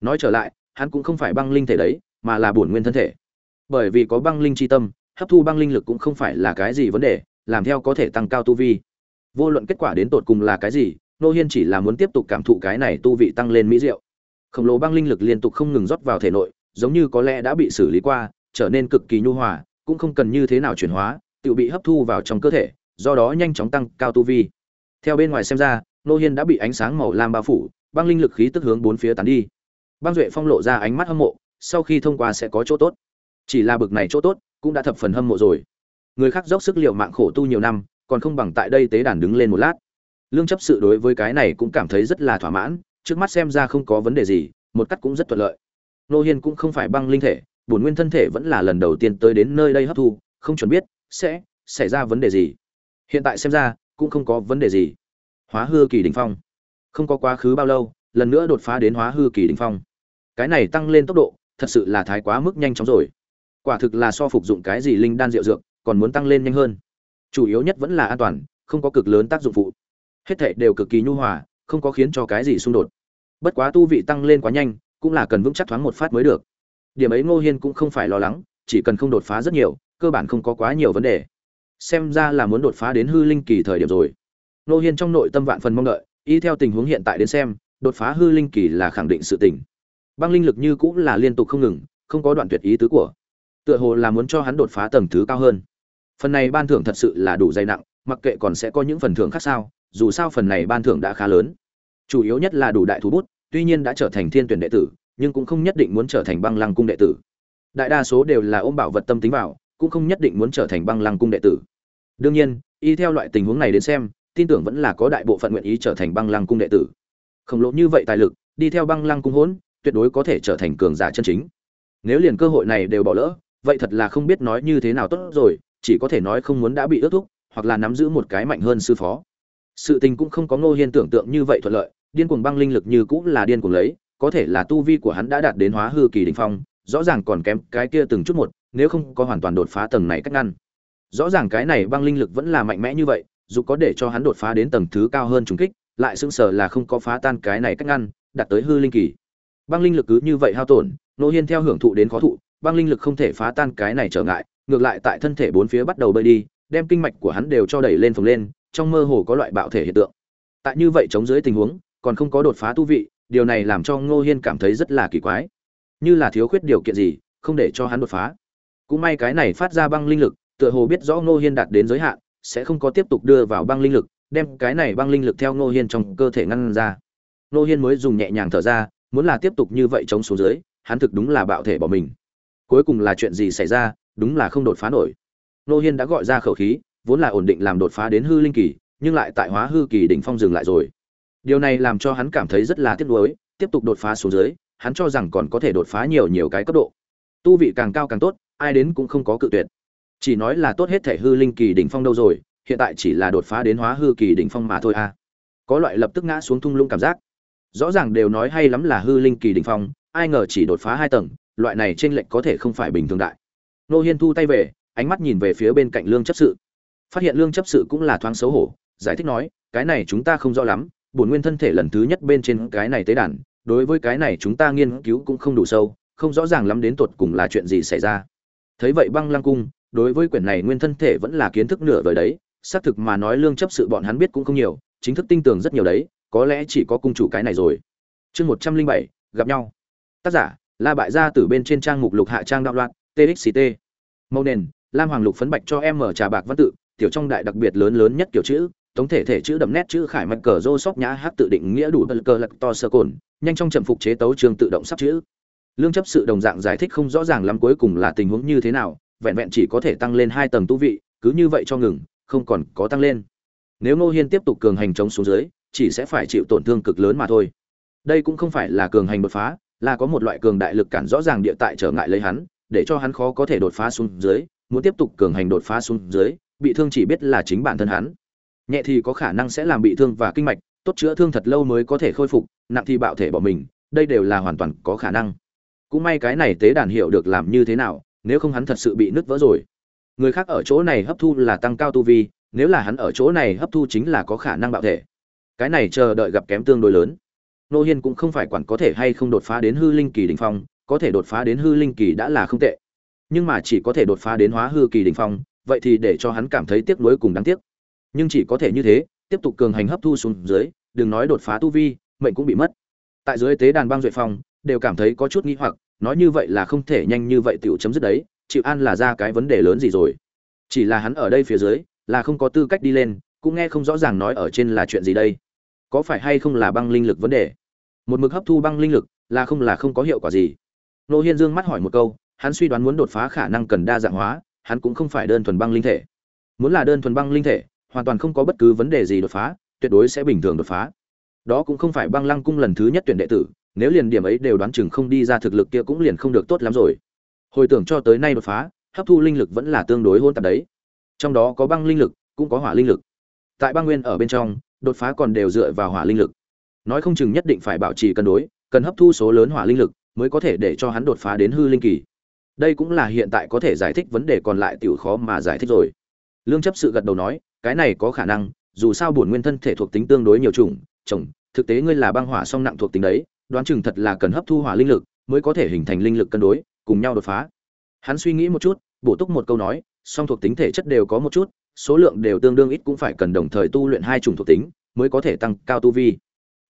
nói trở lại, hắn cũng không phải băng linh thể đấy, mà là bổn nguyên thân thể. Bởi vì có băng linh chi tâm, hấp thu băng linh lực cũng không phải là cái gì vấn đề, làm theo có thể tăng cao tu vi. Vô luận kết quả đến tột cùng là cái gì, nô hiên chỉ là muốn tiếp tục cảm thụ cái này tu vị tăng lên mỹ diệu. Khổng lồ băng linh lực liên tục không ngừng rót vào thể nội, giống như có lẽ đã bị xử lý qua, trở nên cực kỳ nhu hòa, cũng không cần như thế nào chuyển hóa, tự bị hấp thu vào trong cơ thể, do đó nhanh chóng tăng cao tu vi. Theo bên ngoài xem ra, nô hiên đã bị ánh sáng màu lam bao phủ, băng linh lực khí tức hướng bốn phía tán đi băng duệ phong lộ ra ánh mắt hâm mộ, sau khi thông qua sẽ có chỗ tốt. Chỉ là bực này chỗ tốt, cũng đã thập phần hâm mộ rồi. Người khác dốc sức liệu mạng khổ tu nhiều năm, còn không bằng tại đây tế đàn đứng lên một lát. Lương chấp sự đối với cái này cũng cảm thấy rất là thỏa mãn, trước mắt xem ra không có vấn đề gì, một cách cũng rất thuận lợi. Nô hiên cũng không phải băng linh thể, bổn nguyên thân thể vẫn là lần đầu tiên tới đến nơi đây hấp thu, không chuẩn biết sẽ xảy ra vấn đề gì. Hiện tại xem ra, cũng không có vấn đề gì. Hóa hư kỳ đỉnh phong. Không có quá khứ bao lâu, lần nữa đột phá đến hóa hư kỳ đỉnh phong cái này tăng lên tốc độ, thật sự là thái quá mức nhanh chóng rồi. Quả thực là so phục dụng cái gì linh đan rượu dược, còn muốn tăng lên nhanh hơn. Chủ yếu nhất vẫn là an toàn, không có cực lớn tác dụng phụ. Hết thệ đều cực kỳ nhu hòa, không có khiến cho cái gì xung đột. Bất quá tu vị tăng lên quá nhanh, cũng là cần vững chắc thoáng một phát mới được. Điểm ấy ngô hiên cũng không phải lo lắng, chỉ cần không đột phá rất nhiều, cơ bản không có quá nhiều vấn đề. Xem ra là muốn đột phá đến hư linh kỳ thời điểm rồi. Ngô hiên trong nội tâm vạn phần mong đợi, y theo tình huống hiện tại đến xem, đột phá hư linh kỳ là khẳng định sự tình băng linh lực như cũng là liên tục không ngừng, không có đoạn tuyệt ý tứ của. Tựa hồ là muốn cho hắn đột phá tầng thứ cao hơn. Phần này ban thưởng thật sự là đủ dày nặng, mặc kệ còn sẽ có những phần thưởng khác sao, dù sao phần này ban thưởng đã khá lớn. Chủ yếu nhất là đủ đại thú bút, tuy nhiên đã trở thành thiên tuyển đệ tử, nhưng cũng không nhất định muốn trở thành băng lăng cung đệ tử. Đại đa số đều là ôm bảo vật tâm tính vào, cũng không nhất định muốn trở thành băng lăng cung đệ tử. Đương nhiên, y theo loại tình huống này đến xem, tin tưởng vẫn là có đại bộ phận nguyện ý trở thành băng lăng cung đệ tử. Khổng lồ như vậy tài lực, đi theo băng lăng cung hỗn tuyệt đối có thể trở thành cường giả chân chính. Nếu liền cơ hội này đều bỏ lỡ, vậy thật là không biết nói như thế nào tốt rồi, chỉ có thể nói không muốn đã bị ước thúc, hoặc là nắm giữ một cái mạnh hơn sư phó. Sự tình cũng không có ngô hiên tưởng tượng như vậy thuận lợi, điên cuồng băng linh lực như cũng là điên cuồng lấy, có thể là tu vi của hắn đã đạt đến hóa hư kỳ đỉnh phong, rõ ràng còn kém cái kia từng chút một, nếu không có hoàn toàn đột phá tầng này cách ngăn. Rõ ràng cái này băng linh lực vẫn là mạnh mẽ như vậy, dù có để cho hắn đột phá đến tầng thứ cao hơn trùng kích, lại sững sờ là không có phá tan cái này cách ngăn, đạt tới hư linh kỳ băng linh lực cứ như vậy hao tổn nô hiên theo hưởng thụ đến khó thụ, băng linh lực không thể phá tan cái này trở ngại, ngược lại tại thân thể bốn phía bắt đầu bơi đi, đem kinh mạch của hắn đều cho đẩy lên phồng lên, trong mơ hồ có loại bạo thể hiện tượng. Tại như vậy chống dưới tình huống, còn không có đột phá tu vị, điều này làm cho ngô hiên cảm thấy rất là kỳ quái. Như là thiếu khuyết điều kiện gì, không để cho hắn đột phá. Cũng may cái này phát ra băng linh lực, tựa hồ biết rõ ngô hiên đạt đến giới hạn, sẽ không có tiếp tục đưa vào băng linh lực, đem cái này băng linh lực theo ngô hiên trong cơ thể ngăn ra. Ngô hiên mới dùng nhẹ nhàng thở ra muốn là tiếp tục như vậy chống xuống dưới, hắn thực đúng là bạo thể bỏ mình. Cuối cùng là chuyện gì xảy ra, đúng là không đột phá nổi. Nô hiên đã gọi ra khẩu khí, vốn là ổn định làm đột phá đến hư linh kỳ, nhưng lại tại hóa hư kỳ đỉnh phong dừng lại rồi. Điều này làm cho hắn cảm thấy rất là tiếc nuối, tiếp tục đột phá xuống dưới, hắn cho rằng còn có thể đột phá nhiều nhiều cái cấp độ. Tu vị càng cao càng tốt, ai đến cũng không có cự tuyệt. Chỉ nói là tốt hết thể hư linh kỳ đỉnh phong đâu rồi, hiện tại chỉ là đột phá đến hóa hư kỳ đỉnh phong mà thôi a à. có loại lập tức ngã xuống thung lũng cảm giác rõ ràng đều nói hay lắm là hư linh kỳ đỉnh phong, ai ngờ chỉ đột phá hai tầng, loại này trên lệnh có thể không phải bình thường đại. Nô hiên thu tay về, ánh mắt nhìn về phía bên cạnh lương chấp sự. Phát hiện lương chấp sự cũng là thoáng xấu hổ, giải thích nói, cái này chúng ta không rõ lắm, bổn nguyên thân thể lần thứ nhất bên trên cái này tế đàn, đối với cái này chúng ta nghiên cứu cũng không đủ sâu, không rõ ràng lắm đến tột cùng là chuyện gì xảy ra. Thấy vậy băng lăng cung, đối với quyển này nguyên thân thể vẫn là kiến thức nửa vời đấy, xác thực mà nói lương chấp sự bọn hắn biết cũng không nhiều, chính thức tin tưởng rất nhiều đấy có lẽ chỉ có cung chủ cái này rồi. Chương một trăm linh bảy, gặp nhau. Tác giả, la bại gia từ bên trên trang mục lục hạ trang đạo loạn txt màu nền, lam hoàng lục phấn bạch cho em mở trà bạc văn tự, tiểu trong đại đặc biệt lớn lớn nhất kiểu chữ tổng thể thể chữ đậm nét chữ khải mạch cờ rô sóc nhã hát tự định nghĩa đủ bật cờ lật to sơ cồn, nhanh trong trầm phục chế tấu trường tự động sắp chữ. Lương chấp sự đồng dạng giải thích không rõ ràng lắm cuối cùng là tình huống như thế nào, vẹn vẹn chỉ có thể tăng lên hai tầng tu vị, cứ như vậy cho ngừng, không còn có tăng lên. Nếu ngô hiên tiếp tục cường hành chống xuống dưới chỉ sẽ phải chịu tổn thương cực lớn mà thôi. Đây cũng không phải là cường hành đột phá, là có một loại cường đại lực cản rõ ràng địa tại trở ngại lấy hắn, để cho hắn khó có thể đột phá xuống dưới, muốn tiếp tục cường hành đột phá xuống dưới, bị thương chỉ biết là chính bản thân hắn. Nhẹ thì có khả năng sẽ làm bị thương và kinh mạch, tốt chữa thương thật lâu mới có thể khôi phục, nặng thì bạo thể bỏ mình, đây đều là hoàn toàn có khả năng. Cũng may cái này tế đàn hiểu được làm như thế nào, nếu không hắn thật sự bị nứt vỡ rồi. Người khác ở chỗ này hấp thu là tăng cao tu vi, nếu là hắn ở chỗ này hấp thu chính là có khả năng bạo thể cái này chờ đợi gặp kém tương đối lớn. Nô hiên cũng không phải quản có thể hay không đột phá đến hư linh kỳ đỉnh phong, có thể đột phá đến hư linh kỳ đã là không tệ. Nhưng mà chỉ có thể đột phá đến hóa hư kỳ đỉnh phong, vậy thì để cho hắn cảm thấy tiếc nuối cùng đáng tiếc. Nhưng chỉ có thể như thế, tiếp tục cường hành hấp thu xuống dưới, đừng nói đột phá tu vi, mệnh cũng bị mất. Tại dưới tế đàn băng duệ phong, đều cảm thấy có chút nghi hoặc, nói như vậy là không thể nhanh như vậy tiểu chấm dứt đấy, chịu an là ra cái vấn đề lớn gì rồi. Chỉ là hắn ở đây phía dưới, là không có tư cách đi lên, cũng nghe không rõ ràng nói ở trên là chuyện gì đây có phải hay không là băng linh lực vấn đề? Một mực hấp thu băng linh lực là không là không có hiệu quả gì? Nô hiên dương mắt hỏi một câu, hắn suy đoán muốn đột phá khả năng cần đa dạng hóa, hắn cũng không phải đơn thuần băng linh thể. Muốn là đơn thuần băng linh thể, hoàn toàn không có bất cứ vấn đề gì đột phá, tuyệt đối sẽ bình thường đột phá. Đó cũng không phải băng lăng cung lần thứ nhất tuyển đệ tử, nếu liền điểm ấy đều đoán chừng không đi ra thực lực kia cũng liền không được tốt lắm rồi. Hồi tưởng cho tới nay đột phá, hấp thu linh lực vẫn là tương đối hôn tạp đấy. Trong đó có băng linh lực, cũng có hỏa linh lực. Tại băng nguyên ở bên trong đột phá còn đều dựa vào hỏa linh lực. Nói không chừng nhất định phải bảo trì cân đối, cần hấp thu số lớn hỏa linh lực mới có thể để cho hắn đột phá đến hư linh kỳ. Đây cũng là hiện tại có thể giải thích vấn đề còn lại tiểu khó mà giải thích rồi. Lương chấp sự gật đầu nói, cái này có khả năng, dù sao bổn nguyên thân thể thuộc tính tương đối nhiều chủng, chồng, thực tế ngươi là băng hỏa song nặng thuộc tính đấy, đoán chừng thật là cần hấp thu hỏa linh lực mới có thể hình thành linh lực cân đối, cùng nhau đột phá. Hắn suy nghĩ một chút, bổ túc một câu nói, song thuộc tính thể chất đều có một chút số lượng đều tương đương ít cũng phải cần đồng thời tu luyện hai chủng thuộc tính mới có thể tăng cao tu vi.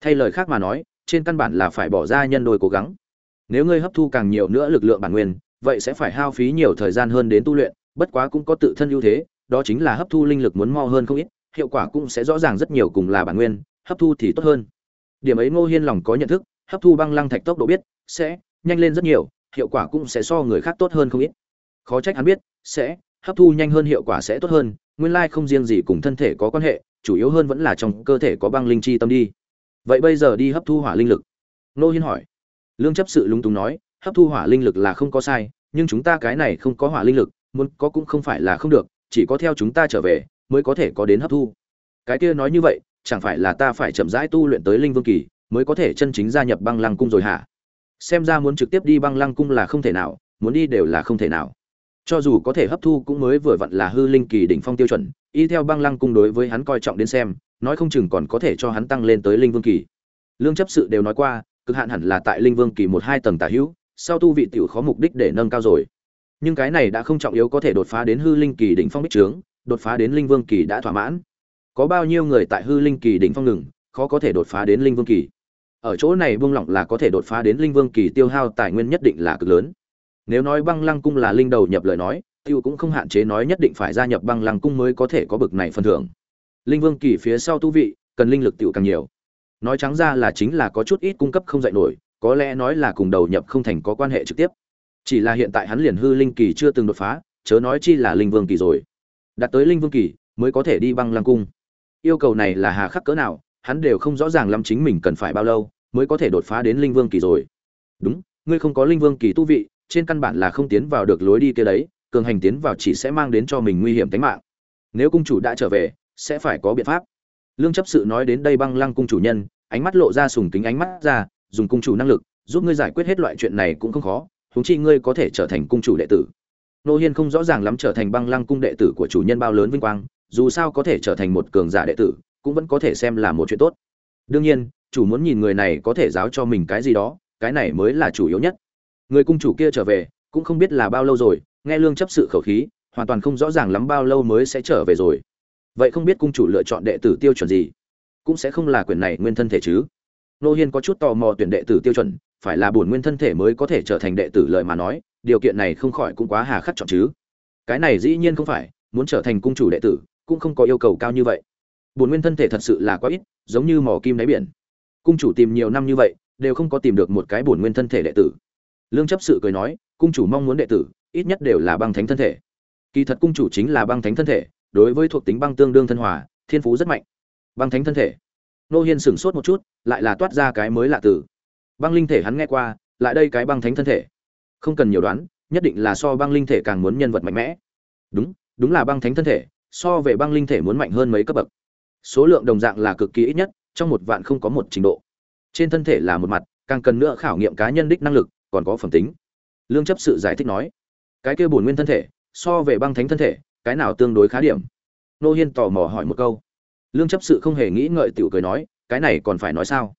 Thay lời khác mà nói, trên căn bản là phải bỏ ra nhân đôi cố gắng. Nếu ngươi hấp thu càng nhiều nữa lực lượng bản nguyên, vậy sẽ phải hao phí nhiều thời gian hơn đến tu luyện, bất quá cũng có tự thân ưu thế, đó chính là hấp thu linh lực muốn mo hơn không ít, hiệu quả cũng sẽ rõ ràng rất nhiều cùng là bản nguyên, hấp thu thì tốt hơn. Điểm ấy ngô hiên lòng có nhận thức, hấp thu băng lăng thạch tốc độ biết, sẽ nhanh lên rất nhiều, hiệu quả cũng sẽ so người khác tốt hơn không ít. Khó trách hắn biết, sẽ hấp thu nhanh hơn hiệu quả sẽ tốt hơn, nguyên lai không riêng gì cùng thân thể có quan hệ, chủ yếu hơn vẫn là trong cơ thể có băng linh chi tâm đi. Vậy bây giờ đi hấp thu hỏa linh lực. Nô hiên hỏi. Lương chấp sự lúng túng nói, hấp thu hỏa linh lực là không có sai, nhưng chúng ta cái này không có hỏa linh lực, muốn có cũng không phải là không được, chỉ có theo chúng ta trở về, mới có thể có đến hấp thu. Cái kia nói như vậy, chẳng phải là ta phải chậm rãi tu luyện tới linh vương kỳ, mới có thể chân chính gia nhập băng lăng cung rồi hả? Xem ra muốn trực tiếp đi băng lăng cung là không thể nào, muốn đi đều là không thể nào cho dù có thể hấp thu cũng mới vừa vặn là hư linh kỳ đỉnh phong tiêu chuẩn, y theo băng lăng cung đối với hắn coi trọng đến xem, nói không chừng còn có thể cho hắn tăng lên tới linh vương kỳ. Lương chấp sự đều nói qua, cực hạn hẳn là tại linh vương kỳ một hai tầng tả hữu, sau tu vị tiểu khó mục đích để nâng cao rồi. Nhưng cái này đã không trọng yếu có thể đột phá đến hư linh kỳ đỉnh phong bích trướng, đột phá đến linh vương kỳ đã thỏa mãn. Có bao nhiêu người tại hư linh kỳ đỉnh phong ngừng, khó có thể đột phá đến linh vương kỳ. Ở chỗ này buông lỏng là có thể đột phá đến linh vương kỳ tiêu hao tài nguyên nhất định là cực lớn nếu nói băng lăng cung là linh đầu nhập lời nói, tiêu cũng không hạn chế nói nhất định phải gia nhập băng lăng cung mới có thể có bực này phần thưởng. Linh vương kỳ phía sau tu vị, cần linh lực tiêu càng nhiều. Nói trắng ra là chính là có chút ít cung cấp không dạy nổi, có lẽ nói là cùng đầu nhập không thành có quan hệ trực tiếp. Chỉ là hiện tại hắn liền hư linh kỳ chưa từng đột phá, chớ nói chi là linh vương kỳ rồi. Đạt tới linh vương kỳ, mới có thể đi băng lăng cung. Yêu cầu này là hà khắc cỡ nào, hắn đều không rõ ràng lắm chính mình cần phải bao lâu, mới có thể đột phá đến linh vương kỳ rồi. Đúng, ngươi không có linh vương kỳ tu vị trên căn bản là không tiến vào được lối đi kia đấy, cường hành tiến vào chỉ sẽ mang đến cho mình nguy hiểm tính mạng. Nếu cung chủ đã trở về, sẽ phải có biện pháp. Lương chấp sự nói đến đây băng lăng cung chủ nhân, ánh mắt lộ ra sùng kính ánh mắt ra, dùng cung chủ năng lực, giúp ngươi giải quyết hết loại chuyện này cũng không khó, huống chi ngươi có thể trở thành cung chủ đệ tử. Nô hiên không rõ ràng lắm trở thành băng lăng cung đệ tử của chủ nhân bao lớn vinh quang, dù sao có thể trở thành một cường giả đệ tử, cũng vẫn có thể xem là một chuyện tốt. Đương nhiên, chủ muốn nhìn người này có thể giáo cho mình cái gì đó, cái này mới là chủ yếu nhất người cung chủ kia trở về, cũng không biết là bao lâu rồi, nghe lương chấp sự khẩu khí, hoàn toàn không rõ ràng lắm bao lâu mới sẽ trở về rồi. Vậy không biết cung chủ lựa chọn đệ tử tiêu chuẩn gì? Cũng sẽ không là quyền này nguyên thân thể chứ? Nô hiên có chút tò mò tuyển đệ tử tiêu chuẩn, phải là bổn nguyên thân thể mới có thể trở thành đệ tử lợi mà nói, điều kiện này không khỏi cũng quá hà khắc chọn chứ. Cái này dĩ nhiên không phải, muốn trở thành cung chủ đệ tử, cũng không có yêu cầu cao như vậy. Bổn nguyên thân thể thật sự là quá ít, giống như mỏ kim đáy biển. Cung chủ tìm nhiều năm như vậy, đều không có tìm được một cái bổn nguyên thân thể đệ tử lương chấp sự cười nói, cung chủ mong muốn đệ tử, ít nhất đều là băng thánh thân thể. Kỳ thật cung chủ chính là băng thánh thân thể, đối với thuộc tính băng tương đương thân hòa, thiên phú rất mạnh. Băng thánh thân thể. Nô hiên sửng sốt một chút, lại là toát ra cái mới lạ từ. Băng linh thể hắn nghe qua, lại đây cái băng thánh thân thể. Không cần nhiều đoán, nhất định là so băng linh thể càng muốn nhân vật mạnh mẽ. Đúng đúng là băng thánh thân thể, so về băng linh thể muốn mạnh hơn mấy cấp bậc. Số lượng đồng dạng là cực kỳ ít nhất, trong một vạn không có một trình độ. Trên thân thể là một mặt, càng cần nữa khảo nghiệm cá nhân đích năng lực còn có phẩm tính. Lương chấp sự giải thích nói, cái kia bổn nguyên thân thể, so về băng thánh thân thể, cái nào tương đối khá điểm? Nô hiên tò mò hỏi một câu. Lương chấp sự không hề nghĩ ngợi tiểu cười nói, cái này còn phải nói sao?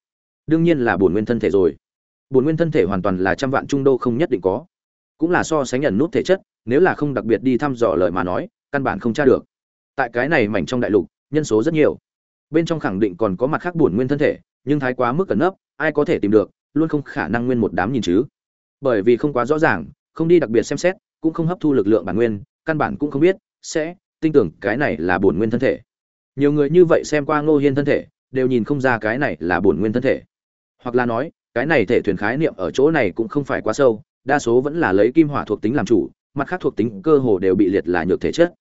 Đương nhiên là bổn nguyên thân thể rồi. Bổn nguyên thân thể hoàn toàn là trăm vạn trung đô không nhất định có. Cũng là so sánh nhận nút thể chất, nếu là không đặc biệt đi thăm dò lời mà nói, căn bản không tra được. Tại cái này mảnh trong đại lục, nhân số rất nhiều. Bên trong khẳng định còn có mặt khác bổn nguyên thân thể, nhưng thái quá mức cẩn nấp, ai có thể tìm được, luôn không khả năng nguyên một đám nhìn chứ bởi vì không quá rõ ràng, không đi đặc biệt xem xét, cũng không hấp thu lực lượng bản nguyên, căn bản cũng không biết, sẽ, tin tưởng cái này là bổn nguyên thân thể. Nhiều người như vậy xem qua ngô hiên thân thể, đều nhìn không ra cái này là bổn nguyên thân thể. Hoặc là nói, cái này thể thuyền khái niệm ở chỗ này cũng không phải quá sâu, đa số vẫn là lấy kim hỏa thuộc tính làm chủ, mặt khác thuộc tính cơ hồ đều bị liệt là nhược thể chất.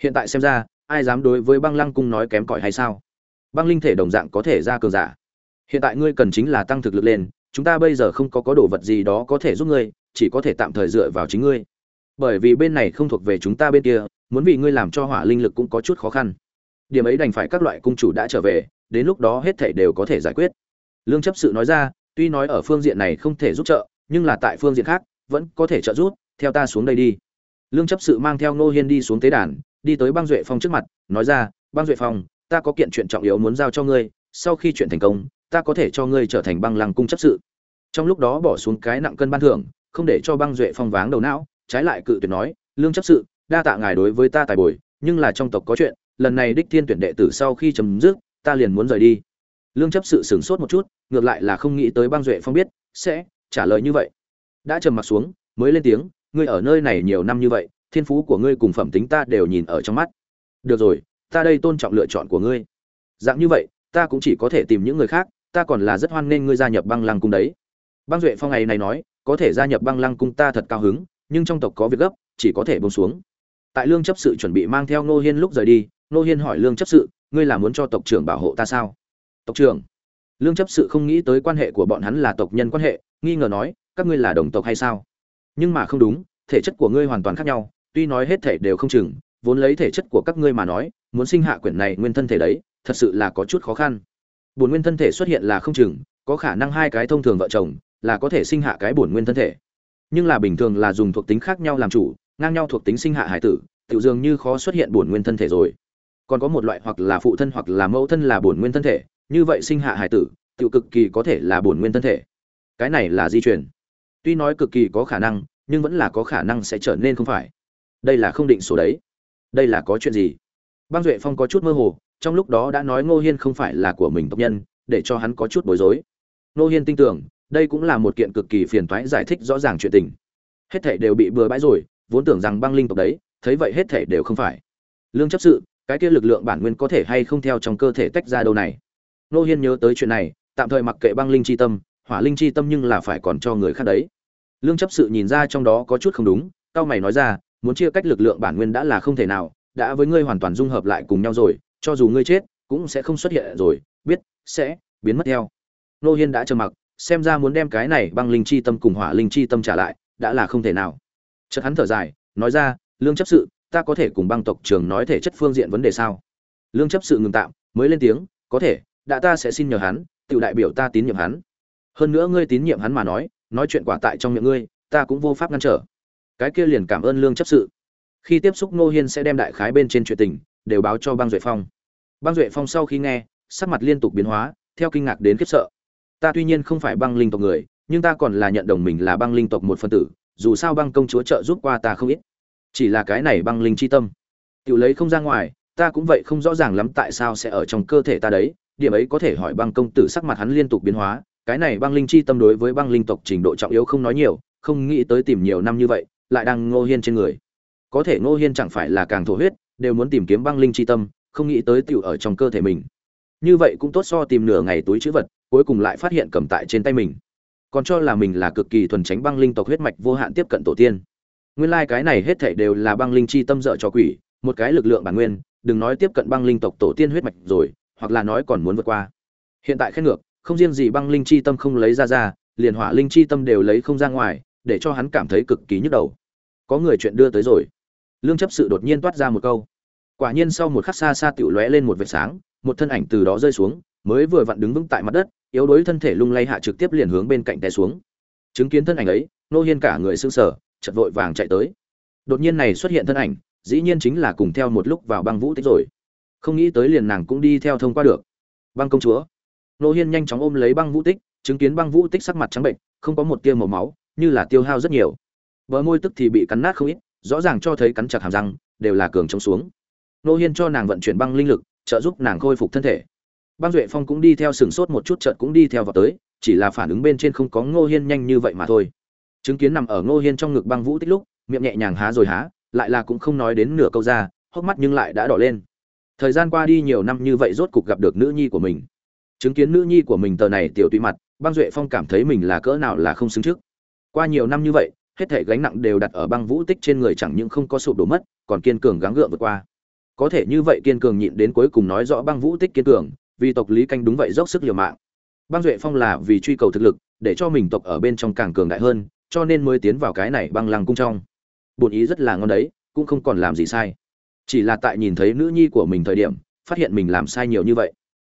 Hiện tại xem ra, ai dám đối với băng lăng cung nói kém cỏi hay sao? Băng linh thể đồng dạng có thể ra cường giả. Hiện tại ngươi cần chính là tăng thực lực lên chúng ta bây giờ không có có đồ vật gì đó có thể giúp ngươi, chỉ có thể tạm thời dựa vào chính ngươi. Bởi vì bên này không thuộc về chúng ta bên kia, muốn vì ngươi làm cho hỏa linh lực cũng có chút khó khăn. Điểm ấy đành phải các loại cung chủ đã trở về, đến lúc đó hết thảy đều có thể giải quyết. Lương chấp sự nói ra, tuy nói ở phương diện này không thể giúp trợ, nhưng là tại phương diện khác, vẫn có thể trợ giúp, theo ta xuống đây đi. Lương chấp sự mang theo nô hiên đi xuống tế đàn, đi tới băng duệ phong trước mặt, nói ra, băng duệ phong, ta có kiện chuyện trọng yếu muốn giao cho ngươi sau khi chuyện thành công, ta có thể cho ngươi trở thành băng lăng cung chấp sự. Trong lúc đó bỏ xuống cái nặng cân ban thưởng, không để cho băng duệ phong váng đầu não, trái lại cự tuyệt nói, lương chấp sự, đa tạ ngài đối với ta tài bồi, nhưng là trong tộc có chuyện, lần này đích thiên tuyển đệ tử sau khi chấm dứt, ta liền muốn rời đi. Lương chấp sự sửng sốt một chút, ngược lại là không nghĩ tới băng duệ phong biết, sẽ trả lời như vậy. Đã trầm mặt xuống, mới lên tiếng, ngươi ở nơi này nhiều năm như vậy, thiên phú của ngươi cùng phẩm tính ta đều nhìn ở trong mắt. Được rồi, ta đây tôn trọng lựa chọn của ngươi. Dạng như vậy ta cũng chỉ có thể tìm những người khác, ta còn là rất hoan nghênh ngươi gia nhập băng lăng cung đấy. Băng duệ phong ngày này nói, có thể gia nhập băng lăng cung ta thật cao hứng, nhưng trong tộc có việc gấp, chỉ có thể bông xuống. Tại lương chấp sự chuẩn bị mang theo nô hiên lúc rời đi nô hiên hỏi lương chấp sự, ngươi là muốn cho tộc trưởng bảo hộ ta sao? Tộc trưởng. Lương chấp sự không nghĩ tới quan hệ của bọn hắn là tộc nhân quan hệ, nghi ngờ nói, các ngươi là đồng tộc hay sao? Nhưng mà không đúng, thể chất của ngươi hoàn toàn khác nhau, tuy nói hết thể đều không chừng, vốn lấy thể chất của các ngươi mà nói, muốn sinh hạ quyển này nguyên thân thể đấy thật sự là có chút khó khăn. Bổn nguyên thân thể xuất hiện là không chừng, có khả năng hai cái thông thường vợ chồng là có thể sinh hạ cái bổn nguyên thân thể. Nhưng là bình thường là dùng thuộc tính khác nhau làm chủ, ngang nhau thuộc tính sinh hạ hải tử tự dường như khó xuất hiện bổn nguyên thân thể rồi. Còn có một loại hoặc là phụ thân hoặc là mẫu thân là bổn nguyên thân thể, như vậy sinh hạ hải tử tự cực kỳ có thể là bổn nguyên thân thể. Cái này là di truyền. tuy nói cực kỳ có khả năng, nhưng vẫn là có khả năng sẽ trở nên không phải. Đây là không định số đấy. Đây là có chuyện gì? Băng duệ phong có chút mơ hồ, trong lúc đó đã nói ngô hiên không phải là của mình tộc nhân, để cho hắn có chút bối rối. Ngô hiên tin tưởng, đây cũng là một kiện cực kỳ phiền toái giải thích rõ ràng chuyện tình. Hết thảy đều bị bừa bãi rồi, vốn tưởng rằng băng linh tộc đấy, thấy vậy hết thảy đều không phải. Lương chấp sự, cái kia lực lượng bản nguyên có thể hay không theo trong cơ thể tách ra đâu này? Ngô hiên nhớ tới chuyện này, tạm thời mặc kệ băng linh chi tâm, hỏa linh chi tâm nhưng là phải còn cho người khác đấy. Lương chấp sự nhìn ra trong đó có chút không đúng cao mày nói ra, muốn chia cách lực lượng bản nguyên đã là không thể nào đã với ngươi hoàn toàn dung hợp lại cùng nhau rồi, cho dù ngươi chết, cũng sẽ không xuất hiện rồi, biết, sẽ biến mất theo. Nô hiên đã trầm mặc, xem ra muốn đem cái này băng linh chi tâm cùng hỏa linh chi tâm trả lại, đã là không thể nào. Chợt hắn thở dài, nói ra, lương chấp sự, ta có thể cùng băng tộc trường nói thể chất phương diện vấn đề sao? Lương chấp sự ngừng tạm, mới lên tiếng, có thể, đã ta sẽ xin nhờ hắn tự đại biểu ta tín nhiệm hắn. Hơn nữa ngươi tín nhiệm hắn mà nói nói chuyện quả tại trong miệng ngươi, ta cũng vô pháp ngăn trở. Cái kia liền cảm ơn lương chấp sự khi tiếp xúc Ngô hiên sẽ đem đại khái bên trên chuyện tình, đều báo cho băng duệ phong. Băng duệ phong sau khi nghe, sắc mặt liên tục biến hóa, theo kinh ngạc đến khiếp sợ. Ta tuy nhiên không phải băng linh tộc người, nhưng ta còn là nhận đồng mình là băng linh tộc một phân tử, dù sao băng công chúa trợ giúp qua ta không ít. Chỉ là cái này băng linh chi tâm. Tự lấy không ra ngoài, ta cũng vậy không rõ ràng lắm tại sao sẽ ở trong cơ thể ta đấy, điểm ấy có thể hỏi băng công tử sắc mặt hắn liên tục biến hóa, cái này băng linh chi tâm đối với băng linh tộc trình độ trọng yếu không nói nhiều, không nghĩ tới tìm nhiều năm như vậy, lại đang ngô hiên trên người có thể ngô hiên chẳng phải là càng thổ huyết, đều muốn tìm kiếm băng linh chi tâm, không nghĩ tới tiểu ở trong cơ thể mình. Như vậy cũng tốt so tìm nửa ngày túi chữ vật, cuối cùng lại phát hiện cầm tại trên tay mình. Còn cho là mình là cực kỳ thuần tránh băng linh tộc huyết mạch vô hạn tiếp cận tổ tiên. Nguyên lai cái này hết thảy đều là băng linh chi tâm dợ cho quỷ, một cái lực lượng bản nguyên, đừng nói tiếp cận băng linh tộc tổ tiên huyết mạch rồi, hoặc là nói còn muốn vượt qua. Hiện tại khét ngược, không riêng gì băng linh chi tâm không lấy ra ra, liền hỏa linh chi tâm đều lấy không ra ngoài, để cho hắn cảm thấy cực kỳ nhức đầu. Có người chuyện đưa tới rồi lương chấp sự đột nhiên toát ra một câu. Quả nhiên sau một khắc xa xa tiểu lóe lên một vệt sáng, một thân ảnh từ đó rơi xuống, mới vừa vặn đứng vững tại mặt đất, yếu đuối thân thể lung lay hạ trực tiếp liền hướng bên cạnh té xuống. Chứng kiến thân ảnh ấy, nô hiên cả người sững sờ chật vội vàng chạy tới. Đột nhiên này xuất hiện thân ảnh, dĩ nhiên chính là cùng theo một lúc vào băng vũ tích rồi. Không nghĩ tới liền nàng cũng đi theo thông qua được. Băng công chúa. Nô hiên nhanh chóng ôm lấy băng vũ tích, chứng kiến băng vũ tích sắc mặt trắng bệnh không có một tia màu máu, như là tiêu hao rất nhiều. Bờ môi tức thì bị cắn nát không ít rõ ràng cho thấy cắn chặt hàm răng, đều là cường chống xuống. Nô hiên cho nàng vận chuyển băng linh lực, trợ giúp nàng khôi phục thân thể. Băng duệ phong cũng đi theo sừng sốt một chút trận cũng đi theo vào tới, chỉ là phản ứng bên trên không có ngô hiên nhanh như vậy mà thôi. Chứng kiến nằm ở ngô hiên trong ngực băng vũ tích lúc, miệng nhẹ nhàng há rồi há, lại là cũng không nói đến nửa câu ra, hốc mắt nhưng lại đã đỏ lên. Thời gian qua đi nhiều năm như vậy rốt cục gặp được nữ nhi của mình. Chứng kiến nữ nhi của mình tờ này tiểu tùy mặt, băng duệ phong cảm thấy mình là cỡ nào là không xứng trước. Qua nhiều năm như vậy hết thể gánh nặng đều đặt ở băng vũ tích trên người chẳng những không có sụp đổ mất, còn kiên cường gắng gượng vượt qua. Có thể như vậy kiên cường nhịn đến cuối cùng nói rõ băng vũ tích kiên cường, vì tộc lý canh đúng vậy dốc sức liều mạng. Băng duệ phong là vì truy cầu thực lực, để cho mình tộc ở bên trong càng cường đại hơn, cho nên mới tiến vào cái này băng lăng cung trong. Bổn ý rất là ngon đấy, cũng không còn làm gì sai. Chỉ là tại nhìn thấy nữ nhi của mình thời điểm, phát hiện mình làm sai nhiều như vậy.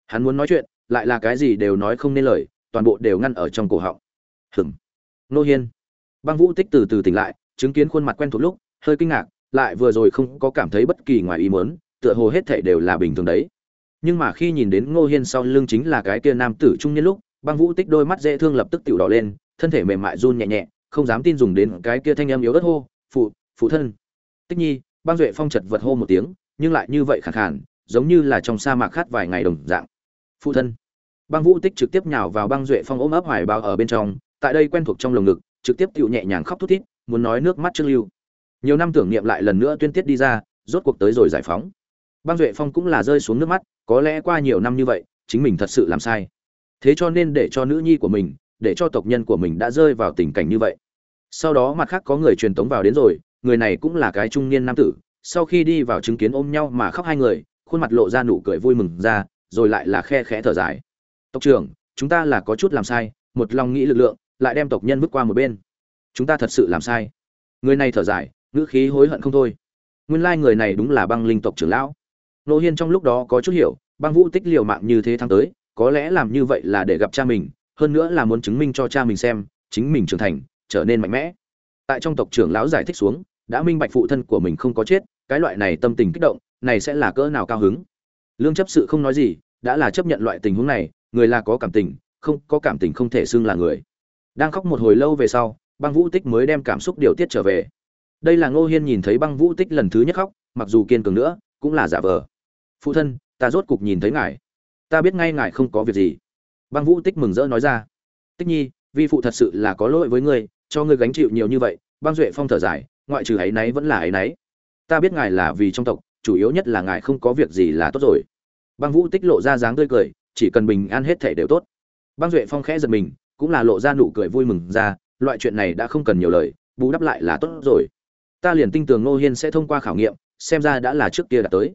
Hắn muốn nói chuyện, lại là cái gì đều nói không nên lời, toàn bộ đều ngăn ở trong cổ họng. Hừm nô hiên băng vũ tích từ từ tỉnh lại, chứng kiến khuôn mặt quen thuộc lúc, hơi kinh ngạc, lại vừa rồi không có cảm thấy bất kỳ ngoài ý muốn, tựa hồ hết thảy đều là bình thường đấy. Nhưng mà khi nhìn đến ngô hiên sau lưng chính là cái kia nam tử trung niên lúc, băng vũ tích đôi mắt dễ thương lập tức tiểu đỏ lên, thân thể mềm mại run nhẹ nhẹ, không dám tin dùng đến cái kia thanh âm yếu ớt hô, phụ phụ thân. Tích nhi, băng duệ phong chật vật hô một tiếng, nhưng lại như vậy khẳng khản giống như là trong sa mạc khát vài ngày đồng dạng. Phụ thân. Băng vũ tích trực tiếp nhào vào băng duệ phong ôm ấp hoài bao ở bên trong, tại đây quen thuộc trong lồng ngực trực tiếp tựu nhẹ nhàng khóc thút thít, muốn nói nước mắt trương lưu. Nhiều năm tưởng niệm lại lần nữa tuyên tiết đi ra, rốt cuộc tới rồi giải phóng. Băng duệ phong cũng là rơi xuống nước mắt, có lẽ qua nhiều năm như vậy, chính mình thật sự làm sai. Thế cho nên để cho nữ nhi của mình, để cho tộc nhân của mình đã rơi vào tình cảnh như vậy. Sau đó mặt khác có người truyền tống vào đến rồi, người này cũng là cái trung niên nam tử, sau khi đi vào chứng kiến ôm nhau mà khóc hai người, khuôn mặt lộ ra nụ cười vui mừng ra, rồi lại là khe khẽ thở dài. Tộc trưởng, chúng ta là có chút làm sai, một lòng nghĩ lực lượng lại đem tộc nhân vứt qua một bên. Chúng ta thật sự làm sai. Người này thở dài, ngữ khí hối hận không thôi. Nguyên lai người này đúng là băng linh tộc trưởng lão. Nô hiên trong lúc đó có chút hiểu, băng vũ tích liều mạng như thế tháng tới, có lẽ làm như vậy là để gặp cha mình, hơn nữa là muốn chứng minh cho cha mình xem, chính mình trưởng thành, trở nên mạnh mẽ. Tại trong tộc trưởng lão giải thích xuống, đã minh bạch phụ thân của mình không có chết, cái loại này tâm tình kích động, này sẽ là cỡ nào cao hứng. Lương chấp sự không nói gì, đã là chấp nhận loại tình huống này, người là có cảm tình, không, có cảm tình không thể xưng là người đang khóc một hồi lâu về sau, băng vũ tích mới đem cảm xúc điều tiết trở về. Đây là ngô hiên nhìn thấy băng vũ tích lần thứ nhất khóc, mặc dù kiên cường nữa, cũng là giả vờ. Phụ thân, ta rốt cục nhìn thấy ngài. Ta biết ngay ngài không có việc gì. Băng vũ tích mừng rỡ nói ra. Tích nhi, vi phụ thật sự là có lỗi với ngươi, cho ngươi gánh chịu nhiều như vậy. Băng duệ phong thở dài, ngoại trừ ấy nấy vẫn là ấy nấy. Ta biết ngài là vì trong tộc, chủ yếu nhất là ngài không có việc gì là tốt rồi. Băng vũ tích lộ ra dáng tươi cười, chỉ cần bình an hết thể đều tốt. Băng duệ phong khẽ giật mình cũng là lộ ra nụ cười vui mừng ra, loại chuyện này đã không cần nhiều lời, bù đắp lại là tốt rồi. Ta liền tin tưởng ngô hiên sẽ thông qua khảo nghiệm, xem ra đã là trước kia đã tới.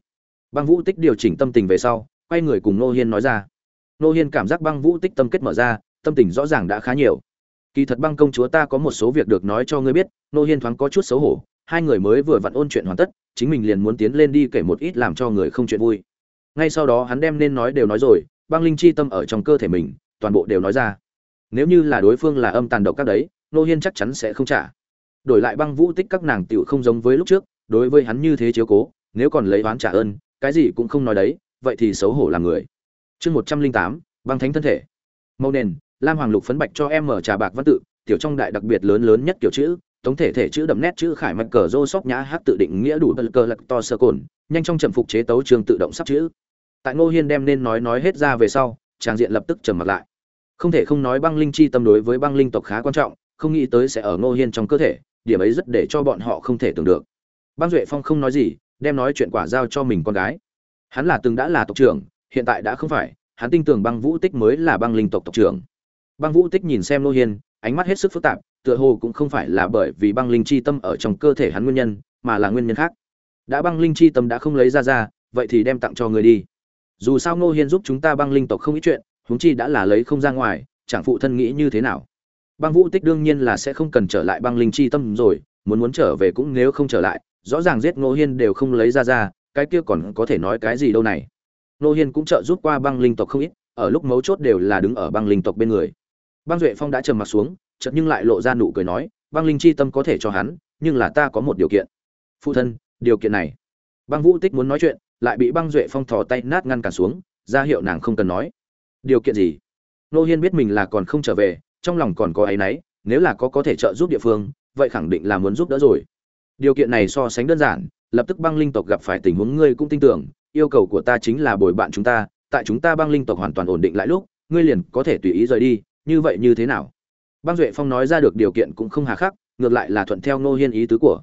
Băng vũ tích điều chỉnh tâm tình về sau, quay người cùng ngô hiên nói ra. Ngô hiên cảm giác băng vũ tích tâm kết mở ra, tâm tình rõ ràng đã khá nhiều. Kỳ thật băng công chúa ta có một số việc được nói cho ngươi biết, ngô hiên thoáng có chút xấu hổ, hai người mới vừa vặn ôn chuyện hoàn tất, chính mình liền muốn tiến lên đi kể một ít làm cho người không chuyện vui. Ngay sau đó hắn đem nên nói đều nói rồi, băng linh chi tâm ở trong cơ thể mình, toàn bộ đều nói ra nếu như là đối phương là âm tàn độc các đấy, nô hiên chắc chắn sẽ không trả. Đổi lại băng vũ tích các nàng tiểu không giống với lúc trước, đối với hắn như thế chiếu cố, nếu còn lấy oán trả ơn, cái gì cũng không nói đấy, vậy thì xấu hổ làm người. Chương một trăm linh tám, băng thánh thân thể. Mâu nền, lam hoàng lục phấn bạch cho em mở trà bạc văn tự, tiểu trong đại đặc biệt lớn lớn nhất kiểu chữ tổng thể thể chữ đậm nét chữ khải mạch cờ rô sóc nhã hát tự định nghĩa đủ bật cờ lật to sơ cồn, nhanh trong trầm phục chế tấu trường tự động sắp chữ. Tại ngô hiên đem nên nói nói hết ra về sau, tràng diện lập tức trầm mặt lại không thể không nói băng linh chi tâm đối với băng linh tộc khá quan trọng, không nghĩ tới sẽ ở ngô hiên trong cơ thể, điểm ấy rất để cho bọn họ không thể tưởng được. Băng duệ phong không nói gì, đem nói chuyện quả giao cho mình con gái. Hắn là từng đã là tộc trưởng, hiện tại đã không phải, hắn tin tưởng băng vũ tích mới là băng linh tộc tộc trưởng. Băng vũ tích nhìn xem ngô hiên, ánh mắt hết sức phức tạp, tựa hồ cũng không phải là bởi vì băng linh chi tâm ở trong cơ thể hắn nguyên nhân, mà là nguyên nhân khác. Đã băng linh chi tâm đã không lấy ra ra, vậy thì đem tặng cho người đi. Dù sao ngô hiên giúp chúng ta băng linh tộc không ít chuyện huống chi đã là lấy không ra ngoài, chẳng phụ thân nghĩ như thế nào. Băng vũ tích đương nhiên là sẽ không cần trở lại băng linh chi tâm rồi, muốn muốn trở về cũng nếu không trở lại, rõ ràng giết ngô hiên đều không lấy ra ra, cái kia còn có thể nói cái gì đâu này. Ngô hiên cũng trợ giúp qua băng linh tộc không ít, ở lúc mấu chốt đều là đứng ở băng linh tộc bên người. Băng duệ phong đã trầm mặt xuống, chợt nhưng lại lộ ra nụ cười nói, băng linh chi tâm có thể cho hắn, nhưng là ta có một điều kiện. Phụ thân, điều kiện này. Băng vũ tích muốn nói chuyện, lại bị băng duệ phong thò tay nát ngăn cản xuống, ra hiệu nàng không cần nói điều kiện gì? Nô hiên biết mình là còn không trở về, trong lòng còn có áy náy, nếu là có có thể trợ giúp địa phương, vậy khẳng định là muốn giúp đỡ rồi. Điều kiện này so sánh đơn giản, lập tức băng linh tộc gặp phải tình huống ngươi cũng tin tưởng, yêu cầu của ta chính là bồi bạn chúng ta, tại chúng ta băng linh tộc hoàn toàn ổn định lại lúc, ngươi liền có thể tùy ý rời đi, như vậy như thế nào? Băng duệ phong nói ra được điều kiện cũng không hà khắc, ngược lại là thuận theo ngô hiên ý tứ của.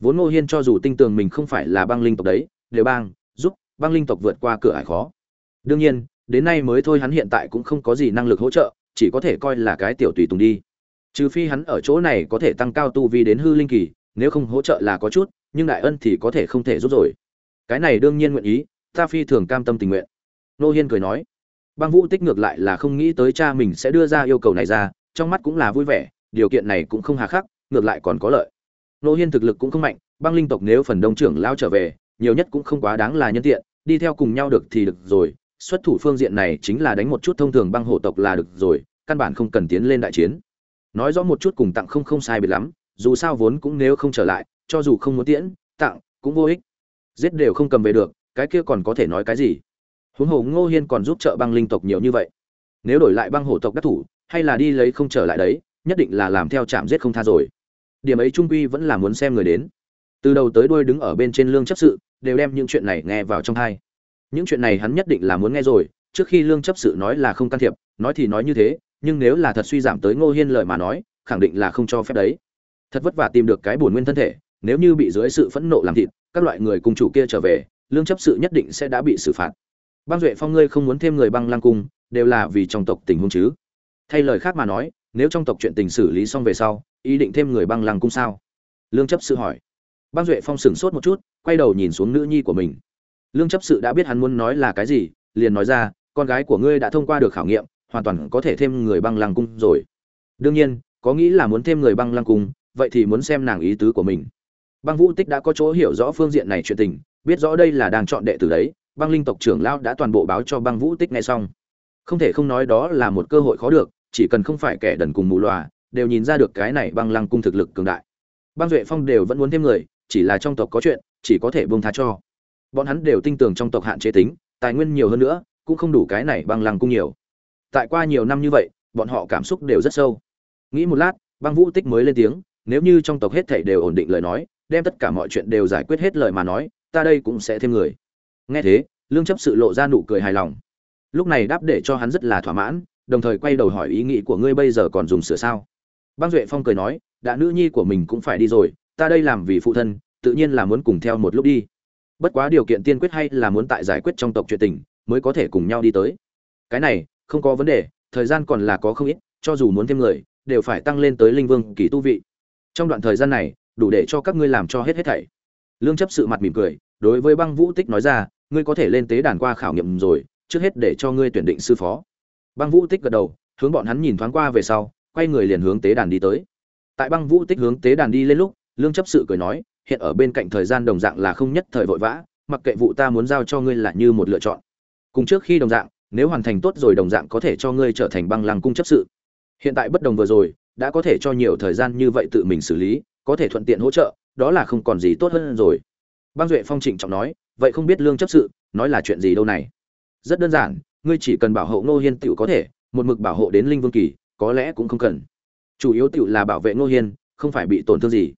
Vốn ngô hiên cho dù tin tưởng mình không phải là băng linh tộc đấy, đều bang, giúp băng linh tộc vượt qua cửa ải khó. Đương nhiên đến nay mới thôi hắn hiện tại cũng không có gì năng lực hỗ trợ, chỉ có thể coi là cái tiểu tùy tùng đi. Trừ phi hắn ở chỗ này có thể tăng cao tu vi đến hư linh kỳ, nếu không hỗ trợ là có chút, nhưng đại ân thì có thể không thể giúp rồi. Cái này đương nhiên nguyện ý, ta phi thường cam tâm tình nguyện. Nô hiên cười nói. Băng vũ tích ngược lại là không nghĩ tới cha mình sẽ đưa ra yêu cầu này ra, trong mắt cũng là vui vẻ, điều kiện này cũng không hà khắc, ngược lại còn có lợi. Nô hiên thực lực cũng không mạnh, băng linh tộc nếu phần đông trưởng lao trở về, nhiều nhất cũng không quá đáng là nhân tiện, đi theo cùng nhau được thì được rồi xuất thủ phương diện này chính là đánh một chút thông thường băng hộ tộc là được rồi, căn bản không cần tiến lên đại chiến. Nói rõ một chút cùng tặng không không sai biệt lắm, dù sao vốn cũng nếu không trở lại, cho dù không muốn tiễn, tặng cũng vô ích. Giết đều không cầm về được, cái kia còn có thể nói cái gì? Huống hồ ngô hiên còn giúp trợ băng linh tộc nhiều như vậy. Nếu đổi lại băng hộ tộc đắc thủ, hay là đi lấy không trở lại đấy, nhất định là làm theo chạm giết không tha rồi. Điểm ấy trung quy vẫn là muốn xem người đến. Từ đầu tới đuôi đứng ở bên trên lương chấp sự, đều đem những chuyện này nghe vào trong tai những chuyện này hắn nhất định là muốn nghe rồi, trước khi lương chấp sự nói là không can thiệp, nói thì nói như thế, nhưng nếu là thật suy giảm tới ngô hiên lời mà nói, khẳng định là không cho phép đấy. Thật vất vả tìm được cái bổn nguyên thân thể, nếu như bị dưới sự phẫn nộ làm thịt, các loại người cùng chủ kia trở về, lương chấp sự nhất định sẽ đã bị xử phạt. Băng duệ phong ngươi không muốn thêm người băng lang cung, đều là vì trong tộc tình huống chứ. Thay lời khác mà nói, nếu trong tộc chuyện tình xử lý xong về sau, ý định thêm người băng lang cung sao? Lương chấp sự hỏi. Băng duệ phong sửng sốt một chút, quay đầu nhìn xuống nữ nhi của mình lương chấp sự đã biết hắn muốn nói là cái gì, liền nói ra, con gái của ngươi đã thông qua được khảo nghiệm, hoàn toàn có thể thêm người băng lăng cung rồi. Đương nhiên, có nghĩ là muốn thêm người băng lăng cung, vậy thì muốn xem nàng ý tứ của mình. Băng vũ tích đã có chỗ hiểu rõ phương diện này chuyện tình, biết rõ đây là đang chọn đệ tử đấy, băng linh tộc trưởng lão đã toàn bộ báo cho băng vũ tích nghe xong. Không thể không nói đó là một cơ hội khó được, chỉ cần không phải kẻ đần cùng mù loà, đều nhìn ra được cái này băng lăng cung thực lực cường đại. Băng duệ phong đều vẫn muốn thêm người, chỉ là trong tộc có chuyện, chỉ có thể buông tha cho bọn hắn đều tin tưởng trong tộc hạn chế tính, tài nguyên nhiều hơn nữa, cũng không đủ cái này băng lăng cung nhiều. Tại qua nhiều năm như vậy, bọn họ cảm xúc đều rất sâu. Nghĩ một lát, băng vũ tích mới lên tiếng, nếu như trong tộc hết thảy đều ổn định lời nói, đem tất cả mọi chuyện đều giải quyết hết lời mà nói, ta đây cũng sẽ thêm người. Nghe thế, lương chấp sự lộ ra nụ cười hài lòng. Lúc này đáp để cho hắn rất là thỏa mãn, đồng thời quay đầu hỏi ý nghĩ của ngươi bây giờ còn dùng sửa sao? Băng duệ phong cười nói, đã nữ nhi của mình cũng phải đi rồi, ta đây làm vì phụ thân, tự nhiên là muốn cùng theo một lúc đi bất quá điều kiện tiên quyết hay là muốn tại giải quyết trong tộc chuyện tình, mới có thể cùng nhau đi tới. Cái này, không có vấn đề, thời gian còn là có không ít, cho dù muốn thêm người, đều phải tăng lên tới linh vương kỳ tu vị. Trong đoạn thời gian này, đủ để cho các ngươi làm cho hết hết thảy. Lương chấp sự mặt mỉm cười, đối với băng vũ tích nói ra, ngươi có thể lên tế đàn qua khảo nghiệm rồi, trước hết để cho ngươi tuyển định sư phó. Băng vũ tích gật đầu, hướng bọn hắn nhìn thoáng qua về sau, quay người liền hướng tế đàn đi tới. Tại băng vũ tích hướng tế đàn đi lên lúc, lương chấp sự cười nói hiện ở bên cạnh thời gian đồng dạng là không nhất thời vội vã, mặc kệ vụ ta muốn giao cho ngươi là như một lựa chọn. Cùng trước khi đồng dạng, nếu hoàn thành tốt rồi đồng dạng có thể cho ngươi trở thành băng lăng cung chấp sự. Hiện tại bất đồng vừa rồi, đã có thể cho nhiều thời gian như vậy tự mình xử lý, có thể thuận tiện hỗ trợ, đó là không còn gì tốt hơn rồi. Băng duệ phong trịnh trọng nói, vậy không biết lương chấp sự, nói là chuyện gì đâu này? Rất đơn giản, ngươi chỉ cần bảo hộ ngô hiên tựu có thể, một mực bảo hộ đến linh vương kỳ, có lẽ cũng không cần. Chủ yếu tựu là bảo vệ ngô hiên, không phải bị tổn thương gì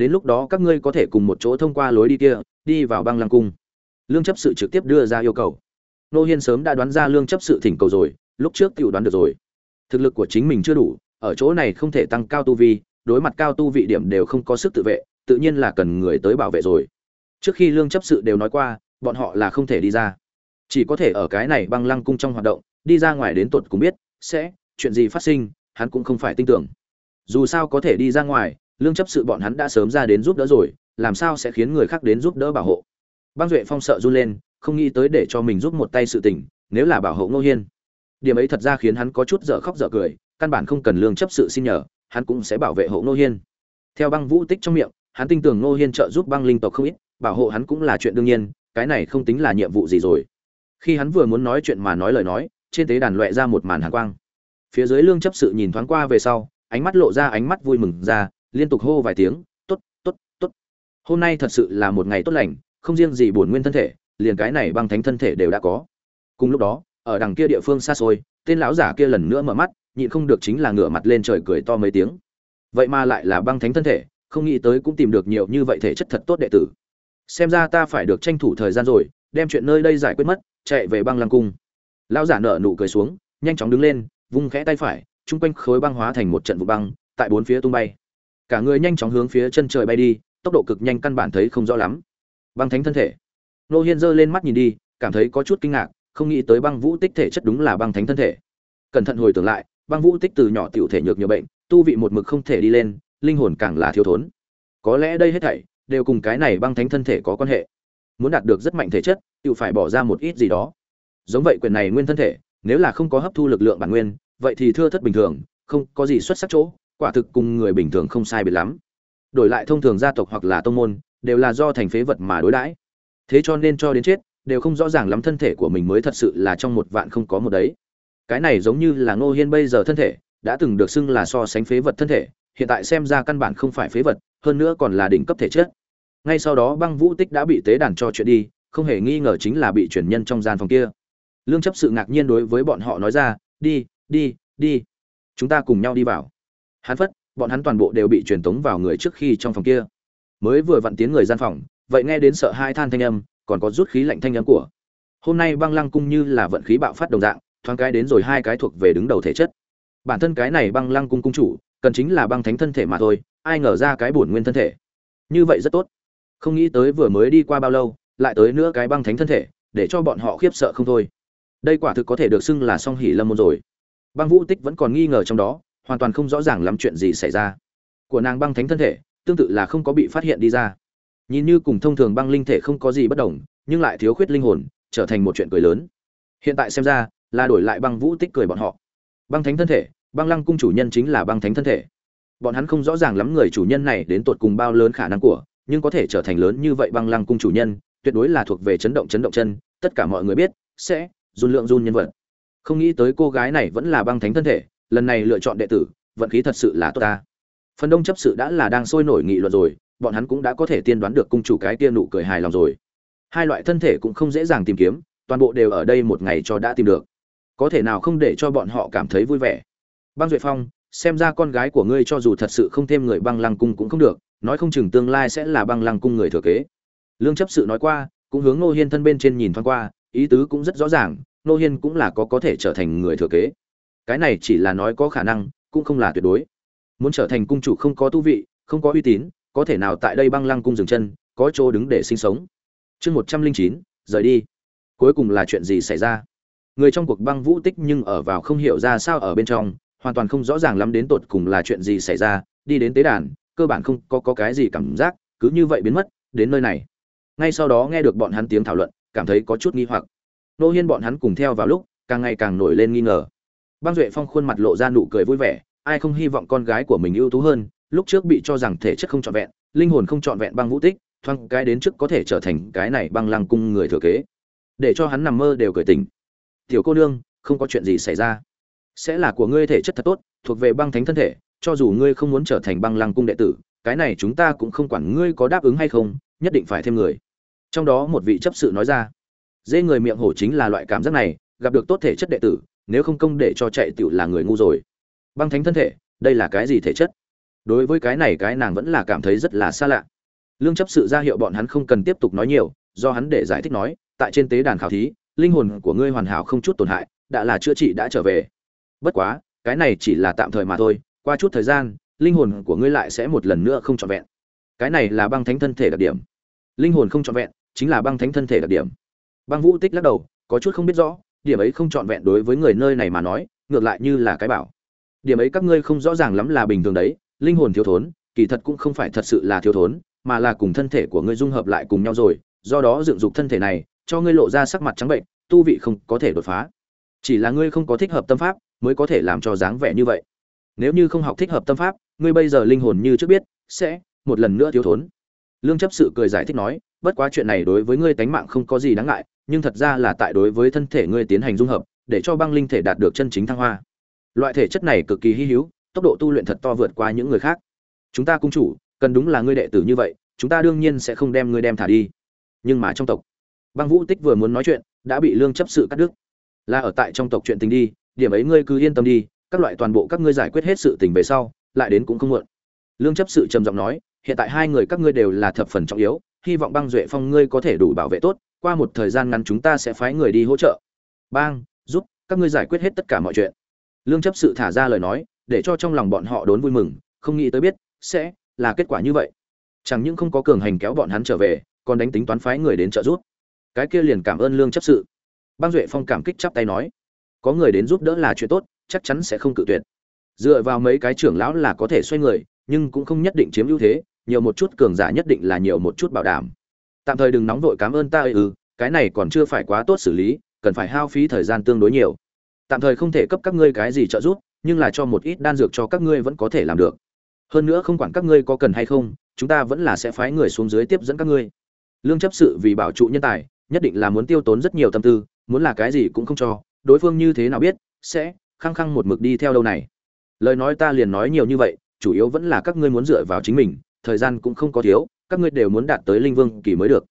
đến lúc đó các ngươi có thể cùng một chỗ thông qua lối đi kia, đi vào băng lăng cung. Lương chấp sự trực tiếp đưa ra yêu cầu. Nô hiên sớm đã đoán ra lương chấp sự thỉnh cầu rồi, lúc trước tự đoán được rồi. Thực lực của chính mình chưa đủ, ở chỗ này không thể tăng cao tu vi, đối mặt cao tu vị điểm đều không có sức tự vệ, tự nhiên là cần người tới bảo vệ rồi. Trước khi lương chấp sự đều nói qua, bọn họ là không thể đi ra. Chỉ có thể ở cái này băng lăng cung trong hoạt động, đi ra ngoài đến tuột cũng biết sẽ, chuyện gì phát sinh, hắn cũng không phải tin tưởng. Dù sao có thể đi ra ngoài lương chấp sự bọn hắn đã sớm ra đến giúp đỡ rồi, làm sao sẽ khiến người khác đến giúp đỡ bảo hộ? Băng duệ phong sợ run lên, không nghĩ tới để cho mình giúp một tay sự tình, nếu là bảo hộ ngô hiên. Điểm ấy thật ra khiến hắn có chút dở khóc dở cười, căn bản không cần lương chấp sự xin nhờ, hắn cũng sẽ bảo vệ hộ ngô hiên. Theo băng vũ tích trong miệng, hắn tin tưởng ngô hiên trợ giúp băng linh tộc không ít, bảo hộ hắn cũng là chuyện đương nhiên, cái này không tính là nhiệm vụ gì rồi. Khi hắn vừa muốn nói chuyện mà nói lời nói, trên tế đàn loẹ ra một màn hàn quang. Phía dưới lương chấp sự nhìn thoáng qua về sau, ánh mắt lộ ra ánh mắt vui mừng ra liên tục hô vài tiếng, tốt tốt tốt. Hôm nay thật sự là một ngày tốt lành, không riêng gì bổn nguyên thân thể, liền cái này băng thánh thân thể đều đã có. Cùng lúc đó, ở đằng kia địa phương xa xôi, tên lão giả kia lần nữa mở mắt, nhịn không được chính là ngửa mặt lên trời cười to mấy tiếng. Vậy mà lại là băng thánh thân thể, không nghĩ tới cũng tìm được nhiều như vậy thể chất thật tốt đệ tử. Xem ra ta phải được tranh thủ thời gian rồi, đem chuyện nơi đây giải quyết mất, chạy về băng lăng cung. Lão giả nở nụ cười xuống, nhanh chóng đứng lên, vung khẽ tay phải, chung quanh khối băng hóa thành một trận vụ băng, tại bốn phía tung bay cả người nhanh chóng hướng phía chân trời bay đi, tốc độ cực nhanh căn bản thấy không rõ lắm. Băng thánh thân thể. Nô hiên giơ lên mắt nhìn đi, cảm thấy có chút kinh ngạc, không nghĩ tới băng vũ tích thể chất đúng là băng thánh thân thể. Cẩn thận hồi tưởng lại, băng vũ tích từ nhỏ tiểu thể nhược nhiều bệnh, tu vị một mực không thể đi lên, linh hồn càng là thiếu thốn. Có lẽ đây hết thảy đều cùng cái này băng thánh thân thể có quan hệ. Muốn đạt được rất mạnh thể chất tự phải bỏ ra một ít gì đó. Giống vậy quyền này nguyên thân thể, nếu là không có hấp thu lực lượng bản nguyên, vậy thì thưa thất bình thường, không có gì xuất sắc chỗ quả thực cùng người bình thường không sai biệt lắm. Đổi lại thông thường gia tộc hoặc là tông môn, đều là do thành phế vật mà đối đãi. Thế cho nên cho đến chết, đều không rõ ràng lắm thân thể của mình mới thật sự là trong một vạn không có một đấy. Cái này giống như là ngô hiên bây giờ thân thể, đã từng được xưng là so sánh phế vật thân thể, hiện tại xem ra căn bản không phải phế vật, hơn nữa còn là đỉnh cấp thể chất. Ngay sau đó băng vũ tích đã bị tế đàn cho chuyện đi, không hề nghi ngờ chính là bị chuyển nhân trong gian phòng kia. Lương chấp sự ngạc nhiên đối với bọn họ nói ra, đi đi đi. Chúng ta cùng nhau đi vào hắn phất, bọn hắn toàn bộ đều bị truyền tống vào người trước khi trong phòng kia. Mới vừa vặn tiến người gian phòng, vậy nghe đến sợ hai than thanh âm, còn có rút khí lạnh thanh âm của. Hôm nay băng lăng cung như là vận khí bạo phát đồng dạng, thoáng cái đến rồi hai cái thuộc về đứng đầu thể chất. Bản thân cái này băng lăng cung cung chủ, cần chính là băng thánh thân thể mà thôi, ai ngờ ra cái bổn nguyên thân thể. Như vậy rất tốt. Không nghĩ tới vừa mới đi qua bao lâu, lại tới nữa cái băng thánh thân thể, để cho bọn họ khiếp sợ không thôi. Đây quả thực có thể được xưng là song hỉ lâm môn rồi. Băng vũ tích vẫn còn nghi ngờ trong đó hoàn toàn không rõ ràng lắm chuyện gì xảy ra. Của nàng băng thánh thân thể, tương tự là không có bị phát hiện đi ra. Nhìn như cùng thông thường băng linh thể không có gì bất đồng, nhưng lại thiếu khuyết linh hồn, trở thành một chuyện cười lớn. Hiện tại xem ra, là đổi lại băng vũ tích cười bọn họ. Băng thánh thân thể, băng lăng cung chủ nhân chính là băng thánh thân thể. Bọn hắn không rõ ràng lắm người chủ nhân này đến tột cùng bao lớn khả năng của, nhưng có thể trở thành lớn như vậy băng lăng cung chủ nhân, tuyệt đối là thuộc về chấn động chấn động chân, tất cả mọi người biết, sẽ, run lượng run nhân vật. Không nghĩ tới cô gái này vẫn là băng thánh thân thể lần này lựa chọn đệ tử, vận khí thật sự là tốt ta. Phần đông chấp sự đã là đang sôi nổi nghị luận rồi, bọn hắn cũng đã có thể tiên đoán được cung chủ cái kia nụ cười hài lòng rồi. Hai loại thân thể cũng không dễ dàng tìm kiếm, toàn bộ đều ở đây một ngày cho đã tìm được. Có thể nào không để cho bọn họ cảm thấy vui vẻ? Băng duệ phong, xem ra con gái của ngươi cho dù thật sự không thêm người băng lăng cung cũng không được, nói không chừng tương lai sẽ là băng lăng cung người thừa kế. Lương chấp sự nói qua, cũng hướng nô hiên thân bên trên nhìn thoáng qua, ý tứ cũng rất rõ ràng nô hiên cũng là có có thể trở thành người thừa kế cái này chỉ là nói có khả năng cũng không là tuyệt đối. Muốn trở thành cung chủ không có tu vị không có uy tín có thể nào tại đây băng lăng cung dừng chân có chỗ đứng để sinh sống. Chương một trăm linh chín rời đi. Cuối cùng là chuyện gì xảy ra? Người trong cuộc băng vũ tích nhưng ở vào không hiểu ra sao ở bên trong hoàn toàn không rõ ràng lắm đến tột cùng là chuyện gì xảy ra đi đến tế đàn cơ bản không có, có cái gì cảm giác cứ như vậy biến mất đến nơi này. Ngay sau đó nghe được bọn hắn tiếng thảo luận cảm thấy có chút nghi hoặc. Nô hiên bọn hắn cùng theo vào lúc càng ngày càng nổi lên nghi ngờ băng duệ phong khuôn mặt lộ ra nụ cười vui vẻ, ai không hy vọng con gái của mình ưu tú hơn, lúc trước bị cho rằng thể chất không trọn vẹn, linh hồn không trọn vẹn băng vũ tích, thoáng cái đến trước có thể trở thành cái này băng lăng cung người thừa kế. Để cho hắn nằm mơ đều cởi tỉnh. tiểu cô nương, không có chuyện gì xảy ra. Sẽ là của ngươi thể chất thật tốt, thuộc về băng thánh thân thể, cho dù ngươi không muốn trở thành băng lăng cung đệ tử, cái này chúng ta cũng không quản ngươi có đáp ứng hay không, nhất định phải thêm người. Trong đó một vị chấp sự nói ra. Dê người miệng hổ chính là loại cảm giác này, gặp được tốt thể chất đệ tử nếu không công để cho chạy tựu là người ngu rồi. Băng thánh thân thể, đây là cái gì thể chất? Đối với cái này cái nàng vẫn là cảm thấy rất là xa lạ. Lương chấp sự ra hiệu bọn hắn không cần tiếp tục nói nhiều, do hắn để giải thích nói, tại trên tế đàn khảo thí, linh hồn của ngươi hoàn hảo không chút tổn hại, đã là chữa trị đã trở về. Bất quá, cái này chỉ là tạm thời mà thôi, qua chút thời gian, linh hồn của ngươi lại sẽ một lần nữa không trọn vẹn. Cái này là băng thánh thân thể đặc điểm. Linh hồn không trọn vẹn, chính là băng thánh thân thể đặc điểm. Băng vũ tích lắc đầu, có chút không biết rõ điểm ấy không trọn vẹn đối với người nơi này mà nói, ngược lại như là cái bảo. Điểm ấy các ngươi không rõ ràng lắm là bình thường đấy, linh hồn thiếu thốn, kỳ thật cũng không phải thật sự là thiếu thốn, mà là cùng thân thể của ngươi dung hợp lại cùng nhau rồi, do đó dựng dục thân thể này, cho ngươi lộ ra sắc mặt trắng bệnh, tu vị không có thể đột phá. Chỉ là ngươi không có thích hợp tâm pháp, mới có thể làm cho dáng vẻ như vậy. Nếu như không học thích hợp tâm pháp, ngươi bây giờ linh hồn như trước biết, sẽ một lần nữa thiếu thốn. Lương chấp sự cười giải thích nói, bất quá chuyện này đối với ngươi tánh mạng không có gì đáng ngại nhưng thật ra là tại đối với thân thể ngươi tiến hành dung hợp, để cho băng linh thể đạt được chân chính thăng hoa. Loại thể chất này cực kỳ hi hữu, tốc độ tu luyện thật to vượt qua những người khác. Chúng ta cung chủ, cần đúng là ngươi đệ tử như vậy, chúng ta đương nhiên sẽ không đem ngươi đem thả đi. Nhưng mà trong tộc, băng vũ tích vừa muốn nói chuyện, đã bị lương chấp sự cắt đứt. Là ở tại trong tộc chuyện tình đi, điểm ấy ngươi cứ yên tâm đi, các loại toàn bộ các ngươi giải quyết hết sự tình về sau, lại đến cũng không muộn. Lương chấp sự trầm giọng nói, hiện tại hai người các ngươi đều là thập phần trọng yếu, hy vọng băng duệ phong ngươi có thể đủ bảo vệ tốt qua một thời gian ngắn chúng ta sẽ phái người đi hỗ trợ. Bang, giúp, các ngươi giải quyết hết tất cả mọi chuyện. Lương chấp sự thả ra lời nói, để cho trong lòng bọn họ đốn vui mừng, không nghĩ tới biết, sẽ là kết quả như vậy. Chẳng những không có cường hành kéo bọn hắn trở về, còn đánh tính toán phái người đến trợ giúp. Cái kia liền cảm ơn lương chấp sự. Bang duệ phong cảm kích chắp tay nói, có người đến giúp đỡ là chuyện tốt, chắc chắn sẽ không cự tuyệt. Dựa vào mấy cái trưởng lão là có thể xoay người, nhưng cũng không nhất định chiếm ưu thế, nhiều một chút cường giả nhất định là nhiều một chút bảo đảm tạm thời đừng nóng vội cảm ơn ta ư ừ, cái này còn chưa phải quá tốt xử lý, cần phải hao phí thời gian tương đối nhiều. Tạm thời không thể cấp các ngươi cái gì trợ giúp, nhưng là cho một ít đan dược cho các ngươi vẫn có thể làm được. Hơn nữa không quản các ngươi có cần hay không, chúng ta vẫn là sẽ phái người xuống dưới tiếp dẫn các ngươi. Lương chấp sự vì bảo trụ nhân tài, nhất định là muốn tiêu tốn rất nhiều tâm tư, muốn là cái gì cũng không cho, đối phương như thế nào biết, sẽ khăng khăng một mực đi theo đâu này. Lời nói ta liền nói nhiều như vậy, chủ yếu vẫn là các ngươi muốn dựa vào chính mình, thời gian cũng không có thiếu các ngươi đều muốn đạt tới linh vương kỳ mới được.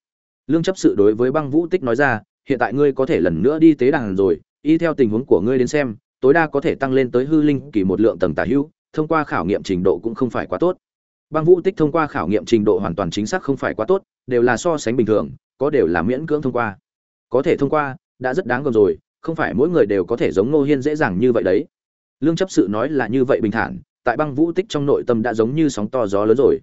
Lương chấp sự đối với băng vũ tích nói ra, hiện tại ngươi có thể lần nữa đi tế đàn rồi, y theo tình huống của ngươi đến xem, tối đa có thể tăng lên tới hư linh kỳ một lượng tầng tả hữu, thông qua khảo nghiệm trình độ cũng không phải quá tốt. Băng vũ tích thông qua khảo nghiệm trình độ hoàn toàn chính xác không phải quá tốt, đều là so sánh bình thường, có đều là miễn cưỡng thông qua. Có thể thông qua, đã rất đáng gờm rồi, không phải mỗi người đều có thể giống ngô hiên dễ dàng như vậy đấy. Lương chấp sự nói là như vậy bình thản, tại băng vũ tích trong nội tâm đã giống như sóng to gió lớn rồi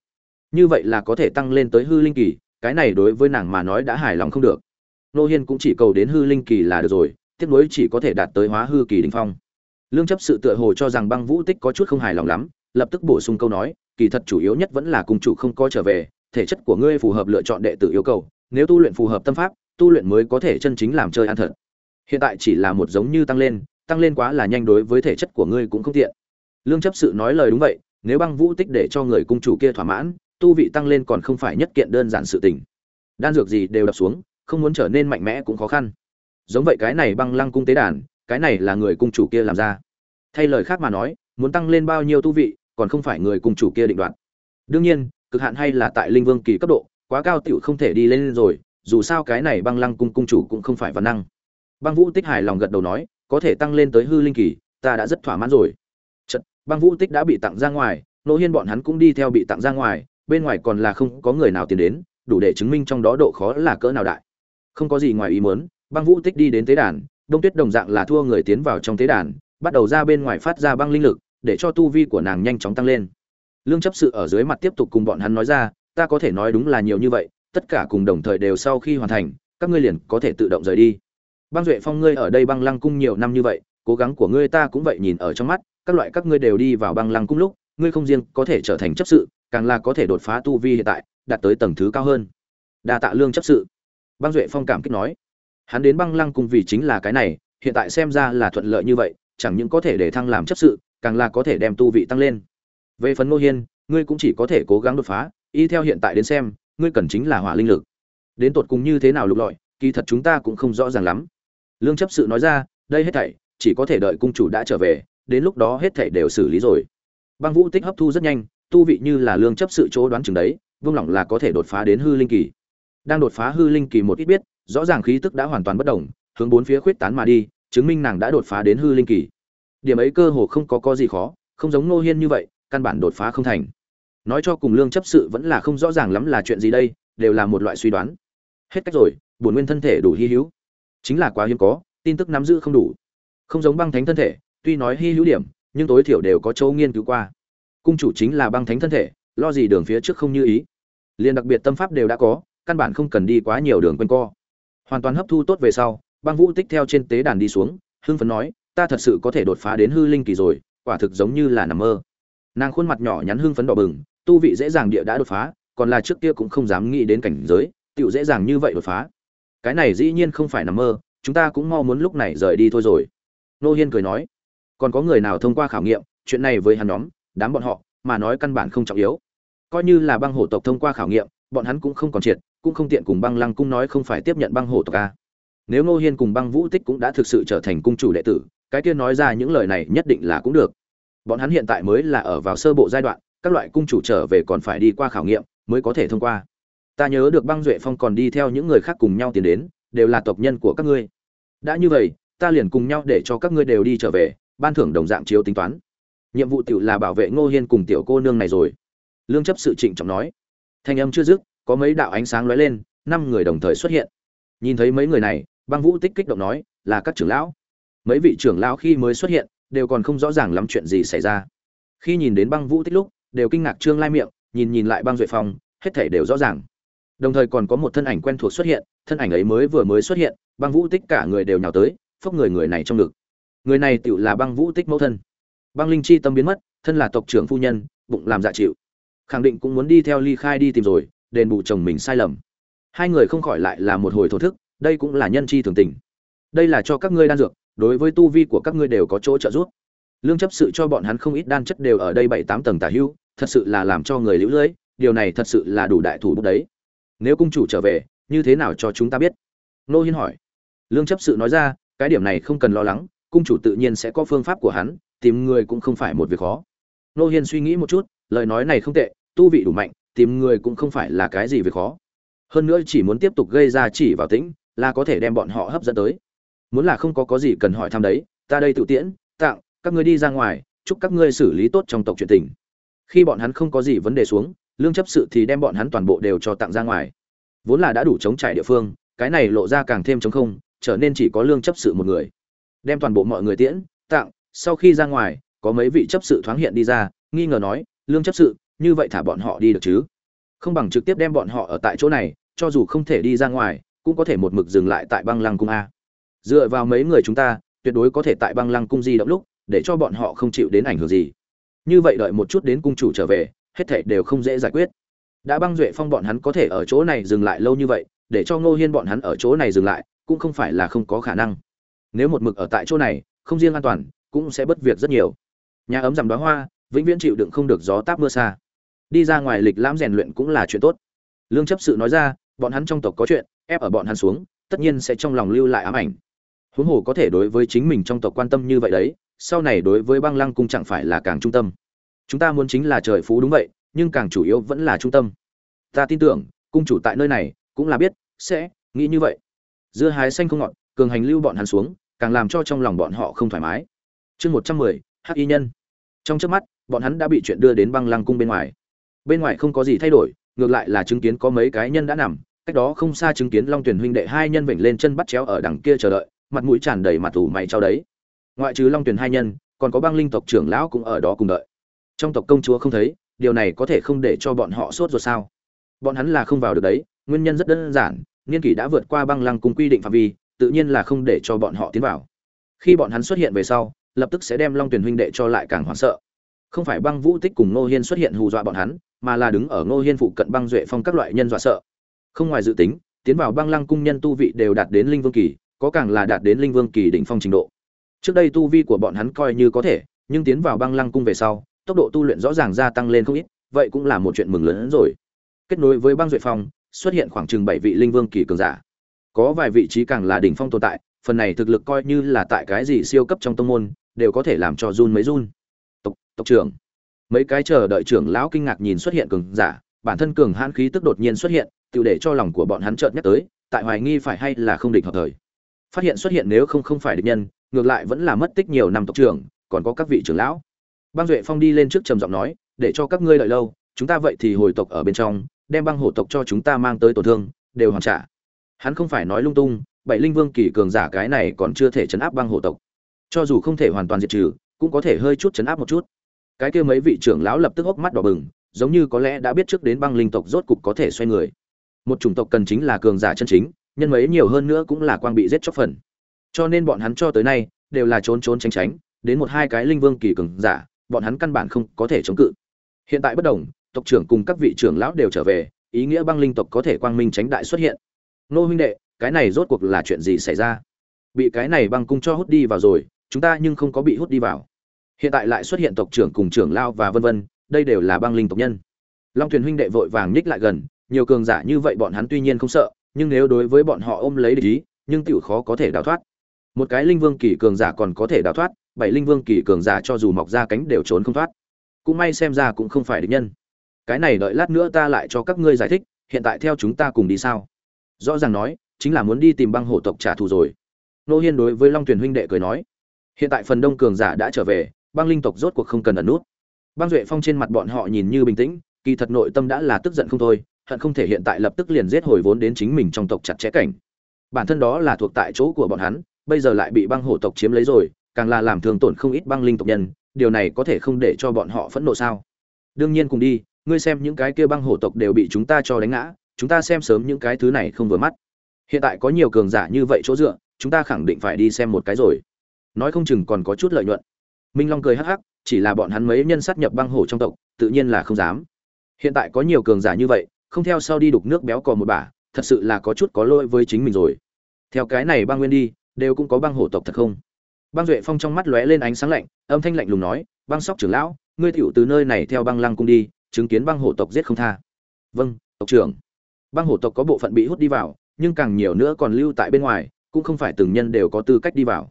như vậy là có thể tăng lên tới hư linh kỳ, cái này đối với nàng mà nói đã hài lòng không được. Nô hiên cũng chỉ cầu đến hư linh kỳ là được rồi tiếp nối chỉ có thể đạt tới hóa hư kỳ đỉnh phong. Lương chấp sự tựa hồ cho rằng băng vũ tích có chút không hài lòng lắm, lập tức bổ sung câu nói, kỳ thật chủ yếu nhất vẫn là cung chủ không có trở về, thể chất của ngươi phù hợp lựa chọn đệ tử yêu cầu, nếu tu luyện phù hợp tâm pháp, tu luyện mới có thể chân chính làm chơi ăn thật. Hiện tại chỉ là một giống như tăng lên tăng lên quá là nhanh đối với thể chất của ngươi cũng không tiện. Lương chấp sự nói lời đúng vậy, nếu băng vũ tích để cho người cung chủ kia thỏa mãn tu vị tăng lên còn không phải nhất kiện đơn giản sự tình. Đan dược gì đều đập xuống không muốn trở nên mạnh mẽ cũng khó khăn. Giống vậy cái này băng lăng cung tế đàn cái này là người cung chủ kia làm ra. Thay lời khác mà nói muốn tăng lên bao nhiêu tu vị còn không phải người cung chủ kia định đoạt. Đương nhiên cực hạn hay là tại linh vương kỳ cấp độ quá cao tiểu không thể đi lên rồi dù sao cái này băng lăng cung cung chủ cũng không phải văn năng. Băng vũ tích hài lòng gật đầu nói có thể tăng lên tới hư linh kỳ ta đã rất thỏa mãn rồi. Chật, băng vũ tích đã bị tặng ra ngoài nô hiên bọn hắn cũng đi theo bị tặng ra ngoài bên ngoài còn là không có người nào tiến đến, đủ để chứng minh trong đó độ khó là cỡ nào đại. Không có gì ngoài ý muốn, băng vũ tích đi đến tế đàn, đông tuyết đồng dạng là thua người tiến vào trong tế đàn, bắt đầu ra bên ngoài phát ra băng linh lực, để cho tu vi của nàng nhanh chóng tăng lên. Lương chấp sự ở dưới mặt tiếp tục cùng bọn hắn nói ra, ta có thể nói đúng là nhiều như vậy, tất cả cùng đồng thời đều sau khi hoàn thành, các ngươi liền có thể tự động rời đi. Băng duệ phong, ngươi ở đây băng lăng cung nhiều năm như vậy, cố gắng của ngươi ta cũng vậy nhìn ở trong mắt, các loại các ngươi đều đi vào băng lăng cung lúc, ngươi không riêng có thể trở thành chấp sự càng là có thể đột phá tu vi hiện tại, đạt tới tầng thứ cao hơn. Đa tạ lương chấp sự. Băng duệ phong cảm kích nói. Hắn đến băng lăng cung vì chính là cái này, hiện tại xem ra là thuận lợi như vậy, chẳng những có thể để thăng làm chấp sự, càng là có thể đem tu vị tăng lên. Về phần ngô hiên, ngươi cũng chỉ có thể cố gắng đột phá, y theo hiện tại đến xem, ngươi cần chính là hỏa linh lực. Đến tột cùng như thế nào lục lọi, kỳ thật chúng ta cũng không rõ ràng lắm. Lương chấp sự nói ra, đây hết thảy, chỉ có thể đợi cung chủ đã trở về, đến lúc đó hết thảy đều xử lý rồi. Băng vũ tích hấp thu rất nhanh tu vị như là lương chấp sự chỗ đoán chừng đấy, vương lỏng là có thể đột phá đến hư linh kỳ. Đang đột phá hư linh kỳ một ít biết, rõ ràng khí tức đã hoàn toàn bất động hướng bốn phía khuyết tán mà đi, chứng minh nàng đã đột phá đến hư linh kỳ. Điểm ấy cơ hồ không có có gì khó, không giống nô hiên như vậy, căn bản đột phá không thành. Nói cho cùng lương chấp sự vẫn là không rõ ràng lắm là chuyện gì đây, đều là một loại suy đoán. Hết cách rồi, bổn nguyên thân thể đủ hy hữu. Chính là quá hiếm có, tin tức nắm giữ không đủ. Không giống băng thánh thân thể, tuy nói hy hữu điểm, nhưng tối thiểu đều có chỗ nghiên cứu qua cung chủ chính là băng thánh thân thể, lo gì đường phía trước không như ý. Liền đặc biệt tâm pháp đều đã có, căn bản không cần đi quá nhiều đường quanh co. Hoàn toàn hấp thu tốt về sau, băng vũ tích theo trên tế đàn đi xuống, hưng phấn nói, ta thật sự có thể đột phá đến hư linh kỳ rồi, quả thực giống như là nằm mơ. Nàng khuôn mặt nhỏ nhắn hưng phấn đỏ bừng, tu vị dễ dàng địa đã đột phá, còn là trước kia cũng không dám nghĩ đến cảnh giới tựu dễ dàng như vậy đột phá. Cái này dĩ nhiên không phải nằm mơ, chúng ta cũng mau muốn lúc này rời đi thôi rồi. Nô hiên cười nói, còn có người nào thông qua khảo nghiệm, chuyện này với hắn nhóm đám bọn họ, mà nói căn bản không trọng yếu. Coi như là băng hổ tộc thông qua khảo nghiệm, bọn hắn cũng không còn triệt, cũng không tiện cùng băng lăng cung nói không phải tiếp nhận băng hổ tộc a. Nếu Ngô hiên cùng băng vũ tích cũng đã thực sự trở thành cung chủ đệ tử, cái kia nói ra những lời này nhất định là cũng được. Bọn hắn hiện tại mới là ở vào sơ bộ giai đoạn, các loại cung chủ trở về còn phải đi qua khảo nghiệm, mới có thể thông qua. Ta nhớ được băng duệ phong còn đi theo những người khác cùng nhau tiến đến, đều là tộc nhân của các ngươi. Đã như vậy, ta liền cùng nhau để cho các ngươi đều đi trở về, ban thưởng đồng dạng chiếu tính toán nhiệm vụ tiểu là bảo vệ ngô hiên cùng tiểu cô nương này rồi. Lương chấp sự trịnh trọng nói. Thanh âm chưa dứt, có mấy đạo ánh sáng lóe lên, năm người đồng thời xuất hiện. Nhìn thấy mấy người này, băng vũ tích kích động nói, là các trưởng lão. Mấy vị trưởng lão khi mới xuất hiện, đều còn không rõ ràng lắm chuyện gì xảy ra. Khi nhìn đến băng vũ tích lúc, đều kinh ngạc trương lai miệng, nhìn nhìn lại băng duệ phong, hết thể đều rõ ràng. Đồng thời còn có một thân ảnh quen thuộc xuất hiện, thân ảnh ấy mới vừa mới xuất hiện, băng vũ tích cả người đều nhào tới, phốc người người này trong ngực. Người này tựu là băng vũ tích mẫu thân băng linh chi tâm biến mất, thân là tộc trưởng phu nhân, bụng làm dạ chịu. Khẳng định cũng muốn đi theo ly khai đi tìm rồi, đền bù chồng mình sai lầm. Hai người không khỏi lại là một hồi thổ thức, đây cũng là nhân chi thường tình. Đây là cho các ngươi đan dược, đối với tu vi của các ngươi đều có chỗ trợ giúp. Lương chấp sự cho bọn hắn không ít đan chất đều ở đây bảy tám tầng tả hưu, thật sự là làm cho người lũ lưỡi điều này thật sự là đủ đại thủ bút đấy. Nếu cung chủ trở về, như thế nào cho chúng ta biết? Nô hiên hỏi. Lương chấp sự nói ra, cái điểm này không cần lo lắng, cung chủ tự nhiên sẽ có phương pháp của hắn tìm người cũng không phải một việc khó. Nô hiên suy nghĩ một chút, lời nói này không tệ, tu vị đủ mạnh, tìm người cũng không phải là cái gì việc khó. Hơn nữa chỉ muốn tiếp tục gây ra chỉ vào tĩnh, là có thể đem bọn họ hấp dẫn tới. Muốn là không có có gì cần hỏi thăm đấy, ta đây tự tiễn, tặng, các ngươi đi ra ngoài, chúc các ngươi xử lý tốt trong tộc chuyện tình. Khi bọn hắn không có gì vấn đề xuống, lương chấp sự thì đem bọn hắn toàn bộ đều cho tặng ra ngoài. Vốn là đã đủ chống trải địa phương, cái này lộ ra càng thêm chống không, trở nên chỉ có lương chấp sự một người. Đem toàn bộ mọi người tiễn, tặng sau khi ra ngoài, có mấy vị chấp sự thoáng hiện đi ra, nghi ngờ nói, lương chấp sự, như vậy thả bọn họ đi được chứ? Không bằng trực tiếp đem bọn họ ở tại chỗ này, cho dù không thể đi ra ngoài, cũng có thể một mực dừng lại tại băng lăng cung a. Dựa vào mấy người chúng ta, tuyệt đối có thể tại băng lăng cung di động lúc, để cho bọn họ không chịu đến ảnh hưởng gì. Như vậy đợi một chút đến cung chủ trở về, hết thảy đều không dễ giải quyết. Đã băng duệ phong bọn hắn có thể ở chỗ này dừng lại lâu như vậy, để cho ngô hiên bọn hắn ở chỗ này dừng lại, cũng không phải là không có khả năng. Nếu một mực ở tại chỗ này, không riêng an toàn cũng sẽ bất việc rất nhiều. Nhà ấm rằm đóa hoa, vĩnh viễn chịu đựng không được gió táp mưa xa. Đi ra ngoài lịch lãm rèn luyện cũng là chuyện tốt. Lương chấp sự nói ra, bọn hắn trong tộc có chuyện, ép ở bọn hắn xuống, tất nhiên sẽ trong lòng lưu lại ám ảnh. Huống hồ có thể đối với chính mình trong tộc quan tâm như vậy đấy, sau này đối với băng lăng cung chẳng phải là càng trung tâm. Chúng ta muốn chính là trời phú đúng vậy, nhưng càng chủ yếu vẫn là trung tâm. Ta tin tưởng, cung chủ tại nơi này, cũng là biết, sẽ nghĩ như vậy. Dưa hái xanh không ngọt, cường hành lưu bọn hắn xuống, càng làm cho trong lòng bọn họ không thoải mái chương một trăm mười, hắc y nhân. Trong trước mắt, bọn hắn đã bị chuyện đưa đến băng lăng cung bên ngoài. Bên ngoài không có gì thay đổi, ngược lại là chứng kiến có mấy cái nhân đã nằm, cách đó không xa chứng kiến long tuyển huynh đệ hai nhân vểnh lên chân bắt chéo ở đằng kia chờ đợi, mặt mũi tràn đầy mặt ủ mày trao đấy. Ngoại trừ long tuyển hai nhân, còn có băng linh tộc trưởng lão cũng ở đó cùng đợi. Trong tộc công chúa không thấy, điều này có thể không để cho bọn họ sốt ruột sao? Bọn hắn là không vào được đấy, nguyên nhân rất đơn giản, niên kỷ đã vượt qua băng lăng cùng quy định phạm vi, tự nhiên là không để cho bọn họ tiến vào. Khi bọn hắn xuất hiện về sau lập tức sẽ đem long tuyển huynh đệ cho lại càng hoảng sợ. Không phải băng vũ tích cùng ngô hiên xuất hiện hù dọa bọn hắn, mà là đứng ở ngô hiên phụ cận băng duệ phong các loại nhân dọa sợ. Không ngoài dự tính, tiến vào băng lăng cung nhân tu vị đều đạt đến linh vương kỳ, có càng là đạt đến linh vương kỳ đỉnh phong trình độ. Trước đây tu vi của bọn hắn coi như có thể, nhưng tiến vào băng lăng cung về sau, tốc độ tu luyện rõ ràng gia tăng lên không ít, vậy cũng là một chuyện mừng lớn hơn rồi. Kết nối với băng duệ phong, xuất hiện khoảng chừng bảy vị linh vương kỳ cường giả. Có vài vị trí càng là đỉnh phong tồn tại, phần này thực lực coi như là tại cái gì siêu cấp trong tông môn đều có thể làm cho run mấy run. Tộc tộc trưởng. Mấy cái chờ đợi trưởng lão kinh ngạc nhìn xuất hiện cường giả, bản thân cường hãn khí tức đột nhiên xuất hiện, tự để cho lòng của bọn hắn chợt nhắc tới, tại hoài nghi phải hay là không địch hợp thời. Phát hiện xuất hiện nếu không không phải địch nhân, ngược lại vẫn là mất tích nhiều năm tộc trưởng, còn có các vị trưởng lão. Băng duệ phong đi lên trước trầm giọng nói, để cho các ngươi đợi lâu, chúng ta vậy thì hồi tộc ở bên trong, đem băng hổ tộc cho chúng ta mang tới tổn thương, đều hoàn trả. Hắn không phải nói lung tung, bảy linh vương kỳ cường giả cái này còn chưa thể chấn áp băng hổ tộc cho dù không thể hoàn toàn diệt trừ, cũng có thể hơi chút chấn áp một chút. Cái kia mấy vị trưởng lão lập tức hốc mắt đỏ bừng, giống như có lẽ đã biết trước đến băng linh tộc rốt cục có thể xoay người. Một chủng tộc cần chính là cường giả chân chính, nhân mấy nhiều hơn nữa cũng là quang bị giết chóc phần. Cho nên bọn hắn cho tới nay, đều là trốn trốn tránh tránh, đến một hai cái linh vương kỳ cường giả, bọn hắn căn bản không có thể chống cự. Hiện tại bất đồng, tộc trưởng cùng các vị trưởng lão đều trở về, ý nghĩa băng linh tộc có thể quang minh tránh đại xuất hiện. Nô huynh đệ, cái này rốt cuộc là chuyện gì xảy ra? Bị cái này băng cung cho hút đi vào rồi chúng ta nhưng không có bị hút đi vào. Hiện tại lại xuất hiện tộc trưởng cùng trưởng lao và vân vân, đây đều là băng linh tộc nhân. Long thuyền huynh đệ vội vàng nhích lại gần, nhiều cường giả như vậy bọn hắn tuy nhiên không sợ, nhưng nếu đối với bọn họ ôm lấy địch ý, nhưng tiểu khó có thể đào thoát. Một cái linh vương kỳ cường giả còn có thể đào thoát, bảy linh vương kỳ cường giả cho dù mọc ra cánh đều trốn không thoát. Cũng may xem ra cũng không phải địch nhân. Cái này đợi lát nữa ta lại cho các ngươi giải thích, hiện tại theo chúng ta cùng đi sao? Rõ ràng nói, chính là muốn đi tìm băng hổ tộc trả thù rồi. Nô hiên đối với long tuyền huynh đệ cười nói hiện tại phần đông cường giả đã trở về, băng linh tộc rốt cuộc không cần ẩn nút. Băng duệ phong trên mặt bọn họ nhìn như bình tĩnh, kỳ thật nội tâm đã là tức giận không thôi, hận không thể hiện tại lập tức liền giết hồi vốn đến chính mình trong tộc chặt chẽ cảnh. Bản thân đó là thuộc tại chỗ của bọn hắn, bây giờ lại bị băng hổ tộc chiếm lấy rồi, càng là làm thường tổn không ít băng linh tộc nhân, điều này có thể không để cho bọn họ phẫn nộ sao? Đương nhiên cùng đi, ngươi xem những cái kia băng hổ tộc đều bị chúng ta cho đánh ngã, chúng ta xem sớm những cái thứ này không vừa mắt. Hiện tại có nhiều cường giả như vậy chỗ dựa, chúng ta khẳng định phải đi xem một cái rồi nói không chừng còn có chút lợi nhuận. Minh long cười hắc hắc, chỉ là bọn hắn mấy nhân sát nhập băng hổ trong tộc, tự nhiên là không dám. Hiện tại có nhiều cường giả như vậy, không theo sau đi đục nước béo cò một bả, thật sự là có chút có lỗi với chính mình rồi. Theo cái này băng nguyên đi, đều cũng có băng hổ tộc thật không? Băng duệ phong trong mắt lóe lên ánh sáng lạnh, âm thanh lạnh lùng nói, băng sóc trưởng lão, ngươi tiểu từ nơi này theo băng lăng cung đi, chứng kiến băng hổ tộc giết không tha. Vâng tộc trưởng. Băng hổ tộc có bộ phận bị hút đi vào, nhưng càng nhiều nữa còn lưu tại bên ngoài, cũng không phải từng nhân đều có tư cách đi vào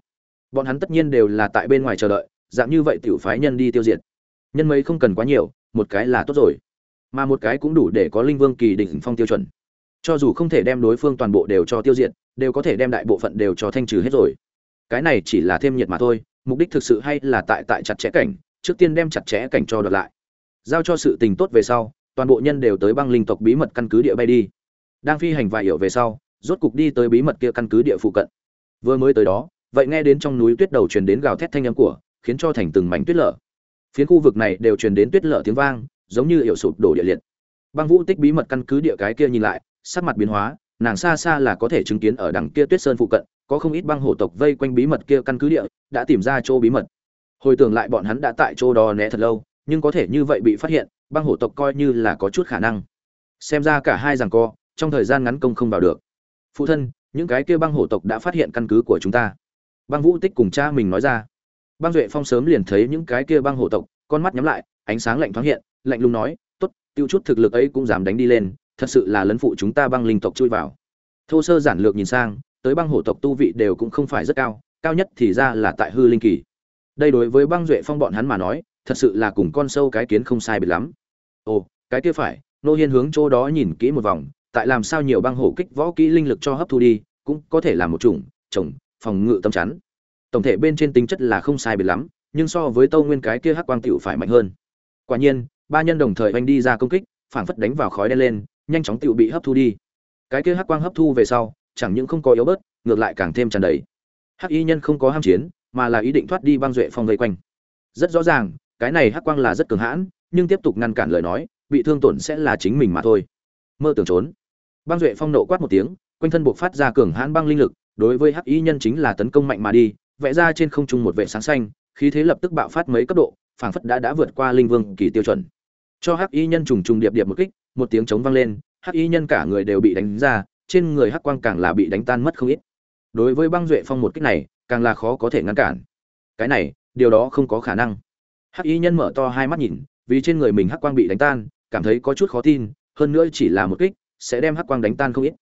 bọn hắn tất nhiên đều là tại bên ngoài chờ đợi, dạng như vậy tiểu phái nhân đi tiêu diệt. Nhân mấy không cần quá nhiều, một cái là tốt rồi. Mà một cái cũng đủ để có linh vương kỳ đỉnh phong tiêu chuẩn. Cho dù không thể đem đối phương toàn bộ đều cho tiêu diệt, đều có thể đem đại bộ phận đều cho thanh trừ hết rồi. Cái này chỉ là thêm nhiệt mà thôi, mục đích thực sự hay là tại tại chặt chẽ cảnh, trước tiên đem chặt chẽ cảnh cho đợt lại. Giao cho sự tình tốt về sau, toàn bộ nhân đều tới băng linh tộc bí mật căn cứ địa bay đi. Đang phi hành vài hiểu về sau, rốt cục đi tới bí mật kia căn cứ địa phụ cận. Vừa mới tới đó vậy nghe đến trong núi tuyết đầu truyền đến gào thét thanh âm của, khiến cho thành từng mảnh tuyết lở. Phiến khu vực này đều truyền đến tuyết lở tiếng vang, giống như hiệu sụp đổ địa liệt. Băng vũ tích bí mật căn cứ địa cái kia nhìn lại, sắc mặt biến hóa, nàng xa xa là có thể chứng kiến ở đằng kia tuyết sơn phụ cận, có không ít băng hổ tộc vây quanh bí mật kia căn cứ địa, đã tìm ra chỗ bí mật. Hồi tưởng lại bọn hắn đã tại chỗ đó né thật lâu, nhưng có thể như vậy bị phát hiện, băng hổ tộc coi như là có chút khả năng. Xem ra cả hai rằng co, trong thời gian ngắn công không vào được. Phụ thân, những cái kia băng hổ tộc đã phát hiện căn cứ của chúng ta băng vũ tích cùng cha mình nói ra. Băng duệ phong sớm liền thấy những cái kia băng hổ tộc, con mắt nhắm lại, ánh sáng lạnh thoáng hiện, lạnh lùng nói, tốt, tiêu chút thực lực ấy cũng dám đánh đi lên, thật sự là lấn phụ chúng ta băng linh tộc chui vào. Thô sơ giản lược nhìn sang, tới băng hổ tộc tu vị đều cũng không phải rất cao cao nhất thì ra là tại hư linh kỳ. Đây đối với băng duệ phong bọn hắn mà nói, thật sự là cùng con sâu cái kiến không sai biệt lắm. Ồ, cái kia phải, nô hiên hướng chỗ đó nhìn kỹ một vòng, tại làm sao nhiều băng hổ kích võ kỹ linh lực cho hấp thu đi, cũng có thể là một chủng trồng phòng ngự tâm chắn. Tổng thể bên trên tính chất là không sai biệt lắm, nhưng so với tâu nguyên cái kia hắc quang tiểu phải mạnh hơn. Quả nhiên, ba nhân đồng thời oanh đi ra công kích, phảng phất đánh vào khói đen lên, nhanh chóng tiểu bị hấp thu đi. Cái kia hắc quang hấp thu về sau, chẳng những không có yếu bớt, ngược lại càng thêm tràn đầy. Hắc y nhân không có ham chiến, mà là ý định thoát đi băng duệ phong vây quanh. Rất rõ ràng, cái này hắc quang là rất cường hãn, nhưng tiếp tục ngăn cản lời nói, bị thương tổn sẽ là chính mình mà thôi. Mơ tưởng trốn. Băng duệ phong nộ quát một tiếng, quanh thân buộc phát ra cường hãn băng linh lực đối với hắc y nhân chính là tấn công mạnh mà đi, vẽ ra trên không trung một vệ sáng xanh, khí thế lập tức bạo phát mấy cấp độ, phảng phất đã đã vượt qua linh vương kỳ tiêu chuẩn. Cho hắc y nhân trùng trùng điệp điệp một kích, một tiếng chống vang lên, hắc y nhân cả người đều bị đánh ra, trên người hắc quang càng là bị đánh tan mất không ít. Đối với băng duệ phong một kích này, càng là khó có thể ngăn cản. Cái này, điều đó không có khả năng. Hắc y nhân mở to hai mắt nhìn, vì trên người mình hắc quang bị đánh tan, cảm thấy có chút khó tin, hơn nữa chỉ là một kích, sẽ đem hắc quang đánh tan không ít.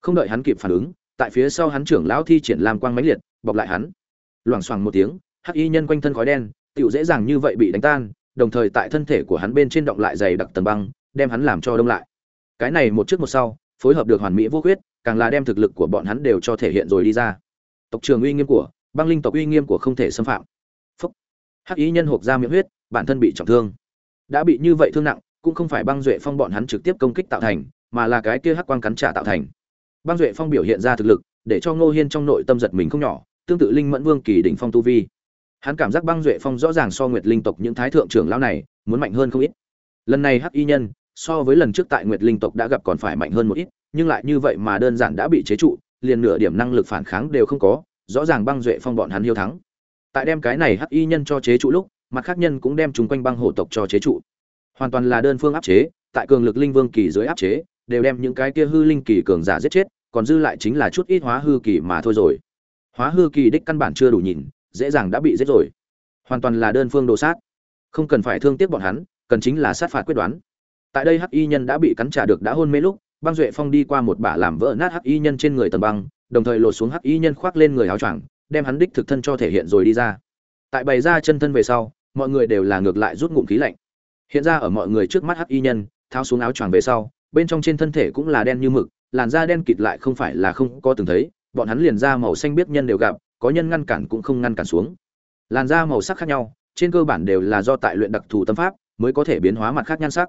Không đợi hắn kịp phản ứng tại phía sau hắn trưởng lão thi triển làm quang mãnh liệt, bọc lại hắn. Loảng xoảng một tiếng, hắc y nhân quanh thân khói đen tựu dễ dàng như vậy bị đánh tan, đồng thời tại thân thể của hắn bên trên động lại dày đặc tầng băng, đem hắn làm cho đông lại. Cái này một trước một sau, phối hợp được hoàn mỹ vô khuyết, càng là đem thực lực của bọn hắn đều cho thể hiện rồi đi ra. Tộc trường uy nghiêm của, băng linh tộc uy nghiêm của không thể xâm phạm. Phúc. Hắc ý nhân hộp ra miệng huyết, bản thân bị trọng thương. Đã bị như vậy thương nặng, cũng không phải băng duệ phong bọn hắn trực tiếp công kích tạo thành, mà là cái kia hắc quang cắn trả tạo thành băng duệ phong biểu hiện ra thực lực, để cho ngô hiên trong nội tâm giật mình không nhỏ, tương tự linh mẫn vương kỳ đỉnh phong tu vi. Hắn cảm giác băng duệ phong rõ ràng so nguyệt linh tộc những thái thượng trưởng lão này muốn mạnh hơn không ít. Lần này hắc y nhân, so với lần trước tại nguyệt linh tộc đã gặp còn phải mạnh hơn một ít, nhưng lại như vậy mà đơn giản đã bị chế trụ, liền nửa điểm năng lực phản kháng đều không có, rõ ràng băng duệ phong bọn hắn hiêu thắng. Tại đem cái này hắc y nhân cho chế trụ lúc, mặt khác nhân cũng đem chúng quanh băng hổ tộc cho chế trụ. Hoàn toàn là đơn phương áp chế, tại cường lực linh vương kỳ dưới áp chế đều đem những cái kia hư linh kỳ cường giả giết chết, còn dư lại chính là chút ít hóa hư kỳ mà thôi rồi. Hóa hư kỳ đích căn bản chưa đủ nhìn, dễ dàng đã bị giết rồi. Hoàn toàn là đơn phương đồ sát. Không cần phải thương tiếc bọn hắn, cần chính là sát phạt quyết đoán. Tại đây hắc y nhân đã bị cắn trả được đã hôn mê lúc, băng duệ phong đi qua một bả làm vỡ nát hắc y nhân trên người tầng băng, đồng thời lột xuống hắc y nhân khoác lên người áo choàng, đem hắn đích thực thân cho thể hiện rồi đi ra. Tại bày ra chân thân về sau, mọi người đều là ngược lại rút ngụm khí lạnh. Hiện ra ở mọi người trước mắt hắc y nhân, tháo xuống áo choàng về sau bên trong trên thân thể cũng là đen như mực, làn da đen kịt lại không phải là không có từng thấy, bọn hắn liền da màu xanh biết nhân đều gặp, có nhân ngăn cản cũng không ngăn cản xuống. Làn da màu sắc khác nhau, trên cơ bản đều là do tại luyện đặc thù tâm pháp, mới có thể biến hóa mặt khác nhan sắc.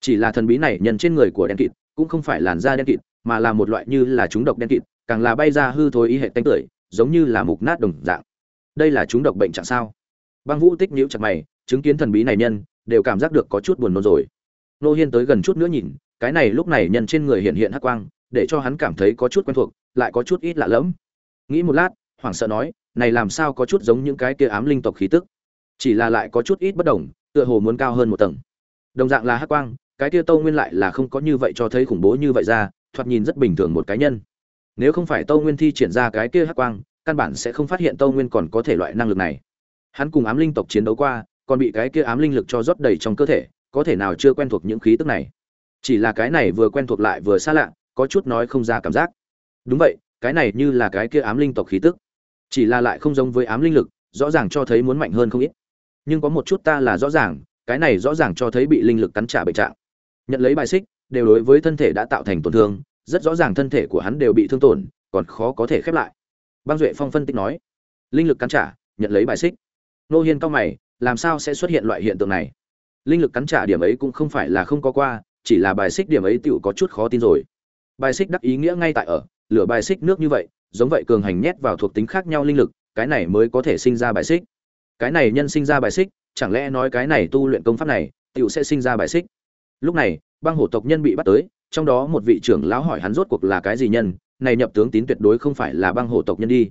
Chỉ là thần bí này nhân trên người của đen kịt, cũng không phải làn da đen kịt, mà là một loại như là chúng độc đen kịt, càng là bay ra hư thối ý hệ tanh tưởi, giống như là mục nát đồng dạng. Đây là chúng độc bệnh trạng sao? Băng vũ tích nhíu chặt mày, chứng kiến thần bí này nhân, đều cảm giác được có chút buồn nôn rồi. Nô hiên tới gần chút nữa nhìn cái này lúc này nhân trên người hiện hiện hắc quang, để cho hắn cảm thấy có chút quen thuộc, lại có chút ít lạ lẫm. Nghĩ một lát, hoảng sợ nói, này làm sao có chút giống những cái kia ám linh tộc khí tức? Chỉ là lại có chút ít bất đồng, tựa hồ muốn cao hơn một tầng. Đồng dạng là hắc quang, cái kia tâu nguyên lại là không có như vậy cho thấy khủng bố như vậy ra, thoạt nhìn rất bình thường một cái nhân. Nếu không phải tâu nguyên thi triển ra cái kia hắc quang, căn bản sẽ không phát hiện tâu nguyên còn có thể loại năng lực này. Hắn cùng ám linh tộc chiến đấu qua, còn bị cái kia ám linh lực cho rót đầy trong cơ thể, có thể nào chưa quen thuộc những khí tức này? Chỉ là cái này vừa quen thuộc lại vừa xa lạ, có chút nói không ra cảm giác. Đúng vậy, cái này như là cái kia ám linh tộc khí tức. Chỉ là lại không giống với ám linh lực, rõ ràng cho thấy muốn mạnh hơn không ít. Nhưng có một chút ta là rõ ràng, cái này rõ ràng cho thấy bị linh lực cắn trả bệnh trạng. Nhận lấy bài xích, đều đối với thân thể đã tạo thành tổn thương, rất rõ ràng thân thể của hắn đều bị thương tổn, còn khó có thể khép lại. Băng duệ phong phân tích nói, linh lực cắn trả, nhận lấy bài xích. Nô hiên cao mày, làm sao sẽ xuất hiện loại hiện tượng này? Linh lực cắn trả điểm ấy cũng không phải là không có qua chỉ là bài xích điểm ấy tựu có chút khó tin rồi. Bài xích đắc ý nghĩa ngay tại ở, lửa bài xích nước như vậy, giống vậy cường hành nhét vào thuộc tính khác nhau linh lực, cái này mới có thể sinh ra bài xích. Cái này nhân sinh ra bài xích, chẳng lẽ nói cái này tu luyện công pháp này, tựu sẽ sinh ra bài xích? Lúc này, băng hổ tộc nhân bị bắt tới, trong đó một vị trưởng lão hỏi hắn rốt cuộc là cái gì nhân, này nhập tướng tín tuyệt đối không phải là băng hổ tộc nhân đi.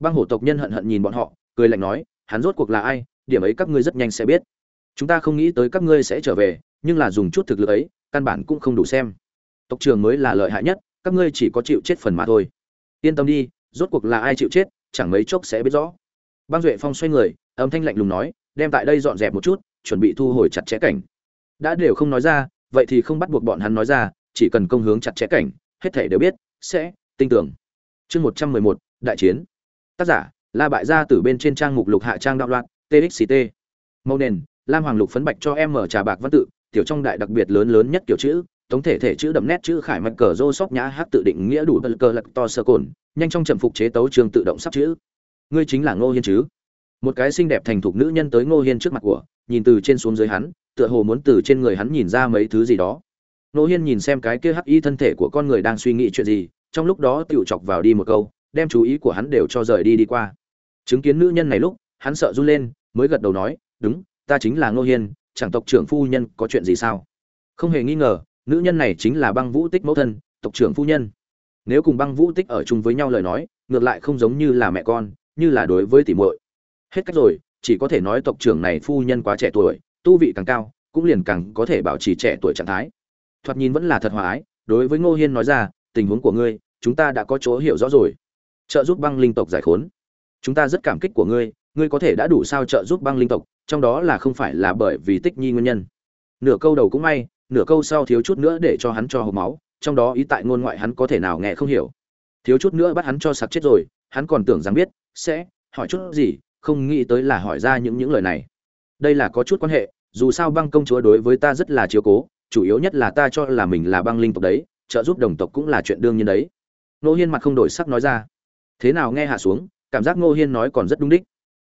Băng hổ tộc nhân hận hận nhìn bọn họ, cười lạnh nói, hắn rốt cuộc là ai, điểm ấy các ngươi rất nhanh sẽ biết. Chúng ta không nghĩ tới các ngươi sẽ trở về, nhưng là dùng chút thực lực ấy căn bản cũng không đủ xem. Tộc trường mới là lợi hại nhất, các ngươi chỉ có chịu chết phần mà thôi. Yên tâm đi, rốt cuộc là ai chịu chết, chẳng mấy chốc sẽ biết rõ. Băng duệ phong xoay người, âm thanh lạnh lùng nói, đem tại đây dọn dẹp một chút, chuẩn bị thu hồi chặt chẽ cảnh. Đã đều không nói ra, vậy thì không bắt buộc bọn hắn nói ra, chỉ cần công hướng chặt chẽ cảnh, hết thể đều biết, sẽ tin tưởng. Chương một trăm mười một, đại chiến. Tác giả, la bại gia từ bên trên trang mục lục hạ trang đạo loạn txt màu nền, lam hoàng lục phấn bạch cho em mở trà bạc văn tự tiểu trong đại đặc biệt lớn lớn nhất kiểu chữ, tổng thể thể chữ đậm nét chữ khải mạch cờ rô sóc nhã hát tự định nghĩa đủ bật cờ lật to sơ cồn, nhanh trong trầm phục chế tấu trường tự động sắp chữ. Ngươi chính là ngô hiên chứ? Một cái xinh đẹp thành thục nữ nhân tới ngô hiên trước mặt của, nhìn từ trên xuống dưới hắn, tựa hồ muốn từ trên người hắn nhìn ra mấy thứ gì đó. Ngô hiên nhìn xem cái kia hắc y thân thể của con người đang suy nghĩ chuyện gì, trong lúc đó tựu chọc vào đi một câu, đem chú ý của hắn đều cho rời đi đi qua. Chứng kiến nữ nhân này lúc, hắn sợ run lên, mới gật đầu nói, đúng, ta chính là ngô hiên chẳng tộc trưởng phu nhân có chuyện gì sao? Không hề nghi ngờ, nữ nhân này chính là băng vũ tích mẫu thân, tộc trưởng phu nhân. Nếu cùng băng vũ tích ở chung với nhau lời nói, ngược lại không giống như là mẹ con, như là đối với tỷ muội. Hết cách rồi, chỉ có thể nói tộc trưởng này phu nhân quá trẻ tuổi, tu vị càng cao, cũng liền càng có thể bảo trì trẻ tuổi trạng thái. Thoạt nhìn vẫn là thật hòa ái, đối với ngô hiên nói ra, tình huống của ngươi, chúng ta đã có chỗ hiểu rõ rồi. Trợ giúp băng linh tộc giải khốn. Chúng ta rất cảm kích của ngươi ngươi có thể đã đủ sao trợ giúp băng linh tộc trong đó là không phải là bởi vì tích nhi nguyên nhân. Nửa câu đầu cũng may, nửa câu sau thiếu chút nữa để cho hắn cho hộp máu, trong đó ý tại ngôn ngoại hắn có thể nào nghe không hiểu. Thiếu chút nữa bắt hắn cho sặc chết rồi, hắn còn tưởng rằng biết, sẽ hỏi chút gì, không nghĩ tới là hỏi ra những những lời này. Đây là có chút quan hệ, dù sao băng công chúa đối với ta rất là chiếu cố, chủ yếu nhất là ta cho là mình là băng linh tộc đấy, trợ giúp đồng tộc cũng là chuyện đương nhiên đấy. Nô hiên mặt không đổi sắc nói ra. Thế nào nghe hạ xuống, cảm giác ngô hiên nói còn rất đúng đích.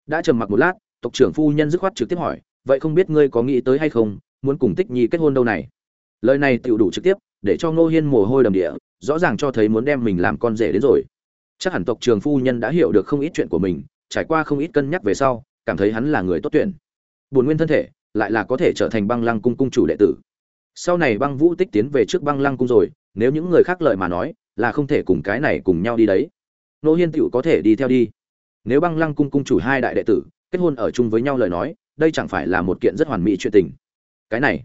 Đã trầm mặc một lát tộc trưởng phu nhân dứt khoát trực tiếp hỏi, vậy không biết ngươi có nghĩ tới hay không, muốn cùng tích nhi kết hôn đâu này? Lời này tựu đủ trực tiếp, để cho ngô hiên mồ hôi đầm địa, rõ ràng cho thấy muốn đem mình làm con rể đến rồi. Chắc hẳn tộc trường phu nhân đã hiểu được không ít chuyện của mình, trải qua không ít cân nhắc về sau, cảm thấy hắn là người tốt tuyển. Buồn nguyên thân thể, lại là có thể trở thành băng lăng cung cung chủ đệ tử. Sau này băng vũ tích tiến về trước băng lăng cung rồi, nếu những người khác lợi mà nói, là không thể cùng cái này cùng nhau đi đấy. Nô hiên tựu có thể đi theo đi. Nếu băng lăng cung cung chủ hai đại đệ tử kết hôn ở chung với nhau lời nói, đây chẳng phải là một kiện rất hoàn mỹ chuyện tình. Cái này,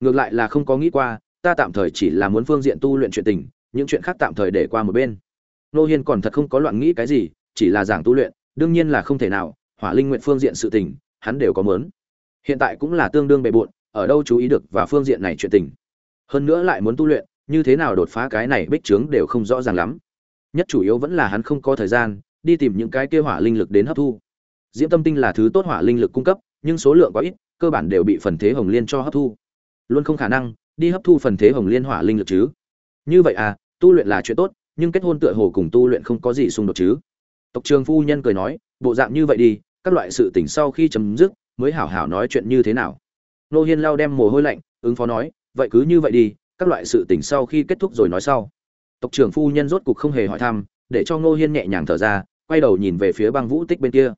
ngược lại là không có nghĩ qua, ta tạm thời chỉ là muốn phương diện tu luyện chuyện tình, những chuyện khác tạm thời để qua một bên. Nô hiên còn thật không có loạn nghĩ cái gì, chỉ là giảng tu luyện, đương nhiên là không thể nào, hỏa linh nguyện phương diện sự tình, hắn đều có mớn hiện tại cũng là tương đương bề bộn, ở đâu chú ý được và phương diện này chuyện tình. Hơn nữa lại muốn tu luyện, như thế nào đột phá cái này bích trướng đều không rõ ràng lắm. Nhất chủ yếu vẫn là hắn không có thời gian, đi tìm những cái kia hỏa linh lực đến hấp thu diễm tâm tinh là thứ tốt hỏa linh lực cung cấp, nhưng số lượng quá ít, cơ bản đều bị phần thế hồng liên cho hấp thu. Luôn không khả năng, đi hấp thu phần thế hồng liên hỏa linh lực chứ? Như vậy à tu luyện là chuyện tốt, nhưng kết hôn tựa hồ cùng tu luyện không có gì xung đột chứ? Tộc trường phu nhân cười nói, bộ dạng như vậy đi, các loại sự tỉnh sau khi chấm dứt, mới hảo hảo nói chuyện như thế nào? Nô hiên lao đem mồ hôi lạnh, ứng phó nói, vậy cứ như vậy đi, các loại sự tỉnh sau khi kết thúc rồi nói sau. Tộc trưởng phu nhân rốt cục không hề hỏi thăm, để cho ngô hiên nhẹ nhàng thở ra, quay đầu nhìn về phía băng vũ tích bên kia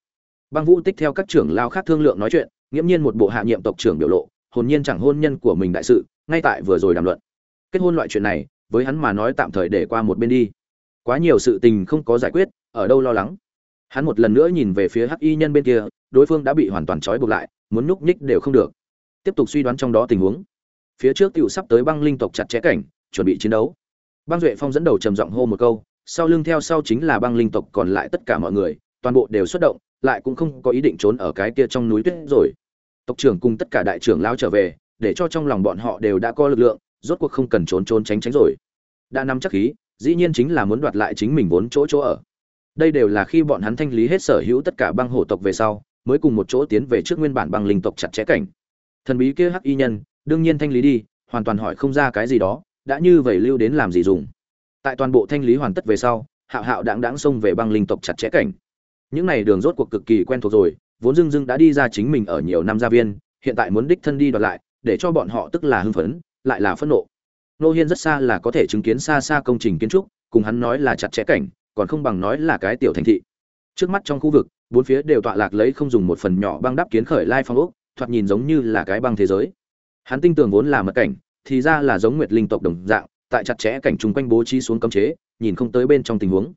băng vũ tích theo các trưởng lao khác thương lượng nói chuyện, nghiễm nhiên một bộ hạ nhiệm tộc trưởng biểu lộ, hồn nhiên chẳng hôn nhân của mình đại sự, ngay tại vừa rồi đàm luận. Kết hôn loại chuyện này, với hắn mà nói tạm thời để qua một bên đi. Quá nhiều sự tình không có giải quyết, ở đâu lo lắng? Hắn một lần nữa nhìn về phía hắc y nhân bên kia, đối phương đã bị hoàn toàn trói buộc lại, muốn nhúc nhích đều không được. Tiếp tục suy đoán trong đó tình huống. Phía trước tiểu sắp tới băng linh tộc chặt chẽ cảnh, chuẩn bị chiến đấu. Băng duệ phong dẫn đầu trầm giọng hô một câu, sau lưng theo sau chính là băng linh tộc còn lại tất cả mọi người, toàn bộ đều xuất động lại cũng không có ý định trốn ở cái kia trong núi tuyết rồi. Tộc trưởng cùng tất cả đại trưởng lao trở về, để cho trong lòng bọn họ đều đã có lực lượng, rốt cuộc không cần trốn trốn tránh tránh rồi. Đã nắm chắc khí, dĩ nhiên chính là muốn đoạt lại chính mình vốn chỗ chỗ ở. Đây đều là khi bọn hắn thanh lý hết sở hữu tất cả băng hổ tộc về sau, mới cùng một chỗ tiến về trước nguyên bản băng linh tộc chặt chẽ cảnh. Thần bí kia hắc y nhân, đương nhiên thanh lý đi, hoàn toàn hỏi không ra cái gì đó, đã như vậy lưu đến làm gì dùng? Tại toàn bộ thanh lý hoàn tất về sau, hạo hạo đáng đáng xông về băng linh tộc chặt chẽ cảnh những này đường rốt cuộc cực kỳ quen thuộc rồi, vốn dưng dưng đã đi ra chính mình ở nhiều năm gia viên, hiện tại muốn đích thân đi đoạt lại, để cho bọn họ tức là hưng phấn, lại là phẫn nộ. Nô hiên rất xa là có thể chứng kiến xa xa công trình kiến trúc, cùng hắn nói là chặt chẽ cảnh, còn không bằng nói là cái tiểu thành thị. Trước mắt trong khu vực, bốn phía đều tọa lạc lấy không dùng một phần nhỏ băng đắp kiến khởi lai phong ốc, thoạt nhìn giống như là cái băng thế giới. Hắn tin tưởng vốn là mật cảnh, thì ra là giống nguyệt linh tộc đồng dạng, tại chặt chẽ cảnh chung quanh bố trí xuống cấm chế, nhìn không tới bên trong tình huống.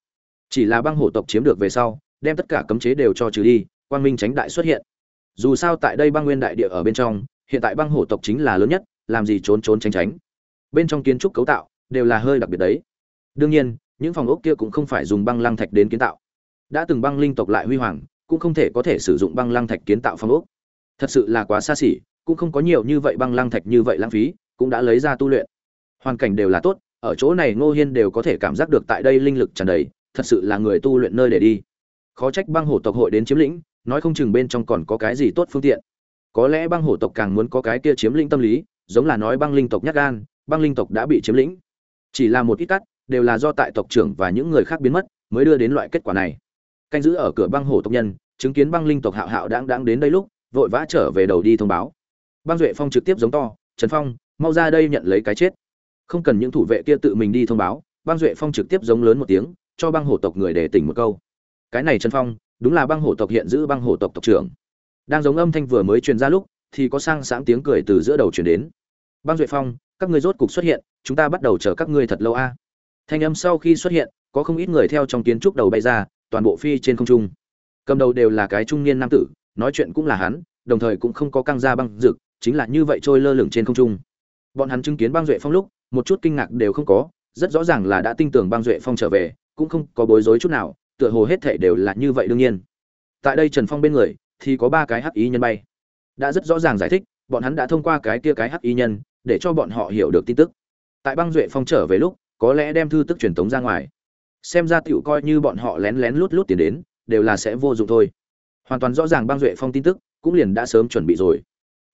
Chỉ là băng hổ tộc chiếm được về sau đem tất cả cấm chế đều cho trừ đi, quang minh tránh đại xuất hiện. Dù sao tại đây băng nguyên đại địa ở bên trong, hiện tại băng hổ tộc chính là lớn nhất, làm gì trốn trốn tránh tránh. Bên trong kiến trúc cấu tạo đều là hơi đặc biệt đấy. Đương nhiên, những phòng ốc kia cũng không phải dùng băng lăng thạch đến kiến tạo. Đã từng băng linh tộc lại huy hoàng, cũng không thể có thể sử dụng băng lăng thạch kiến tạo phòng ốc. Thật sự là quá xa xỉ, cũng không có nhiều như vậy băng lăng thạch như vậy lãng phí, cũng đã lấy ra tu luyện. Hoàn cảnh đều là tốt, ở chỗ này ngô hiên đều có thể cảm giác được tại đây linh lực tràn đầy, thật sự là người tu luyện nơi để đi khó trách băng hổ tộc hội đến chiếm lĩnh, nói không chừng bên trong còn có cái gì tốt phương tiện. Có lẽ băng hổ tộc càng muốn có cái kia chiếm lĩnh tâm lý, giống là nói băng linh tộc nhát gan, băng linh tộc đã bị chiếm lĩnh. Chỉ là một ít cắt, đều là do tại tộc trưởng và những người khác biến mất, mới đưa đến loại kết quả này. Canh giữ ở cửa băng hổ tộc nhân, chứng kiến băng linh tộc hạo hạo đáng đáng đến đây lúc, vội vã trở về đầu đi thông báo. Băng duệ phong trực tiếp giống to, trần phong, mau ra đây nhận lấy cái chết. Không cần những thủ vệ kia tự mình đi thông báo, băng duệ phong trực tiếp giống lớn một tiếng, cho băng hổ tộc người để tỉnh một câu cái này trần phong, đúng là băng hổ tộc hiện giữ băng hổ tộc tộc trưởng. Đang giống âm thanh vừa mới truyền ra lúc, thì có sang sáng tiếng cười từ giữa đầu truyền đến. Băng duệ phong, các ngươi rốt cục xuất hiện, chúng ta bắt đầu chờ các ngươi thật lâu a. Thanh âm sau khi xuất hiện, có không ít người theo trong kiến trúc đầu bay ra, toàn bộ phi trên không trung. Cầm đầu đều là cái trung niên nam tử, nói chuyện cũng là hắn, đồng thời cũng không có căng ra băng rực, chính là như vậy trôi lơ lửng trên không trung. Bọn hắn chứng kiến băng duệ phong lúc, một chút kinh ngạc đều không có, rất rõ ràng là đã tin tưởng băng duệ phong trở về, cũng không có bối rối chút nào tựa hồ hết thảy đều là như vậy đương nhiên. Tại đây trần phong bên người, thì có ba cái hắc ý nhân bay. Đã rất rõ ràng giải thích, bọn hắn đã thông qua cái kia cái hắc ý nhân, để cho bọn họ hiểu được tin tức. Tại băng duệ phong trở về lúc, có lẽ đem thư tức truyền tống ra ngoài. Xem ra tiểu coi như bọn họ lén lén lút lút tiền đến, đều là sẽ vô dụng thôi. Hoàn toàn rõ ràng băng duệ phong tin tức, cũng liền đã sớm chuẩn bị rồi.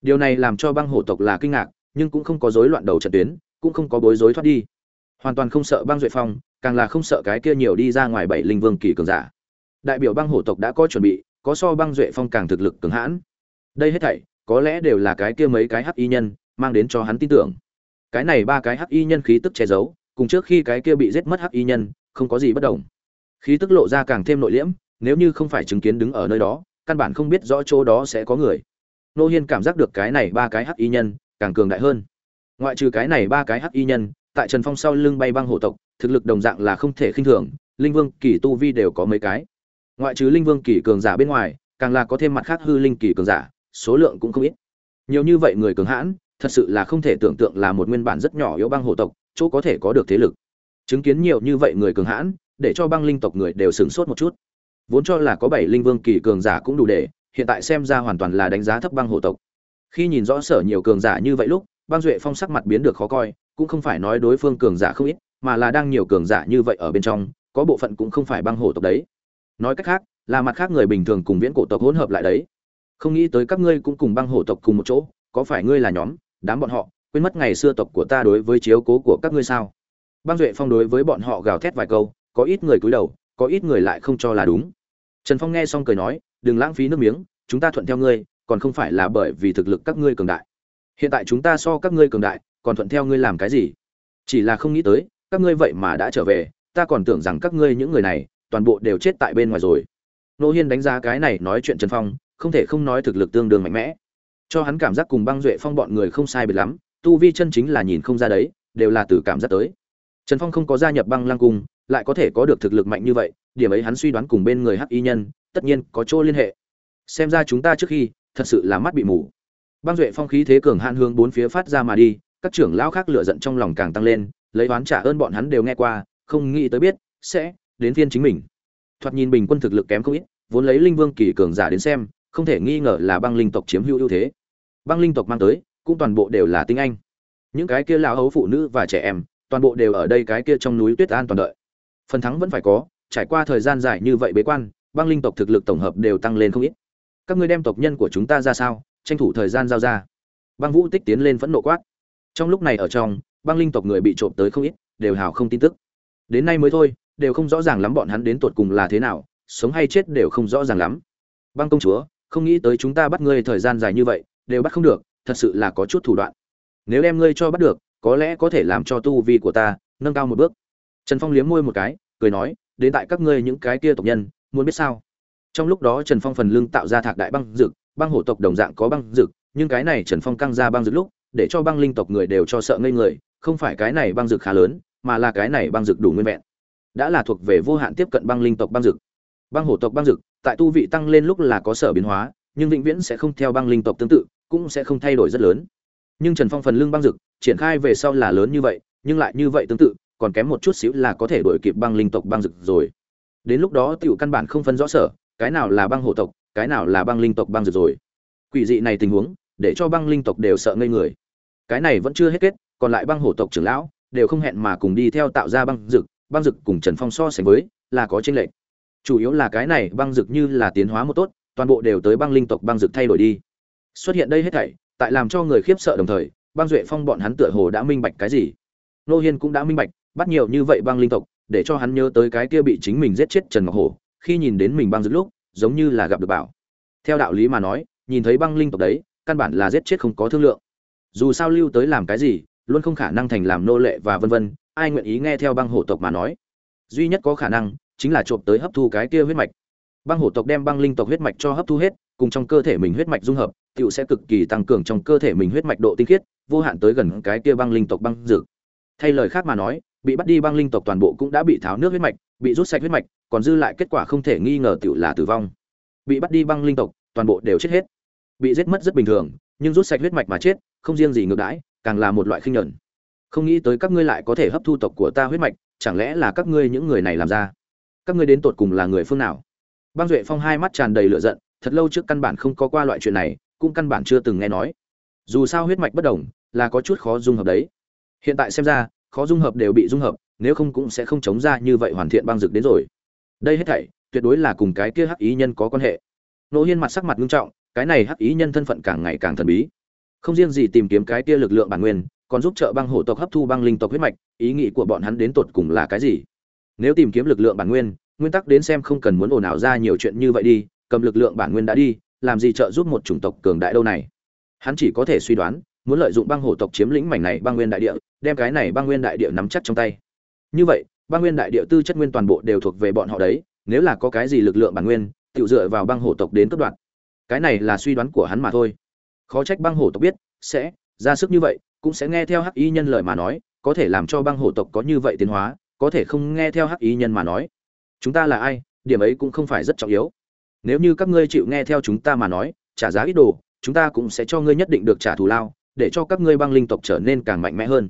Điều này làm cho băng hổ tộc là kinh ngạc, nhưng cũng không có rối loạn đầu trận tuyến, cũng không có bối rối thoát đi hoàn toàn không sợ băng duệ phong, càng là không sợ cái kia nhiều đi ra ngoài bảy linh vương kỳ cường giả. Đại biểu băng hổ tộc đã có chuẩn bị, có so băng duệ phong càng thực lực cường hãn. Đây hết thảy, có lẽ đều là cái kia mấy cái hắc y nhân, mang đến cho hắn tin tưởng. Cái này ba cái hắc y nhân khí tức che giấu, cùng trước khi cái kia bị giết mất hắc y nhân, không có gì bất đồng. Khí tức lộ ra càng thêm nội liễm, nếu như không phải chứng kiến đứng ở nơi đó, căn bản không biết rõ chỗ đó sẽ có người. Nô hiên cảm giác được cái này ba cái hắc y nhân, càng cường đại hơn. Ngoại trừ cái này ba cái hắc y nhân tại trần phong sau lưng bay băng hổ tộc, thực lực đồng dạng là không thể khinh thường, linh vương kỳ tu vi đều có mấy cái. Ngoại trừ linh vương kỳ cường giả bên ngoài, càng là có thêm mặt khác hư linh kỳ cường giả, số lượng cũng không ít. Nhiều như vậy người cường hãn, thật sự là không thể tưởng tượng là một nguyên bản rất nhỏ yếu băng hổ tộc, chỗ có thể có được thế lực. Chứng kiến nhiều như vậy người cường hãn, để cho băng linh tộc người đều sửng sốt một chút. Vốn cho là có bảy linh vương kỳ cường giả cũng đủ để, hiện tại xem ra hoàn toàn là đánh giá thấp băng hổ tộc. Khi nhìn rõ sở nhiều cường giả như vậy lúc băng duệ phong sắc mặt biến được khó coi, cũng không phải nói đối phương cường giả không ít, mà là đang nhiều cường giả như vậy ở bên trong, có bộ phận cũng không phải băng hổ tộc đấy. Nói cách khác, là mặt khác người bình thường cùng viễn cổ tộc hỗn hợp lại đấy. Không nghĩ tới các ngươi cũng cùng băng hổ tộc cùng một chỗ, có phải ngươi là nhóm, đám bọn họ, quên mất ngày xưa tộc của ta đối với chiếu cố của các ngươi sao? Băng duệ phong đối với bọn họ gào thét vài câu, có ít người cúi đầu, có ít người lại không cho là đúng. Trần phong nghe xong cười nói, đừng lãng phí nước miếng, chúng ta thuận theo ngươi, còn không phải là bởi vì thực lực các ngươi cường đại hiện tại chúng ta so các ngươi cường đại, còn thuận theo ngươi làm cái gì? Chỉ là không nghĩ tới, các ngươi vậy mà đã trở về, ta còn tưởng rằng các ngươi những người này, toàn bộ đều chết tại bên ngoài rồi. Nô hiên đánh giá cái này nói chuyện trần phong, không thể không nói thực lực tương đương mạnh mẽ. Cho hắn cảm giác cùng băng duệ phong bọn người không sai biệt lắm, tu vi chân chính là nhìn không ra đấy, đều là từ cảm giác tới. Trần phong không có gia nhập băng lăng cung, lại có thể có được thực lực mạnh như vậy, điểm ấy hắn suy đoán cùng bên người hắc y nhân, tất nhiên có chỗ liên hệ. Xem ra chúng ta trước khi, thật sự là mắt bị mù băng duệ phong khí thế cường hạn hướng bốn phía phát ra mà đi, các trưởng lão khác lửa giận trong lòng càng tăng lên, lấy oán trả ơn bọn hắn đều nghe qua, không nghĩ tới biết, sẽ đến phiên chính mình. Thoạt nhìn bình quân thực lực kém không ít, vốn lấy linh vương kỳ cường giả đến xem, không thể nghi ngờ là băng linh tộc chiếm hữu ưu thế. Băng linh tộc mang tới, cũng toàn bộ đều là tinh anh. Những cái kia lão hấu phụ nữ và trẻ em, toàn bộ đều ở đây cái kia trong núi tuyết an toàn đợi. Phần thắng vẫn phải có, trải qua thời gian dài như vậy bế quan, băng linh tộc thực lực tổng hợp đều tăng lên không ít. Các ngươi đem tộc nhân của chúng ta ra sao? Tranh thủ thời gian giao ra. Băng vũ tích tiến lên phẫn nộ quát. Trong lúc này ở trong, băng linh tộc người bị trộm tới không ít, đều hào không tin tức. Đến nay mới thôi, đều không rõ ràng lắm bọn hắn đến tột cùng là thế nào, sống hay chết đều không rõ ràng lắm. Băng công chúa, không nghĩ tới chúng ta bắt ngươi thời gian dài như vậy, đều bắt không được, thật sự là có chút thủ đoạn. Nếu đem ngươi cho bắt được, có lẽ có thể làm cho tu vi của ta nâng cao một bước. Trần phong liếm môi một cái, cười nói, đến tại các ngươi những cái kia tộc nhân, muốn biết sao? Trong lúc đó trần phong phần lưng tạo ra thạc đại băng dược băng hổ tộc đồng dạng có băng dực, nhưng cái này trần phong căng ra băng dực lúc, để cho băng linh tộc người đều cho sợ ngây người, không phải cái này băng dực khá lớn, mà là cái này băng dực đủ nguyên vẹn. Đã là thuộc về vô hạn tiếp cận băng linh tộc băng dực. Băng hổ tộc băng dực, tại tu vị tăng lên lúc là có sở biến hóa, nhưng vĩnh viễn sẽ không theo băng linh tộc tương tự, cũng sẽ không thay đổi rất lớn. Nhưng trần phong phần lưng băng dực, triển khai về sau là lớn như vậy, nhưng lại như vậy tương tự, còn kém một chút xíu là có thể đổi kịp băng linh tộc băng dực rồi. Đến lúc đó tiểu căn bản không phân rõ sở, cái nào là băng hổ tộc cái nào là băng linh tộc băng dược rồi? Quỷ dị này tình huống để cho băng linh tộc đều sợ ngây người. Cái này vẫn chưa hết kết còn lại băng hổ tộc trưởng lão đều không hẹn mà cùng đi theo tạo ra băng dược, băng dược cùng trần phong so sánh với là có tranh lệch. Chủ yếu là cái này băng dược như là tiến hóa một tốt toàn bộ đều tới băng linh tộc băng dược thay đổi đi. Xuất hiện đây hết thảy tại làm cho người khiếp sợ đồng thời băng duệ phong bọn hắn tựa hồ đã minh bạch cái gì? Nô hiên cũng đã minh bạch bắt nhiều như vậy băng linh tộc để cho hắn nhớ tới cái kia bị chính mình giết chết trần ngọc hổ khi nhìn đến mình băng dược lúc giống như là gặp được bảo. Theo đạo lý mà nói, nhìn thấy băng linh tộc đấy, căn bản là giết chết không có thương lượng. Dù sao lưu tới làm cái gì, luôn không khả năng thành làm nô lệ và vân vân, ai nguyện ý nghe theo băng hổ tộc mà nói. Duy nhất có khả năng, chính là trộm tới hấp thu cái kia huyết mạch. Băng hổ tộc đem băng linh tộc huyết mạch cho hấp thu hết, cùng trong cơ thể mình huyết mạch dung hợp tựu sẽ cực kỳ tăng cường trong cơ thể mình huyết mạch độ tinh khiết, vô hạn tới gần cái kia băng linh tộc băng dược. Thay lời khác mà nói, bị bắt đi băng linh tộc toàn bộ cũng đã bị tháo nước huyết mạch, bị rút sạch huyết mạch còn dư lại kết quả không thể nghi ngờ tiểu là tử vong. Bị bắt đi băng linh tộc, toàn bộ đều chết hết. Bị giết mất rất bình thường, nhưng rút sạch huyết mạch mà chết, không riêng gì ngược đãi, càng là một loại khinh nhẫn không nghĩ tới các ngươi lại có thể hấp thu tộc của ta huyết mạch, chẳng lẽ là các ngươi những người này làm ra? Các ngươi đến tột cùng là người phương nào? Băng duệ phong hai mắt tràn đầy lửa giận, thật lâu trước căn bản không có qua loại chuyện này, cũng căn bản chưa từng nghe nói. Dù sao huyết mạch bất đồng, là có chút khó dung hợp đấy. Hiện tại xem ra, khó dung hợp đều bị dung hợp, nếu không cũng sẽ không chống ra như vậy hoàn thiện băng dược đến rồi đây hết thảy, tuyệt đối là cùng cái kia hắc ý nhân có quan hệ. Nỗ hiên mặt sắc mặt nghiêm trọng, cái này hắc ý nhân thân phận càng ngày càng thần bí. Không riêng gì tìm kiếm cái kia lực lượng bản nguyên, còn giúp trợ băng hổ tộc hấp thu băng linh tộc huyết mạch, ý nghĩ của bọn hắn đến tột cùng là cái gì? Nếu tìm kiếm lực lượng bản nguyên nguyên tắc đến xem không cần muốn ồn ào ra nhiều chuyện như vậy đi, cầm lực lượng bản nguyên đã đi, làm gì trợ giúp một chủng tộc cường đại đâu này? Hắn chỉ có thể suy đoán, muốn lợi dụng băng hổ tộc chiếm lĩnh mảnh này băng nguyên đại địa, đem cái này băng nguyên đại địa nắm chắc trong tay. Như vậy băng nguyên đại địa tư chất nguyên toàn bộ đều thuộc về bọn họ đấy, nếu là có cái gì lực lượng bản nguyên tự dựa vào băng hổ tộc đến cấp đoạn cái này là suy đoán của hắn mà thôi. Khó trách băng hổ tộc biết, sẽ, ra sức như vậy, cũng sẽ nghe theo hắc y nhân lời mà nói, có thể làm cho băng hổ tộc có như vậy tiến hóa, có thể không nghe theo hắc y nhân mà nói. Chúng ta là ai, điểm ấy cũng không phải rất trọng yếu. Nếu như các ngươi chịu nghe theo chúng ta mà nói, trả giá ít đồ, chúng ta cũng sẽ cho ngươi nhất định được trả thù lao, để cho các ngươi băng linh tộc trở nên càng mạnh mẽ hơn.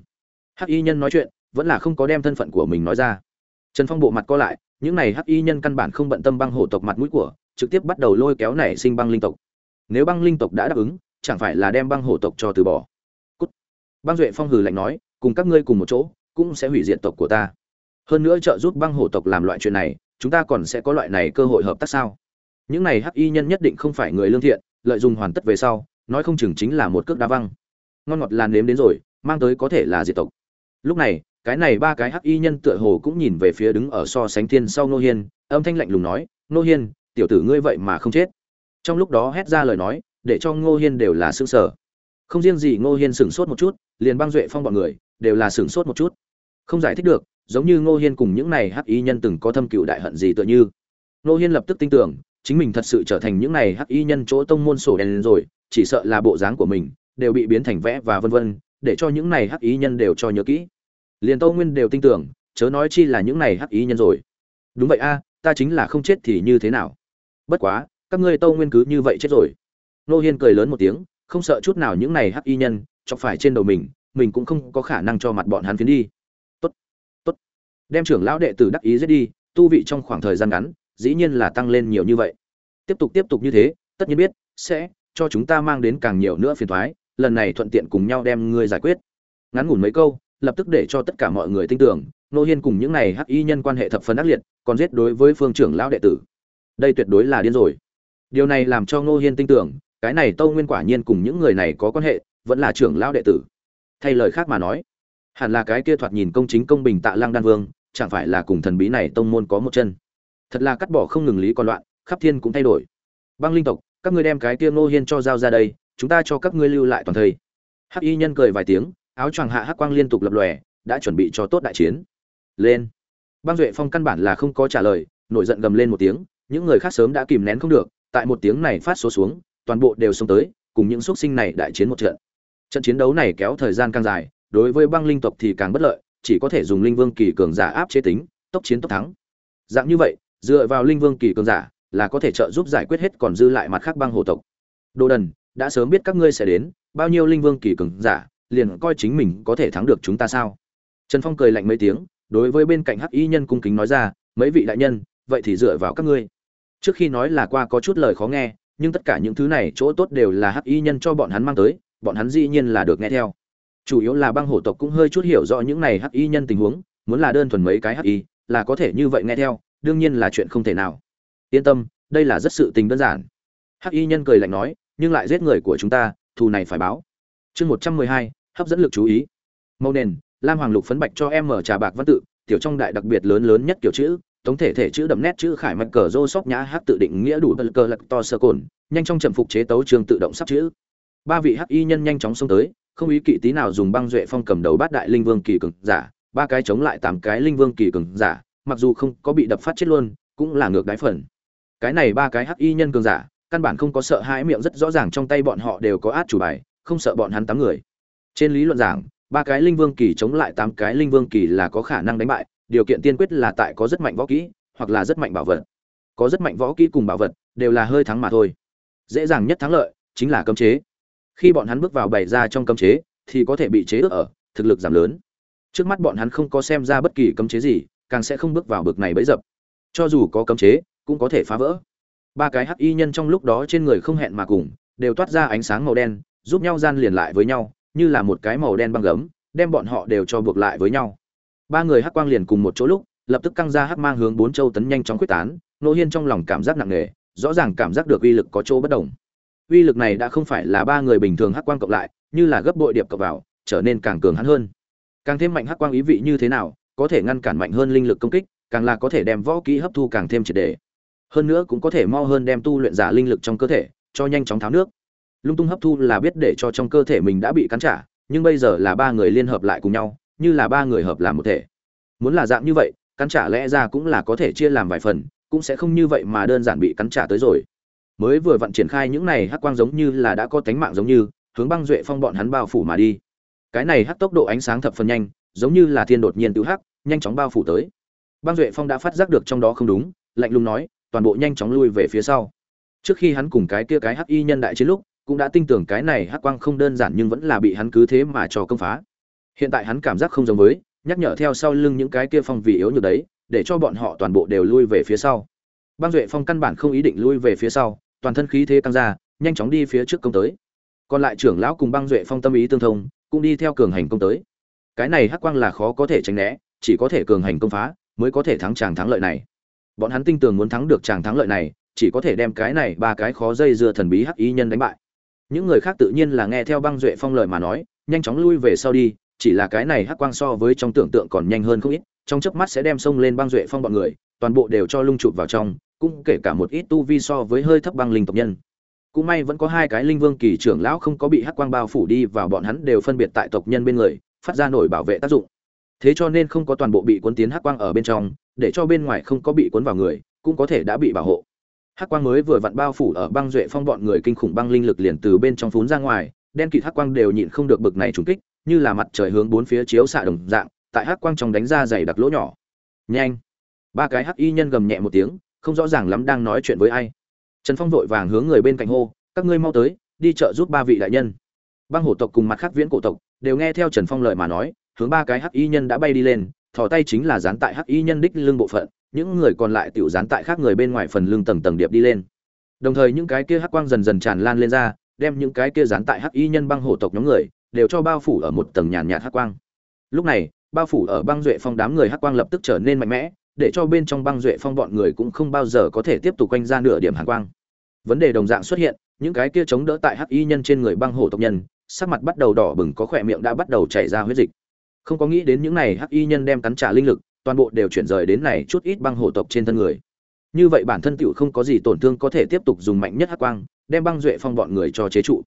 Hắc y nhân nói chuyện vẫn là không có đem thân phận của mình nói ra. Trần phong bộ mặt co lại, những này hắc y nhân căn bản không bận tâm băng hổ tộc mặt mũi của, trực tiếp bắt đầu lôi kéo nảy sinh băng linh tộc. Nếu băng linh tộc đã đáp ứng, chẳng phải là đem băng hổ tộc cho từ bỏ. Cút. băng duệ phong hừ lạnh nói, cùng các ngươi cùng một chỗ, cũng sẽ hủy diệt tộc của ta. Hơn nữa trợ giúp băng hổ tộc làm loại chuyện này, chúng ta còn sẽ có loại này cơ hội hợp tác sao? Những này hắc y nhân nhất định không phải người lương thiện, lợi dụng hoàn tất về sau, nói không chừng chính là một cước đá văng. Ngon ngọt làn nếm đến rồi, mang tới có thể là diệt tộc. Lúc này cái này ba cái hắc y nhân tựa hồ cũng nhìn về phía đứng ở so sánh thiên sau nô hiên, âm thanh lạnh lùng nói nô hiên, tiểu tử ngươi vậy mà không chết. Trong lúc đó hét ra lời nói, để cho ngô hiên đều là xương sở không riêng gì ngô hiên sửng sốt một chút, liền băng duệ phong bọn người đều là sửng sốt một chút. Không giải thích được, giống như ngô hiên cùng những này hắc y nhân từng có thâm cựu đại hận gì tựa như. Ngô hiên lập tức tin tưởng, chính mình thật sự trở thành những này hắc y nhân chỗ tông môn sổ đen rồi, chỉ sợ là bộ dáng của mình đều bị biến thành vẽ và vân vân, để cho những này hắc y nhân đều cho nhớ kỹ liền tâu nguyên đều tin tưởng, chớ nói chi là những này hắc y nhân rồi. Đúng vậy a, ta chính là không chết thì như thế nào? Bất quá, các ngươi tâu nguyên cứ như vậy chết rồi. Nô hiên cười lớn một tiếng, không sợ chút nào những này hắc y nhân, chọc phải trên đầu mình mình cũng không có khả năng cho mặt bọn hắn phiến đi. Tốt tốt. Đem trưởng lão đệ tử đắc ý giết đi, tu vị trong khoảng thời gian ngắn, dĩ nhiên là tăng lên nhiều như vậy. Tiếp tục tiếp tục như thế, tất nhiên biết, sẽ cho chúng ta mang đến càng nhiều nữa phiền thoái lần này thuận tiện cùng nhau đem ngươi giải quyết. Ngắn ngủn mấy câu lập tức để cho tất cả mọi người tin tưởng nô hiên cùng những này hắc y nhân quan hệ thập phần ác liệt, còn giết đối với phương trưởng lão đệ tử. Đây tuyệt đối là điên rồi. Điều này làm cho ngô hiên tin tưởng, cái này tâu nguyên quả nhiên cùng những người này có quan hệ, vẫn là trưởng lão đệ tử. Thay lời khác mà nói, hẳn là cái kia thoạt nhìn công chính công bình tạ lăng đan vương, chẳng phải là cùng thần bí này tông môn có một chân. Thật là cắt bỏ không ngừng lý còn loạn, khắp thiên cũng thay đổi. Băng linh tộc, các ngươi đem cái kia ngô hiên cho giao ra đây, chúng ta cho các ngươi lưu lại toàn thây hắc y nhân cười vài tiếng áo choàng hạ hắc quang liên tục lập lòe, đã chuẩn bị cho tốt đại chiến. Lên. Băng duệ phong căn bản là không có trả lời, nổi giận gầm lên một tiếng, những người khác sớm đã kìm nén không được, tại một tiếng này phát số xuống, toàn bộ đều xông tới, cùng những xuất sinh này đại chiến một trận. Trận chiến đấu này kéo thời gian càng dài, đối với băng linh tộc thì càng bất lợi, chỉ có thể dùng linh vương kỳ cường giả áp chế tính, tốc chiến tốc thắng. Dạng như vậy, dựa vào linh vương kỳ cường giả là có thể trợ giúp giải quyết hết còn dư lại mặt khác băng hồ tộc. Đồ đần, đã sớm biết các ngươi sẽ đến, bao nhiêu linh vương kỳ cường giả liền coi chính mình có thể thắng được chúng ta sao? Trần phong cười lạnh mấy tiếng, đối với bên cạnh hắc y nhân cung kính nói ra, mấy vị đại nhân, vậy thì dựa vào các ngươi. Trước khi nói là qua có chút lời khó nghe, nhưng tất cả những thứ này chỗ tốt đều là hắc y nhân cho bọn hắn mang tới, bọn hắn dĩ nhiên là được nghe theo. Chủ yếu là băng hổ tộc cũng hơi chút hiểu rõ những này hắc y nhân tình huống, muốn là đơn thuần mấy cái hắc y, là có thể như vậy nghe theo, đương nhiên là chuyện không thể nào. Yên tâm, đây là rất sự tình đơn giản. Hắc y nhân cười lạnh nói, nhưng lại giết người của chúng ta, thù này phải báo. Chương một trăm mười hai hấp dẫn lực chú ý. Màu nền, lam hoàng lục phấn bạch cho em mở trà bạc văn tự, tiểu trong đại đặc biệt lớn lớn nhất kiểu chữ tổng thể thể chữ đậm nét chữ khải mạch cờ rô sóc nhã hát tự định nghĩa đủ bật cờ lật to sơ cồn, nhanh trong trầm phục chế tấu trường tự động sắp chữ. Ba vị hắc y nhân nhanh chóng xông tới, không ý kỵ tí nào dùng băng duệ phong cầm đầu bát đại linh vương kỳ cường giả, ba cái chống lại tám cái linh vương kỳ cường giả, mặc dù không có bị đập phát chết luôn, cũng là ngược đáy phần. Cái này ba cái hắc y nhân cường giả, căn bản không có sợ hãi miệng rất rõ ràng trong tay bọn họ đều có át chủ bài, không sợ bọn hắn tám người trên lý luận giảng, ba cái linh vương kỳ chống lại tám cái linh vương kỳ là có khả năng đánh bại, điều kiện tiên quyết là tại có rất mạnh võ kỹ, hoặc là rất mạnh bảo vật. Có rất mạnh võ kỹ cùng bảo vật, đều là hơi thắng mà thôi. Dễ dàng nhất thắng lợi, chính là cấm chế. Khi bọn hắn bước vào bày ra trong cấm chế, thì có thể bị chế ước ở, thực lực giảm lớn. Trước mắt bọn hắn không có xem ra bất kỳ cấm chế gì, càng sẽ không bước vào bực này bẫy dập. Cho dù có cấm chế, cũng có thể phá vỡ. Ba cái hắc y nhân trong lúc đó trên người không hẹn mà cùng, đều toát ra ánh sáng màu đen, giúp nhau gian liền lại với nhau như là một cái màu đen băng gấm, đem bọn họ đều cho buộc lại với nhau. Ba người hắc quang liền cùng một chỗ lúc, lập tức căng ra hắc mang hướng bốn châu tấn nhanh chóng quyết tán, nô hiên trong lòng cảm giác nặng nề, rõ ràng cảm giác được uy lực có chỗ bất đồng. Uy lực này đã không phải là ba người bình thường hắc quang cộng lại, như là gấp bội điệp cộng vào, trở nên càng cường hắn hơn. Càng thêm mạnh hắc quang ý vị như thế nào, có thể ngăn cản mạnh hơn linh lực công kích, càng là có thể đem võ kỹ hấp thu càng thêm triệt đề hơn nữa cũng có thể mo hơn đem tu luyện giả linh lực trong cơ thể, cho nhanh chóng tháo nước lung tung hấp thu là biết để cho trong cơ thể mình đã bị cắn trả, nhưng bây giờ là ba người liên hợp lại cùng nhau, như là ba người hợp làm một thể. Muốn là dạng như vậy, cắn trả lẽ ra cũng là có thể chia làm vài phần, cũng sẽ không như vậy mà đơn giản bị cắn trả tới rồi. Mới vừa vặn triển khai những này hắc quang giống như là đã có tánh mạng giống như, hướng băng duệ phong bọn hắn bao phủ mà đi. Cái này hắc tốc độ ánh sáng thập phần nhanh, giống như là thiên đột nhiên tự hắc, nhanh chóng bao phủ tới. Băng duệ phong đã phát giác được trong đó không đúng, lạnh lùng nói, toàn bộ nhanh chóng lui về phía sau. Trước khi hắn cùng cái kia cái hắc y nhân đại chiến lúc cũng đã tin tưởng cái này hắc quang không đơn giản nhưng vẫn là bị hắn cứ thế mà cho công phá. Hiện tại hắn cảm giác không giống với, nhắc nhở theo sau lưng những cái kia phong vị yếu như đấy, để cho bọn họ toàn bộ đều lui về phía sau. Băng duệ phong căn bản không ý định lui về phía sau, toàn thân khí thế tăng ra, nhanh chóng đi phía trước công tới. Còn lại trưởng lão cùng băng duệ phong tâm ý tương thông, cũng đi theo cường hành công tới. Cái này hắc quang là khó có thể tránh né, chỉ có thể cường hành công phá, mới có thể thắng chàng thắng lợi này. Bọn hắn tin tưởng muốn thắng được chàng thắng lợi này, chỉ có thể đem cái này ba cái khó dây dưa thần bí hắc ý nhân đánh bại những người khác tự nhiên là nghe theo băng duệ phong lời mà nói, nhanh chóng lui về sau đi, chỉ là cái này hắc quang so với trong tưởng tượng còn nhanh hơn không ít, trong chớp mắt sẽ đem sông lên băng duệ phong bọn người, toàn bộ đều cho lung chụp vào trong, cũng kể cả một ít tu vi so với hơi thấp băng linh tộc nhân. Cũng may vẫn có hai cái linh vương kỳ trưởng lão không có bị hắc quang bao phủ đi và bọn hắn đều phân biệt tại tộc nhân bên người, phát ra nổi bảo vệ tác dụng. Thế cho nên không có toàn bộ bị cuốn tiến hắc quang ở bên trong, để cho bên ngoài không có bị cuốn vào người, cũng có thể đã bị bảo hộ hắc quang mới vừa vặn bao phủ ở băng duệ phong bọn người kinh khủng băng linh lực liền từ bên trong phún ra ngoài, đen kịt hắc quang đều nhịn không được bực này trùng kích, như là mặt trời hướng bốn phía chiếu xạ đồng dạng, tại hắc quang trong đánh ra dày đặc lỗ nhỏ. Nhanh! Ba cái hắc y nhân gầm nhẹ một tiếng, không rõ ràng lắm đang nói chuyện với ai. Trần phong vội vàng hướng người bên cạnh hô, các ngươi mau tới, đi chợ giúp ba vị đại nhân. Băng hổ tộc cùng mặt khác viễn cổ tộc đều nghe theo trần phong lời mà nói, hướng ba cái hắc y nhân đã bay đi lên, thò tay chính là dán tại hắc y nhân đích lưng bộ phận những người còn lại tiểu dán tại khác người bên ngoài phần lưng tầng tầng điệp đi lên. Đồng thời những cái kia hắc quang dần dần tràn lan lên ra, đem những cái kia dán tại hắc y nhân băng hổ tộc nhóm người đều cho bao phủ ở một tầng nhàn nhạt hắc quang. Lúc này, bao phủ ở băng duệ phong đám người hắc quang lập tức trở nên mạnh mẽ, để cho bên trong băng duệ phong bọn người cũng không bao giờ có thể tiếp tục quanh ra nửa điểm hàn quang. Vấn đề đồng dạng xuất hiện, những cái kia chống đỡ tại hắc y nhân trên người băng hổ tộc nhân, sắc mặt bắt đầu đỏ bừng có khỏe miệng đã bắt đầu chảy ra huyết dịch. Không có nghĩ đến những này hắc y nhân đem cắn trả linh lực toàn bộ đều chuyển rời đến này chút ít băng hổ tộc trên thân người. Như vậy bản thân tựu không có gì tổn thương có thể tiếp tục dùng mạnh nhất hắc quang, đem băng duệ phong bọn người cho chế trụ.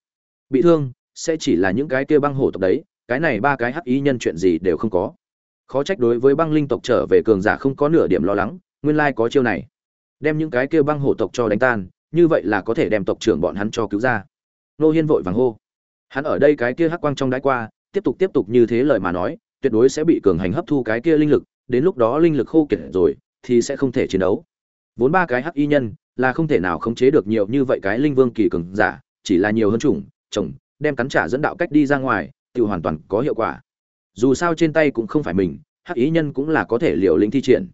Bị thương, sẽ chỉ là những cái kia băng hổ tộc đấy, cái này ba cái hắc y nhân chuyện gì đều không có. Khó trách đối với băng linh tộc trở về cường giả không có nửa điểm lo lắng, nguyên lai có chiêu này. Đem những cái kia băng hổ tộc cho đánh tan, như vậy là có thể đem tộc trưởng bọn hắn cho cứu ra. Nô hiên vội vàng hô. Hắn ở đây cái kia hắc quang trong đáy qua, tiếp tục tiếp tục như thế lời mà nói, tuyệt đối sẽ bị cường hành hấp thu cái kia linh lực đến lúc đó linh lực khô kiệt rồi, thì sẽ không thể chiến đấu. Vốn ba cái hắc y nhân là không thể nào khống chế được nhiều như vậy cái linh vương kỳ cường giả, chỉ là nhiều hơn chủng, chồng, đem cắn trả dẫn đạo cách đi ra ngoài, tự hoàn toàn có hiệu quả. Dù sao trên tay cũng không phải mình, hắc ý nhân cũng là có thể liều lĩnh thi triển.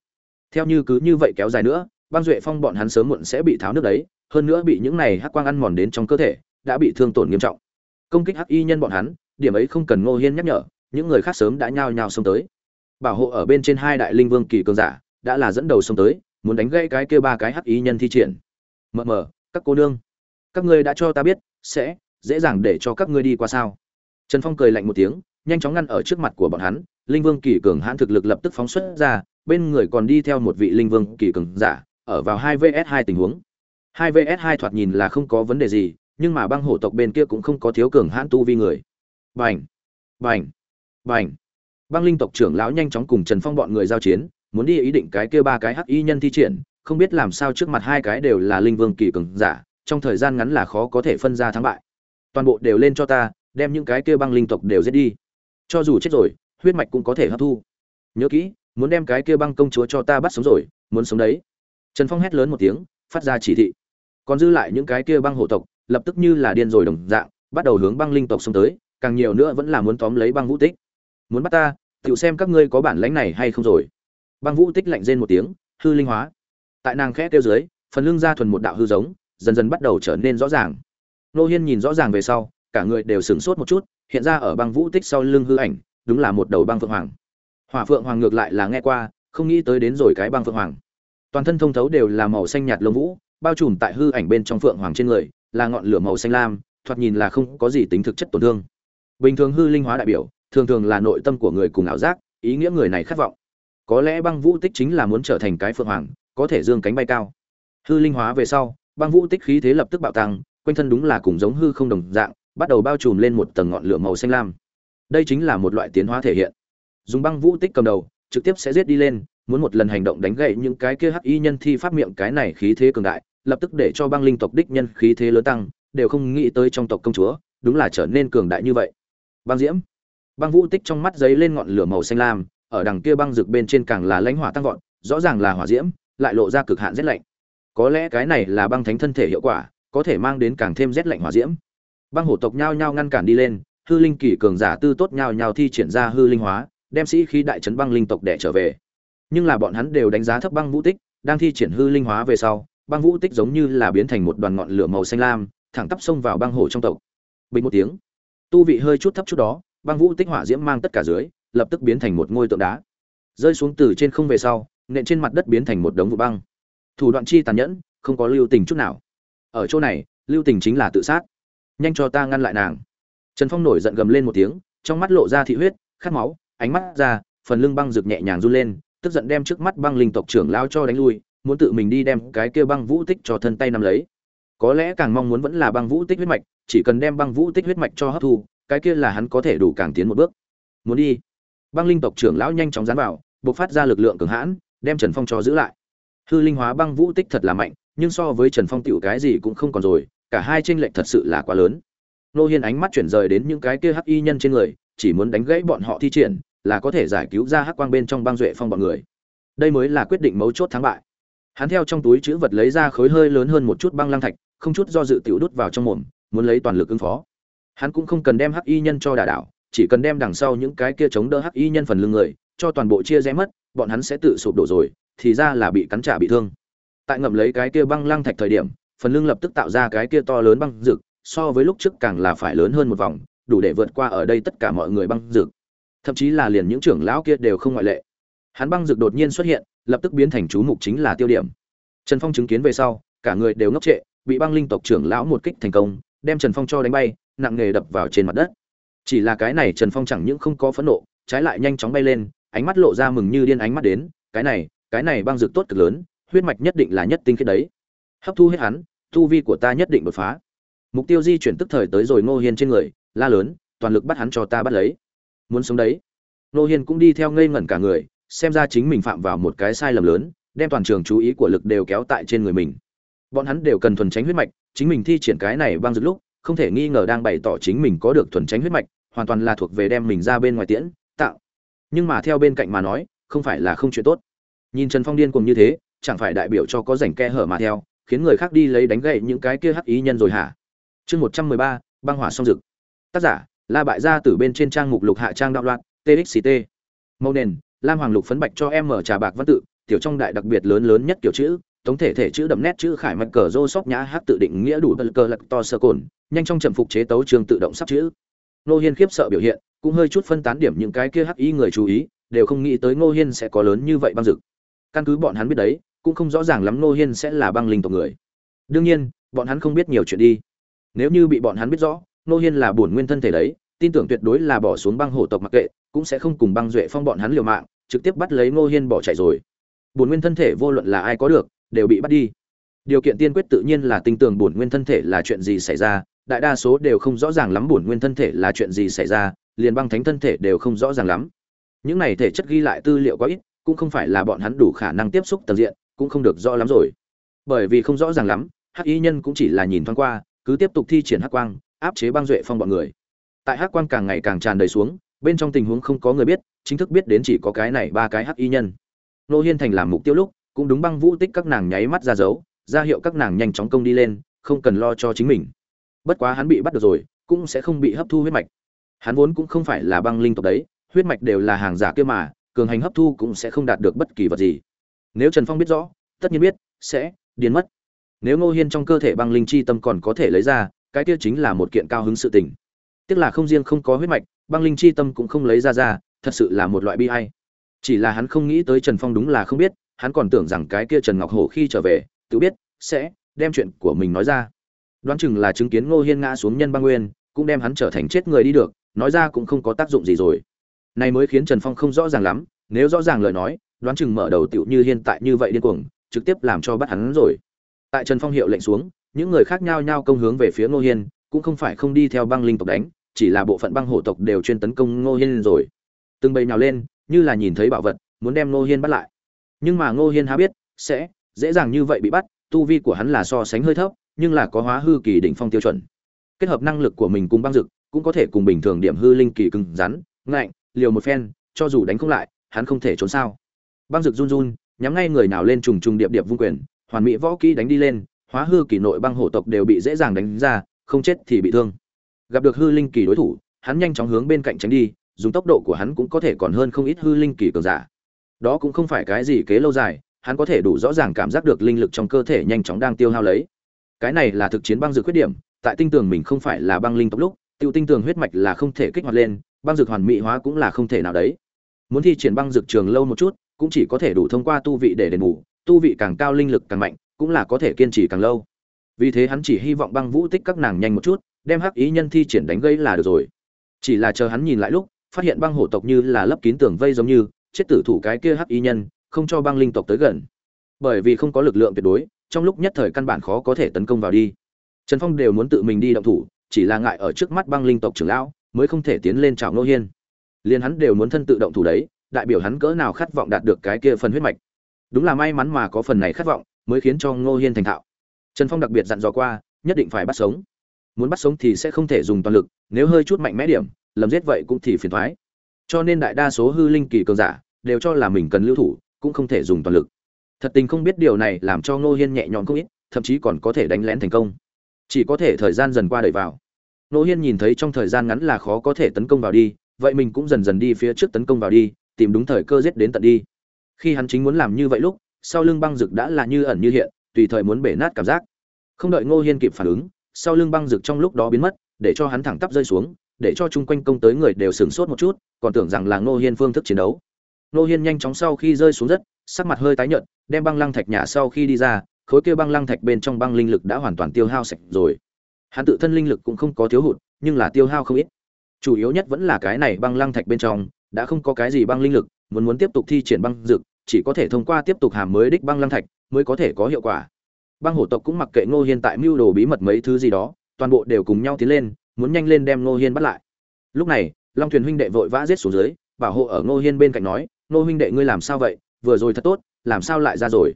Theo như cứ như vậy kéo dài nữa, băng duệ phong bọn hắn sớm muộn sẽ bị tháo nước đấy, hơn nữa bị những này hắc quang ăn mòn đến trong cơ thể, đã bị thương tổn nghiêm trọng. Công kích hắc y nhân bọn hắn, điểm ấy không cần ngô hiên nhắc nhở, những người khác sớm đã nhao nhao xông tới bảo hộ ở bên trên hai đại linh vương kỳ cường giả, đã là dẫn đầu xông tới, muốn đánh gãy cái kia ba cái hắc ý nhân thi triển. Mờ mờ, các cô nương, các ngươi đã cho ta biết, sẽ dễ dàng để cho các ngươi đi qua sao? Trần phong cười lạnh một tiếng, nhanh chóng ngăn ở trước mặt của bọn hắn, linh vương kỳ cường hãn thực lực lập tức phóng xuất ra, bên người còn đi theo một vị linh vương kỳ cường giả, ở vào hai vs hai tình huống. Hai vs hai thoạt nhìn là không có vấn đề gì, nhưng mà băng hổ tộc bên kia cũng không có thiếu cường hãn tu vi người. Bành bành bành băng linh tộc trưởng lão nhanh chóng cùng trần phong bọn người giao chiến, muốn đi ý định cái kia ba cái hắc y nhân thi triển, không biết làm sao trước mặt hai cái đều là linh vương kỳ cường giả, trong thời gian ngắn là khó có thể phân ra thắng bại. Toàn bộ đều lên cho ta, đem những cái kia băng linh tộc đều giết đi. Cho dù chết rồi, huyết mạch cũng có thể hấp thu. Nhớ kỹ, muốn đem cái kia băng công chúa cho ta bắt sống rồi, muốn sống đấy. Trần phong hét lớn một tiếng, phát ra chỉ thị. Còn dư lại những cái kia băng hộ tộc, lập tức như là điên rồi đồng dạng, bắt đầu hướng băng linh tộc xông tới, càng nhiều nữa vẫn là muốn tóm lấy băng vũ tích. Muốn bắt ta tự xem các ngươi có bản lãnh này hay không rồi. Băng vũ tích lạnh rên một tiếng, hư linh hóa. Tại nàng khẽ tiêu dưới, phần lưng ra thuần một đạo hư giống, dần dần bắt đầu trở nên rõ ràng. Nô hiên nhìn rõ ràng về sau, cả người đều sửng sốt một chút, hiện ra ở băng vũ tích sau lưng hư ảnh, đúng là một đầu băng phượng hoàng. Hỏa phượng hoàng ngược lại là nghe qua, không nghĩ tới đến rồi cái băng phượng hoàng. Toàn thân thông thấu đều là màu xanh nhạt lông vũ, bao trùm tại hư ảnh bên trong phượng hoàng trên người, là ngọn lửa màu xanh lam, thoạt nhìn là không có gì tính thực chất tổn thương. Bình thường hư linh hóa đại biểu thường thường là nội tâm của người cùng ảo giác, ý nghĩa người này khát vọng. Có lẽ băng vũ tích chính là muốn trở thành cái phượng hoàng, có thể dương cánh bay cao. Hư linh hóa về sau, băng vũ tích khí thế lập tức bạo tăng, quanh thân đúng là cùng giống hư không đồng dạng, bắt đầu bao trùm lên một tầng ngọn lửa màu xanh lam. Đây chính là một loại tiến hóa thể hiện. Dùng băng vũ tích cầm đầu, trực tiếp sẽ giết đi lên, muốn một lần hành động đánh gậy những cái kia hắc y nhân thi pháp miệng cái này khí thế cường đại, lập tức để cho băng linh tộc đích nhân khí thế lớn tăng, đều không nghĩ tới trong tộc công chúa, đúng là trở nên cường đại như vậy. Băng diễm băng vũ tích trong mắt giấy lên ngọn lửa màu xanh lam, ở đằng kia băng rực bên trên càng là lãnh hỏa tăng vọt, rõ ràng là hỏa diễm, lại lộ ra cực hạn rét lạnh. Có lẽ cái này là băng thánh thân thể hiệu quả, có thể mang đến càng thêm rét lạnh hỏa diễm. Băng hổ tộc nhao nhao ngăn cản đi lên, hư linh kỳ cường giả tư tốt nhao nhao thi triển ra hư linh hóa, đem sĩ khí đại trấn băng linh tộc để trở về. Nhưng là bọn hắn đều đánh giá thấp băng vũ tích, đang thi triển hư linh hóa về sau, băng vũ tích giống như là biến thành một đoàn ngọn lửa màu xanh lam, thẳng tắp xông vào băng hổ trong tộc. Bình một tiếng, tu vị hơi chút thấp chút đó băng vũ tích hỏa diễm mang tất cả dưới, lập tức biến thành một ngôi tượng đá. Rơi xuống từ trên không về sau, nện trên mặt đất biến thành một đống vụ băng. Thủ đoạn chi tàn nhẫn, không có lưu tình chút nào. Ở chỗ này, lưu tình chính là tự sát. Nhanh cho ta ngăn lại nàng. Trần phong nổi giận gầm lên một tiếng, trong mắt lộ ra thị huyết, khát máu, ánh mắt ra, phần lưng băng rực nhẹ nhàng run lên, tức giận đem trước mắt băng linh tộc trưởng lao cho đánh lui, muốn tự mình đi đem cái kia băng vũ tích cho thân tay nắm lấy. Có lẽ càng mong muốn vẫn là băng vũ tích huyết mạch, chỉ cần đem băng vũ tích huyết mạch cho hấp thu cái kia là hắn có thể đủ càng tiến một bước. Muốn đi. Băng linh tộc trưởng lão nhanh chóng dán vào buộc phát ra lực lượng cường hãn, đem trần phong cho giữ lại. Hư linh hóa băng vũ tích thật là mạnh, nhưng so với trần phong tựu cái gì cũng không còn rồi, cả hai tranh lệch thật sự là quá lớn. Nô hiên ánh mắt chuyển rời đến những cái kia hắc y nhân trên người, chỉ muốn đánh gãy bọn họ thi triển, là có thể giải cứu ra hắc quang bên trong băng duệ phong bọn người. Đây mới là quyết định mấu chốt thắng bại. Hắn theo trong túi chữ vật lấy ra khối hơi lớn hơn một chút băng lăng thạch, không chút do dự tiểu đút vào trong mồm, muốn lấy toàn lực ứng phó hắn cũng không cần đem hắc y nhân cho đả đảo, chỉ cần đem đằng sau những cái kia chống đỡ hắc y nhân phần lưng người, cho toàn bộ chia rẽ mất, bọn hắn sẽ tự sụp đổ rồi, thì ra là bị cắn trả bị thương. Tại ngậm lấy cái kia băng lăng thạch thời điểm, phần lưng lập tức tạo ra cái kia to lớn băng rực so với lúc trước càng là phải lớn hơn một vòng, đủ để vượt qua ở đây tất cả mọi người băng rực thậm chí là liền những trưởng lão kia đều không ngoại lệ. Hắn băng rực đột nhiên xuất hiện, lập tức biến thành chú mục chính là tiêu điểm. Trần phong chứng kiến về sau, cả người đều ngốc trệ, bị băng linh tộc trưởng lão một kích thành công, đem trần phong cho đánh bay nặng nề đập vào trên mặt đất. Chỉ là cái này trần phong chẳng những không có phẫn nộ, trái lại nhanh chóng bay lên, ánh mắt lộ ra mừng như điên ánh mắt đến, cái này cái này băng dược tốt cực lớn, huyết mạch nhất định là nhất tinh khiết đấy. Hấp thu hết hắn, tu vi của ta nhất định đột phá. Mục tiêu di chuyển tức thời tới rồi ngô hiên trên người, la lớn, toàn lực bắt hắn cho ta bắt lấy. Muốn sống đấy. Ngô hiên cũng đi theo ngây ngẩn cả người, xem ra chính mình phạm vào một cái sai lầm lớn, đem toàn trường chú ý của lực đều kéo tại trên người mình. Bọn hắn đều cần thuần tránh huyết mạch, chính mình thi triển cái này băng dược lúc không thể nghi ngờ đang bày tỏ chính mình có được thuần tránh huyết mạch, hoàn toàn là thuộc về đem mình ra bên ngoài tiễn, tạo. Nhưng mà theo bên cạnh mà nói, không phải là không chuyện tốt. Nhìn trần phong điên cùng như thế, chẳng phải đại biểu cho có rảnh khe hở mà theo, khiến người khác đi lấy đánh gậy những cái kia hắc ý nhân rồi hả? Chương một trăm mười ba, băng hỏa song dực. Tác giả, la bại gia từ bên trên trang mục lục hạ trang đạo loạn TXT. màu nền, lam hoàng lục phấn bạch cho em mở trà bạc văn tự, tiểu trong đại đặc biệt lớn lớn nhất kiểu chữ, tổng thể thể chữ đậm nét chữ khải mạch cờ rô sóc nhã hát tự định nghĩa đủ bật cờ lật to sơ cồn nhanh trong trầm phục chế tấu trường tự động sắp chữ. Nô hiên khiếp sợ biểu hiện, cũng hơi chút phân tán điểm những cái kia hắc y người chú ý, đều không nghĩ tới ngô hiên sẽ có lớn như vậy băng dực. Căn cứ bọn hắn biết đấy, cũng không rõ ràng lắm ngô hiên sẽ là băng linh tộc người. Đương nhiên, bọn hắn không biết nhiều chuyện đi. Nếu như bị bọn hắn biết rõ, ngô hiên là bổn nguyên thân thể đấy, tin tưởng tuyệt đối là bỏ xuống băng hổ tộc mặc kệ, cũng sẽ không cùng băng duệ phong bọn hắn liều mạng, trực tiếp bắt lấy ngô hiên bỏ chạy rồi. Bổn nguyên thân thể vô luận là ai có được, đều bị bắt đi điều kiện tiên quyết tự nhiên là tinh tường bổn nguyên thân thể là chuyện gì xảy ra, đại đa số đều không rõ ràng lắm bổn nguyên thân thể là chuyện gì xảy ra, liền băng thánh thân thể đều không rõ ràng lắm. Những này thể chất ghi lại tư liệu quá ít, cũng không phải là bọn hắn đủ khả năng tiếp xúc tầng diện, cũng không được rõ lắm rồi. Bởi vì không rõ ràng lắm, hắc y nhân cũng chỉ là nhìn thoáng qua, cứ tiếp tục thi triển hắc quang, áp chế băng duệ phong bọn người. Tại hắc quang càng ngày càng tràn đầy xuống, bên trong tình huống không có người biết, chính thức biết đến chỉ có cái này ba cái hắc y nhân. Nô hiên thành làm mục tiêu lúc, cũng đúng băng vũ tích các nàng nháy mắt ra dấu ra hiệu các nàng nhanh chóng công đi lên, không cần lo cho chính mình. Bất quá hắn bị bắt được rồi, cũng sẽ không bị hấp thu huyết mạch. Hắn vốn cũng không phải là băng linh tộc đấy, huyết mạch đều là hàng giả kia mà, cường hành hấp thu cũng sẽ không đạt được bất kỳ vật gì. Nếu trần phong biết rõ, tất nhiên biết, sẽ điên mất. Nếu ngô hiên trong cơ thể băng linh chi tâm còn có thể lấy ra, cái kia chính là một kiện cao hứng sự tình. Tức là không riêng không có huyết mạch, băng linh chi tâm cũng không lấy ra ra, thật sự là một loại bi hay chỉ là hắn không nghĩ tới trần phong đúng là không biết, hắn còn tưởng rằng cái kia trần ngọc hổ khi trở về tự biết, sẽ đem chuyện của mình nói ra. Đoán chừng là chứng kiến ngô hiên ngã xuống nhân băng nguyên, cũng đem hắn trở thành chết người đi được, nói ra cũng không có tác dụng gì rồi. Này mới khiến trần phong không rõ ràng lắm, nếu rõ ràng lời nói, đoán chừng mở đầu tựu như hiện tại như vậy điên cuồng, trực tiếp làm cho bắt hắn rồi. Tại trần phong hiệu lệnh xuống, những người khác nhau nhau công hướng về phía ngô hiên, cũng không phải không đi theo băng linh tộc đánh, chỉ là bộ phận băng hổ tộc đều chuyên tấn công ngô hiên rồi. Từng bầy nhào lên, như là nhìn thấy bảo vật, muốn đem ngô hiên bắt lại. Nhưng mà ngô hiên há biết, sẽ dễ dàng như vậy bị bắt, tu vi của hắn là so sánh hơi thấp, nhưng là có hóa hư kỳ đỉnh phong tiêu chuẩn. Kết hợp năng lực của mình cùng băng dực, cũng có thể cùng bình thường điểm hư linh kỳ cứng rắn, ngạnh, liều một phen, cho dù đánh không lại, hắn không thể trốn sao. Băng dực run run, nhắm ngay người nào lên trùng trùng điệp điệp vung quyền, hoàn mỹ võ kỹ đánh đi lên, hóa hư kỳ nội băng hổ tộc đều bị dễ dàng đánh ra, không chết thì bị thương. Gặp được hư linh kỳ đối thủ, hắn nhanh chóng hướng bên cạnh tránh đi, dùng tốc độ của hắn cũng có thể còn hơn không ít hư linh kỳ cường giả. Đó cũng không phải cái gì kế lâu dài hắn có thể đủ rõ ràng cảm giác được linh lực trong cơ thể nhanh chóng đang tiêu hao lấy. Cái này là thực chiến băng dược khuyết điểm, tại tinh tường mình không phải là băng linh tốc lúc, tiêu tinh tường huyết mạch là không thể kích hoạt lên, băng dược hoàn mỹ hóa cũng là không thể nào đấy. Muốn thi triển băng dược trường lâu một chút, cũng chỉ có thể đủ thông qua tu vị để đền bù, tu vị càng cao linh lực càng mạnh, cũng là có thể kiên trì càng lâu. Vì thế hắn chỉ hy vọng băng vũ tích các nàng nhanh một chút, đem hắc ý nhân thi triển đánh gây là được rồi. Chỉ là chờ hắn nhìn lại lúc, phát hiện băng hổ tộc như là lấp kín tường vây giống như, chết tử thủ cái kia hắc ý nhân không cho băng linh tộc tới gần. Bởi vì không có lực lượng tuyệt đối, trong lúc nhất thời căn bản khó có thể tấn công vào đi. Trần phong đều muốn tự mình đi động thủ, chỉ là ngại ở trước mắt băng linh tộc trưởng lão, mới không thể tiến lên chào ngô hiên. Liền hắn đều muốn thân tự động thủ đấy, đại biểu hắn cỡ nào khát vọng đạt được cái kia phần huyết mạch. Đúng là may mắn mà có phần này khát vọng, mới khiến cho ngô hiên thành thạo. Trần phong đặc biệt dặn dò qua, nhất định phải bắt sống. Muốn bắt sống thì sẽ không thể dùng toàn lực, nếu hơi chút mạnh mẽ điểm, lầm giết vậy cũng thì phiền thoái. Cho nên đại đa số hư linh kỳ cường giả, đều cho là mình cần lưu thủ cũng không thể dùng toàn lực. Thật tình không biết điều này làm cho ngô hiên nhẹ nhõm không ít, thậm chí còn có thể đánh lén thành công. Chỉ có thể thời gian dần qua đẩy vào. Ngô hiên nhìn thấy trong thời gian ngắn là khó có thể tấn công vào đi, vậy mình cũng dần dần đi phía trước tấn công vào đi, tìm đúng thời cơ giết đến tận đi. Khi hắn chính muốn làm như vậy lúc, sau lưng băng rực đã là như ẩn như hiện, tùy thời muốn bể nát cảm giác. Không đợi ngô hiên kịp phản ứng, sau lưng băng rực trong lúc đó biến mất, để cho hắn thẳng tắp rơi xuống, để cho chung quanh công tới người đều sửng sốt một chút, còn tưởng rằng là ngô hiên phương thức chiến đấu. Nô hiên nhanh chóng sau khi rơi xuống đất, sắc mặt hơi tái nhợt, đem băng lăng thạch nhà sau khi đi ra, khối kia băng lăng thạch bên trong băng linh lực đã hoàn toàn tiêu hao sạch rồi. Hắn tự thân linh lực cũng không có thiếu hụt, nhưng là tiêu hao không ít. Chủ yếu nhất vẫn là cái này băng lăng thạch bên trong, đã không có cái gì băng linh lực, muốn muốn tiếp tục thi triển băng dực chỉ có thể thông qua tiếp tục hàm mới đích băng lăng thạch mới có thể có hiệu quả. Băng hổ tộc cũng mặc kệ ngô hiên tại mưu đồ bí mật mấy thứ gì đó, toàn bộ đều cùng nhau tiến lên, muốn nhanh lên đem ngô hiên bắt lại. Lúc này, long thuyền huynh đệ vội vã giết xuống dưới, bảo hộ ở ngô hiên bên cạnh nói nô huynh đệ ngươi làm sao vậy? Vừa rồi thật tốt, làm sao lại ra rồi?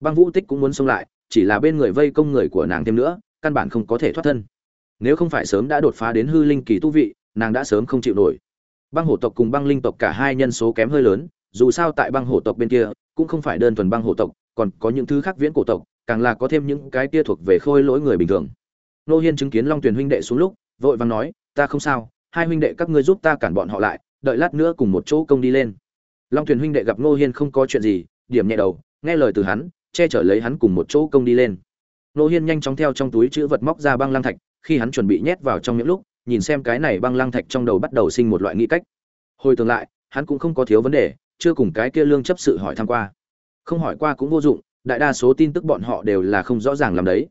Băng vũ tích cũng muốn xông lại, chỉ là bên người vây công người của nàng thêm nữa, căn bản không có thể thoát thân. Nếu không phải sớm đã đột phá đến hư linh kỳ tu vị, nàng đã sớm không chịu nổi. Băng hổ tộc cùng băng linh tộc cả hai nhân số kém hơi lớn, dù sao tại băng hổ tộc bên kia, cũng không phải đơn thuần băng hổ tộc, còn có những thứ khác viễn cổ tộc, càng là có thêm những cái kia thuộc về khôi lỗi người bình thường. Nô hiên chứng kiến long tuyền huynh đệ xuống lúc, vội vàng nói, ta không sao, hai huynh đệ các ngươi giúp ta cản bọn họ lại, đợi lát nữa cùng một chỗ công đi lên long Thuyền huynh đệ gặp Ngô hiên không có chuyện gì, điểm nhẹ đầu, nghe lời từ hắn, che chở lấy hắn cùng một chỗ công đi lên. Ngô hiên nhanh chóng theo trong túi chữ vật móc ra băng lăng thạch, khi hắn chuẩn bị nhét vào trong những lúc, nhìn xem cái này băng lăng thạch trong đầu bắt đầu sinh một loại nghĩ cách. Hồi tương lại, hắn cũng không có thiếu vấn đề, chưa cùng cái kia lương chấp sự hỏi tham qua. Không hỏi qua cũng vô dụng, đại đa số tin tức bọn họ đều là không rõ ràng làm đấy.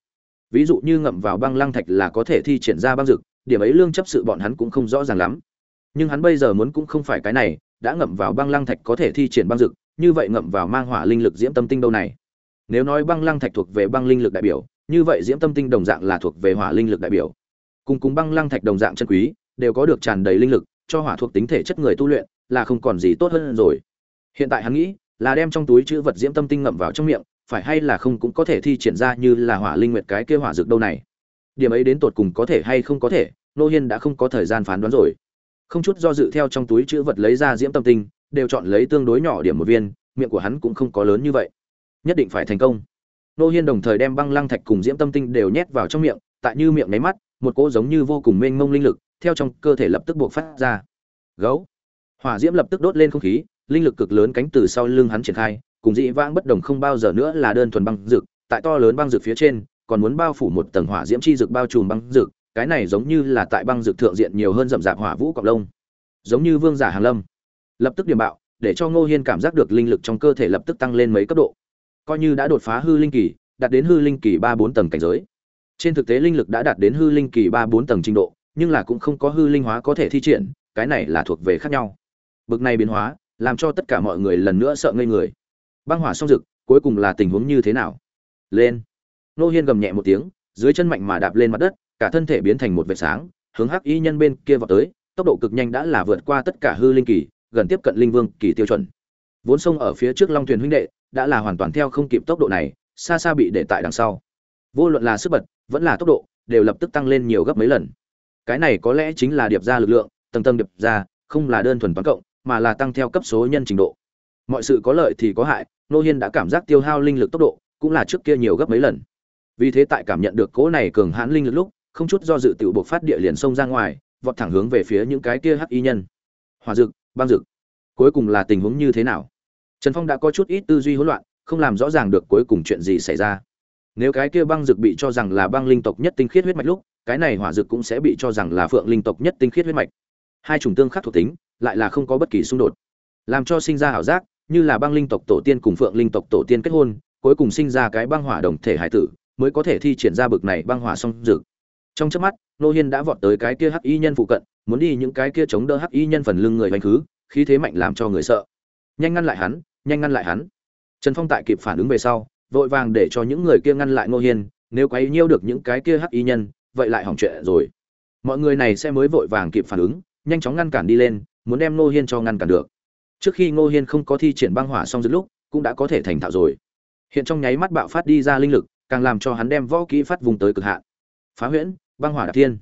Ví dụ như ngậm vào băng lăng thạch là có thể thi triển ra băng rực điểm ấy lương chấp sự bọn hắn cũng không rõ ràng lắm. Nhưng hắn bây giờ muốn cũng không phải cái này đã ngậm vào băng lăng thạch có thể thi triển băng dực, như vậy ngậm vào mang hỏa linh lực diễm tâm tinh đâu này? Nếu nói băng lăng thạch thuộc về băng linh lực đại biểu, như vậy diễm tâm tinh đồng dạng là thuộc về hỏa linh lực đại biểu. Cùng cùng băng lăng thạch đồng dạng chân quý, đều có được tràn đầy linh lực, cho hỏa thuộc tính thể chất người tu luyện, là không còn gì tốt hơn rồi. Hiện tại hắn nghĩ, là đem trong túi chữ vật diễm tâm tinh ngậm vào trong miệng, phải hay là không cũng có thể thi triển ra như là hỏa linh nguyệt cái kia hỏa dược đâu này? Điểm ấy đến tột cùng có thể hay không có thể, nô hiên đã không có thời gian phán đoán rồi không chút do dự theo trong túi chữ vật lấy ra diễm tâm tinh, đều chọn lấy tương đối nhỏ điểm một viên, miệng của hắn cũng không có lớn như vậy. Nhất định phải thành công. Nô hiên đồng thời đem băng lăng thạch cùng diễm tâm tinh đều nhét vào trong miệng, tại như miệng nháy mắt, một cỗ giống như vô cùng mênh mông linh lực, theo trong cơ thể lập tức buộc phát ra. Gấu. Hỏa diễm lập tức đốt lên không khí, linh lực cực lớn cánh từ sau lưng hắn triển khai, cùng dị vãng bất đồng không bao giờ nữa là đơn thuần băng rực tại to lớn băng rực phía trên, còn muốn bao phủ một tầng hỏa diễm chi rực bao trùm băng rực cái này giống như là tại băng dược thượng diện nhiều hơn rậm rạp hỏa vũ cọc lông. Giống như vương giả hàng lâm. Lập tức điểm bạo, để cho ngô hiên cảm giác được linh lực trong cơ thể lập tức tăng lên mấy cấp độ. Coi như đã đột phá hư linh kỳ, đạt đến hư linh kỳ ba bốn tầng cảnh giới. Trên thực tế linh lực đã đạt đến hư linh kỳ ba bốn tầng trình độ, nhưng là cũng không có hư linh hóa có thể thi triển, cái này là thuộc về khác nhau. Bực này biến hóa, làm cho tất cả mọi người lần nữa sợ ngây người. Băng hỏa song rực cuối cùng là tình huống như thế nào? Lên. Nô hiên gầm nhẹ một tiếng, dưới chân mạnh mà đạp lên mặt đất cả thân thể biến thành một vệt sáng, hướng hắc y nhân bên kia vào tới, tốc độ cực nhanh đã là vượt qua tất cả hư linh kỳ, gần tiếp cận linh vương kỳ tiêu chuẩn. Vốn sông ở phía trước long thuyền huynh đệ, đã là hoàn toàn theo không kịp tốc độ này, xa xa bị để tại đằng sau. Vô luận là sức bật, vẫn là tốc độ, đều lập tức tăng lên nhiều gấp mấy lần. Cái này có lẽ chính là điệp ra lực lượng, tầng tầng điệp ra, không là đơn thuần toán cộng, mà là tăng theo cấp số nhân trình độ. Mọi sự có lợi thì có hại, nô hiên đã cảm giác tiêu hao linh lực tốc độ, cũng là trước kia nhiều gấp mấy lần. Vì thế tại cảm nhận được cỗ này cường hãn linh lực lúc không chút do dự tiểu buộc phát địa liền xông ra ngoài, vọt thẳng hướng về phía những cái kia hắc y nhân. Hòa dực, băng dực, cuối cùng là tình huống như thế nào? Trần phong đã có chút ít tư duy hỗn loạn, không làm rõ ràng được cuối cùng chuyện gì xảy ra. Nếu cái kia băng dực bị cho rằng là băng linh tộc nhất tinh khiết huyết mạch lúc, cái này hỏa dực cũng sẽ bị cho rằng là phượng linh tộc nhất tinh khiết huyết mạch. Hai chủng tương khắc thuộc tính, lại là không có bất kỳ xung đột. Làm cho sinh ra ảo giác, như là băng linh tộc tổ tiên cùng phượng linh tộc tổ tiên kết hôn, cuối cùng sinh ra cái băng hỏa đồng thể hải tử, mới có thể thi triển ra bực này băng hỏa song dực trong chớp mắt, nô hiên đã vọt tới cái kia hắc y nhân phụ cận, muốn đi những cái kia chống đỡ hắc y nhân phần lưng người hoành khứ, khí thế mạnh làm cho người sợ. Nhanh ngăn lại hắn, nhanh ngăn lại hắn. Trần phong tại kịp phản ứng về sau, vội vàng để cho những người kia ngăn lại ngô hiên, nếu quấy nhiêu được những cái kia hắc y nhân, vậy lại hỏng chuyện rồi. Mọi người này sẽ mới vội vàng kịp phản ứng, nhanh chóng ngăn cản đi lên, muốn đem ngô hiên cho ngăn cản được. Trước khi ngô hiên không có thi triển băng hỏa xong giữa lúc, cũng đã có thể thành thạo rồi. Hiện trong nháy mắt bạo phát đi ra linh lực, càng làm cho hắn đem võ kỹ phát vùng tới cực hạn. Phá huyễn băng hỏa đạp thiên.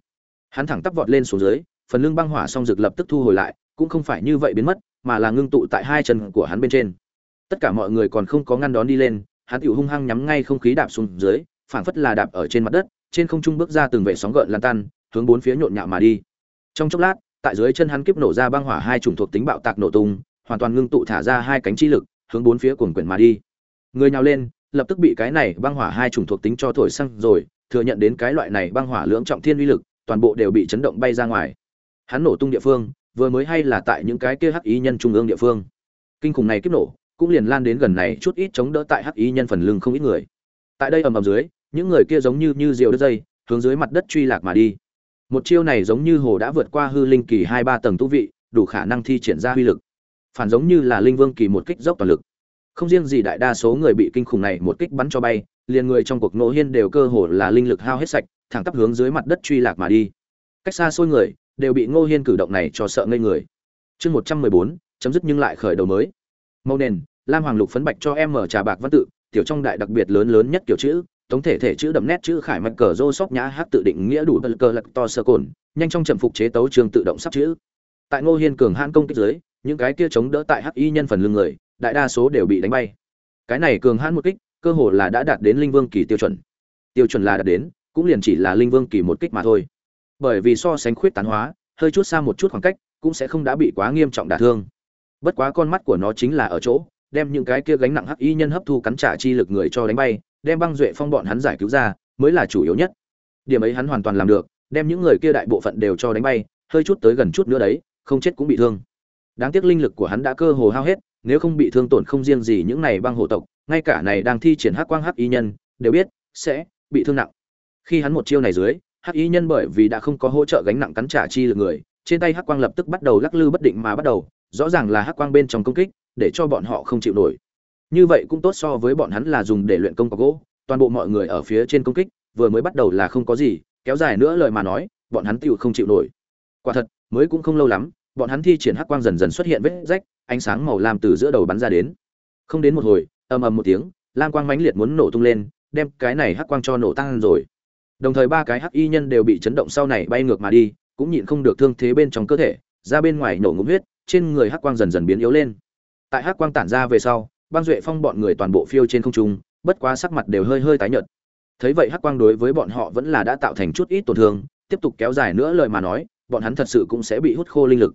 Hắn thẳng tắp vọt lên xuống dưới, phần lưng băng hỏa song rực lập tức thu hồi lại, cũng không phải như vậy biến mất, mà là ngưng tụ tại hai chân của hắn bên trên. Tất cả mọi người còn không có ngăn đón đi lên, hắn tiểu hung hăng nhắm ngay không khí đạp xuống dưới, phảng phất là đạp ở trên mặt đất, trên không trung bước ra từng vệ sóng gợn lan tan, hướng bốn phía nhộn nhạo mà đi. Trong chốc lát, tại dưới chân hắn kiếp nổ ra băng hỏa hai chủng thuộc tính bạo tạc nổ tung, hoàn toàn ngưng tụ thả ra hai cánh chi lực, hướng bốn phía cuồng quyển mà đi. Người nhào lên, lập tức bị cái này băng hỏa hai chủng thuộc tính cho thổi xăng rồi thừa nhận đến cái loại này băng hỏa lưỡng trọng thiên uy lực, toàn bộ đều bị chấn động bay ra ngoài. Hắn nổ tung địa phương, vừa mới hay là tại những cái kia hắc ý nhân trung ương địa phương. Kinh khủng này kiếp nổ, cũng liền lan đến gần này chút ít chống đỡ tại hắc ý nhân phần lưng không ít người. Tại đây ầm ầm dưới, những người kia giống như như diều đứt dây, hướng dưới mặt đất truy lạc mà đi. Một chiêu này giống như hồ đã vượt qua hư linh kỳ hai ba tầng tu vị, đủ khả năng thi triển ra uy lực. Phản giống như là linh vương kỳ một kích dốc toàn lực. Không riêng gì đại đa số người bị kinh khủng này một kích bắn cho bay liền người trong cuộc nỗ hiên đều cơ hồ là linh lực hao hết sạch, thẳng tắp hướng dưới mặt đất truy lạc mà đi. Cách xa xôi người, đều bị ngô hiên cử động này cho sợ ngây người. Chương một trăm mười bốn, chấm dứt nhưng lại khởi đầu mới. Mâu nền, lam hoàng lục phấn bạch cho em mở trà bạc văn tự, tiểu trong đại đặc biệt lớn lớn nhất kiểu chữ tổng thể thể chữ đậm nét chữ khải mạch cờ rô sóc nhã hát tự định nghĩa đủ bật cờ lật to sơ cồn, nhanh trong trầm phục chế tấu trường tự động sắp chữ. Tại ngô hiên cường hãn công kích dưới, những cái kia chống đỡ tại hắc y nhân phần lưng người, đại đa số đều bị đánh bay. Cái này cường hãn một kích cơ hồ là đã đạt đến linh vương kỳ tiêu chuẩn. Tiêu chuẩn là đạt đến, cũng liền chỉ là linh vương kỳ một kích mà thôi. Bởi vì so sánh khuyết tán hóa, hơi chút xa một chút khoảng cách, cũng sẽ không đã bị quá nghiêm trọng đả thương. Bất quá con mắt của nó chính là ở chỗ, đem những cái kia gánh nặng hắc y nhân hấp thu cắn trả chi lực người cho đánh bay, đem băng duệ phong bọn hắn giải cứu ra, mới là chủ yếu nhất. Điểm ấy hắn hoàn toàn làm được, đem những người kia đại bộ phận đều cho đánh bay, hơi chút tới gần chút nữa đấy, không chết cũng bị thương. Đáng tiếc linh lực của hắn đã cơ hồ hao hết, nếu không bị thương tổn không riêng gì những này băng hộ tộc ngay cả này đang thi triển hắc quang hắc y nhân, đều biết, sẽ bị thương nặng. Khi hắn một chiêu này dưới, hắc y nhân bởi vì đã không có hỗ trợ gánh nặng cắn trả chi lực người, trên tay hắc quang lập tức bắt đầu lắc lư bất định mà bắt đầu, rõ ràng là hắc quang bên trong công kích, để cho bọn họ không chịu nổi. Như vậy cũng tốt so với bọn hắn là dùng để luyện công có gỗ, toàn bộ mọi người ở phía trên công kích, vừa mới bắt đầu là không có gì, kéo dài nữa lời mà nói, bọn hắn tựu không chịu nổi. Quả thật, mới cũng không lâu lắm, bọn hắn thi triển hắc quang dần dần xuất hiện vết rách, ánh sáng màu lam từ giữa đầu bắn ra đến. Không đến một hồi ầm ầm một tiếng, lam quang mãnh liệt muốn nổ tung lên, đem cái này hắc quang cho nổ tăng rồi. Đồng thời ba cái hắc y nhân đều bị chấn động sau này bay ngược mà đi, cũng nhịn không được thương thế bên trong cơ thể, ra bên ngoài nổ ngụm huyết, trên người hắc quang dần dần biến yếu lên. Tại hắc quang tản ra về sau, băng duệ phong bọn người toàn bộ phiêu trên không trung, bất quá sắc mặt đều hơi hơi tái nhợt. Thấy vậy hắc quang đối với bọn họ vẫn là đã tạo thành chút ít tổn thương, tiếp tục kéo dài nữa lời mà nói, bọn hắn thật sự cũng sẽ bị hút khô linh lực.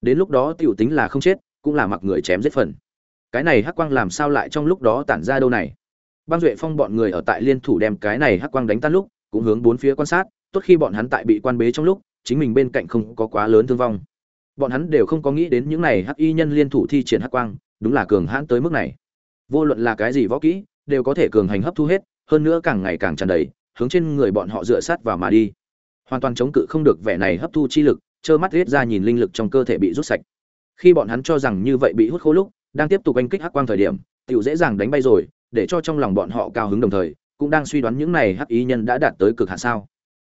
Đến lúc đó tiểu tính là không chết, cũng là mặc người chém giết phần cái này hắc quang làm sao lại trong lúc đó tản ra đâu này? Băng duệ phong bọn người ở tại liên thủ đem cái này hắc quang đánh tan lúc, cũng hướng bốn phía quan sát, tốt khi bọn hắn tại bị quan bế trong lúc, chính mình bên cạnh không có quá lớn thương vong. Bọn hắn đều không có nghĩ đến những này hắc y nhân liên thủ thi triển hắc quang, đúng là cường hãn tới mức này. Vô luận là cái gì võ kỹ, đều có thể cường hành hấp thu hết, hơn nữa càng ngày càng tràn đầy, hướng trên người bọn họ dựa sát vào mà đi. Hoàn toàn chống cự không được vẻ này hấp thu chi lực, trơ mắt riết ra nhìn linh lực trong cơ thể bị rút sạch. Khi bọn hắn cho rằng như vậy bị hút khô lúc đang tiếp tục anh kích hắc quang thời điểm, tiểu dễ dàng đánh bay rồi, để cho trong lòng bọn họ cao hứng đồng thời, cũng đang suy đoán những này hắc ý nhân đã đạt tới cực hạn sao.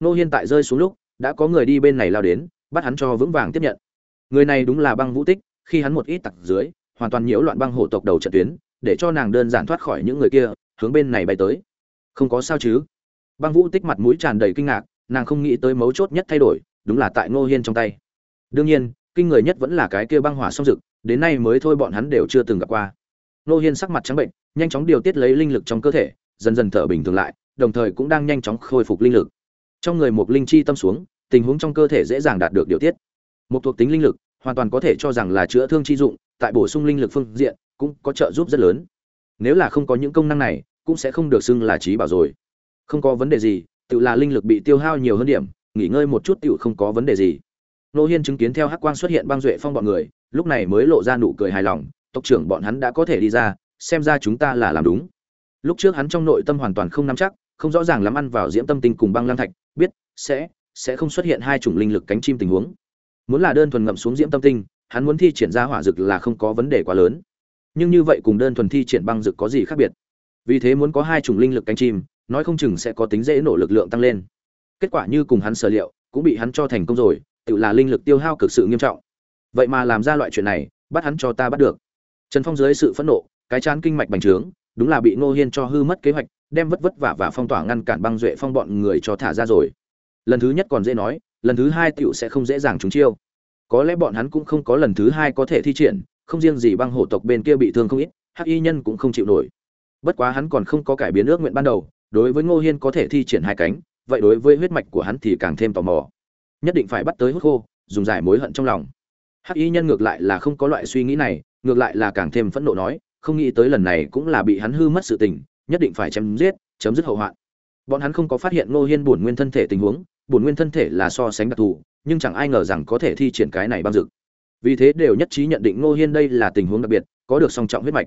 Nô hiên tại rơi xuống lúc, đã có người đi bên này lao đến, bắt hắn cho vững vàng tiếp nhận. Người này đúng là băng vũ tích, khi hắn một ít tặc dưới, hoàn toàn nhiễu loạn băng hổ tộc đầu trận tuyến, để cho nàng đơn giản thoát khỏi những người kia, hướng bên này bay tới. Không có sao chứ? Băng vũ tích mặt mũi tràn đầy kinh ngạc, nàng không nghĩ tới mấu chốt nhất thay đổi, đúng là tại ngô hiên trong tay. Đương nhiên, kinh người nhất vẫn là cái kia băng hỏa song dực đến nay mới thôi bọn hắn đều chưa từng gặp qua. Nô hiên sắc mặt trắng bệnh, nhanh chóng điều tiết lấy linh lực trong cơ thể, dần dần thở bình thường lại, đồng thời cũng đang nhanh chóng khôi phục linh lực. Trong người một linh chi tâm xuống, tình huống trong cơ thể dễ dàng đạt được điều tiết. Một thuộc tính linh lực, hoàn toàn có thể cho rằng là chữa thương chi dụng, tại bổ sung linh lực phương diện, cũng có trợ giúp rất lớn. Nếu là không có những công năng này, cũng sẽ không được xưng là trí bảo rồi. Không có vấn đề gì, tự là linh lực bị tiêu hao nhiều hơn điểm, nghỉ ngơi một chút tự không có vấn đề gì. Nô hiên chứng kiến theo hắc quang xuất hiện băng duệ phong bọn người lúc này mới lộ ra nụ cười hài lòng, tộc trưởng bọn hắn đã có thể đi ra, xem ra chúng ta là làm đúng. Lúc trước hắn trong nội tâm hoàn toàn không nắm chắc, không rõ ràng lắm ăn vào diễm tâm tinh cùng băng lăng thạch, biết sẽ sẽ không xuất hiện hai chủng linh lực cánh chim tình huống. Muốn là đơn thuần ngậm xuống diễm tâm tinh, hắn muốn thi triển ra hỏa dực là không có vấn đề quá lớn. Nhưng như vậy cùng đơn thuần thi triển băng dực có gì khác biệt? Vì thế muốn có hai chủng linh lực cánh chim, nói không chừng sẽ có tính dễ nổ lực lượng tăng lên. Kết quả như cùng hắn sở liệu, cũng bị hắn cho thành công rồi, tự là linh lực tiêu hao cực sự nghiêm trọng vậy mà làm ra loại chuyện này, bắt hắn cho ta bắt được. Trần phong dưới sự phẫn nộ, cái chán kinh mạch bành trướng, đúng là bị ngô hiên cho hư mất kế hoạch, đem vất vất vả và phong tỏa ngăn cản băng duệ phong bọn người cho thả ra rồi. Lần thứ nhất còn dễ nói, lần thứ hai tựu sẽ không dễ dàng trúng chiêu. Có lẽ bọn hắn cũng không có lần thứ hai có thể thi triển, không riêng gì băng hổ tộc bên kia bị thương không ít, hắc y nhân cũng không chịu nổi. Bất quá hắn còn không có cải biến ước nguyện ban đầu, đối với ngô hiên có thể thi triển hai cánh, vậy đối với huyết mạch của hắn thì càng thêm tò mò. Nhất định phải bắt tới hút khô, dùng giải mối hận trong lòng hắc y nhân ngược lại là không có loại suy nghĩ này, ngược lại là càng thêm phẫn nộ nói, không nghĩ tới lần này cũng là bị hắn hư mất sự tình, nhất định phải chém giết, chấm dứt hậu hoạn. Bọn hắn không có phát hiện ngô hiên bổn nguyên thân thể tình huống, bổn nguyên thân thể là so sánh đặc thù, nhưng chẳng ai ngờ rằng có thể thi triển cái này băng dực vì thế đều nhất trí nhận định ngô hiên đây là tình huống đặc biệt, có được song trọng huyết mạch.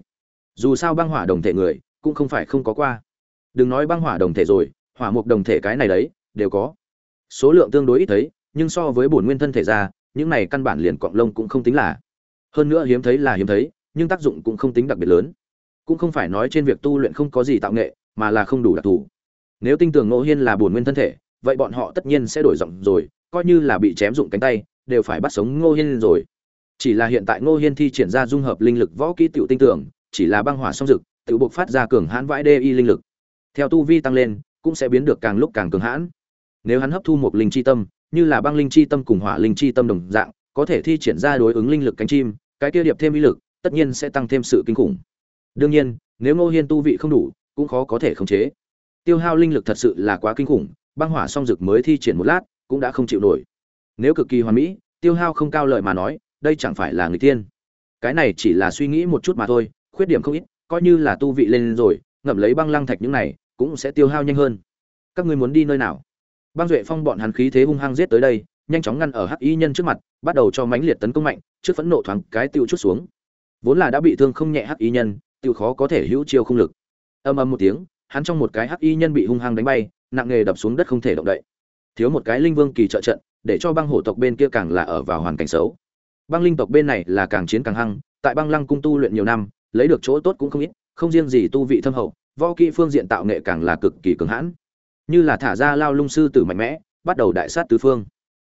Dù sao băng hỏa đồng thể người, cũng không phải không có qua. Đừng nói băng hỏa đồng thể rồi, hỏa mục đồng thể cái này đấy, đều có. Số lượng tương đối ít thấy, nhưng so với bổn nguyên thân thể ra những này căn bản liền cọng lông cũng không tính là. Hơn nữa hiếm thấy là hiếm thấy, nhưng tác dụng cũng không tính đặc biệt lớn. Cũng không phải nói trên việc tu luyện không có gì tạo nghệ, mà là không đủ đặc thù. Nếu tinh tường ngô hiên là bổn nguyên thân thể, vậy bọn họ tất nhiên sẽ đổi giọng rồi, coi như là bị chém dụng cánh tay, đều phải bắt sống ngô hiên rồi. Chỉ là hiện tại ngô hiên thi triển ra dung hợp linh lực võ kỹ tiểu tinh tưởng chỉ là băng hỏa song dực tự buộc phát ra cường hãn vãi đê linh lực. Theo tu vi tăng lên, cũng sẽ biến được càng lúc càng cường hãn. Nếu hắn hấp thu một linh chi tâm như là băng linh chi tâm cùng hỏa linh chi tâm đồng dạng, có thể thi triển ra đối ứng linh lực cánh chim, cái kia điệp thêm uy lực, tất nhiên sẽ tăng thêm sự kinh khủng. Đương nhiên, nếu ngô hiên tu vị không đủ, cũng khó có thể khống chế. Tiêu hao linh lực thật sự là quá kinh khủng, băng hỏa song dực mới thi triển một lát, cũng đã không chịu nổi. Nếu cực kỳ hoàn mỹ, tiêu hao không cao lợi mà nói, đây chẳng phải là người tiên cái này chỉ là suy nghĩ một chút mà thôi, khuyết điểm không ít, coi như là tu vị lên rồi, ngậm lấy băng lăng thạch những này, cũng sẽ tiêu hao nhanh hơn. Các ngươi muốn đi nơi nào? Băng duệ phong bọn hắn khí thế hung hăng giết tới đây, nhanh chóng ngăn ở hắc y nhân trước mặt, bắt đầu cho mãnh liệt tấn công mạnh, trước phẫn nộ thoáng cái tiêu chút xuống. Vốn là đã bị thương không nhẹ hắc y nhân, tiêu khó có thể hữu chiêu không lực. Âm âm một tiếng, hắn trong một cái hắc y nhân bị hung hăng đánh bay, nặng nghề đập xuống đất không thể động đậy. Thiếu một cái linh vương kỳ trợ trận, để cho băng hổ tộc bên kia càng là ở vào hoàn cảnh xấu. Băng linh tộc bên này là càng chiến càng hăng, tại băng lăng cung tu luyện nhiều năm, lấy được chỗ tốt cũng không ít, không riêng gì tu vị thâm hậu, võ kỹ phương diện tạo nghệ càng là cực kỳ cường hãn như là thả ra lao lung sư tử mạnh mẽ, bắt đầu đại sát tứ phương.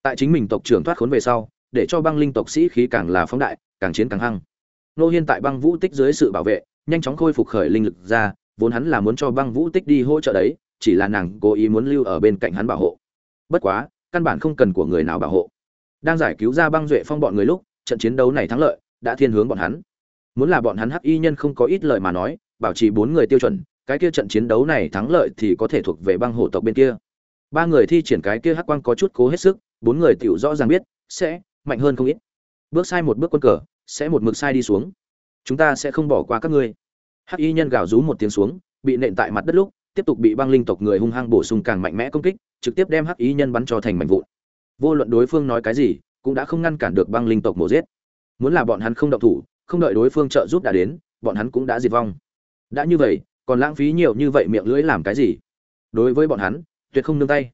Tại chính mình tộc trưởng thoát khốn về sau, để cho băng linh tộc sĩ khí càng là phóng đại, càng chiến càng hăng. Nô hiên tại băng vũ tích dưới sự bảo vệ, nhanh chóng khôi phục khởi linh lực ra, vốn hắn là muốn cho băng vũ tích đi hỗ trợ đấy, chỉ là nàng cố ý muốn lưu ở bên cạnh hắn bảo hộ. Bất quá, căn bản không cần của người nào bảo hộ. Đang giải cứu ra băng duệ phong bọn người lúc, trận chiến đấu này thắng lợi, đã thiên hướng bọn hắn. Muốn là bọn hắn hắc y nhân không có ít lợi mà nói, bảo trì bốn người tiêu chuẩn cái kia trận chiến đấu này thắng lợi thì có thể thuộc về băng hổ tộc bên kia. Ba người thi triển cái kia hắc quang có chút cố hết sức, bốn người tiểu rõ ràng biết, sẽ mạnh hơn không ít. Bước sai một bước quân cờ, sẽ một mực sai đi xuống. Chúng ta sẽ không bỏ qua các ngươi. Hắc y nhân gào rú một tiếng xuống, bị nện tại mặt đất lúc, tiếp tục bị băng linh tộc người hung hăng bổ sung càng mạnh mẽ công kích, trực tiếp đem hắc y nhân bắn cho thành mảnh vụn. Vô luận đối phương nói cái gì, cũng đã không ngăn cản được băng linh tộc mổ giết. Muốn là bọn hắn không động thủ, không đợi đối phương trợ giúp đã đến, bọn hắn cũng đã diệt vong. Đã như vậy còn lãng phí nhiều như vậy miệng lưỡi làm cái gì? Đối với bọn hắn, tuyệt không nương tay.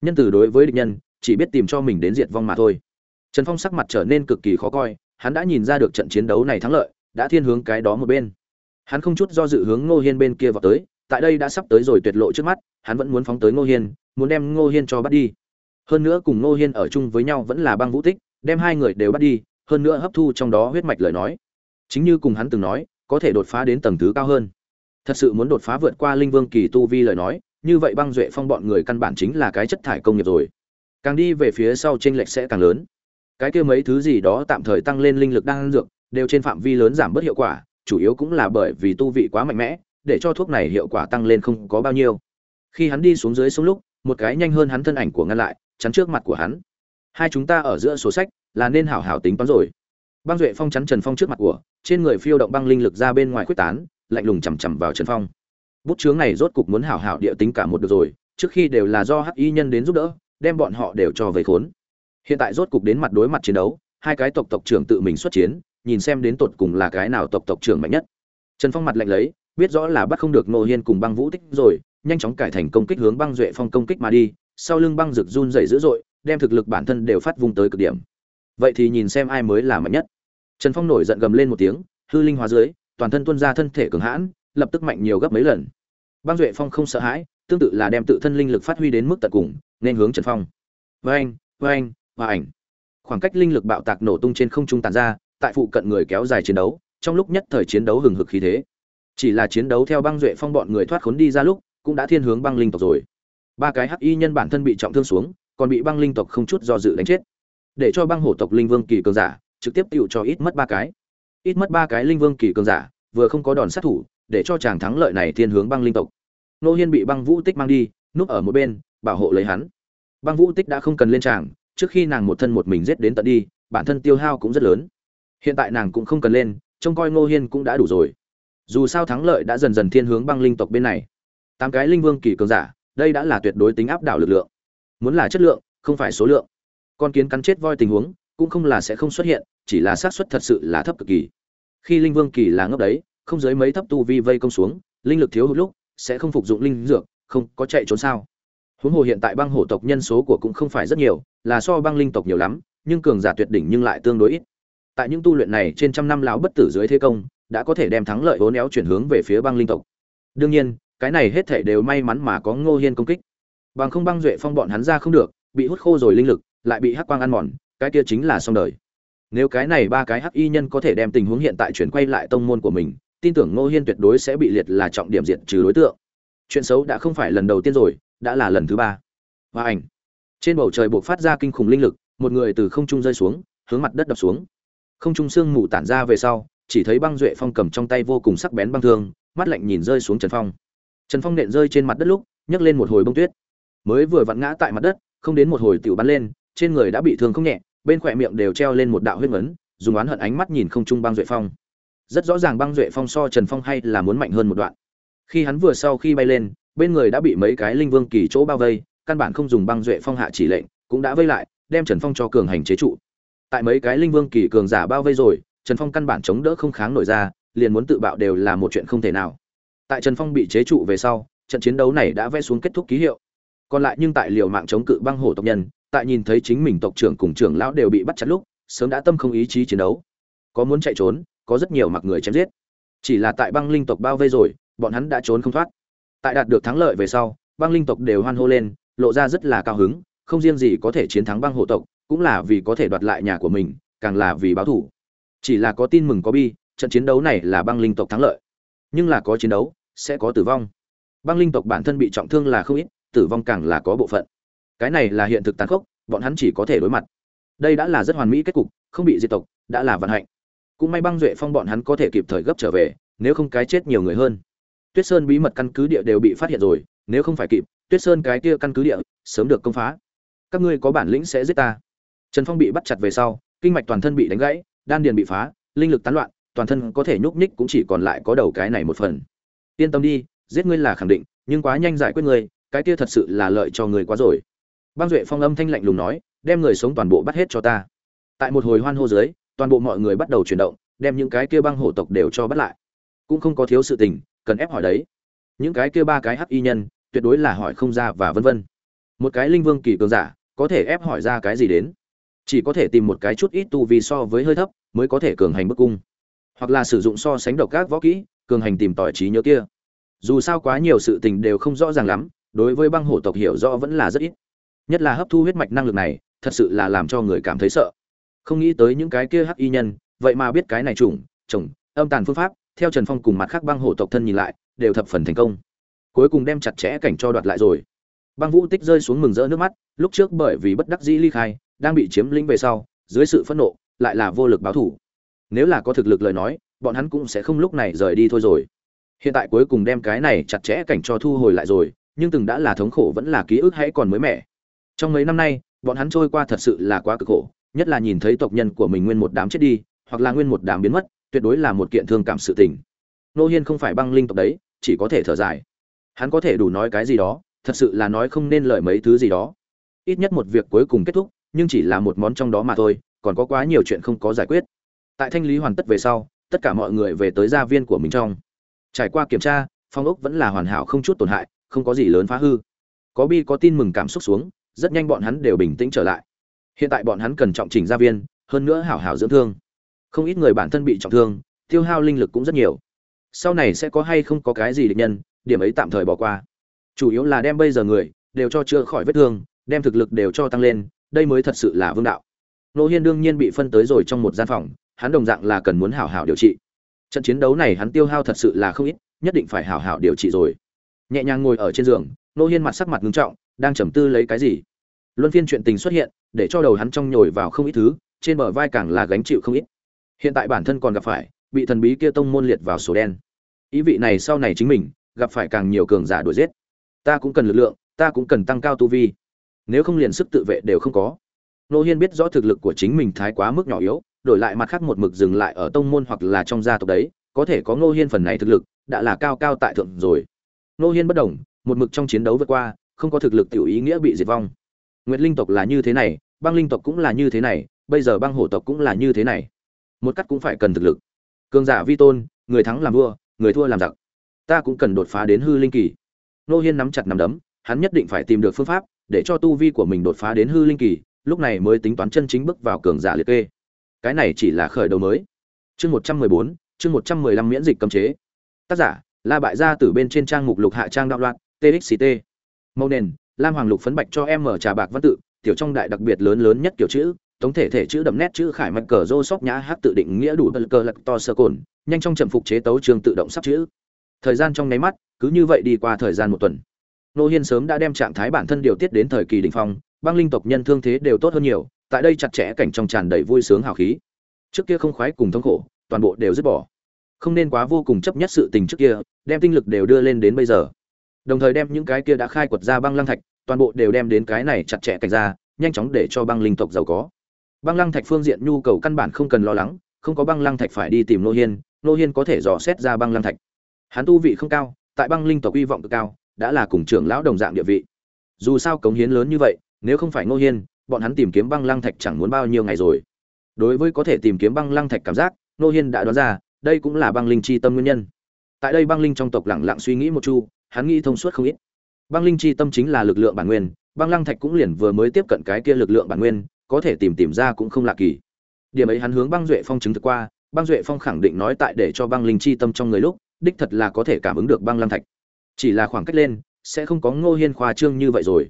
Nhân từ đối với địch nhân, chỉ biết tìm cho mình đến diệt vong mà thôi. Trần phong sắc mặt trở nên cực kỳ khó coi, hắn đã nhìn ra được trận chiến đấu này thắng lợi, đã thiên hướng cái đó một bên. Hắn không chút do dự hướng ngô hiên bên kia vào tới, tại đây đã sắp tới rồi tuyệt lộ trước mắt, hắn vẫn muốn phóng tới ngô hiên, muốn đem ngô hiên cho bắt đi. Hơn nữa cùng ngô hiên ở chung với nhau vẫn là băng vũ tích, đem hai người đều bắt đi, hơn nữa hấp thu trong đó huyết mạch lời nói. Chính như cùng hắn từng nói, có thể đột phá đến tầng thứ cao hơn thật sự muốn đột phá vượt qua linh vương kỳ tu vi lời nói, như vậy băng duệ phong bọn người căn bản chính là cái chất thải công nghiệp rồi. Càng đi về phía sau tranh lệch sẽ càng lớn. Cái kia mấy thứ gì đó tạm thời tăng lên linh lực đang dược, đều trên phạm vi lớn giảm bớt hiệu quả, chủ yếu cũng là bởi vì tu vị quá mạnh mẽ, để cho thuốc này hiệu quả tăng lên không có bao nhiêu. Khi hắn đi xuống dưới xuống lúc, một cái nhanh hơn hắn thân ảnh của ngăn lại, chắn trước mặt của hắn. Hai chúng ta ở giữa sổ sách, là nên hảo hảo tính toán rồi. Băng duệ phong chắn trần phong trước mặt của, trên người phiêu động băng linh lực ra bên ngoài quyết tán lạnh lùng chằm chằm vào trần phong. Bút chướng này rốt cục muốn hảo hảo địa tính cả một được rồi, trước khi đều là do hắc y nhân đến giúp đỡ, đem bọn họ đều cho về khốn. Hiện tại rốt cục đến mặt đối mặt chiến đấu, hai cái tộc tộc trưởng tự mình xuất chiến, nhìn xem đến tột cùng là cái nào tộc tộc trưởng mạnh nhất. Trần phong mặt lạnh lấy, biết rõ là bắt không được nô hiên cùng băng vũ tích rồi, nhanh chóng cải thành công kích hướng băng duệ phong công kích mà đi, sau lưng băng rực run dày dữ dội, đem thực lực bản thân đều phát vùng tới cực điểm. Vậy thì nhìn xem ai mới là mạnh nhất. Trần phong nổi giận gầm lên một tiếng, hư linh hóa dưới toàn thân tuân ra thân thể cường hãn, lập tức mạnh nhiều gấp mấy lần. Băng duệ phong không sợ hãi, tương tự là đem tự thân linh lực phát huy đến mức tận cùng, nên hướng trần phong. Vênh vênh và ảnh. Khoảng cách linh lực bạo tạc nổ tung trên không trung tàn ra, tại phụ cận người kéo dài chiến đấu, trong lúc nhất thời chiến đấu hừng hực khí thế. Chỉ là chiến đấu theo băng duệ phong bọn người thoát khốn đi ra lúc, cũng đã thiên hướng băng linh tộc rồi. Ba cái hắc y nhân bản thân bị trọng thương xuống, còn bị băng linh tộc không chút do dự đánh chết. Để cho băng hổ tộc linh vương kỳ cường giả, trực tiếp tựu cho ít mất ba cái ít mất ba cái linh vương kỳ cường giả, vừa không có đòn sát thủ, để cho chàng thắng lợi này thiên hướng băng linh tộc. Nô hiên bị băng vũ tích mang đi, núp ở một bên, bảo hộ lấy hắn. Băng vũ tích đã không cần lên tràng trước khi nàng một thân một mình giết đến tận đi, bản thân tiêu hao cũng rất lớn. Hiện tại nàng cũng không cần lên, trông coi ngô hiên cũng đã đủ rồi. Dù sao thắng lợi đã dần dần thiên hướng băng linh tộc bên này. Tám cái linh vương kỳ cường giả, đây đã là tuyệt đối tính áp đảo lực lượng. Muốn là chất lượng, không phải số lượng. Con kiến cắn chết voi tình huống cũng không là sẽ không xuất hiện, chỉ là xác suất thật sự là thấp cực kỳ. Khi linh vương kỳ là ngốc đấy, không dưới mấy thấp tu vi vây công xuống, linh lực thiếu hụt lúc, sẽ không phục dụng linh dược, không có chạy trốn sao. Huống hồ hiện tại băng hổ tộc nhân số của cũng không phải rất nhiều, là so băng linh tộc nhiều lắm, nhưng cường giả tuyệt đỉnh nhưng lại tương đối ít. Tại những tu luyện này trên trăm năm lão bất tử dưới thế công, đã có thể đem thắng lợi vốn éo chuyển hướng về phía băng linh tộc. Đương nhiên, cái này hết thể đều may mắn mà có ngô hiên công kích. Bằng không băng duệ phong bọn hắn ra không được, bị hút khô rồi linh lực, lại bị hắc quang ăn mòn cái kia chính là xong đời. Nếu cái này ba cái hắc y nhân có thể đem tình huống hiện tại chuyển quay lại tông môn của mình, tin tưởng ngô hiên tuyệt đối sẽ bị liệt là trọng điểm diện trừ đối tượng. Chuyện xấu đã không phải lần đầu tiên rồi, đã là lần thứ ba. Và ảnh. Trên bầu trời buộc phát ra kinh khủng linh lực, một người từ không trung rơi xuống, hướng mặt đất đập xuống. Không trung sương mù tản ra về sau, chỉ thấy băng duệ phong cầm trong tay vô cùng sắc bén băng thương, mắt lạnh nhìn rơi xuống trần phong. Trần phong nện rơi trên mặt đất lúc, nhấc lên một hồi bông tuyết. Mới vừa vặn ngã tại mặt đất, không đến một hồi tiểu bắn lên, trên người đã bị thương không nhẹ bên khỏe miệng đều treo lên một đạo huyết ngấn, dùng oán hận ánh mắt nhìn không trung băng duệ phong. Rất rõ ràng băng duệ phong so trần phong hay là muốn mạnh hơn một đoạn. Khi hắn vừa sau khi bay lên, bên người đã bị mấy cái linh vương kỳ chỗ bao vây, căn bản không dùng băng duệ phong hạ chỉ lệnh, cũng đã vây lại, đem trần phong cho cường hành chế trụ. Tại mấy cái linh vương kỳ cường giả bao vây rồi, trần phong căn bản chống đỡ không kháng nổi ra, liền muốn tự bạo đều là một chuyện không thể nào. Tại trần phong bị chế trụ về sau, trận chiến đấu này đã vẽ xuống kết thúc ký hiệu. Còn lại nhưng tại liều mạng chống cự băng hổ tộc nhân tại nhìn thấy chính mình tộc trưởng cùng trưởng lão đều bị bắt chặt lúc, sớm đã tâm không ý chí chiến đấu. Có muốn chạy trốn, có rất nhiều mặc người chém giết. Chỉ là tại băng linh tộc bao vây rồi, bọn hắn đã trốn không thoát. Tại đạt được thắng lợi về sau, băng linh tộc đều hoan hô lên, lộ ra rất là cao hứng, không riêng gì có thể chiến thắng băng hộ tộc, cũng là vì có thể đoạt lại nhà của mình, càng là vì báo thủ. Chỉ là có tin mừng có bi, trận chiến đấu này là băng linh tộc thắng lợi. Nhưng là có chiến đấu, sẽ có tử vong. Băng linh tộc bản thân bị trọng thương là không ít, tử vong càng là có bộ phận cái này là hiện thực tàn khốc, bọn hắn chỉ có thể đối mặt. Đây đã là rất hoàn mỹ kết cục, không bị diệt tộc, đã là vận hạnh. Cũng may băng duệ phong bọn hắn có thể kịp thời gấp trở về, nếu không cái chết nhiều người hơn. Tuyết sơn bí mật căn cứ địa đều bị phát hiện rồi, nếu không phải kịp, tuyết sơn cái kia căn cứ địa, sớm được công phá. Các ngươi có bản lĩnh sẽ giết ta. Trần phong bị bắt chặt về sau, kinh mạch toàn thân bị đánh gãy, đan điền bị phá, linh lực tán loạn, toàn thân có thể nhúc nhích cũng chỉ còn lại có đầu cái này một phần. Yên tâm đi, giết ngươi là khẳng định, nhưng quá nhanh giải quyết ngươi, cái kia thật sự là lợi cho người quá rồi băng duệ phong âm thanh lạnh lùng nói, đem người sống toàn bộ bắt hết cho ta. Tại một hồi hoan hô dưới, toàn bộ mọi người bắt đầu chuyển động, đem những cái kia băng hổ tộc đều cho bắt lại. Cũng không có thiếu sự tình, cần ép hỏi đấy. Những cái kia ba cái hắc y nhân, tuyệt đối là hỏi không ra và vân vân. Một cái linh vương kỳ cường giả, có thể ép hỏi ra cái gì đến? Chỉ có thể tìm một cái chút ít tu vi so với hơi thấp, mới có thể cường hành bức cung. Hoặc là sử dụng so sánh độc các võ kỹ, cường hành tìm tỏi trí nhớ kia. Dù sao quá nhiều sự tình đều không rõ ràng lắm, đối với băng hổ tộc hiểu rõ vẫn là rất ít nhất là hấp thu huyết mạch năng lực này, thật sự là làm cho người cảm thấy sợ. Không nghĩ tới những cái kia hắc y nhân, vậy mà biết cái này trùng trồng âm tàn phương pháp, theo trần phong cùng mặt khác băng hổ tộc thân nhìn lại, đều thập phần thành công. Cuối cùng đem chặt chẽ cảnh cho đoạt lại rồi. Băng vũ tích rơi xuống mừng rỡ nước mắt, lúc trước bởi vì bất đắc dĩ ly khai, đang bị chiếm lĩnh về sau, dưới sự phẫn nộ, lại là vô lực báo thủ. Nếu là có thực lực lời nói, bọn hắn cũng sẽ không lúc này rời đi thôi rồi. Hiện tại cuối cùng đem cái này chặt chẽ cảnh cho thu hồi lại rồi, nhưng từng đã là thống khổ vẫn là ký ức hãy còn mới mẻ trong mấy năm nay, bọn hắn trôi qua thật sự là quá cực khổ, nhất là nhìn thấy tộc nhân của mình nguyên một đám chết đi, hoặc là nguyên một đám biến mất, tuyệt đối là một kiện thương cảm sự tình. Nô hiên không phải băng linh tộc đấy, chỉ có thể thở dài. Hắn có thể đủ nói cái gì đó, thật sự là nói không nên lời mấy thứ gì đó. Ít nhất một việc cuối cùng kết thúc, nhưng chỉ là một món trong đó mà thôi, còn có quá nhiều chuyện không có giải quyết. Tại thanh lý hoàn tất về sau, tất cả mọi người về tới gia viên của mình trong. Trải qua kiểm tra, phong ốc vẫn là hoàn hảo không chút tổn hại, không có gì lớn phá hư. Có bi có tin mừng cảm xúc xuống rất nhanh bọn hắn đều bình tĩnh trở lại. Hiện tại bọn hắn cần trọng chỉnh gia viên, hơn nữa hảo hảo dưỡng thương. Không ít người bản thân bị trọng thương, tiêu hao linh lực cũng rất nhiều. Sau này sẽ có hay không có cái gì địch nhân, điểm ấy tạm thời bỏ qua. Chủ yếu là đem bây giờ người, đều cho chữa khỏi vết thương, đem thực lực đều cho tăng lên, đây mới thật sự là vương đạo. Nô hiên đương nhiên bị phân tới rồi trong một gian phòng, hắn đồng dạng là cần muốn hảo hảo điều trị. Trận chiến đấu này hắn tiêu hao thật sự là không ít, nhất định phải hảo hảo điều trị rồi. Nhẹ nhàng ngồi ở trên giường, nô hiên mặt sắc mặt ngưng trọng đang trầm tư lấy cái gì? Luân phiên chuyện tình xuất hiện, để cho đầu hắn trong nhồi vào không ít thứ, trên bờ vai càng là gánh chịu không ít. Hiện tại bản thân còn gặp phải, bị thần bí kia tông môn liệt vào sổ đen. Ý vị này sau này chính mình, gặp phải càng nhiều cường giả đuổi giết. Ta cũng cần lực lượng, ta cũng cần tăng cao tu vi. Nếu không liền sức tự vệ đều không có. Nô hiên biết rõ thực lực của chính mình thái quá mức nhỏ yếu, đổi lại mặt khác một mực dừng lại ở tông môn hoặc là trong gia tộc đấy, có thể có Nô hiên phần này thực lực, đã là cao cao tại thượng rồi. Nô hiên bất đồng, một mực trong chiến đấu vượt qua không có thực lực tiểu ý nghĩa bị diệt vong. Nguyệt linh tộc là như thế này, băng linh tộc cũng là như thế này, bây giờ băng hổ tộc cũng là như thế này. Một cách cũng phải cần thực lực. Cường giả vi tôn, người thắng làm vua, người thua làm giặc. Ta cũng cần đột phá đến hư linh kỳ. Nô hiên nắm chặt nắm đấm, hắn nhất định phải tìm được phương pháp để cho tu vi của mình đột phá đến hư linh kỳ, lúc này mới tính toán chân chính bước vào cường giả liệt kê. Cái này chỉ là khởi đầu mới. Chương một trăm mười bốn, chương một trăm mười lăm miễn dịch cấm chế. Tác giả, la bại gia từ bên trên trang mục lục hạ trang đạo loạn txt màu nền, lam hoàng lục phấn bạch cho em mở trà bạc văn tự, tiểu trong đại đặc biệt lớn lớn nhất kiểu chữ tổng thể thể chữ đậm nét chữ khải mạch cờ rô sóc nhã hát tự định nghĩa đủ bật cờ lật to sơ cồn, nhanh trong trầm phục chế tấu trường tự động sắp chữ. Thời gian trong nháy mắt, cứ như vậy đi qua thời gian một tuần. Nô hiên sớm đã đem trạng thái bản thân điều tiết đến thời kỳ đỉnh phong, băng linh tộc nhân thương thế đều tốt hơn nhiều, tại đây chặt chẽ cảnh trong tràn đầy vui sướng hào khí. Trước kia không khoái cùng thống khổ, toàn bộ đều dứt bỏ. Không nên quá vô cùng chấp nhất sự tình trước kia, đem tinh lực đều đưa lên đến bây giờ đồng thời đem những cái kia đã khai quật ra băng lăng thạch, toàn bộ đều đem đến cái này chặt chẽ cảnh ra, nhanh chóng để cho băng linh tộc giàu có. Băng lăng thạch phương diện nhu cầu căn bản không cần lo lắng, không có băng lăng thạch phải đi tìm nô hiên nô hiên có thể dò xét ra băng lăng thạch. Hắn tu vị không cao, tại băng linh tộc uy vọng cực cao, đã là cùng trưởng lão đồng dạng địa vị. Dù sao cống hiến lớn như vậy, nếu không phải nô hiên, bọn hắn tìm kiếm băng lăng thạch chẳng muốn bao nhiêu ngày rồi. Đối với có thể tìm kiếm băng lăng thạch cảm giác, nô hiên đã đoán ra, đây cũng là băng linh chi tâm nguyên nhân. Tại đây băng linh trong tộc lẳng lặng suy nghĩ một chu hắn nghĩ thông suốt không ít. Băng linh chi tâm chính là lực lượng bản nguyên, băng lăng thạch cũng liền vừa mới tiếp cận cái kia lực lượng bản nguyên, có thể tìm tìm ra cũng không lạ kỳ. Điểm ấy hắn hướng băng duệ phong chứng thực qua, băng duệ phong khẳng định nói tại để cho băng linh chi tâm trong người lúc, đích thật là có thể cảm ứng được băng lăng thạch. Chỉ là khoảng cách lên, sẽ không có ngô hiên khoa trương như vậy rồi.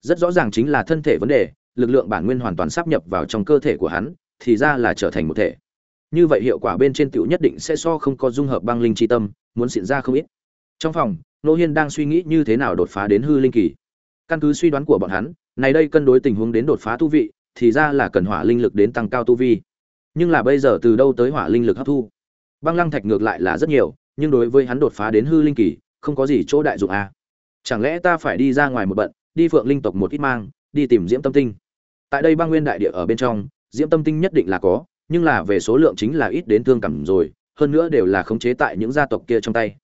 Rất rõ ràng chính là thân thể vấn đề, lực lượng bản nguyên hoàn toàn sắp nhập vào trong cơ thể của hắn, thì ra là trở thành một thể. Như vậy hiệu quả bên trên tiểu nhất định sẽ so không có dung hợp băng linh chi tâm, muốn xịn ra không ít. Trong phòng nô hiên đang suy nghĩ như thế nào đột phá đến hư linh kỳ. Căn cứ suy đoán của bọn hắn, này đây cân đối tình huống đến đột phá tu vị, thì ra là cần hỏa linh lực đến tăng cao tu vi. Nhưng là bây giờ từ đâu tới hỏa linh lực hấp thu? Băng lăng thạch ngược lại là rất nhiều, nhưng đối với hắn đột phá đến hư linh kỳ, không có gì chỗ đại dụng à. chẳng lẽ ta phải đi ra ngoài một bận, đi phượng linh tộc một ít mang, đi tìm diễm tâm tinh? Tại đây băng nguyên đại địa ở bên trong, diễm tâm tinh nhất định là có, nhưng là về số lượng chính là ít đến thương cảm rồi, hơn nữa đều là khống chế tại những gia tộc kia trong tay.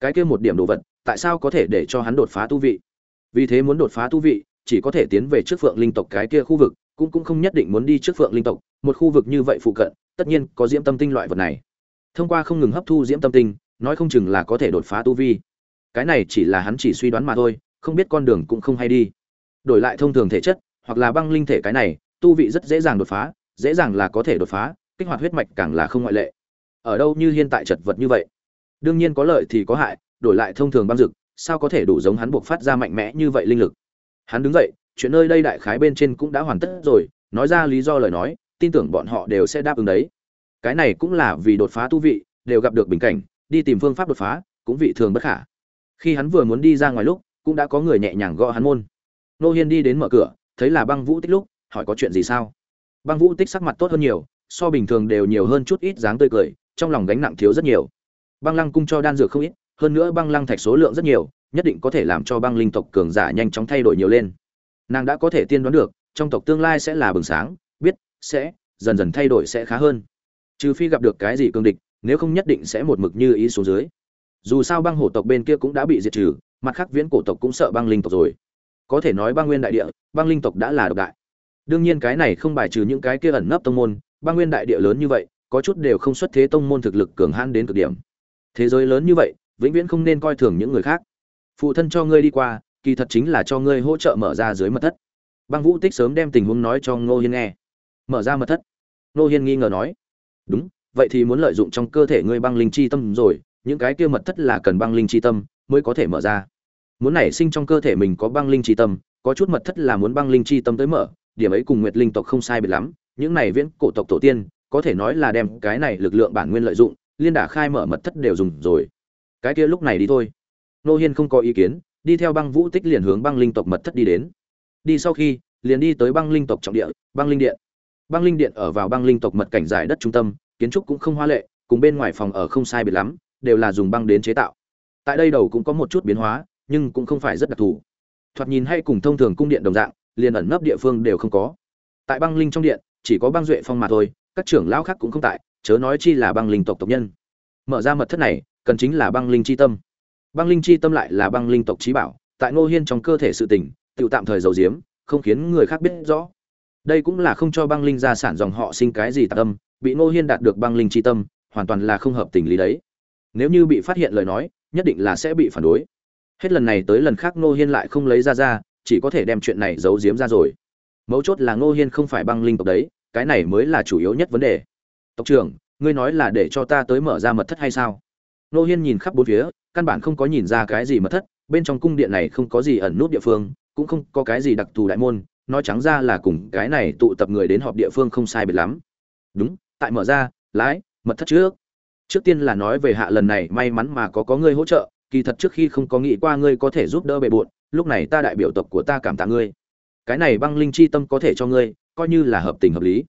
Cái kia một điểm đồ vật tại sao có thể để cho hắn đột phá tu vị? Vì thế muốn đột phá tu vị, chỉ có thể tiến về trước phượng linh tộc cái kia khu vực, cũng cũng không nhất định muốn đi trước phượng linh tộc, một khu vực như vậy phụ cận, tất nhiên có diễm tâm tinh loại vật này. Thông qua không ngừng hấp thu diễm tâm tinh, nói không chừng là có thể đột phá tu vi. Cái này chỉ là hắn chỉ suy đoán mà thôi, không biết con đường cũng không hay đi. Đổi lại thông thường thể chất, hoặc là băng linh thể cái này, tu vị rất dễ dàng đột phá, dễ dàng là có thể đột phá, kích hoạt huyết mạch càng là không ngoại lệ. Ở đâu như hiện tại chật vật như vậy? Đương nhiên có lợi thì có hại đổi lại thông thường băng dực, sao có thể đủ giống hắn buộc phát ra mạnh mẽ như vậy linh lực? Hắn đứng dậy, chuyện nơi đây đại khái bên trên cũng đã hoàn tất rồi, nói ra lý do lời nói, tin tưởng bọn họ đều sẽ đáp ứng đấy. Cái này cũng là vì đột phá tu vị, đều gặp được bình cảnh, đi tìm phương pháp đột phá, cũng vị thường bất khả. Khi hắn vừa muốn đi ra ngoài lúc, cũng đã có người nhẹ nhàng gõ hắn môn. Nô hiên đi đến mở cửa, thấy là băng vũ tích lúc, hỏi có chuyện gì sao? Băng vũ tích sắc mặt tốt hơn nhiều, so bình thường đều nhiều hơn chút ít dáng tươi cười, trong lòng gánh nặng thiếu rất nhiều. Băng lăng cung cho đan dược không ít hơn nữa băng lăng thạch số lượng rất nhiều, nhất định có thể làm cho băng linh tộc cường giả nhanh chóng thay đổi nhiều lên. Nàng đã có thể tiên đoán được, trong tộc tương lai sẽ là bừng sáng, biết, sẽ, dần dần thay đổi sẽ khá hơn. Trừ phi gặp được cái gì cương địch, nếu không nhất định sẽ một mực như ý xuống dưới. Dù sao băng hổ tộc bên kia cũng đã bị diệt trừ, mặt khác viễn cổ tộc cũng sợ băng linh tộc rồi. Có thể nói băng nguyên đại địa, băng linh tộc đã là độc đại. Đương nhiên cái này không bài trừ những cái kia ẩn nấp tông môn, băng nguyên đại địa lớn như vậy, có chút đều không xuất thế tông môn thực lực cường hãn đến cực điểm. Thế giới lớn như vậy vĩnh viễn không nên coi thường những người khác. Phụ thân cho ngươi đi qua, kỳ thật chính là cho ngươi hỗ trợ mở ra dưới mật thất. Băng vũ tích sớm đem tình huống nói cho ngô hiên nghe. Mở ra mật thất. Ngô hiên nghi ngờ nói, đúng, vậy thì muốn lợi dụng trong cơ thể ngươi băng linh chi tâm rồi, những cái kia mật thất là cần băng linh chi tâm mới có thể mở ra. Muốn nảy sinh trong cơ thể mình có băng linh chi tâm, có chút mật thất là muốn băng linh chi tâm tới mở, điểm ấy cùng nguyệt linh tộc không sai biệt lắm, những này viễn cổ tộc tổ tiên, có thể nói là đem cái này lực lượng bản nguyên lợi dụng, liên đả khai mở mật thất đều dùng rồi cái kia lúc này đi thôi. Nô hiên không có ý kiến, đi theo băng vũ tích liền hướng băng linh tộc mật thất đi đến. Đi sau khi, liền đi tới băng linh tộc trọng địa, băng linh điện. Băng linh điện ở vào băng linh tộc mật cảnh giải đất trung tâm, kiến trúc cũng không hoa lệ, cùng bên ngoài phòng ở không sai biệt lắm, đều là dùng băng đến chế tạo. Tại đây đầu cũng có một chút biến hóa, nhưng cũng không phải rất đặc thù. Thoạt nhìn hay cùng thông thường cung điện đồng dạng, liền ẩn nấp địa phương đều không có. Tại băng linh trong điện, chỉ có băng duệ phong mà thôi, các trưởng lão khác cũng không tại, chớ nói chi là băng linh tộc tộc nhân. Mở ra mật thất này cần chính là băng linh chi tâm. Băng linh chi tâm lại là băng linh tộc trí bảo tại ngô hiên trong cơ thể sự tỉnh tự tạm thời giấu giếm, không khiến người khác biết rõ. Đây cũng là không cho băng linh gia sản dòng họ sinh cái gì tạc tâm bị ngô hiên đạt được băng linh chi tâm hoàn toàn là không hợp tình lý đấy. Nếu như bị phát hiện lời nói nhất định là sẽ bị phản đối. Hết lần này tới lần khác ngô hiên lại không lấy ra ra chỉ có thể đem chuyện này giấu giếm ra rồi. Mấu chốt là ngô hiên không phải băng linh tộc đấy cái này mới là chủ yếu nhất vấn đề. Tộc trưởng ngươi nói là để cho ta tới mở ra mật thất hay sao? Nô hiên nhìn khắp bốn phía, căn bản không có nhìn ra cái gì mật thất, bên trong cung điện này không có gì ẩn nút địa phương, cũng không có cái gì đặc thù đại môn, nói trắng ra là cùng cái này tụ tập người đến họp địa phương không sai biệt lắm. Đúng, tại mở ra, lái, mật thất trước. Trước tiên là nói về hạ lần này, may mắn mà có có ngươi hỗ trợ, kỳ thật trước khi không có nghĩ qua ngươi có thể giúp đỡ bề bộn, lúc này ta đại biểu tộc của ta cảm tạ ngươi. Cái này băng linh chi tâm có thể cho ngươi, coi như là hợp tình hợp lý.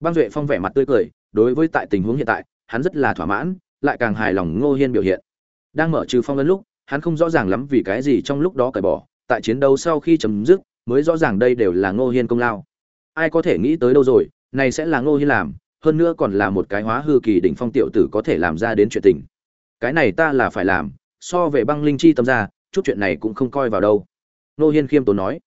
Băng duệ phong vẻ mặt tươi cười, đối với tại tình huống hiện tại, hắn rất là thỏa mãn lại càng hài lòng ngô hiên biểu hiện. Đang mở trừ phong ấn lúc, hắn không rõ ràng lắm vì cái gì trong lúc đó cởi bỏ, tại chiến đấu sau khi chấm dứt, mới rõ ràng đây đều là ngô hiên công lao. Ai có thể nghĩ tới đâu rồi, này sẽ là ngô hiên làm, hơn nữa còn là một cái hóa hư kỳ đỉnh phong tiểu tử có thể làm ra đến chuyện tình. Cái này ta là phải làm, so về băng linh chi tâm ra, chút chuyện này cũng không coi vào đâu. Ngô hiên khiêm tốn nói.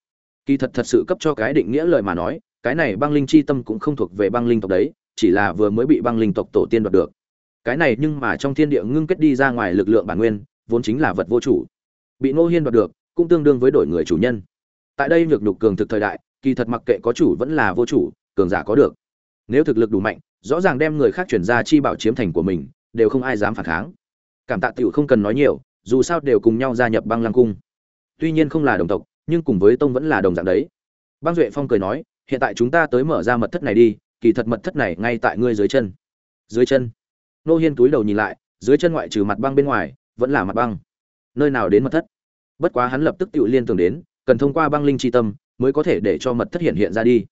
Kỳ thật thật sự cấp cho cái định nghĩa lời mà nói, cái này băng linh chi tâm cũng không thuộc về băng linh tộc đấy, chỉ là vừa mới bị băng linh tộc tổ tiên đoạt được cái này nhưng mà trong thiên địa ngưng kết đi ra ngoài lực lượng bản nguyên, vốn chính là vật vô chủ. Bị ngô hiên đoạt được, cũng tương đương với đổi người chủ nhân. Tại đây nhược nhục cường thực thời đại, kỳ thật mặc kệ có chủ vẫn là vô chủ, cường giả có được. Nếu thực lực đủ mạnh, rõ ràng đem người khác chuyển ra chi bảo chiếm thành của mình, đều không ai dám phản kháng. Cảm tạ tiểu không cần nói nhiều, dù sao đều cùng nhau gia nhập băng lăng cung. Tuy nhiên không là đồng tộc, nhưng cùng với tông vẫn là đồng dạng đấy. Băng duệ phong cười nói, hiện tại chúng ta tới mở ra mật thất này đi, kỳ thật mật thất này ngay tại ngươi dưới chân. Dưới chân nô hiên túi đầu nhìn lại, dưới chân ngoại trừ mặt băng bên ngoài, vẫn là mặt băng. Nơi nào đến mật thất? Bất quá hắn lập tức tự liên tưởng đến, cần thông qua băng linh chi tâm mới có thể để cho mật thất hiện hiện ra đi.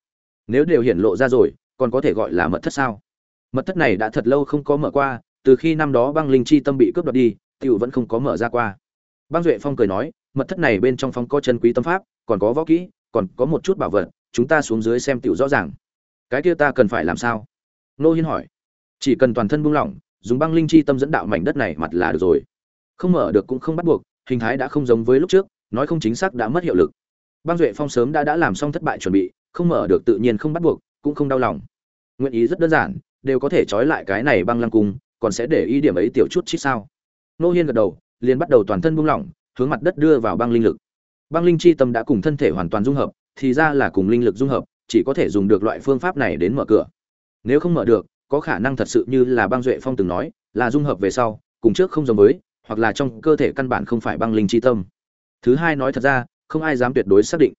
Nếu đều hiện lộ ra rồi, còn có thể gọi là mật thất sao? Mật thất này đã thật lâu không có mở qua, từ khi năm đó băng linh chi tâm bị cướp đoạt đi, tiểu vẫn không có mở ra qua. Băng duệ phong cười nói, mật thất này bên trong phong có chân quý tâm pháp, còn có võ kỹ, còn có một chút bảo vật, chúng ta xuống dưới xem tiểu rõ ràng. Cái kia ta cần phải làm sao? Nô hiên hỏi chỉ cần toàn thân buông lỏng, dùng băng linh chi tâm dẫn đạo mảnh đất này mặt là được rồi. Không mở được cũng không bắt buộc, hình thái đã không giống với lúc trước, nói không chính xác đã mất hiệu lực. Băng duệ phong sớm đã đã làm xong thất bại chuẩn bị, không mở được tự nhiên không bắt buộc, cũng không đau lòng. Nguyện ý rất đơn giản, đều có thể trói lại cái này băng lăng cung, còn sẽ để ý điểm ấy tiểu chút chít sao? Nô hiên gật đầu, liền bắt đầu toàn thân buông lỏng, hướng mặt đất đưa vào băng linh lực. Băng linh chi tâm đã cùng thân thể hoàn toàn dung hợp, thì ra là cùng linh lực dung hợp, chỉ có thể dùng được loại phương pháp này đến mở cửa. Nếu không mở được có khả năng thật sự như là băng duệ phong từng nói, là dung hợp về sau, cùng trước không giống với, hoặc là trong cơ thể căn bản không phải băng linh chi tâm. Thứ hai nói thật ra, không ai dám tuyệt đối xác định.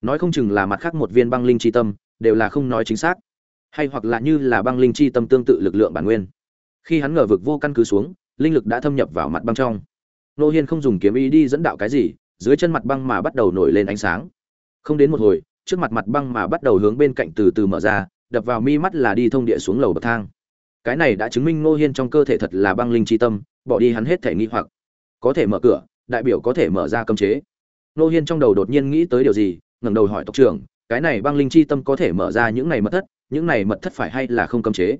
Nói không chừng là mặt khác một viên băng linh chi tâm, đều là không nói chính xác. Hay hoặc là như là băng linh chi tâm tương tự lực lượng bản nguyên. Khi hắn ngờ vực vô căn cứ xuống, linh lực đã thâm nhập vào mặt băng trong. Nô hiên không dùng kiếm ý đi dẫn đạo cái gì, dưới chân mặt băng mà bắt đầu nổi lên ánh sáng. Không đến một hồi, trước mặt mặt băng mà bắt đầu hướng bên cạnh từ từ mở ra đập vào mi mắt là đi thông địa xuống lầu bậc thang. Cái này đã chứng minh Ngô hiên trong cơ thể thật là băng linh chi tâm, bỏ đi hắn hết thể nghi hoặc. Có thể mở cửa, đại biểu có thể mở ra cấm chế. Ngô hiên trong đầu đột nhiên nghĩ tới điều gì, ngẩng đầu hỏi tộc trưởng, cái này băng linh chi tâm có thể mở ra những này mật thất, những này mật thất phải hay là không cấm chế?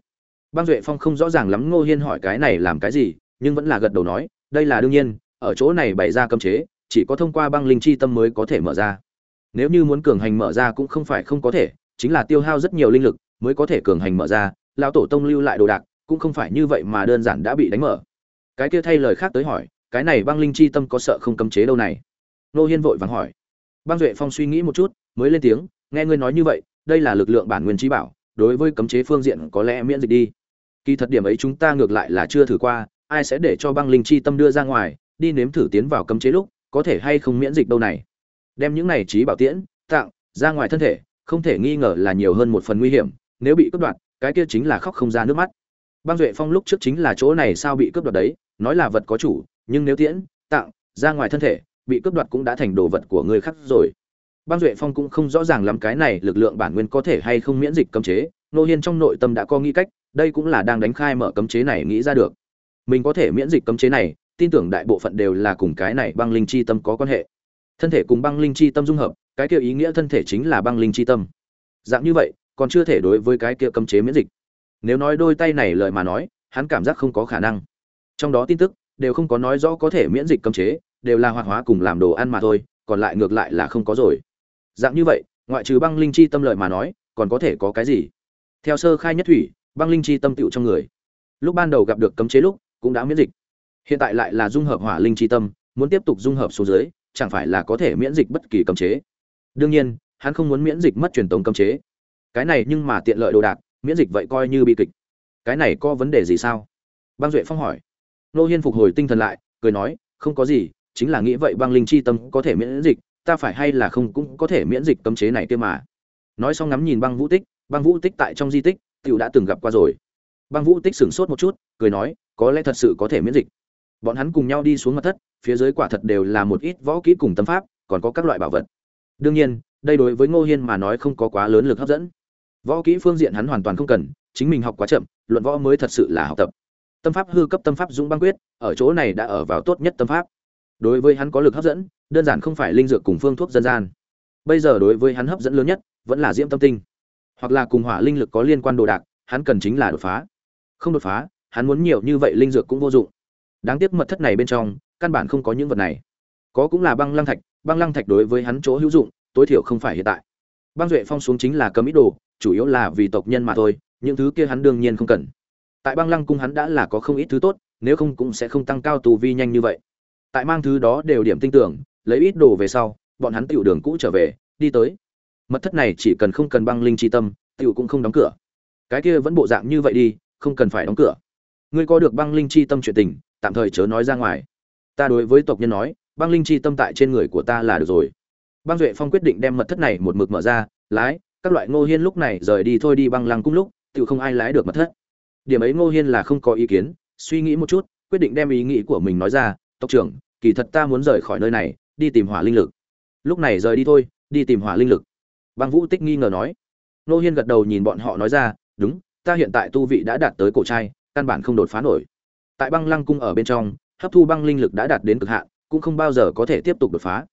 Băng duệ phong không rõ ràng lắm ngô hiên hỏi cái này làm cái gì, nhưng vẫn là gật đầu nói, đây là đương nhiên, ở chỗ này bày ra cấm chế, chỉ có thông qua băng linh chi tâm mới có thể mở ra. Nếu như muốn cường hành mở ra cũng không phải không có thể chính là tiêu hao rất nhiều linh lực, mới có thể cường hành mở ra, lão tổ tông lưu lại đồ đạc, cũng không phải như vậy mà đơn giản đã bị đánh mở. Cái kia thay lời khác tới hỏi, cái này băng linh chi tâm có sợ không cấm chế đâu này? Nô hiên vội vàng hỏi. Băng duệ phong suy nghĩ một chút, mới lên tiếng, nghe ngươi nói như vậy, đây là lực lượng bản nguyên trí bảo, đối với cấm chế phương diện có lẽ miễn dịch đi. Kỳ thật điểm ấy chúng ta ngược lại là chưa thử qua, ai sẽ để cho băng linh chi tâm đưa ra ngoài, đi nếm thử tiến vào cấm chế lúc, có thể hay không miễn dịch đâu này? Đem những này trí bảo tiễn, tặng, ra ngoài thân thể không thể nghi ngờ là nhiều hơn một phần nguy hiểm, nếu bị cướp đoạt, cái kia chính là khóc không ra nước mắt. Băng duệ phong lúc trước chính là chỗ này sao bị cướp đoạt đấy, nói là vật có chủ, nhưng nếu tiễn, tặng, ra ngoài thân thể, bị cướp đoạt cũng đã thành đồ vật của người khác rồi. Băng duệ phong cũng không rõ ràng lắm cái này lực lượng bản nguyên có thể hay không miễn dịch cấm chế, nô hiên trong nội tâm đã có nghĩ cách, đây cũng là đang đánh khai mở cấm chế này nghĩ ra được. Mình có thể miễn dịch cấm chế này, tin tưởng đại bộ phận đều là cùng cái này băng linh chi tâm có quan hệ. Thân thể cùng băng linh chi tâm dung hợp cái kia ý nghĩa thân thể chính là băng linh chi tâm. Dạng như vậy, còn chưa thể đối với cái kia cấm chế miễn dịch. Nếu nói đôi tay này lời mà nói, hắn cảm giác không có khả năng. Trong đó tin tức, đều không có nói rõ có thể miễn dịch cấm chế, đều là hoạt hóa cùng làm đồ ăn mà thôi, còn lại ngược lại là không có rồi. Dạng như vậy, ngoại trừ băng linh chi tâm lợi mà nói, còn có thể có cái gì? Theo sơ khai nhất thủy, băng linh chi tâm tựu trong người. Lúc ban đầu gặp được cấm chế lúc, cũng đã miễn dịch. Hiện tại lại là dung hợp hỏa linh chi tâm, muốn tiếp tục dung hợp số dưới, chẳng phải là có thể miễn dịch bất kỳ cấm chế? Đương nhiên, hắn không muốn miễn dịch mất truyền thống cấm chế. Cái này nhưng mà tiện lợi đồ đạc, miễn dịch vậy coi như bi kịch. Cái này có vấn đề gì sao? Băng duệ phong hỏi. Nô hiên phục hồi tinh thần lại, cười nói, không có gì, chính là nghĩ vậy băng linh chi tâm có thể miễn dịch, ta phải hay là không cũng có thể miễn dịch cấm chế này kia mà. Nói xong ngắm nhìn băng vũ tích, băng vũ tích tại trong di tích, tiểu đã từng gặp qua rồi. Băng vũ tích sửng sốt một chút, cười nói, có lẽ thật sự có thể miễn dịch. Bọn hắn cùng nhau đi xuống mặt thất, phía dưới quả thật đều là một ít võ kỹ cùng tâm pháp, còn có các loại bảo vật đương nhiên, đây đối với ngô hiên mà nói không có quá lớn lực hấp dẫn. Võ kỹ phương diện hắn hoàn toàn không cần, chính mình học quá chậm, luận võ mới thật sự là học tập. Tâm pháp hư cấp, tâm pháp dũng băng quyết, ở chỗ này đã ở vào tốt nhất tâm pháp. Đối với hắn có lực hấp dẫn, đơn giản không phải linh dược cùng phương thuốc dân gian. Bây giờ đối với hắn hấp dẫn lớn nhất, vẫn là diễm tâm tinh. Hoặc là cùng hỏa linh lực có liên quan đồ đạc, hắn cần chính là đột phá. Không đột phá, hắn muốn nhiều như vậy linh dược cũng vô dụng. Đáng tiếc mật thất này bên trong, căn bản không có những vật này. Có cũng là băng lăng thạch băng lăng thạch đối với hắn chỗ hữu dụng, tối thiểu không phải hiện tại. Băng duệ phong xuống chính là cấm ít đồ, chủ yếu là vì tộc nhân mà thôi, những thứ kia hắn đương nhiên không cần. Tại băng lăng cung hắn đã là có không ít thứ tốt, nếu không cũng sẽ không tăng cao tù vi nhanh như vậy. Tại mang thứ đó đều điểm tin tưởng, lấy ít đồ về sau, bọn hắn tiểu đường cũ trở về, đi tới. Mật thất này chỉ cần không cần băng linh chi tâm, tiểu cũng không đóng cửa. Cái kia vẫn bộ dạng như vậy đi, không cần phải đóng cửa. Ngươi có được băng linh chi tâm chuyện tình, tạm thời chớ nói ra ngoài. Ta đối với tộc nhân nói băng linh chi tâm tại trên người của ta là được rồi. Băng duệ phong quyết định đem mật thất này một mực mở ra, lái, các loại ngô hiên lúc này rời đi thôi đi băng lăng cung lúc tự không ai lái được mật thất. Điểm ấy ngô hiên là không có ý kiến, suy nghĩ một chút, quyết định đem ý nghĩ của mình nói ra, tộc trưởng, kỳ thật ta muốn rời khỏi nơi này, đi tìm hỏa linh lực. Lúc này rời đi thôi, đi tìm hỏa linh lực. Băng vũ tích nghi ngờ nói. Ngô hiên gật đầu nhìn bọn họ nói ra, đúng, ta hiện tại tu vị đã đạt tới cổ trai, căn bản không đột phá nổi. Tại băng lăng cung ở bên trong, hấp thu băng linh lực đã đạt đến cực hạn cũng không bao giờ có thể tiếp tục đột phá.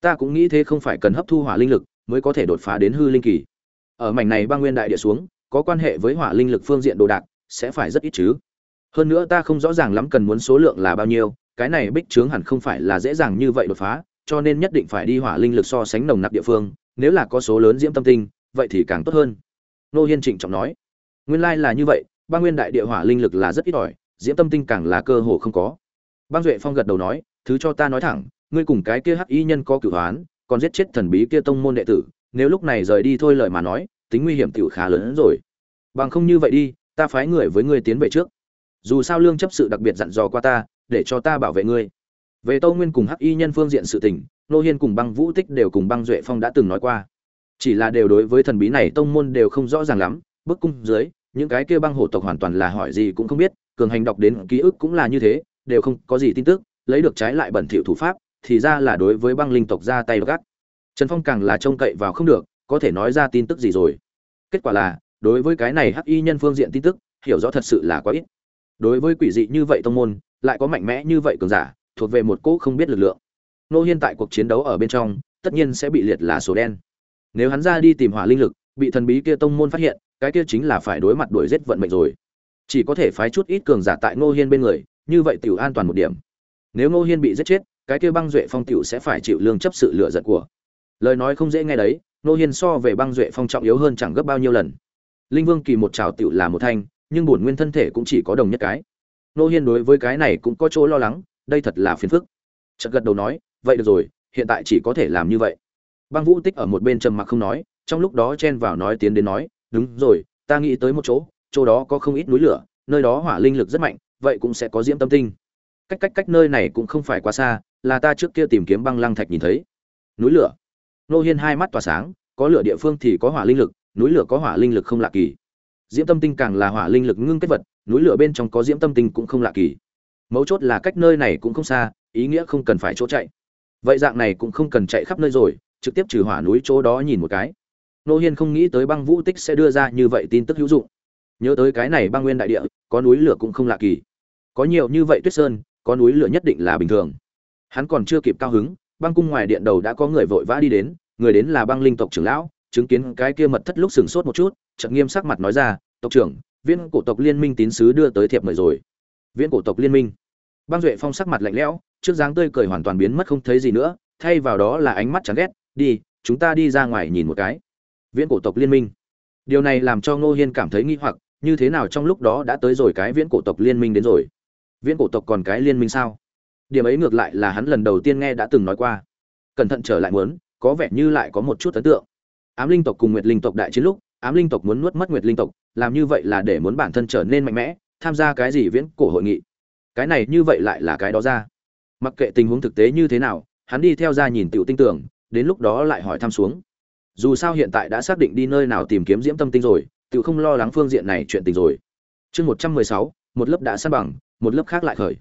Ta cũng nghĩ thế không phải cần hấp thu hỏa linh lực mới có thể đột phá đến hư linh kỳ. Ở mảnh này băng nguyên đại địa xuống, có quan hệ với hỏa linh lực phương diện đồ đạc, sẽ phải rất ít chứ. Hơn nữa ta không rõ ràng lắm cần muốn số lượng là bao nhiêu, cái này bích trướng hẳn không phải là dễ dàng như vậy đột phá, cho nên nhất định phải đi hỏa linh lực so sánh nồng nặc địa phương, nếu là có số lớn diễm tâm tinh, vậy thì càng tốt hơn. Nô hiên trịnh trọng nói. Nguyên lai là như vậy, băng nguyên đại địa hỏa linh lực là rất ít ỏi, diễm tâm tinh càng là cơ hồ không có băng duệ phong gật đầu nói, thứ cho ta nói thẳng, ngươi cùng cái kia hắc y nhân có cửu hoán, còn giết chết thần bí kia tông môn đệ tử, nếu lúc này rời đi thôi lời mà nói, tính nguy hiểm tiểu khá lớn hơn rồi. Bằng không như vậy đi, ta phái người với ngươi tiến về trước. Dù sao lương chấp sự đặc biệt dặn dò qua ta, để cho ta bảo vệ ngươi. Về Tô nguyên cùng hắc y nhân phương diện sự tình, nô hiên cùng băng vũ tích đều cùng băng duệ phong đã từng nói qua. Chỉ là đều đối với thần bí này tông môn đều không rõ ràng lắm, bức cung dưới, những cái kia băng hổ tộc hoàn toàn là hỏi gì cũng không biết, cường hành đọc đến ký ức cũng là như thế đều không có gì tin tức, lấy được trái lại bẩn thỉu thủ pháp, thì ra là đối với băng linh tộc ra tay gắt trần phong càng là trông cậy vào không được, có thể nói ra tin tức gì rồi? Kết quả là, đối với cái này hắc y nhân phương diện tin tức, hiểu rõ thật sự là quá ít. Đối với quỷ dị như vậy tông môn, lại có mạnh mẽ như vậy cường giả, thuộc về một cỗ không biết lực lượng. Nô hiên tại cuộc chiến đấu ở bên trong, tất nhiên sẽ bị liệt là số đen. Nếu hắn ra đi tìm hỏa linh lực, bị thần bí kia tông môn phát hiện, cái kia chính là phải đối mặt đuổi giết vận mệnh rồi. Chỉ có thể phái chút ít cường giả tại ngô hiên bên người như vậy tiểu an toàn một điểm. Nếu ngô hiên bị giết chết, cái kia băng duệ phong tiểu sẽ phải chịu lương chấp sự lựa giận của. Lời nói không dễ nghe đấy, ngô hiên so về băng duệ phong trọng yếu hơn chẳng gấp bao nhiêu lần. Linh vương kỳ một trảo tiểu là một thanh, nhưng bổn nguyên thân thể cũng chỉ có đồng nhất cái. Ngô hiên đối với cái này cũng có chỗ lo lắng, đây thật là phiền phức. Chợt gật đầu nói, vậy được rồi, hiện tại chỉ có thể làm như vậy. Băng vũ tích ở một bên trầm mặc không nói, trong lúc đó chen vào nói tiến đến nói, đúng rồi, ta nghĩ tới một chỗ chỗ đó có không ít núi lửa, nơi đó hỏa linh lực rất mạnh vậy cũng sẽ có diễm tâm tinh. Cách cách cách nơi này cũng không phải quá xa, là ta trước kia tìm kiếm băng lăng thạch nhìn thấy. Núi lửa. Nô hiên hai mắt tỏa sáng, có lửa địa phương thì có hỏa linh lực, núi lửa có hỏa linh lực không lạ kỳ. Diễm tâm tinh càng là hỏa linh lực ngưng kết vật, núi lửa bên trong có diễm tâm tinh cũng không lạ kỳ. Mấu chốt là cách nơi này cũng không xa, ý nghĩa không cần phải chỗ chạy. Vậy dạng này cũng không cần chạy khắp nơi rồi, trực tiếp trừ hỏa núi chỗ đó nhìn một cái. Nô hiên không nghĩ tới băng vũ tích sẽ đưa ra như vậy tin tức hữu dụng. Nhớ tới cái này băng nguyên đại địa, có núi lửa cũng không lạ kỳ có nhiều như vậy tuyết sơn, có núi lửa nhất định là bình thường. Hắn còn chưa kịp cao hứng, băng cung ngoài điện đầu đã có người vội vã đi đến, người đến là băng linh tộc trưởng lão, chứng kiến cái kia mật thất lúc sừng sốt một chút, chợt nghiêm sắc mặt nói ra, tộc trưởng viên cổ tộc liên minh tín sứ đưa tới thiệp mời rồi. Viên cổ tộc liên minh? Băng duệ phong sắc mặt lạnh lẽo, trước dáng tươi cười hoàn toàn biến mất không thấy gì nữa, thay vào đó là ánh mắt chán ghét, đi, chúng ta đi ra ngoài nhìn một cái. Viễn cổ tộc liên minh? Điều này làm cho ngô hiên cảm thấy nghi hoặc, như thế nào trong lúc đó đã tới rồi cái viễn cổ tộc liên minh đến rồi? Viễn cổ tộc còn cái liên minh sao? Điểm ấy ngược lại là hắn lần đầu tiên nghe đã từng nói qua. Cẩn thận trở lại muốn, có vẻ như lại có một chút ấn tượng. Ám linh tộc cùng nguyệt linh tộc đại chiến lúc, ám linh tộc muốn nuốt mất nguyệt linh tộc, làm như vậy là để muốn bản thân trở nên mạnh mẽ, tham gia cái gì viễn cổ hội nghị? Cái này như vậy lại là cái đó ra. Mặc kệ tình huống thực tế như thế nào, hắn đi theo ra nhìn tiểu tinh tưởng, đến lúc đó lại hỏi thăm xuống. Dù sao hiện tại đã xác định đi nơi nào tìm kiếm diễm tâm tinh rồi, tiểu không lo lắng phương diện này chuyện tình rồi. Chương một trăm mười sáu, một lớp đã san bằng một lớp khác lại khởi.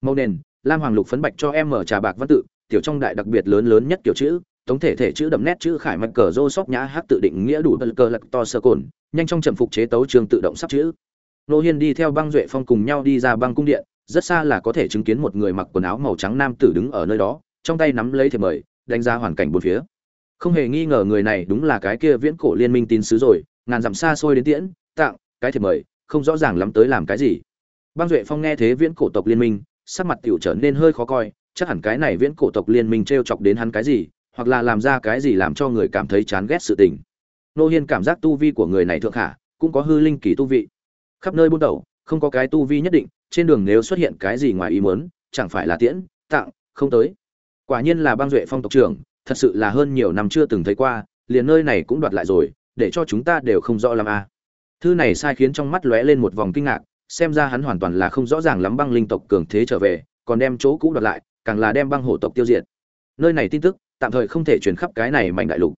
Màu nền, lam hoàng lục phấn bạch cho em mở trà bạc văn tự, tiểu trong đại đặc biệt lớn lớn nhất kiểu chữ tổng thể thể chữ đậm nét chữ khải mạch cờ rô sóc nhã hát tự định nghĩa đủ bật cờ lật to sơ cồn, nhanh trong trầm phục chế tấu trường tự động sắp chữ. Nô hiên đi theo băng duệ phong cùng nhau đi ra băng cung điện, rất xa là có thể chứng kiến một người mặc quần áo màu trắng nam tử đứng ở nơi đó, trong tay nắm lấy thiệp mời, đánh giá hoàn cảnh bốn phía. Không hề nghi ngờ người này đúng là cái kia viễn cổ liên minh tín sứ rồi, ngàn dặm xa xôi đến tiễn, tặng, cái thiệp mời, không rõ ràng lắm tới làm cái gì băng duệ phong nghe thế viễn cổ tộc liên minh, sắc mặt tiểu trở nên hơi khó coi, chắc hẳn cái này viễn cổ tộc liên minh trêu chọc đến hắn cái gì, hoặc là làm ra cái gì làm cho người cảm thấy chán ghét sự tình. Nô hiên cảm giác tu vi của người này thượng hạ cũng có hư linh kỳ tu vị. Khắp nơi buôn đầu không có cái tu vi nhất định, trên đường nếu xuất hiện cái gì ngoài ý muốn, chẳng phải là tiễn tặng không tới. Quả nhiên là băng duệ phong tộc trưởng, thật sự là hơn nhiều năm chưa từng thấy qua, liền nơi này cũng đoạt lại rồi, để cho chúng ta đều không rõ làm a à. thư này sai khiến trong mắt lóe lên một vòng kinh ngạc xem ra hắn hoàn toàn là không rõ ràng lắm băng linh tộc cường thế trở về, còn đem chỗ cũ đoạt lại, càng là đem băng hổ tộc tiêu diệt. Nơi này tin tức, tạm thời không thể chuyển khắp cái này mảnh đại lục.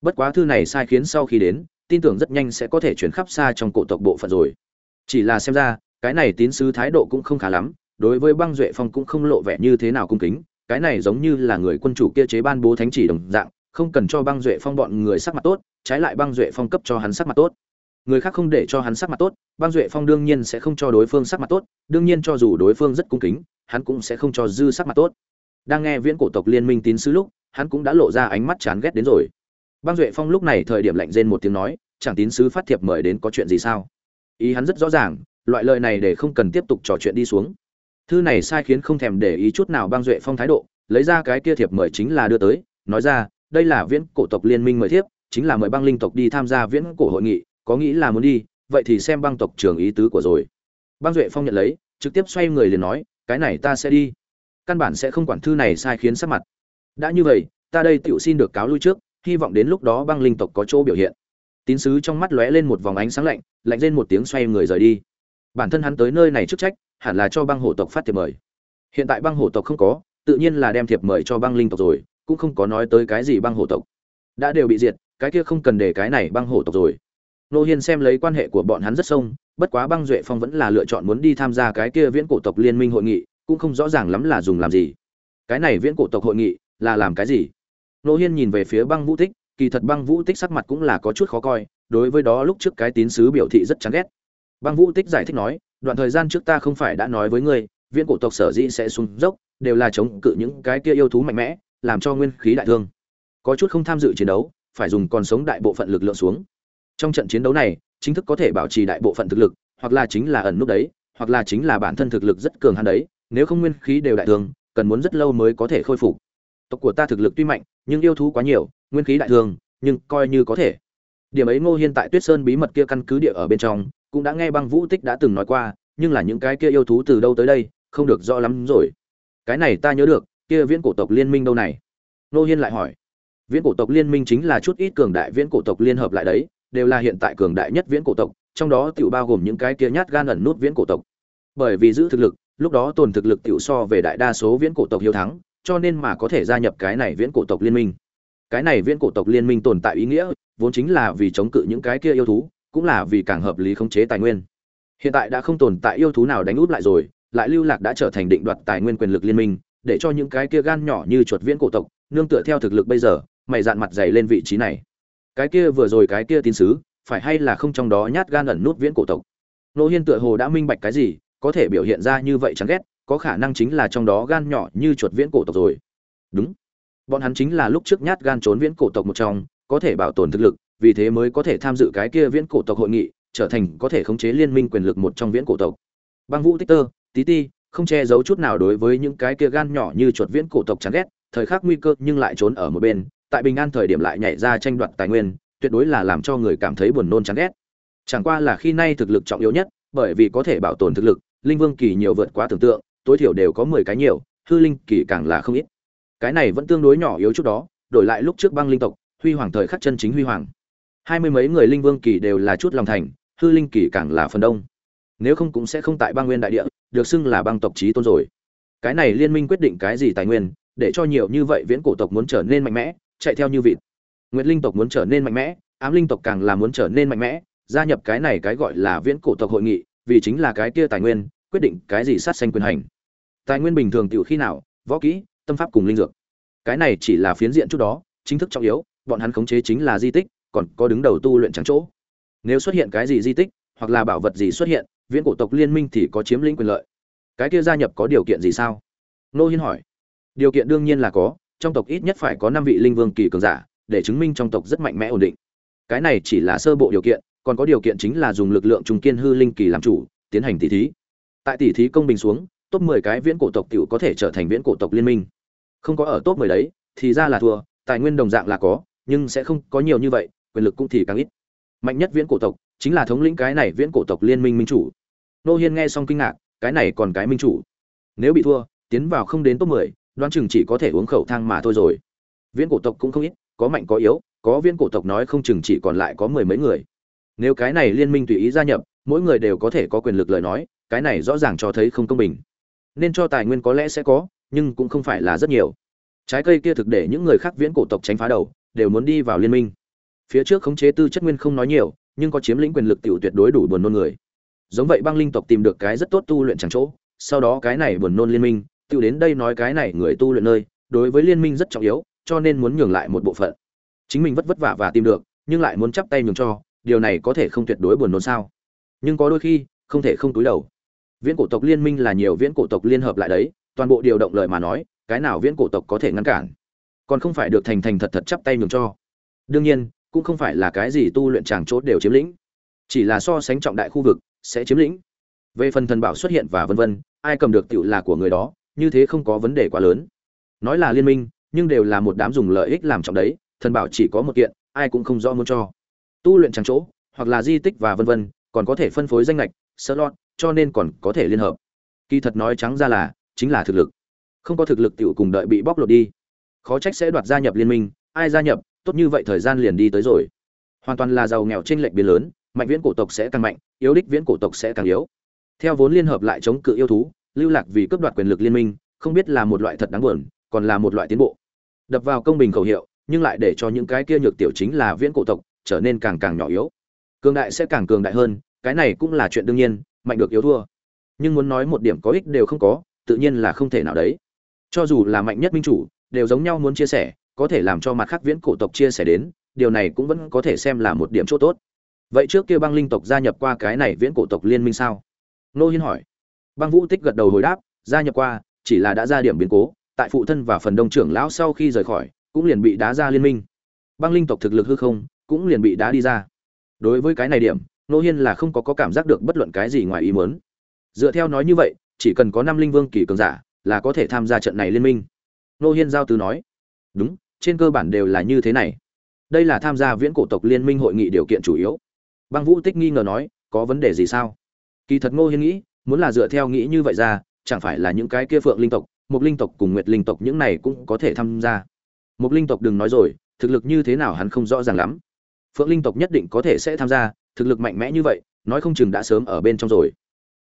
Bất quá thư này sai khiến sau khi đến, tin tưởng rất nhanh sẽ có thể chuyển khắp xa trong cổ tộc bộ phận rồi. Chỉ là xem ra, cái này tín sứ thái độ cũng không khá lắm, đối với băng duệ phong cũng không lộ vẻ như thế nào cung kính, cái này giống như là người quân chủ kia chế ban bố thánh chỉ đồng dạng, không cần cho băng duệ phong bọn người sắc mặt tốt, trái lại băng duệ phong cấp cho hắn sắc mặt tốt người khác không để cho hắn sắc mặt tốt, băng duệ phong đương nhiên sẽ không cho đối phương sắc mặt tốt, đương nhiên cho dù đối phương rất cung kính, hắn cũng sẽ không cho dư sắc mặt tốt. Đang nghe viễn cổ tộc liên minh tín sứ lúc, hắn cũng đã lộ ra ánh mắt chán ghét đến rồi. Băng duệ phong lúc này thời điểm lạnh rên một tiếng nói, chẳng tín sứ phát thiệp mời đến có chuyện gì sao? Ý hắn rất rõ ràng, loại lời này để không cần tiếp tục trò chuyện đi xuống. Thư này sai khiến không thèm để ý chút nào băng duệ phong thái độ, lấy ra cái kia thiệp mời chính là đưa tới, nói ra, đây là viễn cổ tộc liên minh mời thiếp, chính là mời băng linh tộc đi tham gia viễn cổ hội nghị có nghĩ là muốn đi, vậy thì xem băng tộc trưởng ý tứ của rồi. Băng duệ phong nhận lấy, trực tiếp xoay người liền nói, cái này ta sẽ đi. Căn bản sẽ không quản thư này sai khiến sắc mặt. Đã như vậy, ta đây tựu xin được cáo lui trước, hy vọng đến lúc đó băng linh tộc có chỗ biểu hiện. Tín sứ trong mắt lóe lên một vòng ánh sáng lạnh lạnh lên một tiếng xoay người rời đi. Bản thân hắn tới nơi này chức trách, hẳn là cho băng hổ tộc phát thiệp mời. Hiện tại băng hổ tộc không có, tự nhiên là đem thiệp mời cho băng linh tộc rồi, cũng không có nói tới cái gì băng hổ tộc. Đã đều bị diệt, cái kia không cần để cái này băng hổ tộc rồi nô hiên xem lấy quan hệ của bọn hắn rất sông, bất quá băng duệ phong vẫn là lựa chọn muốn đi tham gia cái kia viễn cổ tộc liên minh hội nghị, cũng không rõ ràng lắm là dùng làm gì. Cái này viễn cổ tộc hội nghị là làm cái gì? Nô hiên nhìn về phía băng vũ tích, kỳ thật băng vũ tích sắc mặt cũng là có chút khó coi, đối với đó lúc trước cái tín sứ biểu thị rất chán ghét. Băng vũ tích giải thích nói, đoạn thời gian trước ta không phải đã nói với ngươi, viễn cổ tộc sở dĩ sẽ xuống dốc, đều là chống cự những cái kia yêu thú mạnh mẽ, làm cho nguyên khí đại thương. Có chút không tham dự chiến đấu, phải dùng còn sống đại bộ phận lực lượng xuống trong trận chiến đấu này, chính thức có thể bảo trì đại bộ phận thực lực, hoặc là chính là ẩn nút đấy, hoặc là chính là bản thân thực lực rất cường hắn đấy, nếu không nguyên khí đều đại thương cần muốn rất lâu mới có thể khôi phục. Tộc của ta thực lực tuy mạnh, nhưng yêu thú quá nhiều, nguyên khí đại thương nhưng coi như có thể. Điểm ấy ngô hiên tại tuyết sơn bí mật kia căn cứ địa ở bên trong, cũng đã nghe băng vũ tích đã từng nói qua, nhưng là những cái kia yêu thú từ đâu tới đây, không được rõ lắm rồi. Cái này ta nhớ được, kia viễn cổ tộc liên minh đâu này? Ngô hiên lại hỏi. Viễn cổ tộc liên minh chính là chút ít cường đại viễn cổ tộc liên hợp lại đấy đều là hiện tại cường đại nhất viễn cổ tộc, trong đó tiểu bao gồm những cái kia nhát gan ẩn nút viễn cổ tộc. Bởi vì giữ thực lực, lúc đó tồn thực lực tiểu so về đại đa số viễn cổ tộc hiếu thắng, cho nên mà có thể gia nhập cái này viễn cổ tộc liên minh. Cái này viễn cổ tộc liên minh tồn tại ý nghĩa, vốn chính là vì chống cự những cái kia yêu thú, cũng là vì càng hợp lý khống chế tài nguyên. Hiện tại đã không tồn tại yêu thú nào đánh úp lại rồi, lại lưu lạc đã trở thành định đoạt tài nguyên quyền lực liên minh, để cho những cái kia gan nhỏ như chuột viễn cổ tộc, nương tựa theo thực lực bây giờ, mày dạn mặt dày lên vị trí này cái kia vừa rồi cái kia tín sứ, phải hay là không trong đó nhát gan ẩn nút viễn cổ tộc? Nô hiên tựa hồ đã minh bạch cái gì, có thể biểu hiện ra như vậy chán ghét, có khả năng chính là trong đó gan nhỏ như chuột viễn cổ tộc rồi. Đúng. Bọn hắn chính là lúc trước nhát gan trốn viễn cổ tộc một trong, có thể bảo tồn thực lực, vì thế mới có thể tham dự cái kia viễn cổ tộc hội nghị, trở thành có thể khống chế liên minh quyền lực một trong viễn cổ tộc. Băng vũ tích tơ, tí ti, không che giấu chút nào đối với những cái kia gan nhỏ như chuột viễn cổ tộc chán ghét, thời khắc nguy cơ nhưng lại trốn ở một bên tại bình an thời điểm lại nhảy ra tranh đoạt tài nguyên, tuyệt đối là làm cho người cảm thấy buồn nôn chán ghét. Chẳng qua là khi nay thực lực trọng yếu nhất, bởi vì có thể bảo tồn thực lực, linh vương kỳ nhiều vượt quá tưởng tượng, tối thiểu đều có mười cái nhiều, hư linh kỳ càng là không ít. Cái này vẫn tương đối nhỏ yếu chút đó, đổi lại lúc trước băng linh tộc, huy hoàng thời khắc chân chính huy hoàng. Hai mươi mấy người linh vương kỳ đều là chút lòng thành, hư linh kỳ càng là phần đông. Nếu không cũng sẽ không tại băng nguyên đại địa, được xưng là băng tộc trí tôn rồi. Cái này liên minh quyết định cái gì tài nguyên, để cho nhiều như vậy viễn cổ tộc muốn trở nên mạnh mẽ chạy theo như vịt. Nguyệt linh tộc muốn trở nên mạnh mẽ, ám linh tộc càng là muốn trở nên mạnh mẽ, gia nhập cái này cái gọi là viễn cổ tộc hội nghị, vì chính là cái kia tài nguyên, quyết định cái gì sát sanh quyền hành. Tài nguyên bình thường tiểu khi nào, võ kỹ, tâm pháp cùng linh dược. Cái này chỉ là phiến diện chút đó, chính thức trọng yếu, bọn hắn khống chế chính là di tích, còn có đứng đầu tu luyện trắng chỗ. Nếu xuất hiện cái gì di tích, hoặc là bảo vật gì xuất hiện, viễn cổ tộc liên minh thì có chiếm lĩnh quyền lợi. Cái kia gia nhập có điều kiện gì sao? Nô hiên hỏi. Điều kiện đương nhiên là có trong tộc ít nhất phải có năm vị linh vương kỳ cường giả để chứng minh trong tộc rất mạnh mẽ ổn định. Cái này chỉ là sơ bộ điều kiện còn có điều kiện chính là dùng lực lượng trùng kiên hư linh kỳ làm chủ tiến hành tỷ thí. Tại tỷ thí công bình xuống top 10 cái viễn cổ tộc tiểu có thể trở thành viễn cổ tộc liên minh. Không có ở top 10 đấy thì ra là thua tài nguyên đồng dạng là có nhưng sẽ không có nhiều như vậy quyền lực cũng thì càng ít. Mạnh nhất viễn cổ tộc chính là thống lĩnh cái này viễn cổ tộc liên minh minh chủ. Nô hiên nghe xong kinh ngạc cái này còn cái minh chủ. Nếu bị thua tiến vào không đến top 10, đoán chừng chỉ có thể uống khẩu thang mà thôi rồi. Viễn cổ tộc cũng không ít, có mạnh có yếu, có viễn cổ tộc nói không chừng chỉ còn lại có mười mấy người. Nếu cái này liên minh tùy ý gia nhập, mỗi người đều có thể có quyền lực lời nói, cái này rõ ràng cho thấy không công bình. Nên cho tài nguyên có lẽ sẽ có, nhưng cũng không phải là rất nhiều. Trái cây kia thực để những người khác viễn cổ tộc tránh phá đầu, đều muốn đi vào liên minh. Phía trước khống chế tư chất nguyên không nói nhiều, nhưng có chiếm lĩnh quyền lực tiểu tuyệt đối đủ buồn nôn người. Giống vậy băng linh tộc tìm được cái rất tốt tu luyện chẳng chỗ, sau đó cái này buồn nôn liên minh tiểu đến đây nói cái này người tu luyện nơi, đối với liên minh rất trọng yếu, cho nên muốn nhường lại một bộ phận. Chính mình vất vất vả và tìm được, nhưng lại muốn chắp tay nhường cho, điều này có thể không tuyệt đối buồn nôn sao? Nhưng có đôi khi, không thể không túi đầu. Viễn cổ tộc liên minh là nhiều viễn cổ tộc liên hợp lại đấy, toàn bộ điều động lời mà nói, cái nào viễn cổ tộc có thể ngăn cản? Còn không phải được thành thành thật thật chắp tay nhường cho. Đương nhiên, cũng không phải là cái gì tu luyện tràng chốt đều chiếm lĩnh. Chỉ là so sánh trọng đại khu vực, sẽ chiếm lĩnh. Về phần thần bảo xuất hiện và vân vân, ai cầm được tựu là của người đó như thế không có vấn đề quá lớn. Nói là liên minh, nhưng đều là một đám dùng lợi ích làm trọng đấy, thần bảo chỉ có một kiện, ai cũng không rõ muốn cho. Tu luyện tràng chỗ, hoặc là di tích và vân vân, còn có thể phân phối danh lệch slot, cho nên còn có thể liên hợp. Kỳ thật nói trắng ra là, chính là thực lực. Không có thực lực tiểu cùng đợi bị bóc lột đi. Khó trách sẽ đoạt gia nhập liên minh, ai gia nhập, tốt như vậy thời gian liền đi tới rồi. Hoàn toàn là giàu nghèo chênh lệch biến lớn, mạnh viễn cổ tộc sẽ càng mạnh, yếu đích viễn cổ tộc sẽ càng yếu. Theo vốn liên hợp lại chống cự yêu thú lưu lạc vì cướp đoạt quyền lực liên minh, không biết là một loại thật đáng buồn, còn là một loại tiến bộ. Đập vào công bình khẩu hiệu, nhưng lại để cho những cái kia nhược tiểu chính là viễn cổ tộc, trở nên càng càng nhỏ yếu. Cường đại sẽ càng cường đại hơn, cái này cũng là chuyện đương nhiên, mạnh được yếu thua. Nhưng muốn nói một điểm có ích đều không có, tự nhiên là không thể nào đấy. Cho dù là mạnh nhất minh chủ, đều giống nhau muốn chia sẻ, có thể làm cho mặt khác viễn cổ tộc chia sẻ đến, điều này cũng vẫn có thể xem là một điểm chỗ tốt. Vậy trước kia băng linh tộc gia nhập qua cái này viễn cổ tộc liên minh sao? Nô hiên hỏi băng vũ tích gật đầu hồi đáp gia nhập qua chỉ là đã ra điểm biến cố tại phụ thân và phần đông trưởng lão sau khi rời khỏi cũng liền bị đá ra liên minh. Băng linh tộc thực lực hư không cũng liền bị đá đi ra. Đối với cái này điểm nô hiên là không có, có cảm giác được bất luận cái gì ngoài ý muốn. Dựa theo nói như vậy chỉ cần có năm linh vương kỳ cường giả là có thể tham gia trận này liên minh. Nô hiên giao từ nói đúng trên cơ bản đều là như thế này. Đây là tham gia viễn cổ tộc liên minh hội nghị điều kiện chủ yếu. Băng vũ tích nghi ngờ nói có vấn đề gì sao? Kỳ thật ngô hiên nghĩ muốn là dựa theo nghĩ như vậy ra, chẳng phải là những cái kia phượng linh tộc một linh tộc cùng nguyệt linh tộc những này cũng có thể tham gia. Một linh tộc đừng nói rồi, thực lực như thế nào hắn không rõ ràng lắm. Phượng linh tộc nhất định có thể sẽ tham gia, thực lực mạnh mẽ như vậy, nói không chừng đã sớm ở bên trong rồi.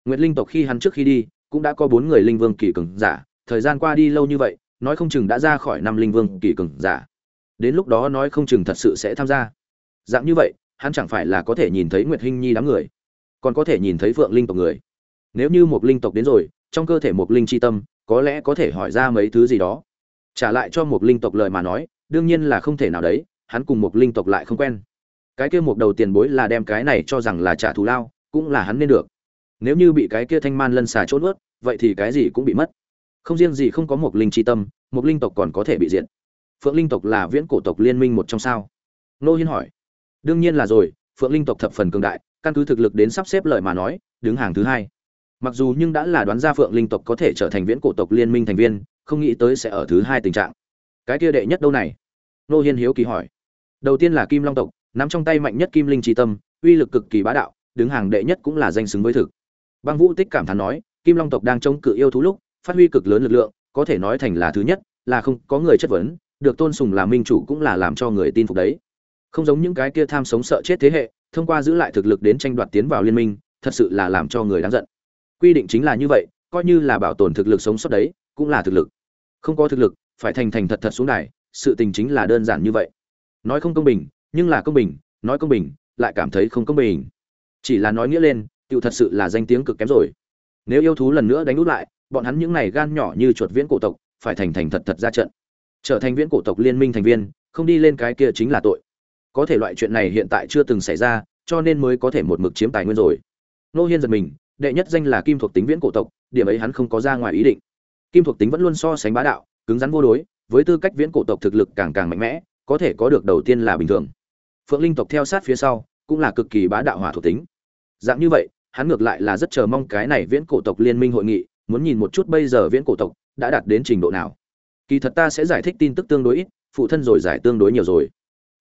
Nguyệt linh tộc khi hắn trước khi đi, cũng đã có bốn người linh vương kỳ cường giả, thời gian qua đi lâu như vậy, nói không chừng đã ra khỏi năm linh vương kỳ cường giả. Đến lúc đó nói không chừng thật sự sẽ tham gia. Dạng như vậy, hắn chẳng phải là có thể nhìn thấy nguyệt hinh nhi đám người, còn có thể nhìn thấy phượng linh tộc người nếu như một linh tộc đến rồi, trong cơ thể một linh chi tâm, có lẽ có thể hỏi ra mấy thứ gì đó. Trả lại cho một linh tộc lời mà nói, đương nhiên là không thể nào đấy, hắn cùng một linh tộc lại không quen. Cái kia một đầu tiền bối là đem cái này cho rằng là trả thù lao, cũng là hắn nên được. Nếu như bị cái kia thanh man lân xà trốn ướt, vậy thì cái gì cũng bị mất. Không riêng gì không có một linh chi tâm, một linh tộc còn có thể bị diện phượng linh tộc là viễn cổ tộc liên minh một trong sao? Nô hiên hỏi. Đương nhiên là rồi, phượng linh tộc thập phần cường đại, căn cứ thực lực đến sắp xếp lời mà nói, đứng hàng thứ hai mặc dù nhưng đã là đoán ra phượng linh tộc có thể trở thành viễn cổ tộc liên minh thành viên, không nghĩ tới sẽ ở thứ hai tình trạng. Cái kia đệ nhất đâu này? Nô hiên hiếu kỳ hỏi. Đầu tiên là kim long tộc, nắm trong tay mạnh nhất kim linh tri tâm, uy lực cực kỳ bá đạo, đứng hàng đệ nhất cũng là danh xứng với thực. Băng vũ tích cảm thán nói, kim long tộc đang chống cự yêu thú lúc, phát huy cực lớn lực lượng, có thể nói thành là thứ nhất, là không có người chất vấn, được tôn sùng là minh chủ cũng là làm cho người tin phục đấy. Không giống những cái kia tham sống sợ chết thế hệ, thông qua giữ lại thực lực đến tranh đoạt tiến vào liên minh, thật sự là làm cho người đáng giận quy định chính là như vậy, coi như là bảo tồn thực lực sống sót đấy, cũng là thực lực. Không có thực lực, phải thành thành thật thật xuống đài, sự tình chính là đơn giản như vậy. Nói không công bình, nhưng là công bình, nói công bình, lại cảm thấy không công bình. Chỉ là nói nghĩa lên, tựu thật sự là danh tiếng cực kém rồi. Nếu yêu thú lần nữa đánh út lại, bọn hắn những này gan nhỏ như chuột viễn cổ tộc, phải thành thành thật thật ra trận. Trở thành viễn cổ tộc liên minh thành viên, không đi lên cái kia chính là tội. Có thể loại chuyện này hiện tại chưa từng xảy ra, cho nên mới có thể một mực chiếm tài nguyên rồi. Nô hiên giật mình đệ nhất danh là kim thuộc tính viễn cổ tộc, điểm ấy hắn không có ra ngoài ý định. Kim thuộc tính vẫn luôn so sánh bá đạo, cứng rắn vô đối, với tư cách viễn cổ tộc thực lực càng càng mạnh mẽ, có thể có được đầu tiên là bình thường. Phượng linh tộc theo sát phía sau, cũng là cực kỳ bá đạo hỏa thuộc tính. Dạng như vậy, hắn ngược lại là rất chờ mong cái này viễn cổ tộc liên minh hội nghị, muốn nhìn một chút bây giờ viễn cổ tộc đã đạt đến trình độ nào. Kỳ thật ta sẽ giải thích tin tức tương đối ít, phụ thân rồi giải tương đối nhiều rồi.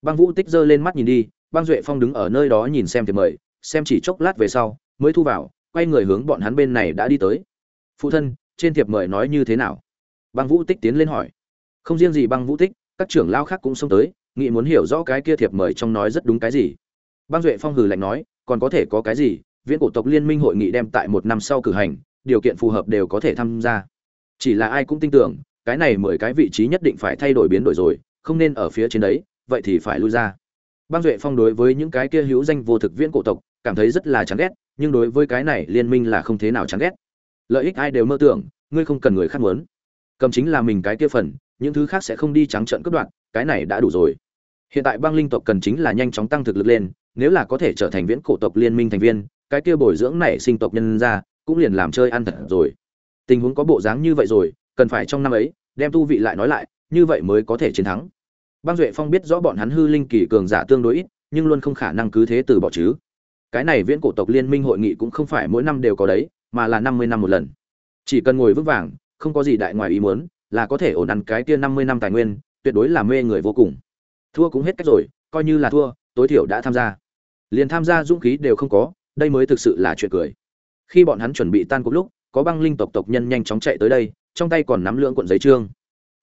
Băng vũ tích giơ lên mắt nhìn đi, băng duệ phong đứng ở nơi đó nhìn xem thì mời, xem chỉ chốc lát về sau, mới thu vào quay người hướng bọn hắn bên này đã đi tới. Phụ thân, trên thiệp mời nói như thế nào? Băng vũ tích tiến lên hỏi. Không riêng gì băng vũ tích, các trưởng lao khác cũng xông tới nghĩ muốn hiểu rõ cái kia thiệp mời trong nói rất đúng cái gì. Băng duệ phong hừ lạnh nói, còn có thể có cái gì? Viễn cổ tộc liên minh hội nghị đem tại một năm sau cử hành, điều kiện phù hợp đều có thể tham gia. Chỉ là ai cũng tin tưởng, cái này mười cái vị trí nhất định phải thay đổi biến đổi rồi, không nên ở phía trên đấy, vậy thì phải lui ra. Băng duệ phong đối với những cái kia hữu danh vô thực viễn cổ tộc, cảm thấy rất là chán ghét nhưng đối với cái này liên minh là không thế nào chán ghét. Lợi ích ai đều mơ tưởng, ngươi không cần người khác muốn. Cầm chính là mình cái kia phần, những thứ khác sẽ không đi trắng trợn cướp đoạt, cái này đã đủ rồi. Hiện tại băng linh tộc cần chính là nhanh chóng tăng thực lực lên, nếu là có thể trở thành viễn cổ tộc liên minh thành viên, cái kia bồi dưỡng này sinh tộc nhân ra, cũng liền làm chơi ăn thật rồi. Tình huống có bộ dáng như vậy rồi, cần phải trong năm ấy, đem tu vị lại nói lại, như vậy mới có thể chiến thắng. Băng duệ phong biết rõ bọn hắn hư linh kỳ cường giả tương đối ít, nhưng luôn không khả năng cứ thế từ bỏ chứ cái này viễn cổ tộc liên minh hội nghị cũng không phải mỗi năm đều có đấy, mà là năm mươi năm một lần. Chỉ cần ngồi vững vàng, không có gì đại ngoài ý muốn, là có thể ổn ăn cái kia năm mươi năm tài nguyên, tuyệt đối là mê người vô cùng. Thua cũng hết cách rồi, coi như là thua, tối thiểu đã tham gia. Liền tham gia dũng khí đều không có, đây mới thực sự là chuyện cười. Khi bọn hắn chuẩn bị tan cuộc lúc, có băng linh tộc tộc nhân nhanh chóng chạy tới đây, trong tay còn nắm lưỡng cuộn giấy trương.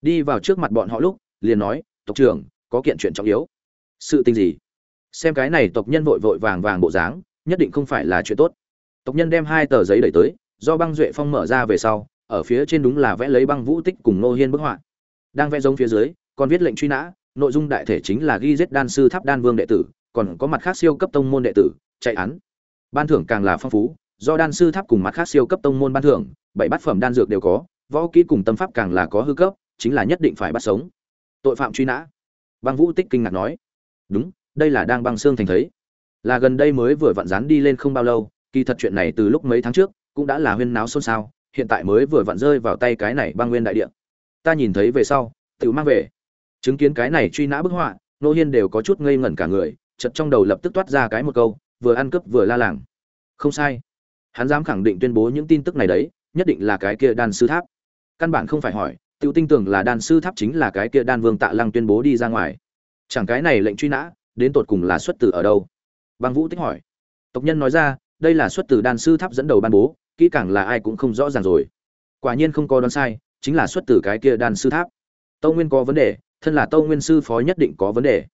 Đi vào trước mặt bọn họ lúc, liền nói, tộc trưởng, có kiện chuyện trọng yếu. Sự tình gì? Xem cái này tộc nhân vội vội vàng vàng bộ dáng, nhất định không phải là chuyện tốt. Tộc nhân đem hai tờ giấy đẩy tới, do băng duệ phong mở ra về sau, ở phía trên đúng là vẽ lấy băng vũ tích cùng nô hiên bức họa. Đang vẽ giống phía dưới, còn viết lệnh truy nã, nội dung đại thể chính là ghi giết đan sư tháp đan vương đệ tử, còn có mặt khác siêu cấp tông môn đệ tử, chạy án. Ban thưởng càng là phong phú, do đan sư tháp cùng mặt khác siêu cấp tông môn ban thưởng, bảy bát phẩm đan dược đều có, võ kỹ cùng tâm pháp càng là có hư cấp, chính là nhất định phải bắt sống. Tội phạm truy nã. Băng vũ tích kinh ngạc nói. Đúng đây là đang băng xương thành thấy. Là gần đây mới vừa vặn dán đi lên không bao lâu, kỳ thật chuyện này từ lúc mấy tháng trước, cũng đã là huyên náo xôn xao, hiện tại mới vừa vặn rơi vào tay cái này băng nguyên đại địa. Ta nhìn thấy về sau, tự mang về. Chứng kiến cái này truy nã bức họa, nô hiên đều có chút ngây ngẩn cả người chật trong đầu lập tức toát ra cái một câu, vừa ăn cướp vừa la làng. Không sai. Hắn dám khẳng định tuyên bố những tin tức này đấy, nhất định là cái kia đan sư tháp. Căn bản không phải hỏi, tự tin tưởng là đan sư tháp chính là cái kia đan vương tạ lăng tuyên bố đi ra ngoài. Chẳng cái này lệnh truy nã đến tột cùng là xuất từ ở đâu? Băng vũ tích hỏi. Tộc nhân nói ra, đây là xuất từ đan sư tháp dẫn đầu ban bố, kỹ càng là ai cũng không rõ ràng rồi. Quả nhiên không có đoán sai, chính là xuất từ cái kia đan sư tháp. Tâu nguyên có vấn đề, thân là tâu nguyên sư phó nhất định có vấn đề.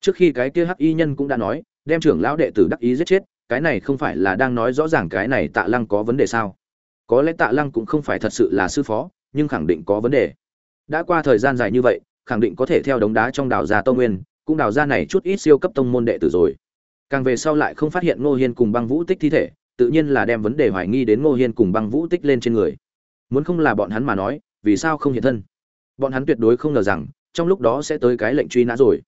Trước khi cái kia hắc y nhân cũng đã nói, đem trưởng lão đệ tử đắc ý giết chết, cái này không phải là đang nói rõ ràng cái này tạ lăng có vấn đề sao? Có lẽ tạ lăng cũng không phải thật sự là sư phó, nhưng khẳng định có vấn đề. Đã qua thời gian dài như vậy, khẳng định có thể theo đống đá trong đảo già tâu nguyên cũng đào ra này chút ít siêu cấp tông môn đệ tử rồi. Càng về sau lại không phát hiện ngô hiên cùng băng vũ tích thi thể, tự nhiên là đem vấn đề hoài nghi đến ngô hiên cùng băng vũ tích lên trên người. Muốn không là bọn hắn mà nói, vì sao không hiện thân? Bọn hắn tuyệt đối không ngờ rằng, trong lúc đó sẽ tới cái lệnh truy nã rồi.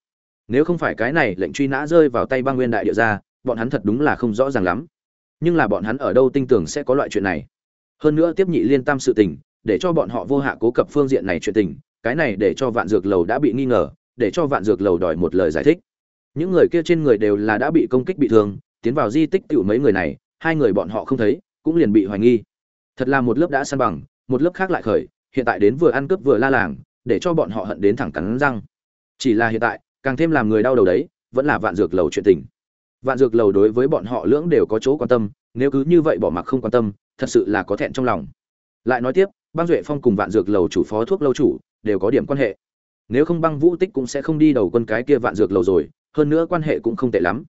Nếu không phải cái này lệnh truy nã rơi vào tay băng nguyên đại địa ra, bọn hắn thật đúng là không rõ ràng lắm. Nhưng là bọn hắn ở đâu tin tưởng sẽ có loại chuyện này? Hơn nữa tiếp nhị liên tam sự tình, để cho bọn họ vô hạ cố cập phương diện này chuyện tình, cái này để cho vạn dược lầu đã bị nghi ngờ để cho vạn dược lầu đòi một lời giải thích. Những người kia trên người đều là đã bị công kích bị thương, tiến vào di tích tựu mấy người này, hai người bọn họ không thấy, cũng liền bị hoài nghi. Thật là một lớp đã săn bằng, một lớp khác lại khởi, hiện tại đến vừa ăn cướp vừa la làng, để cho bọn họ hận đến thẳng cắn răng. Chỉ là hiện tại, càng thêm làm người đau đầu đấy, vẫn là vạn dược lầu chuyện tình. Vạn dược lầu đối với bọn họ lưỡng đều có chỗ quan tâm, nếu cứ như vậy bỏ mặc không quan tâm, thật sự là có thẹn trong lòng. Lại nói tiếp, băng duệ phong cùng vạn dược lầu chủ phó thuốc lâu chủ, đều có điểm quan hệ nếu không băng vũ tích cũng sẽ không đi đầu quân cái kia vạn dược lầu rồi, hơn nữa quan hệ cũng không tệ lắm.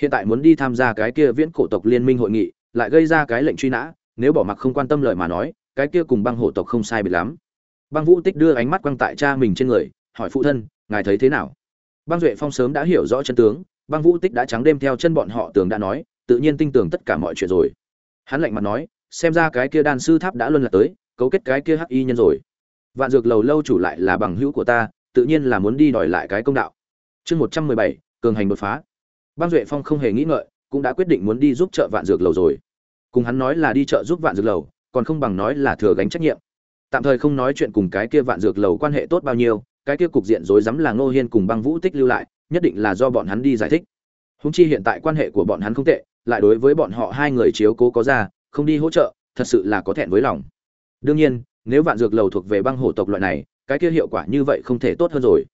Hiện tại muốn đi tham gia cái kia viễn cổ tộc liên minh hội nghị, lại gây ra cái lệnh truy nã, nếu bỏ mặc không quan tâm lời mà nói, cái kia cùng băng hổ tộc không sai biệt lắm. Băng vũ tích đưa ánh mắt quăng tại cha mình trên người, hỏi phụ thân, ngài thấy thế nào? Băng duệ phong sớm đã hiểu rõ chân tướng, băng vũ tích đã trắng đêm theo chân bọn họ tường đã nói, tự nhiên tin tưởng tất cả mọi chuyện rồi. Hắn lạnh mặt nói, xem ra cái kia đan sư tháp đã luân lạc tới, cấu kết cái kia hắc y nhân rồi. Vạn dược lầu lâu chủ lại là bằng hữu của ta tự nhiên là muốn đi đòi lại cái công đạo. Chương một trăm mười bảy, cường hành đột phá. Băng duệ phong không hề nghĩ ngợi, cũng đã quyết định muốn đi giúp trợ vạn dược lầu rồi. Cùng hắn nói là đi trợ giúp vạn dược lầu, còn không bằng nói là thừa gánh trách nhiệm. Tạm thời không nói chuyện cùng cái kia vạn dược lầu quan hệ tốt bao nhiêu, cái kia cục diện rối rắm là ngô hiên cùng băng vũ tích lưu lại, nhất định là do bọn hắn đi giải thích. Hùng chi hiện tại quan hệ của bọn hắn không tệ, lại đối với bọn họ hai người chiếu cố có ra, không đi hỗ trợ, thật sự là có thẹn với lòng. Đương nhiên, nếu vạn dược lầu thuộc về băng hổ tộc loại này cái kia hiệu quả như vậy không thể tốt hơn rồi.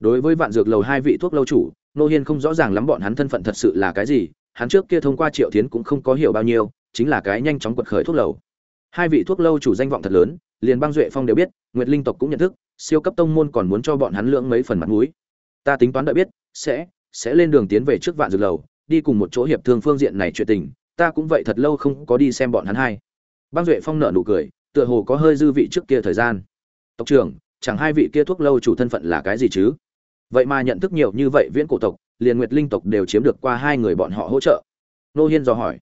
Đối với vạn dược lầu hai vị thuốc lâu chủ nô hiên không rõ ràng lắm bọn hắn thân phận thật sự là cái gì, hắn trước kia thông qua triệu tiến cũng không có hiểu bao nhiêu, chính là cái nhanh chóng quật khởi thuốc lầu. Hai vị thuốc lâu chủ danh vọng thật lớn, liền băng duệ phong đều biết, nguyệt linh tộc cũng nhận thức, siêu cấp tông môn còn muốn cho bọn hắn lưỡng mấy phần mặt mũi. Ta tính toán đợi biết, sẽ sẽ lên đường tiến về trước vạn dược lầu, đi cùng một chỗ hiệp thương phương diện này chuyện tình, ta cũng vậy thật lâu không có đi xem bọn hắn hai. Băng duệ phong nợ nụ cười, tựa hồ có hơi dư vị trước kia thời gian. Tộc trưởng chẳng hai vị kia thuốc lâu chủ thân phận là cái gì chứ? Vậy mà nhận thức nhiều như vậy viễn cổ tộc, liền nguyệt linh tộc đều chiếm được qua hai người bọn họ hỗ trợ. Nô hiên dò hỏi.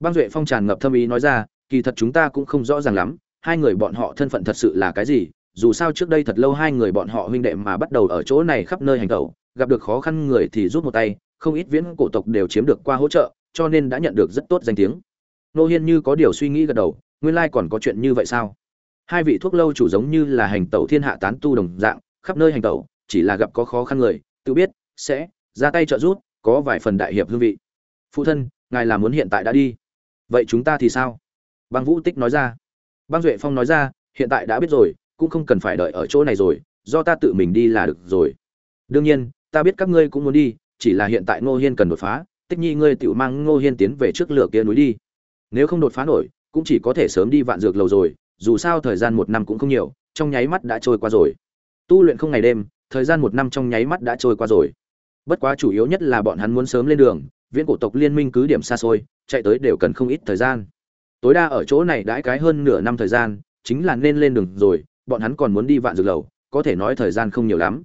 Băng duệ phong tràn ngập thâm ý nói ra, kỳ thật chúng ta cũng không rõ ràng lắm, hai người bọn họ thân phận thật sự là cái gì, dù sao trước đây thật lâu hai người bọn họ huynh đệ mà bắt đầu ở chỗ này khắp nơi hành tẩu, gặp được khó khăn người thì rút một tay, không ít viễn cổ tộc đều chiếm được qua hỗ trợ, cho nên đã nhận được rất tốt danh tiếng. Nô hiên như có điều suy nghĩ gật đầu, nguyên lai còn có chuyện như vậy sao? Hai vị thuốc lâu chủ giống như là hành tẩu thiên hạ tán tu đồng dạng, khắp nơi hành tẩu, chỉ là gặp có khó khăn người, tự biết, sẽ, ra tay trợ giúp, có vài phần đại hiệp hương vị. Phụ thân, ngài là muốn hiện tại đã đi. Vậy chúng ta thì sao? Băng vũ tích nói ra. Băng duệ phong nói ra, hiện tại đã biết rồi, cũng không cần phải đợi ở chỗ này rồi, do ta tự mình đi là được rồi. Đương nhiên, ta biết các ngươi cũng muốn đi, chỉ là hiện tại ngô hiên cần đột phá, tích nhi ngươi tự mang ngô hiên tiến về trước lửa kia núi đi. Nếu không đột phá nổi, cũng chỉ có thể sớm đi vạn dược lầu rồi dù sao thời gian một năm cũng không nhiều, trong nháy mắt đã trôi qua rồi. Tu luyện không ngày đêm, thời gian một năm trong nháy mắt đã trôi qua rồi. Bất quá chủ yếu nhất là bọn hắn muốn sớm lên đường, viễn cổ tộc liên minh cứ điểm xa xôi, chạy tới đều cần không ít thời gian. Tối đa ở chỗ này đãi cái hơn nửa năm thời gian, chính là nên lên đường rồi, bọn hắn còn muốn đi vạn dược lầu, có thể nói thời gian không nhiều lắm.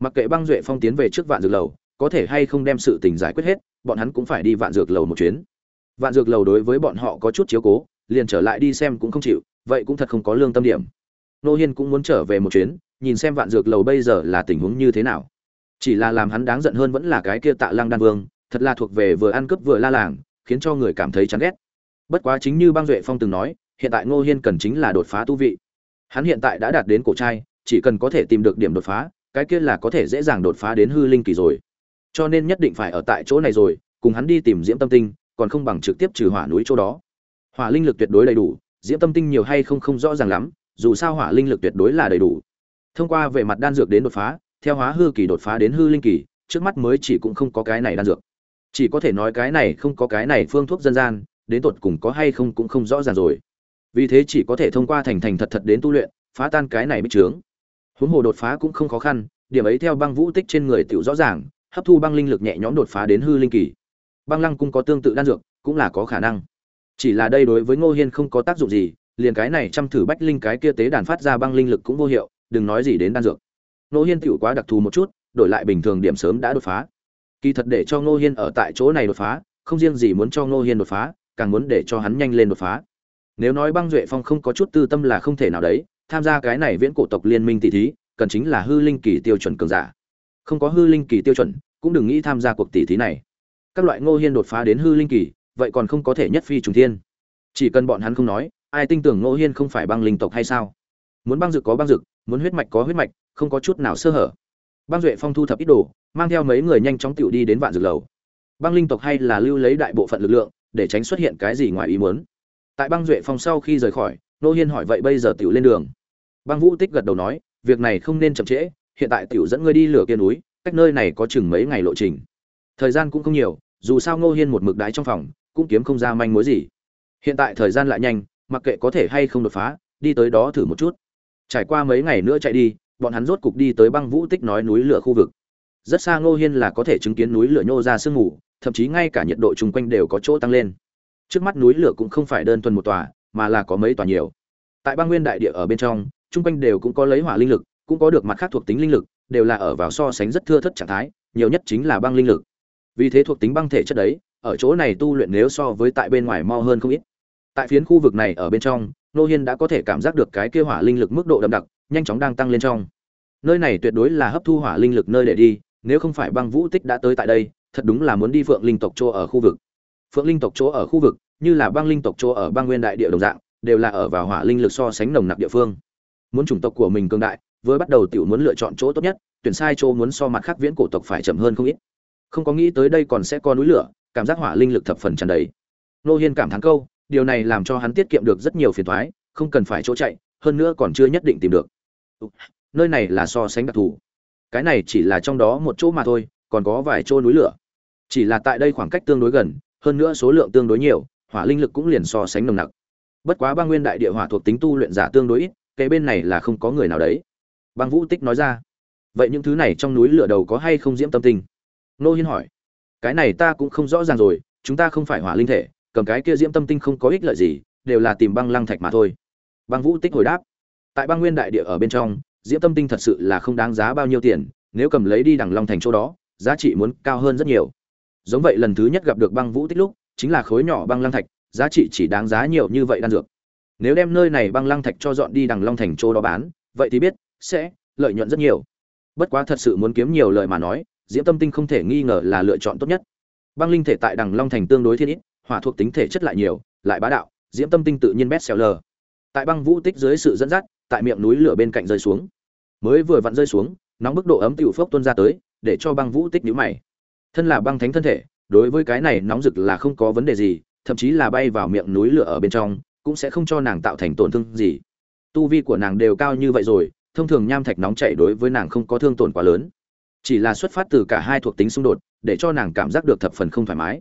Mặc kệ băng duệ phong tiến về trước vạn dược lầu, có thể hay không đem sự tình giải quyết hết, bọn hắn cũng phải đi vạn dược lầu một chuyến. Vạn dược lầu đối với bọn họ có chút chiếu cố, liền trở lại đi xem cũng không chịu vậy cũng thật không có lương tâm điểm. Nô hiên cũng muốn trở về một chuyến, nhìn xem vạn dược lầu bây giờ là tình huống như thế nào. Chỉ là làm hắn đáng giận hơn vẫn là cái kia tạ lăng đan vương, thật là thuộc về vừa ăn cướp vừa la làng, khiến cho người cảm thấy chán ghét. Bất quá chính như băng duệ phong từng nói, hiện tại ngô hiên cần chính là đột phá tu vị. Hắn hiện tại đã đạt đến cổ trai, chỉ cần có thể tìm được điểm đột phá, cái kia là có thể dễ dàng đột phá đến hư linh kỳ rồi. Cho nên nhất định phải ở tại chỗ này rồi, cùng hắn đi tìm diễm tâm tinh, còn không bằng trực tiếp trừ hỏa núi chỗ đó. Hỏa linh lực tuyệt đối đầy đủ diễm tâm tinh nhiều hay không không rõ ràng lắm, dù sao hỏa linh lực tuyệt đối là đầy đủ. Thông qua về mặt đan dược đến đột phá, theo hóa hư kỳ đột phá đến hư linh kỳ, trước mắt mới chỉ cũng không có cái này đan dược. Chỉ có thể nói cái này không có cái này phương thuốc dân gian, đến tột cùng có hay không cũng không rõ ràng rồi. Vì thế chỉ có thể thông qua thành thành thật thật đến tu luyện, phá tan cái này bích trướng huống hồ đột phá cũng không khó khăn, điểm ấy theo băng vũ tích trên người tựu rõ ràng, hấp thu băng linh lực nhẹ nhõm đột phá đến hư linh kỳ. Băng lăng cũng có tương tự đan dược, cũng là có khả năng chỉ là đây đối với ngô hiên không có tác dụng gì, liền cái này chăm thử bách linh cái kia tế đàn phát ra băng linh lực cũng vô hiệu, đừng nói gì đến đan dược. Ngô hiên tựu quá đặc thù một chút, đổi lại bình thường điểm sớm đã đột phá. Kỳ thật để cho ngô hiên ở tại chỗ này đột phá, không riêng gì muốn cho ngô hiên đột phá, càng muốn để cho hắn nhanh lên đột phá. Nếu nói băng duệ phong không có chút tư tâm là không thể nào đấy, tham gia cái này viễn cổ tộc liên minh tỷ thí, cần chính là hư linh kỳ tiêu chuẩn cường giả. Không có hư linh kỳ tiêu chuẩn, cũng đừng nghĩ tham gia cuộc tỷ thí này. Các loại ngô hiên đột phá đến hư linh kỳ vậy còn không có thể nhất phi trùng thiên. Chỉ cần bọn hắn không nói, ai tin tưởng ngô hiên không phải băng linh tộc hay sao? Muốn băng dực có băng dực, muốn huyết mạch có huyết mạch, không có chút nào sơ hở. Băng duệ phong thu thập ít đồ, mang theo mấy người nhanh chóng tựu đi đến vạn dược lầu. Băng linh tộc hay là lưu lấy đại bộ phận lực lượng, để tránh xuất hiện cái gì ngoài ý muốn? Tại băng duệ phong sau khi rời khỏi nô hiên hỏi vậy bây giờ tiểu lên đường. Băng vũ tích gật đầu nói, việc này không nên chậm trễ, hiện tại tiểu dẫn ngươi đi lửa kia núi, cách nơi này có chừng mấy ngày lộ trình. Thời gian cũng không nhiều, dù sao ngô hiên một mực đái trong phòng cũng kiếm không ra manh mối gì. Hiện tại thời gian lại nhanh, mặc kệ có thể hay không đột phá, đi tới đó thử một chút. Trải qua mấy ngày nữa chạy đi, bọn hắn rốt cục đi tới băng vũ tích nói núi lửa khu vực. Rất xa ngô hiên là có thể chứng kiến núi lửa nhô ra sương mù, thậm chí ngay cả nhiệt độ chung quanh đều có chỗ tăng lên. Trước mắt núi lửa cũng không phải đơn thuần một tòa, mà là có mấy tòa nhiều. Tại băng nguyên đại địa ở bên trong, chung quanh đều cũng có lấy hỏa linh lực, cũng có được mặt khác thuộc tính linh lực, đều là ở vào so sánh rất thưa thất trạng thái, nhiều nhất chính là băng linh lực. Vì thế thuộc tính băng thể chất đấy ở chỗ này tu luyện nếu so với tại bên ngoài mo hơn không ít. Tại phiến khu vực này ở bên trong nô hiên đã có thể cảm giác được cái kia hỏa linh lực mức độ đậm đặc, nhanh chóng đang tăng lên trong. Nơi này tuyệt đối là hấp thu hỏa linh lực nơi để đi, nếu không phải băng vũ tích đã tới tại đây, thật đúng là muốn đi phượng linh tộc chỗ ở khu vực. Phượng linh tộc chỗ ở khu vực, như là băng linh tộc chỗ ở băng nguyên đại địa đồng dạng, đều là ở vào hỏa linh lực so sánh nồng nặc địa phương. Muốn chủng tộc của mình cường đại với bắt đầu tiểu muốn lựa chọn chỗ tốt nhất, tuyển sai chỗ muốn so mặt khác viễn cổ tộc phải chậm hơn không ít. Không có nghĩ tới đây còn sẽ có núi lửa cảm giác hỏa linh lực thập phần tràn đầy. Nô hiên cảm thán câu, điều này làm cho hắn tiết kiệm được rất nhiều phiền toái, không cần phải chỗ chạy, hơn nữa còn chưa nhất định tìm được. Nơi này là so sánh đặc thù. Cái này chỉ là trong đó một chỗ mà thôi, còn có vài chỗ núi lửa. Chỉ là tại đây khoảng cách tương đối gần, hơn nữa số lượng tương đối nhiều, hỏa linh lực cũng liền so sánh nồng nặc. Bất quá băng nguyên đại địa hỏa thuộc tính tu luyện giả tương đối ít, cái bên này là không có người nào đấy. Băng vũ tích nói ra. Vậy những thứ này trong núi lửa đầu có hay không diễm tâm tình? nô hiên hỏi cái này ta cũng không rõ ràng rồi, chúng ta không phải hỏa linh thể, cầm cái kia diễm tâm tinh không có ích lợi gì, đều là tìm băng lăng thạch mà thôi. Băng vũ tích hồi đáp. Tại băng nguyên đại địa ở bên trong, diễm tâm tinh thật sự là không đáng giá bao nhiêu tiền, nếu cầm lấy đi đằng long thành chỗ đó, giá trị muốn cao hơn rất nhiều. Giống vậy lần thứ nhất gặp được băng vũ tích lúc, chính là khối nhỏ băng lăng thạch, giá trị chỉ đáng giá nhiều như vậy đan dược. Nếu đem nơi này băng lăng thạch cho dọn đi đằng long thành chỗ đó bán, vậy thì biết sẽ lợi nhuận rất nhiều. Bất quá thật sự muốn kiếm nhiều lợi mà nói diễm tâm tinh không thể nghi ngờ là lựa chọn tốt nhất. Băng linh thể tại đằng long thành tương đối thiên ít, hỏa thuộc tính thể chất lại nhiều, lại bá đạo, diễm tâm tinh tự nhiên best seller. Tại băng vũ tích dưới sự dẫn dắt, tại miệng núi lửa bên cạnh rơi xuống. Mới vừa vặn rơi xuống, nóng bức độ ấm tiểu phốc tuôn ra tới, để cho băng vũ tích nhíu mày. Thân là băng thánh thân thể, đối với cái này nóng rực là không có vấn đề gì, thậm chí là bay vào miệng núi lửa ở bên trong, cũng sẽ không cho nàng tạo thành tổn thương gì. Tu vi của nàng đều cao như vậy rồi, thông thường nham thạch nóng chảy đối với nàng không có thương tổn quá lớn chỉ là xuất phát từ cả hai thuộc tính xung đột, để cho nàng cảm giác được thập phần không thoải mái.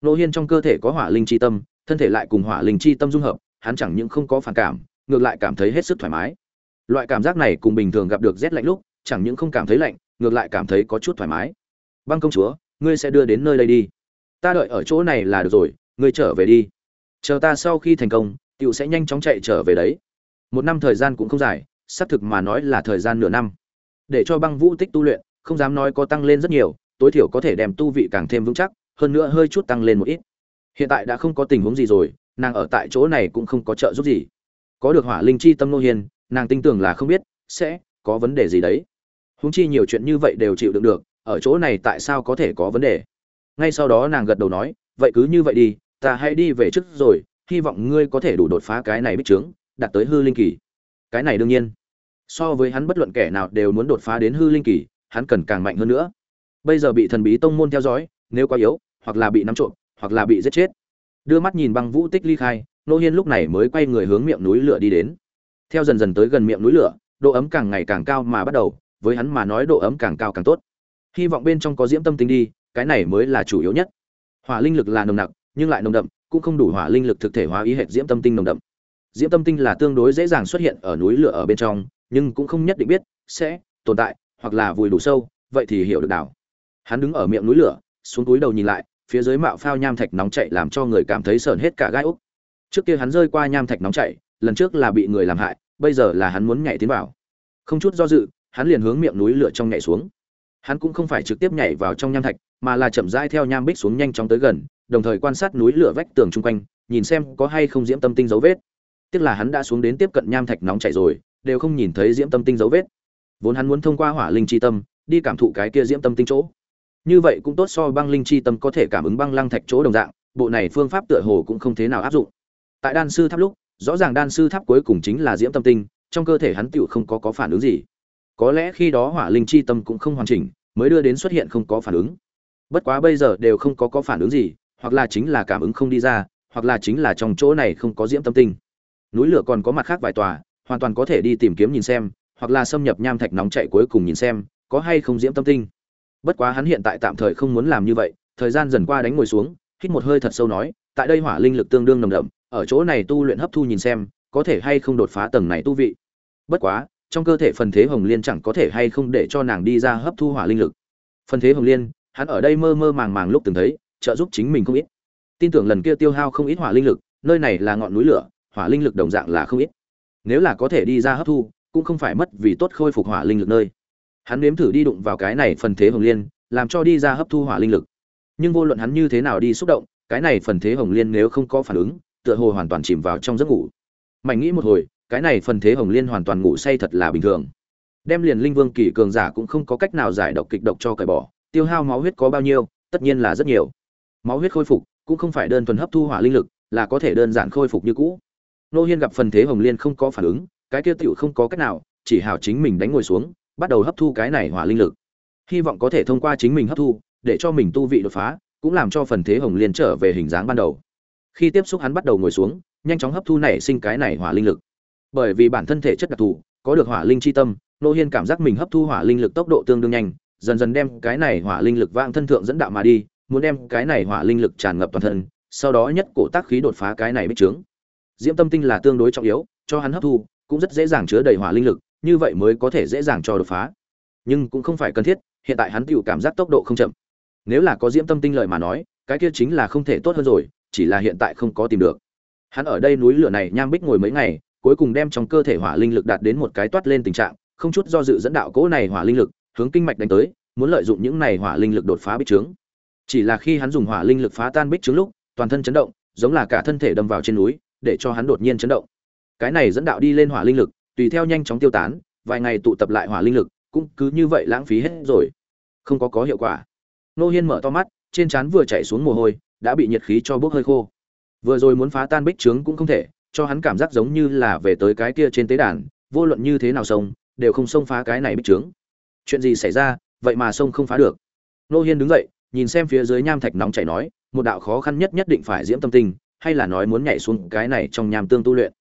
Nô hiên trong cơ thể có hỏa linh chi tâm, thân thể lại cùng hỏa linh chi tâm dung hợp, hắn chẳng những không có phản cảm, ngược lại cảm thấy hết sức thoải mái. Loại cảm giác này cùng bình thường gặp được rét lạnh lúc, chẳng những không cảm thấy lạnh, ngược lại cảm thấy có chút thoải mái. Băng công chúa, ngươi sẽ đưa đến nơi đây đi. Ta đợi ở chỗ này là được rồi, ngươi trở về đi. Chờ ta sau khi thành công tựu sẽ nhanh chóng chạy trở về đấy. Một năm thời gian cũng không dài, xác thực mà nói là thời gian nửa năm. Để cho băng vũ tích tu luyện không dám nói có tăng lên rất nhiều, tối thiểu có thể đem tu vị càng thêm vững chắc, hơn nữa hơi chút tăng lên một ít. Hiện tại đã không có tình huống gì rồi, nàng ở tại chỗ này cũng không có trợ giúp gì. Có được hỏa linh chi tâm nô hiền nàng tin tưởng là không biết sẽ có vấn đề gì đấy. Huống chi nhiều chuyện như vậy đều chịu đựng được, ở chỗ này tại sao có thể có vấn đề? Ngay sau đó nàng gật đầu nói, vậy cứ như vậy đi, ta hãy đi về trước rồi, hy vọng ngươi có thể đủ đột phá cái này bích trướng đạt tới hư linh kỳ. Cái này đương nhiên. So với hắn bất luận kẻ nào đều muốn đột phá đến hư linh kỳ hắn cần càng mạnh hơn nữa. Bây giờ bị thần bí tông môn theo dõi, nếu quá yếu, hoặc là bị nắm trộm, hoặc là bị giết chết. Đưa mắt nhìn băng vũ tích ly khai, nô hiên lúc này mới quay người hướng miệng núi lửa đi đến. Theo dần dần tới gần miệng núi lửa, độ ấm càng ngày càng cao mà bắt đầu, với hắn mà nói độ ấm càng cao càng tốt. Hy vọng bên trong có diễm tâm tính đi, cái này mới là chủ yếu nhất. Hỏa linh lực là nồng nặc, nhưng lại nồng đậm, cũng không đủ hỏa linh lực thực thể hóa ý hệ diễm tâm tinh nồng đậm. Diễm tâm tinh là tương đối dễ dàng xuất hiện ở núi lửa ở bên trong, nhưng cũng không nhất định biết sẽ tồn tại hoặc là vùi đủ sâu, vậy thì hiểu được đảo. Hắn đứng ở miệng núi lửa, xuống túi đầu nhìn lại, phía dưới mạo phao nham thạch nóng chảy làm cho người cảm thấy sởn hết cả gai úc. Trước kia hắn rơi qua nham thạch nóng chảy lần trước là bị người làm hại, bây giờ là hắn muốn nhảy tiến vào. Không chút do dự, hắn liền hướng miệng núi lửa trong nhảy xuống. Hắn cũng không phải trực tiếp nhảy vào trong nham thạch, mà là chậm rãi theo nham bích xuống nhanh chóng tới gần, đồng thời quan sát núi lửa vách tường chung quanh, nhìn xem có hay không diễm tâm tinh dấu vết. Tiếc là hắn đã xuống đến tiếp cận nham thạch nóng chảy rồi, đều không nhìn thấy diễm tâm tinh dấu vết vốn hắn muốn thông qua hỏa linh chi tâm, đi cảm thụ cái kia diễm tâm tinh chỗ. Như vậy cũng tốt so băng linh chi tâm có thể cảm ứng băng lăng thạch chỗ đồng dạng, bộ này phương pháp tựa hồ cũng không thế nào áp dụng. Tại đan sư tháp lúc, rõ ràng đan sư tháp cuối cùng chính là diễm tâm tinh, trong cơ thể hắn tựu không có có phản ứng gì. Có lẽ khi đó hỏa linh chi tâm cũng không hoàn chỉnh, mới đưa đến xuất hiện không có phản ứng. Bất quá bây giờ đều không có có phản ứng gì, hoặc là chính là cảm ứng không đi ra, hoặc là chính là trong chỗ này không có diễm tâm tinh. Núi lửa còn có mặt khác vài tòa, hoàn toàn có thể đi tìm kiếm nhìn xem hoặc là xâm nhập nham thạch nóng chạy cuối cùng nhìn xem, có hay không diễm tâm tinh. Bất quá hắn hiện tại tạm thời không muốn làm như vậy, thời gian dần qua đánh ngồi xuống, hít một hơi thật sâu nói, tại đây hỏa linh lực tương đương nồng đậm, ở chỗ này tu luyện hấp thu nhìn xem, có thể hay không đột phá tầng này tu vị. Bất quá, trong cơ thể phần thế hồng liên chẳng có thể hay không để cho nàng đi ra hấp thu hỏa linh lực. Phần thế hồng liên, hắn ở đây mơ mơ màng màng lúc từng thấy, trợ giúp chính mình không ít. Tin tưởng lần kia tiêu hao không ít hỏa linh lực, nơi này là ngọn núi lửa, hỏa linh lực đồng dạng là không ít. Nếu là có thể đi ra hấp thu cũng không phải mất vì tốt khôi phục hỏa linh lực nơi. Hắn nếm thử đi đụng vào cái này phần thế hồng liên, làm cho đi ra hấp thu hỏa linh lực. Nhưng vô luận hắn như thế nào đi xúc động, cái này phần thế hồng liên nếu không có phản ứng, tựa hồ hoàn toàn chìm vào trong giấc ngủ. Mạnh nghĩ một hồi, cái này phần thế hồng liên hoàn toàn ngủ say thật là bình thường. Đem liền linh vương kỳ cường giả cũng không có cách nào giải độc kịch độc cho cởi bỏ, tiêu hao máu huyết có bao nhiêu, tất nhiên là rất nhiều. Máu huyết khôi phục cũng không phải đơn thuần hấp thu hỏa linh lực, là có thể đơn giản khôi phục như cũ. Nô hiên gặp phần thế hồng liên không có phản ứng cái kia tựu không có cách nào, chỉ hảo chính mình đánh ngồi xuống, bắt đầu hấp thu cái này hỏa linh lực. Hy vọng có thể thông qua chính mình hấp thu, để cho mình tu vị đột phá, cũng làm cho phần thế hồng liên trở về hình dáng ban đầu. Khi tiếp xúc hắn bắt đầu ngồi xuống, nhanh chóng hấp thu nảy sinh cái này hỏa linh lực. Bởi vì bản thân thể chất đặc thù, có được hỏa linh chi tâm, nô hiên cảm giác mình hấp thu hỏa linh lực tốc độ tương đương nhanh, dần dần đem cái này hỏa linh lực vang thân thượng dẫn đạo mà đi, muốn đem cái này hỏa linh lực tràn ngập toàn thân, sau đó nhất cổ tác khí đột phá cái này bích trướng. Diễm tâm tinh là tương đối trọng yếu, cho hắn hấp thu cũng rất dễ dàng chứa đầy hỏa linh lực, như vậy mới có thể dễ dàng cho đột phá. Nhưng cũng không phải cần thiết, hiện tại hắn tựu cảm giác tốc độ không chậm. Nếu là có diễm tâm tinh lợi mà nói, cái kia chính là không thể tốt hơn rồi, chỉ là hiện tại không có tìm được. Hắn ở đây núi lửa này nham bích ngồi mấy ngày, cuối cùng đem trong cơ thể hỏa linh lực đạt đến một cái toát lên tình trạng, không chút do dự dẫn đạo cỗ này hỏa linh lực, hướng kinh mạch đánh tới, muốn lợi dụng những này hỏa linh lực đột phá bích trướng. Chỉ là khi hắn dùng hỏa linh lực phá tan bích trướng lúc, toàn thân chấn động, giống là cả thân thể đâm vào trên núi, để cho hắn đột nhiên chấn động cái này dẫn đạo đi lên hỏa linh lực, tùy theo nhanh chóng tiêu tán, vài ngày tụ tập lại hỏa linh lực, cũng cứ như vậy lãng phí hết rồi. Không có có hiệu quả. Nô hiên mở to mắt, trên trán vừa chạy xuống mồ hôi, đã bị nhiệt khí cho bốc hơi khô. Vừa rồi muốn phá tan bích trướng cũng không thể, cho hắn cảm giác giống như là về tới cái kia trên tế đàn, vô luận như thế nào sông, đều không xông phá cái này bích trướng. Chuyện gì xảy ra, vậy mà sông không phá được. Nô hiên đứng dậy, nhìn xem phía dưới nham thạch nóng chảy nói, một đạo khó khăn nhất nhất định phải diễm tâm tinh hay là nói muốn nhảy xuống cái này trong nham tương tu luyện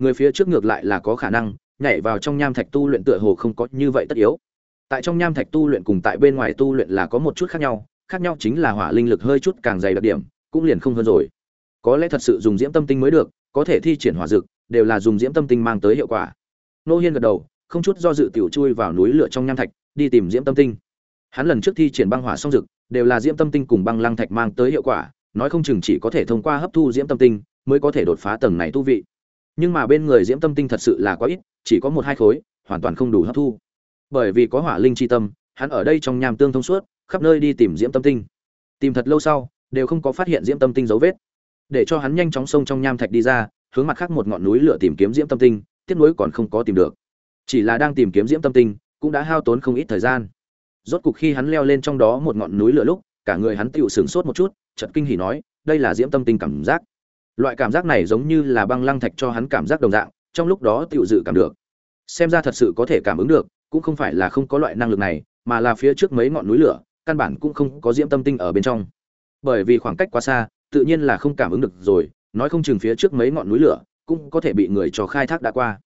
người phía trước ngược lại là có khả năng, nhảy vào trong nham thạch tu luyện tựa hồ không có như vậy tất yếu. Tại trong nham thạch tu luyện cùng tại bên ngoài tu luyện là có một chút khác nhau khác nhau chính là hỏa linh lực hơi chút càng dày đặc điểm, cũng liền không hơn rồi. Có lẽ thật sự dùng diễm tâm tinh mới được, có thể thi triển hỏa dực đều là dùng diễm tâm tinh mang tới hiệu quả. Nô hiên gật đầu, không chút do dự tiểu chui vào núi lửa trong nham thạch, đi tìm diễm tâm tinh. Hắn lần trước thi triển băng hỏa song dực đều là diễm tâm tinh cùng băng lăng thạch mang tới hiệu quả, nói không chừng chỉ có thể thông qua hấp thu diễm tâm tinh, mới có thể đột phá tầng này tu vị nhưng mà bên người diễm tâm tinh thật sự là quá ít, chỉ có một hai khối, hoàn toàn không đủ hấp thu. Bởi vì có hỏa linh chi tâm, hắn ở đây trong nham tương thông suốt, khắp nơi đi tìm diễm tâm tinh. Tìm thật lâu sau, đều không có phát hiện diễm tâm tinh dấu vết. Để cho hắn nhanh chóng xông trong nham thạch đi ra, hướng mặt khác một ngọn núi lửa tìm kiếm diễm tâm tinh tiếp nối còn không có tìm được. Chỉ là đang tìm kiếm diễm tâm tinh, cũng đã hao tốn không ít thời gian. Rốt cục khi hắn leo lên trong đó một ngọn núi lửa lúc, cả người hắn tựu sửng sốt một chút, chợt kinh hỉ nói, đây là diễm tâm tinh cảm giác loại cảm giác này giống như là băng lăng thạch cho hắn cảm giác đồng dạng, trong lúc đó tự dự cảm được. Xem ra thật sự có thể cảm ứng được, cũng không phải là không có loại năng lực này, mà là phía trước mấy ngọn núi lửa, căn bản cũng không có diễm tâm tinh ở bên trong. Bởi vì khoảng cách quá xa, tự nhiên là không cảm ứng được rồi, nói không chừng phía trước mấy ngọn núi lửa cũng có thể bị người cho khai thác đã qua.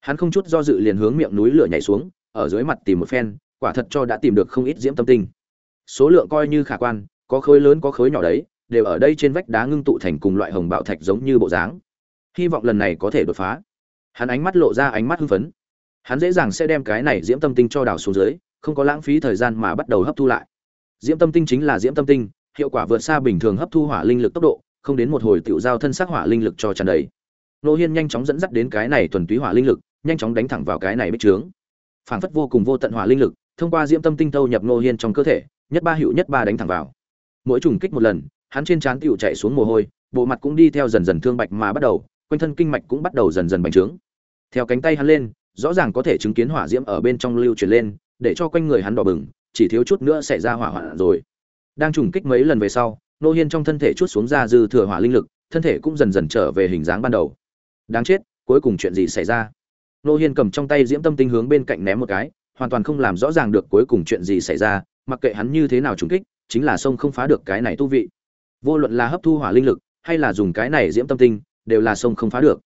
Hắn không chút do dự liền hướng miệng núi lửa nhảy xuống, ở dưới mặt tìm một phen, quả thật cho đã tìm được không ít diễm tâm tinh. Số lượng coi như khả quan, có khối lớn có khối nhỏ đấy đều ở đây trên vách đá ngưng tụ thành cùng loại hồng bạo thạch giống như bộ dáng. Hy vọng lần này có thể đột phá. Hắn ánh mắt lộ ra ánh mắt hưng phấn. Hắn dễ dàng sẽ đem cái này diễm tâm tinh cho đào xuống dưới, không có lãng phí thời gian mà bắt đầu hấp thu lại. Diễm tâm tinh chính là diễm tâm tinh, hiệu quả vượt xa bình thường hấp thu hỏa linh lực tốc độ, không đến một hồi tiểu giao thân xác hỏa linh lực cho tràn đầy. Nô hiên nhanh chóng dẫn dắt đến cái này thuần túy hỏa linh lực, nhanh chóng đánh thẳng vào cái này bích trướng. Phảng phất vô cùng vô tận hỏa linh lực, thông qua diễm tâm tinh thâu nhập nô hiên trong cơ thể, nhất ba hữu nhất ba đánh thẳng vào. Mỗi trùng kích một lần hắn trên trán tiểu chạy xuống mồ hôi, bộ mặt cũng đi theo dần dần thương bạch mà bắt đầu, quanh thân kinh mạch cũng bắt đầu dần dần bành trướng. Theo cánh tay hắn lên, rõ ràng có thể chứng kiến hỏa diễm ở bên trong lưu chuyển lên, để cho quanh người hắn đỏ bừng, chỉ thiếu chút nữa xảy ra hỏa hoạn rồi. Đang trùng kích mấy lần về sau, nô hiên trong thân thể chút xuống ra dư thừa hỏa linh lực, thân thể cũng dần dần trở về hình dáng ban đầu. Đáng chết, cuối cùng chuyện gì xảy ra? Nô hiên cầm trong tay diễm tâm tinh hướng bên cạnh ném một cái, hoàn toàn không làm rõ ràng được cuối cùng chuyện gì xảy ra, mặc kệ hắn như thế nào trùng kích, chính là sông không phá được cái này tu vị vô luận là hấp thu hỏa linh lực, hay là dùng cái này diễm tâm tinh, đều là sông không phá được.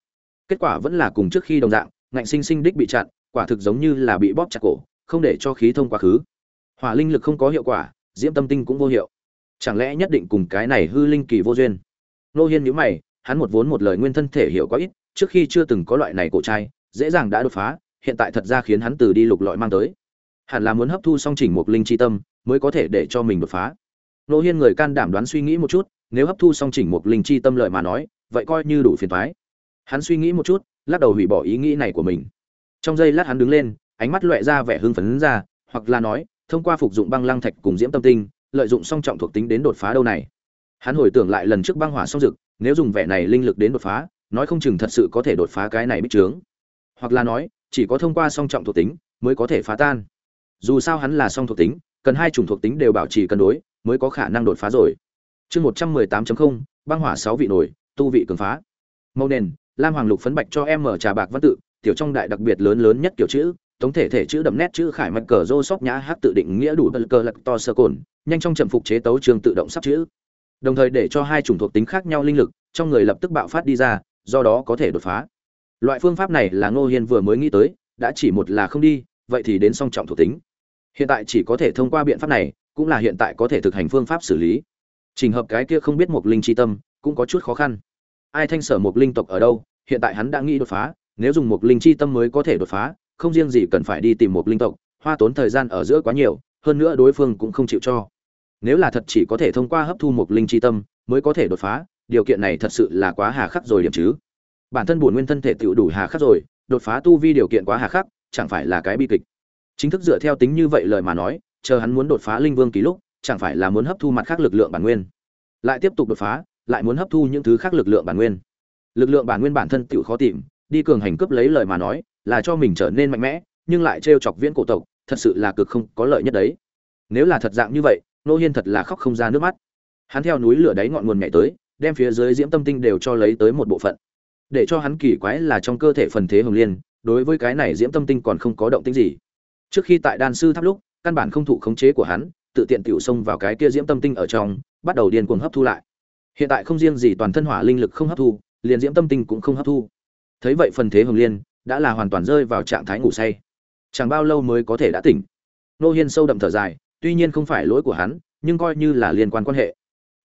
Kết quả vẫn là cùng trước khi đồng dạng, ngạnh sinh sinh đích bị chặn, quả thực giống như là bị bóp chặt cổ, không để cho khí thông quá khứ. Hỏa linh lực không có hiệu quả, diễm tâm tinh cũng vô hiệu. Chẳng lẽ nhất định cùng cái này hư linh kỳ vô duyên? Nô hiên nhíu mày, hắn một vốn một lời nguyên thân thể hiểu quá ít, trước khi chưa từng có loại này cổ trai, dễ dàng đã đột phá, hiện tại thật ra khiến hắn từ đi lục lọi mang tới. Hẳn là muốn hấp thu song chỉnh một linh chi tâm, mới có thể để cho mình đột phá nô hiên người can đảm đoán suy nghĩ một chút, nếu hấp thu xong chỉnh một linh chi tâm lợi mà nói, vậy coi như đủ phiền toái. Hắn suy nghĩ một chút, lắc đầu hủy bỏ ý nghĩ này của mình. Trong giây lát hắn đứng lên, ánh mắt loẹ ra vẻ hưng phấn ra, hoặc là nói, thông qua phục dụng băng lăng thạch cùng diễm tâm tinh, lợi dụng song trọng thuộc tính đến đột phá đâu này. Hắn hồi tưởng lại lần trước băng hỏa song dực, nếu dùng vẻ này linh lực đến đột phá, nói không chừng thật sự có thể đột phá cái này bích trướng. Hoặc là nói, chỉ có thông qua song trọng thuộc tính mới có thể phá tan. Dù sao hắn là song thuộc tính, cần hai chủng thuộc tính đều bảo trì cân đối mới có khả năng đột phá rồi. Chương một trăm mười tám băng hỏa sáu vị nổi, tu vị cường phá. Màu nền, lam hoàng lục phấn bạch cho em mở trà bạc văn tự, tiểu trong đại đặc biệt lớn lớn nhất kiểu chữ tổng thể thể chữ đậm nét chữ khải mạch cờ rô sóc nhã hát tự định nghĩa đủ bật cờ lạc to sơ cồn, nhanh trong trầm phục chế tấu trường tự động sắp chữ. Đồng thời để cho hai chủng thuộc tính khác nhau linh lực, trong người lập tức bạo phát đi ra, do đó có thể đột phá. Loại phương pháp này là ngô hiên vừa mới nghĩ tới, đã chỉ một là không đi, vậy thì đến song trọng thuộc tính. Hiện tại chỉ có thể thông qua biện pháp này cũng là hiện tại có thể thực hành phương pháp xử lý. Trình hợp cái kia không biết một linh chi tâm, cũng có chút khó khăn. Ai thanh sở một linh tộc ở đâu, hiện tại hắn đã nghĩ đột phá, nếu dùng một linh chi tâm mới có thể đột phá, không riêng gì cần phải đi tìm một linh tộc, hoa tốn thời gian ở giữa quá nhiều, hơn nữa đối phương cũng không chịu cho. Nếu là thật chỉ có thể thông qua hấp thu một linh chi tâm mới có thể đột phá, điều kiện này thật sự là quá hà khắc rồi điểm chứ. Bản thân bổn nguyên thân thể tựu đủ hà khắc rồi, đột phá tu vi điều kiện quá hà khắc, chẳng phải là cái bi kịch. Chính thức dựa theo tính như vậy lời mà nói chờ hắn muốn đột phá linh vương kỳ lúc, chẳng phải là muốn hấp thu mặt khác lực lượng bản nguyên. Lại tiếp tục đột phá, lại muốn hấp thu những thứ khác lực lượng bản nguyên. Lực lượng bản nguyên bản thân tiểu khó tìm, đi cường hành cướp lấy lời mà nói, là cho mình trở nên mạnh mẽ, nhưng lại trêu chọc viễn cổ tộc, thật sự là cực không có lợi nhất đấy. Nếu là thật dạng như vậy, nô hiên thật là khóc không ra nước mắt. Hắn theo núi lửa đáy ngọn nguồn nhảy tới, đem phía dưới diễm tâm tinh đều cho lấy tới một bộ phận. Để cho hắn kỳ quái là trong cơ thể phần thế hồng liên, đối với cái này diễm tâm tinh còn không có động tĩnh gì. Trước khi tại đan sư tháp lúc căn bản không thụ khống chế của hắn, tự tiện tiểu xông vào cái kia diễm tâm tinh ở trong, bắt đầu điên cuồng hấp thu lại. Hiện tại không riêng gì toàn thân hỏa linh lực không hấp thu, liền diễm tâm tinh cũng không hấp thu. Thấy vậy phần thế hồng liên đã là hoàn toàn rơi vào trạng thái ngủ say. Chẳng bao lâu mới có thể đã tỉnh. Nô hiên sâu đậm thở dài, tuy nhiên không phải lỗi của hắn, nhưng coi như là liên quan quan hệ.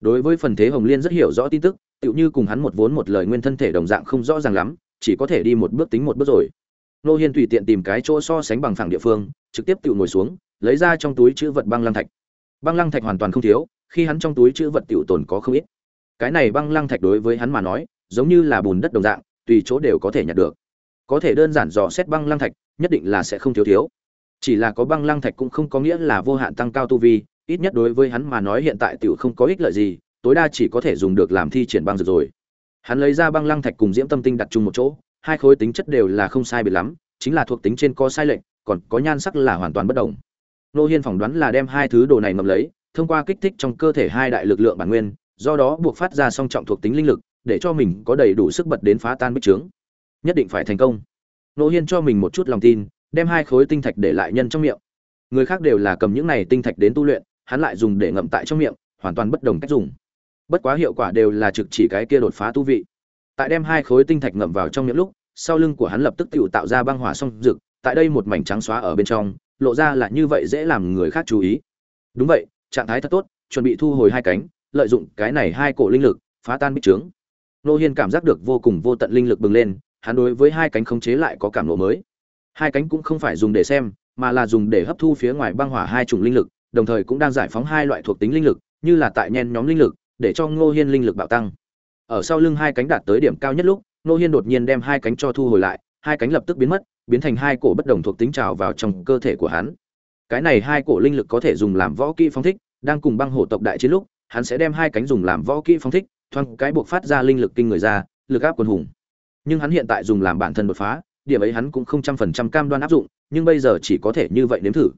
Đối với phần thế hồng liên rất hiểu rõ tin tức, tựu như cùng hắn một vốn một lời nguyên thân thể đồng dạng không rõ ràng lắm, chỉ có thể đi một bước tính một bước rồi. Nô hiên tùy tiện tìm cái chỗ so sánh bằng phẳng địa phương, trực tiếp tự ngồi xuống lấy ra trong túi chữ vật băng lăng thạch. Băng lăng thạch hoàn toàn không thiếu, khi hắn trong túi chữ vật tiểu tồn có không ít. Cái này băng lăng thạch đối với hắn mà nói, giống như là bùn đất đồng dạng, tùy chỗ đều có thể nhặt được. Có thể đơn giản dò xét băng lăng thạch, nhất định là sẽ không thiếu thiếu. Chỉ là có băng lăng thạch cũng không có nghĩa là vô hạn tăng cao tu vi, ít nhất đối với hắn mà nói hiện tại tiểu không có ích lợi gì, tối đa chỉ có thể dùng được làm thi triển băng dược rồi. Hắn lấy ra băng lăng thạch cùng diễm tâm tinh đặt chung một chỗ, hai khối tính chất đều là không sai biệt lắm, chính là thuộc tính trên có sai lệch, còn có nhan sắc là hoàn toàn bất đồng nô hiên phỏng đoán là đem hai thứ đồ này ngầm lấy, thông qua kích thích trong cơ thể hai đại lực lượng bản nguyên, do đó buộc phát ra song trọng thuộc tính linh lực, để cho mình có đầy đủ sức bật đến phá tan bích trướng. Nhất định phải thành công. Nô hiên cho mình một chút lòng tin, đem hai khối tinh thạch để lại nhân trong miệng. Người khác đều là cầm những này tinh thạch đến tu luyện, hắn lại dùng để ngậm tại trong miệng, hoàn toàn bất đồng cách dùng. Bất quá hiệu quả đều là trực chỉ cái kia đột phá tu vị. Tại đem hai khối tinh thạch ngậm vào trong miệng lúc, sau lưng của hắn lập tức tự tạo ra băng hỏa song rực tại đây một mảnh trắng xóa ở bên trong lộ ra là như vậy dễ làm người khác chú ý. Đúng vậy, trạng thái thật tốt, chuẩn bị thu hồi hai cánh, lợi dụng cái này hai cổ linh lực, phá tan bích trướng. Nô hiên cảm giác được vô cùng vô tận linh lực bừng lên, hắn đối với hai cánh khống chế lại có cảm ngộ mới. Hai cánh cũng không phải dùng để xem, mà là dùng để hấp thu phía ngoài băng hỏa hai chủng linh lực, đồng thời cũng đang giải phóng hai loại thuộc tính linh lực, như là tại nhen nhóm linh lực, để cho ngô hiên linh lực bạo tăng. Ở sau lưng hai cánh đạt tới điểm cao nhất lúc, ngô hiên đột nhiên đem hai cánh cho thu hồi lại hai cánh lập tức biến mất, biến thành hai cổ bất đồng thuộc tính trào vào trong cơ thể của hắn. Cái này hai cổ linh lực có thể dùng làm võ kỹ phong thích, đang cùng băng hổ tộc đại chiến lúc, hắn sẽ đem hai cánh dùng làm võ kỹ phong thích thoáng cái buộc phát ra linh lực kinh người ra, lực áp quần hùng. Nhưng hắn hiện tại dùng làm bản thân đột phá, điểm ấy hắn cũng không trăm phần trăm cam đoan áp dụng, nhưng bây giờ chỉ có thể như vậy nếm thử.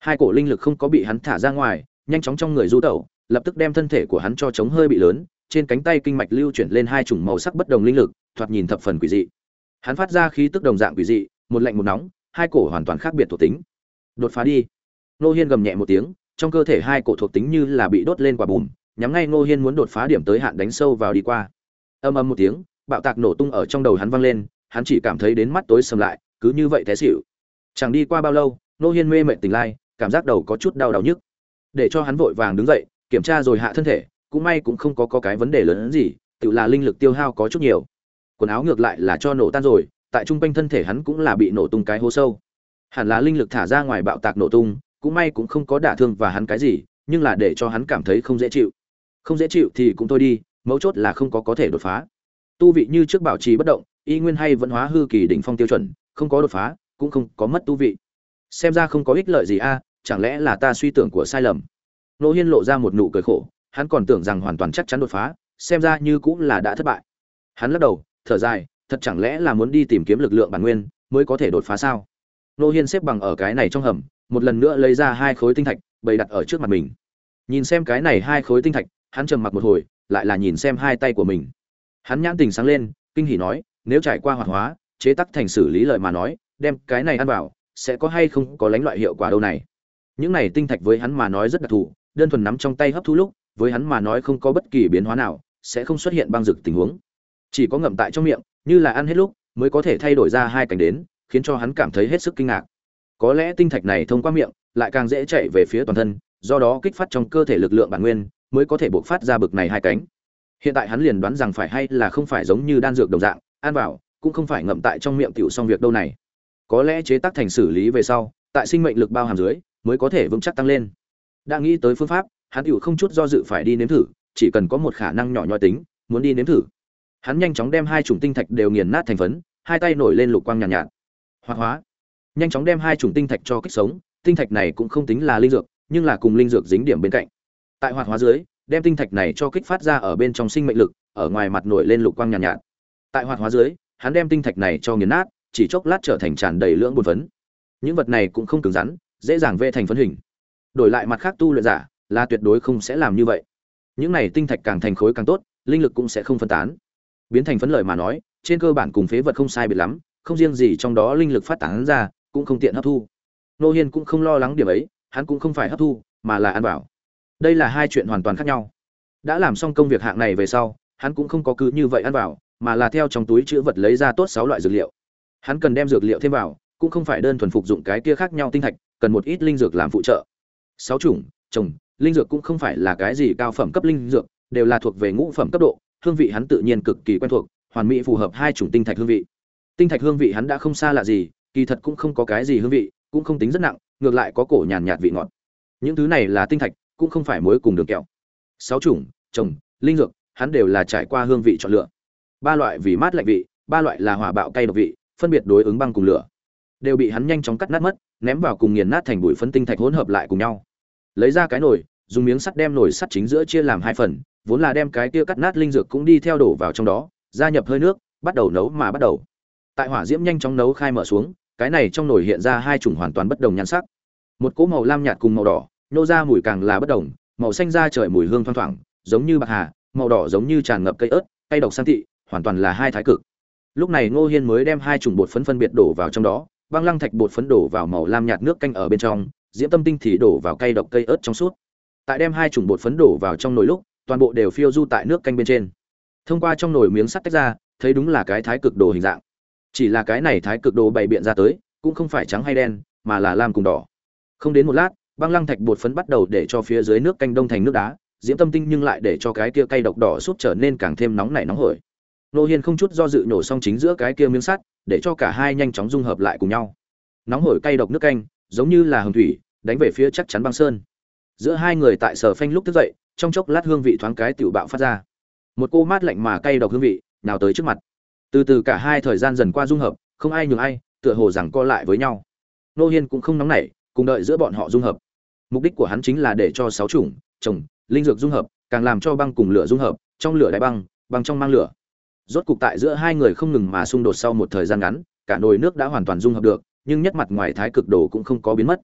Hai cổ linh lực không có bị hắn thả ra ngoài, nhanh chóng trong người du tẩu, lập tức đem thân thể của hắn cho chống hơi bị lớn, trên cánh tay kinh mạch lưu chuyển lên hai chủng màu sắc bất đồng linh lực, thoạt nhìn thập phần quỷ dị hắn phát ra khí tức đồng dạng quỷ dị một lạnh một nóng hai cổ hoàn toàn khác biệt thuộc tính. Đột phá đi. Nô hiên gầm nhẹ một tiếng trong cơ thể hai cổ thuộc tính như là bị đốt lên quả bùm nhắm ngay nô hiên muốn đột phá điểm tới hạn đánh sâu vào đi qua. Âm âm một tiếng bạo tạc nổ tung ở trong đầu hắn vang lên hắn chỉ cảm thấy đến mắt tối sầm lại cứ như vậy té xỉu. Chẳng đi qua bao lâu nô hiên mê mệt tỉnh lai cảm giác đầu có chút đau đau nhức. Để cho hắn vội vàng đứng dậy kiểm tra rồi hạ thân thể cũng may cũng không có, có cái vấn đề lớn hơn gì tự là linh lực tiêu hao có chút nhiều quần áo ngược lại là cho nổ tan rồi, tại trung quanh thân thể hắn cũng là bị nổ tung cái hố sâu. Hẳn là linh lực thả ra ngoài bạo tạc nổ tung, cũng may cũng không có đả thương và hắn cái gì, nhưng là để cho hắn cảm thấy không dễ chịu. Không dễ chịu thì cũng thôi đi, mấu chốt là không có có thể đột phá. Tu vị như trước bảo trì bất động, y nguyên hay vẫn hóa hư kỳ đỉnh phong tiêu chuẩn, không có đột phá, cũng không có mất tu vị. Xem ra không có ích lợi gì a, chẳng lẽ là ta suy tưởng của sai lầm? Nô hiên lộ ra một nụ cười khổ, hắn còn tưởng rằng hoàn toàn chắc chắn đột phá, xem ra như cũng là đã thất bại. Hắn lắc đầu thở dài, thật chẳng lẽ là muốn đi tìm kiếm lực lượng bản nguyên mới có thể đột phá sao? Nô hiên xếp bằng ở cái này trong hầm, một lần nữa lấy ra hai khối tinh thạch, bày đặt ở trước mặt mình. Nhìn xem cái này hai khối tinh thạch, hắn trầm mặc một hồi, lại là nhìn xem hai tay của mình. Hắn nhãn tình sáng lên, kinh hỉ nói, nếu trải qua hoạt hóa, chế tắc thành xử lý lợi mà nói, đem cái này ăn vào, sẽ có hay không có lánh loại hiệu quả đâu này? Những này tinh thạch với hắn mà nói rất đặc thù, đơn thuần nắm trong tay hấp thu lúc, với hắn mà nói không có bất kỳ biến hóa nào, sẽ không xuất hiện băng rực tình huống chỉ có ngậm tại trong miệng, như là ăn hết lúc, mới có thể thay đổi ra hai cảnh đến, khiến cho hắn cảm thấy hết sức kinh ngạc. Có lẽ tinh thạch này thông qua miệng, lại càng dễ chạy về phía toàn thân, do đó kích phát trong cơ thể lực lượng bản nguyên, mới có thể bộc phát ra bực này hai cánh. Hiện tại hắn liền đoán rằng phải hay là không phải giống như đan dược đồng dạng, ăn vào, cũng không phải ngậm tại trong miệng tiểu xong việc đâu này. Có lẽ chế tác thành xử lý về sau, tại sinh mệnh lực bao hàm dưới, mới có thể vững chắc tăng lên. Đã nghĩ tới phương pháp, hắn tiểu không chút do dự phải đi nếm thử, chỉ cần có một khả năng nhỏ nhoi tính, muốn đi nếm thử hắn nhanh chóng đem hai chủng tinh thạch đều nghiền nát thành phấn hai tay nổi lên lục quang nhàn nhạt, nhạt. Hoạt hóa. Nhanh chóng đem hai chủng tinh thạch cho kích sống tinh thạch này cũng không tính là linh dược nhưng là cùng linh dược dính điểm bên cạnh. Tại hoạt hóa dưới đem tinh thạch này cho kích phát ra ở bên trong sinh mệnh lực ở ngoài mặt nổi lên lục quang nhàn nhạt, nhạt. Tại hoạt hóa dưới hắn đem tinh thạch này cho nghiền nát chỉ chốc lát trở thành tràn đầy lưỡng bột phấn. Những vật này cũng không cứng rắn dễ dàng vẽ thành phấn hình. Đổi lại mặt khác tu luyện giả là tuyệt đối không sẽ làm như vậy. Những này tinh thạch càng thành khối càng tốt linh lực cũng sẽ không phân tán biến thành phấn lợi mà nói, trên cơ bản cùng phế vật không sai biệt lắm, không riêng gì trong đó linh lực phát tán ra, cũng không tiện hấp thu. Nô hiên cũng không lo lắng điểm ấy, hắn cũng không phải hấp thu, mà là ăn bảo đây là hai chuyện hoàn toàn khác nhau. Đã làm xong công việc hạng này về sau, hắn cũng không có cứ như vậy ăn vào, mà là theo trong túi chữ vật lấy ra tốt sáu loại dược liệu. Hắn cần đem dược liệu thêm vào, cũng không phải đơn thuần phục dụng cái kia khác nhau tinh thạch, cần một ít linh dược làm phụ trợ. Sáu chủng, trồng, linh dược cũng không phải là cái gì cao phẩm cấp linh dược, đều là thuộc về ngũ phẩm cấp độ hương vị hắn tự nhiên cực kỳ quen thuộc, hoàn mỹ phù hợp hai chủng tinh thạch hương vị. Tinh thạch hương vị hắn đã không xa lạ gì, kỳ thật cũng không có cái gì hương vị, cũng không tính rất nặng, ngược lại có cổ nhàn nhạt vị ngọt. Những thứ này là tinh thạch, cũng không phải muối cùng đường kẹo. Sáu chủng, trồng, linh dược, hắn đều là trải qua hương vị chọn lựa. Ba loại vì mát lạnh vị, ba loại là hỏa bạo cay độc vị, phân biệt đối ứng băng cùng lửa. Đều bị hắn nhanh chóng cắt nát mất, ném vào cùng nghiền nát thành bụi phân tinh thạch hỗn hợp lại cùng nhau. Lấy ra cái nồi, dùng miếng sắt đem nồi sắt chính giữa chia làm hai phần vốn là đem cái kia cắt nát linh dược cũng đi theo đổ vào trong đó, gia nhập hơi nước, bắt đầu nấu mà bắt đầu. Tại hỏa diễm nhanh chóng nấu khai mở xuống, cái này trong nồi hiện ra hai chủng hoàn toàn bất đồng nhan sắc. Một cỗ màu lam nhạt cùng màu đỏ, nô ra mùi càng là bất đồng, màu xanh ra trời mùi hương thoang thoảng, giống như bạc hà, màu đỏ giống như tràn ngập cây ớt, cây độc sang thị, hoàn toàn là hai thái cực. Lúc này ngô hiên mới đem hai chủng bột phấn phân biệt đổ vào trong đó, băng lăng thạch bột phấn đổ vào màu lam nhạt nước canh ở bên trong, diễm tâm tinh thì đổ vào cây độc cây ớt trong suốt. Tại đem hai chủng bột phấn đổ vào trong nồi lúc toàn bộ đều phiêu du tại nước canh bên trên. Thông qua trong nồi miếng sắt tách ra, thấy đúng là cái thái cực đồ hình dạng. Chỉ là cái này thái cực đồ bày biện ra tới, cũng không phải trắng hay đen, mà là lam cùng đỏ. Không đến một lát, băng lăng thạch bột phấn bắt đầu để cho phía dưới nước canh đông thành nước đá, diễm tâm tinh nhưng lại để cho cái kia cây độc đỏ sút trở nên càng thêm nóng nảy nóng hổi. Nô hiên không chút do dự nổ xong chính giữa cái kia miếng sắt, để cho cả hai nhanh chóng dung hợp lại cùng nhau. Nóng hổi cay độc nước canh, giống như là hồng thủy, đánh về phía chắc chắn băng sơn. Giữa hai người tại sở phanh lúc thức dậy trong chốc lát hương vị thoáng cái tiểu bạo phát ra. Một cô mát lạnh mà cay độc hương vị, nào tới trước mặt. Từ từ cả hai thời gian dần qua dung hợp, không ai nhường ai, tựa hồ rằng co lại với nhau. Nô hiên cũng không nóng nảy, cùng đợi giữa bọn họ dung hợp. Mục đích của hắn chính là để cho sáu chủng, trồng, linh dược dung hợp, càng làm cho băng cùng lửa dung hợp, trong lửa đại băng băng trong mang lửa. Rốt cục tại giữa hai người không ngừng mà xung đột sau một thời gian ngắn, cả nồi nước đã hoàn toàn dung hợp được, nhưng nhất mặt ngoài thái cực đồ cũng không có biến mất.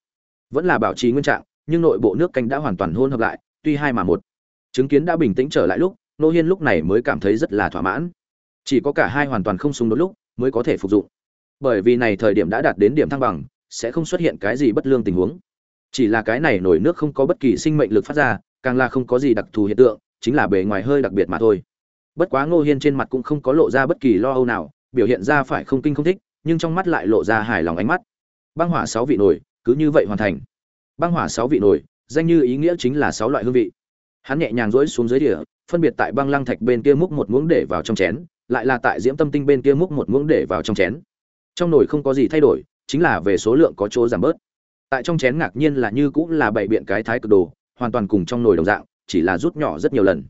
Vẫn là bảo trì nguyên trạng, nhưng nội bộ nước canh đã hoàn toàn hôn hợp lại tuy hai mà một. Chứng kiến đã bình tĩnh trở lại lúc, nô hiên lúc này mới cảm thấy rất là thỏa mãn. Chỉ có cả hai hoàn toàn không xung đột lúc mới có thể phục dụng. Bởi vì này thời điểm đã đạt đến điểm thăng bằng, sẽ không xuất hiện cái gì bất lương tình huống. Chỉ là cái này nổi nước không có bất kỳ sinh mệnh lực phát ra, càng là không có gì đặc thù hiện tượng, chính là bề ngoài hơi đặc biệt mà thôi. Bất quá ngô hiên trên mặt cũng không có lộ ra bất kỳ lo âu nào, biểu hiện ra phải không kinh không thích, nhưng trong mắt lại lộ ra hài lòng ánh mắt. Băng hỏa sáu vị nổi, cứ như vậy hoàn thành. Băng hỏa sáu vị nổi danh như ý nghĩa chính là sáu loại hương vị. Hắn nhẹ nhàng rỗi xuống dưới địa phân biệt tại băng lăng thạch bên kia múc một muỗng để vào trong chén, lại là tại diễm tâm tinh bên kia múc một muỗng để vào trong chén. Trong nồi không có gì thay đổi, chính là về số lượng có chỗ giảm bớt. Tại trong chén ngạc nhiên là như cũng là bảy biện cái thái cực đồ, hoàn toàn cùng trong nồi đồng dạng, chỉ là rút nhỏ rất nhiều lần.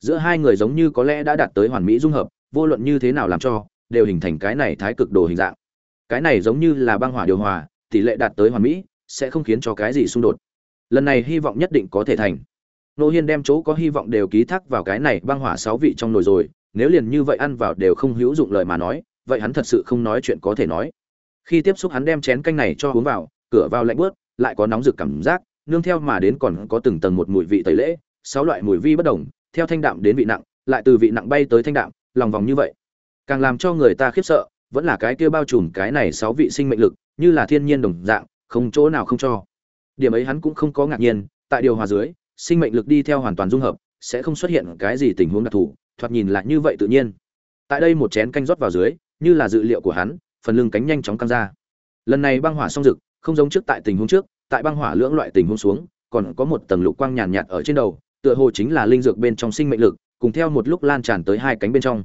Giữa hai người giống như có lẽ đã đạt tới hoàn mỹ dung hợp, vô luận như thế nào làm cho, đều hình thành cái này thái cực đồ hình dạng. Cái này giống như là băng hỏa điều hòa, tỷ lệ đạt tới hoàn mỹ, sẽ không khiến cho cái gì xung đột lần này hy vọng nhất định có thể thành. Nô hiên đem chỗ có hy vọng đều ký thác vào cái này băng hỏa sáu vị trong nồi rồi, nếu liền như vậy ăn vào đều không hữu dụng lời mà nói, vậy hắn thật sự không nói chuyện có thể nói. Khi tiếp xúc hắn đem chén canh này cho uống vào, cửa vào lạnh bớt, lại có nóng rực cảm giác, nương theo mà đến còn có từng tầng một mùi vị tẩy lễ, sáu loại mùi vi bất đồng, theo thanh đạm đến vị nặng, lại từ vị nặng bay tới thanh đạm, lòng vòng như vậy. Càng làm cho người ta khiếp sợ, vẫn là cái kia bao trùm cái này sáu vị sinh mệnh lực, như là thiên nhiên đồng dạng, không chỗ nào không cho điểm ấy hắn cũng không có ngạc nhiên, tại điều hòa dưới, sinh mệnh lực đi theo hoàn toàn dung hợp, sẽ không xuất hiện cái gì tình huống đặc thù, thoạt nhìn lại như vậy tự nhiên. Tại đây một chén canh rót vào dưới, như là dự liệu của hắn, phần lưng cánh nhanh chóng căng ra. Lần này băng hỏa xong rực không giống trước tại tình huống trước, tại băng hỏa lưỡng loại tình huống xuống, còn có một tầng lục quang nhàn nhạt ở trên đầu, tựa hồ chính là linh dược bên trong sinh mệnh lực, cùng theo một lúc lan tràn tới hai cánh bên trong.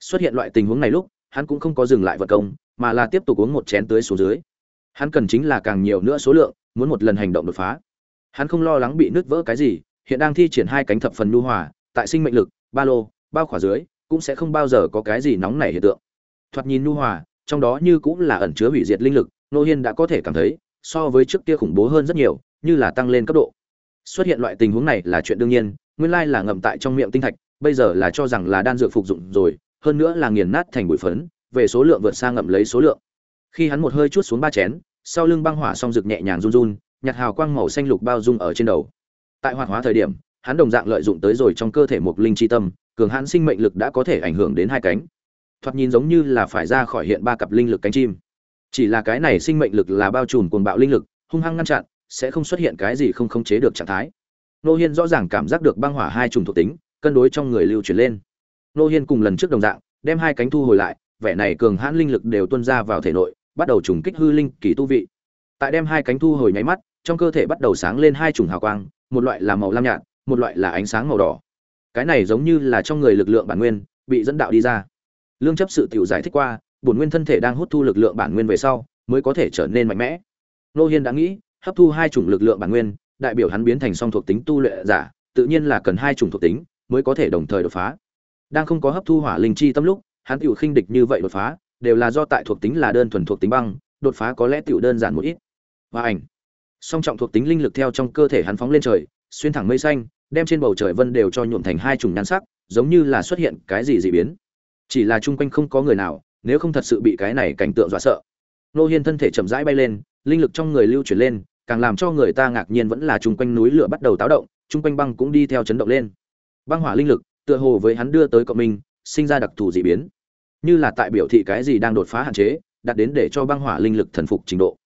Xuất hiện loại tình huống này lúc, hắn cũng không có dừng lại vật công, mà là tiếp tục uống một chén tưới xuống dưới. Hắn cần chính là càng nhiều nữa số lượng muốn một lần hành động đột phá. Hắn không lo lắng bị nứt vỡ cái gì, hiện đang thi triển hai cánh thập phần nhu hòa, tại sinh mệnh lực, ba lô bao khỏa dưới, cũng sẽ không bao giờ có cái gì nóng nảy hiện tượng. Thoạt nhìn nhu hòa, trong đó như cũng là ẩn chứa hủy diệt linh lực nô hiên đã có thể cảm thấy, so với trước kia khủng bố hơn rất nhiều, như là tăng lên cấp độ. Xuất hiện loại tình huống này là chuyện đương nhiên, nguyên lai là ngậm tại trong miệng tinh thạch, bây giờ là cho rằng là đan dược phục dụng rồi, hơn nữa là nghiền nát thành bụi phấn, về số lượng vượt xa ngậm lấy số lượng. Khi hắn một hơi chút xuống ba chén sau lưng băng hỏa song rực nhẹ nhàng run run, nhạt hào quang màu xanh lục bao dung ở trên đầu. Tại hoạt hóa thời điểm, hắn đồng dạng lợi dụng tới rồi trong cơ thể một linh chi tâm, cường hãn sinh mệnh lực đã có thể ảnh hưởng đến hai cánh. Thoạt nhìn giống như là phải ra khỏi hiện ba cặp linh lực cánh chim. Chỉ là cái này sinh mệnh lực là bao trùm cuồng bạo linh lực, hung hăng ngăn chặn, sẽ không xuất hiện cái gì không khống chế được trạng thái. Nô hiên rõ ràng cảm giác được băng hỏa hai trùng thuộc tính, cân đối trong người lưu chuyển lên. Nô hiên cùng lần trước đồng dạng, đem hai cánh thu hồi lại, vẻ này cường hãn linh lực đều tuôn ra vào thể nội bắt đầu trùng kích hư linh kỳ tu vị. Tại đem hai cánh thu hồi nháy mắt, trong cơ thể bắt đầu sáng lên hai chủng hào quang, một loại là màu lam nhạt, một loại là ánh sáng màu đỏ. Cái này giống như là trong người lực lượng bản nguyên, bị dẫn đạo đi ra. Lương chấp sự tiểu giải thích qua, bổn nguyên thân thể đang hút thu lực lượng bản nguyên về sau, mới có thể trở nên mạnh mẽ. Nô hiên đã nghĩ, hấp thu hai chủng lực lượng bản nguyên, đại biểu hắn biến thành song thuộc tính tu luyện giả, tự nhiên là cần hai chủng thuộc tính, mới có thể đồng thời đột phá. Đang không có hấp thu hỏa linh chi tâm lúc, hắn tiểu khinh địch như vậy đột phá đều là do tại thuộc tính là đơn thuần thuộc tính băng, đột phá có lẽ tiểu đơn giản một ít. Và ảnh. Song trọng thuộc tính linh lực theo trong cơ thể hắn phóng lên trời, xuyên thẳng mây xanh, đem trên bầu trời vân đều cho nhuộm thành hai chủng nhan sắc, giống như là xuất hiện cái gì dị biến. Chỉ là chung quanh không có người nào, nếu không thật sự bị cái này cảnh tượng dọa sợ. Nô hiên thân thể chậm rãi bay lên, linh lực trong người lưu chuyển lên, càng làm cho người ta ngạc nhiên vẫn là chung quanh núi lửa bắt đầu táo động, chung quanh băng cũng đi theo chấn động lên. Băng hỏa linh lực, tựa hồ với hắn đưa tới cộng minh, sinh ra đặc thù dị biến như là tại biểu thị cái gì đang đột phá hạn chế đạt đến để cho băng hỏa linh lực thần phục trình độ.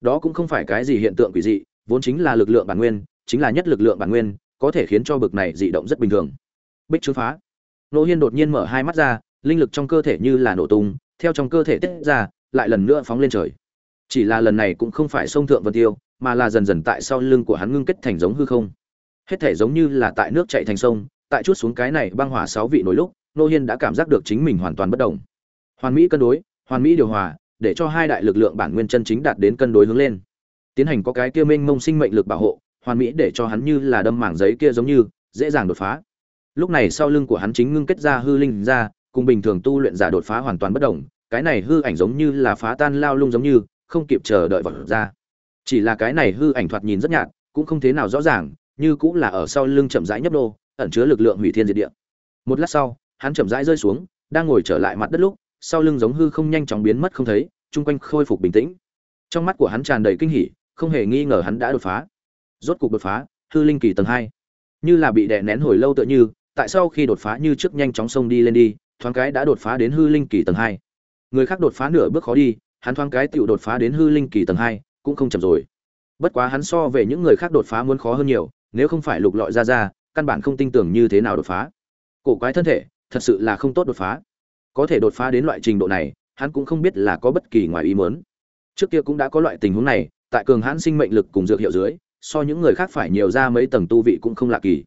Đó cũng không phải cái gì hiện tượng quỷ dị, vốn chính là lực lượng bản nguyên, chính là nhất lực lượng bản nguyên, có thể khiến cho bực này dị động rất bình thường. Bích chướng phá. Nô hiên đột nhiên mở hai mắt ra, linh lực trong cơ thể như là nổ tung, theo trong cơ thể tiết ra, lại lần nữa phóng lên trời. Chỉ là lần này cũng không phải sông thượng vân tiêu, mà là dần dần tại sau lưng của hắn ngưng kết thành giống hư không. Hết thể giống như là tại nước chạy thành sông, tại chút xuống cái này băng hỏa sáu vị nổi lúc nô hiên đã cảm giác được chính mình hoàn toàn bất đồng hoàn mỹ cân đối, hoàn mỹ điều hòa, để cho hai đại lực lượng bản nguyên chân chính đạt đến cân đối hướng lên. Tiến hành có cái kia mênh mông sinh mệnh lực bảo hộ, hoàn mỹ để cho hắn như là đâm mảng giấy kia giống như, dễ dàng đột phá. Lúc này sau lưng của hắn chính ngưng kết ra hư linh ra, cùng bình thường tu luyện giả đột phá hoàn toàn bất đồng cái này hư ảnh giống như là phá tan lao lung giống như, không kịp chờ đợi vật ra. Chỉ là cái này hư ảnh thoạt nhìn rất nhạt, cũng không thế nào rõ ràng, như cũng là ở sau lưng chậm rãi nhấp đô ẩn chứa lực lượng hủy thiên diệt địa. Một lát sau hắn chậm rãi rơi xuống, đang ngồi trở lại mặt đất lúc, sau lưng giống hư không nhanh chóng biến mất không thấy, chung quanh khôi phục bình tĩnh. Trong mắt của hắn tràn đầy kinh hỉ, không hề nghi ngờ hắn đã đột phá. Rốt cục đột phá, hư linh kỳ tầng hai. Như là bị đè nén hồi lâu tựa như, tại sao khi đột phá như trước nhanh chóng xông đi lên đi, thoáng cái đã đột phá đến hư linh kỳ tầng hai. Người khác đột phá nửa bước khó đi, hắn thoáng cái tiểu đột phá đến hư linh kỳ tầng hai, cũng không chậm rồi. Bất quá hắn so về những người khác đột phá muốn khó hơn nhiều, nếu không phải lục lọi ra ra, căn bản không tin tưởng như thế nào đột phá. Cổ quái thân thể thật sự là không tốt đột phá. Có thể đột phá đến loại trình độ này, hắn cũng không biết là có bất kỳ ngoài ý muốn. Trước kia cũng đã có loại tình huống này, tại cường hãn sinh mệnh lực cùng dược hiệu dưới, so những người khác phải nhiều ra mấy tầng tu vị cũng không lạ kỳ.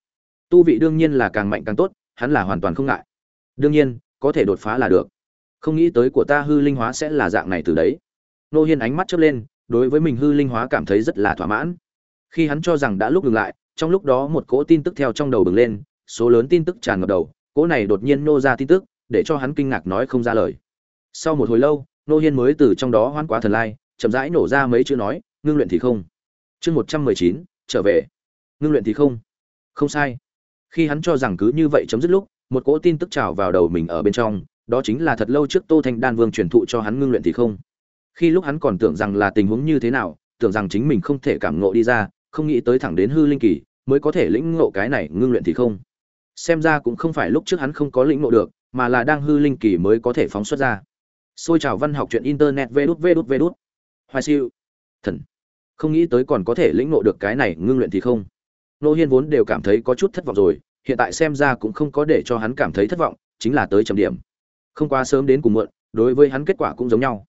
Tu vị đương nhiên là càng mạnh càng tốt, hắn là hoàn toàn không ngại. Đương nhiên, có thể đột phá là được. Không nghĩ tới của ta hư linh hóa sẽ là dạng này từ đấy. Nô hiên ánh mắt chớp lên, đối với mình hư linh hóa cảm thấy rất là thỏa mãn. Khi hắn cho rằng đã lúc dừng lại, trong lúc đó một cỗ tin tức theo trong đầu bừng lên, số lớn tin tức tràn ngập đầu cỗ này đột nhiên nô ra tin tức, để cho hắn kinh ngạc nói không ra lời. Sau một hồi lâu, nô hiên mới từ trong đó hoan quá thần lai, chậm rãi nổ ra mấy chữ nói, ngưng luyện thì không. Chương một trăm mười chín, trở về. Ngưng luyện thì không. Không sai. Khi hắn cho rằng cứ như vậy chấm dứt lúc, một cỗ tin tức trào vào đầu mình ở bên trong, đó chính là thật lâu trước tô thanh đan vương truyền thụ cho hắn ngưng luyện thì không. Khi lúc hắn còn tưởng rằng là tình huống như thế nào, tưởng rằng chính mình không thể cảm ngộ đi ra, không nghĩ tới thẳng đến hư linh kỳ, mới có thể lĩnh ngộ cái này ngưng luyện thì không xem ra cũng không phải lúc trước hắn không có lĩnh ngộ được, mà là đang hư linh kỳ mới có thể phóng xuất ra. Xôi trào văn học chuyện internet vê đút vê đút vê đút. Hoài siêu. Thần. Không nghĩ tới còn có thể lĩnh ngộ được cái này, ngưng luyện thì không. Nô hiên vốn đều cảm thấy có chút thất vọng rồi, hiện tại xem ra cũng không có để cho hắn cảm thấy thất vọng, chính là tới chấm điểm. Không quá sớm đến cùng muộn, đối với hắn kết quả cũng giống nhau.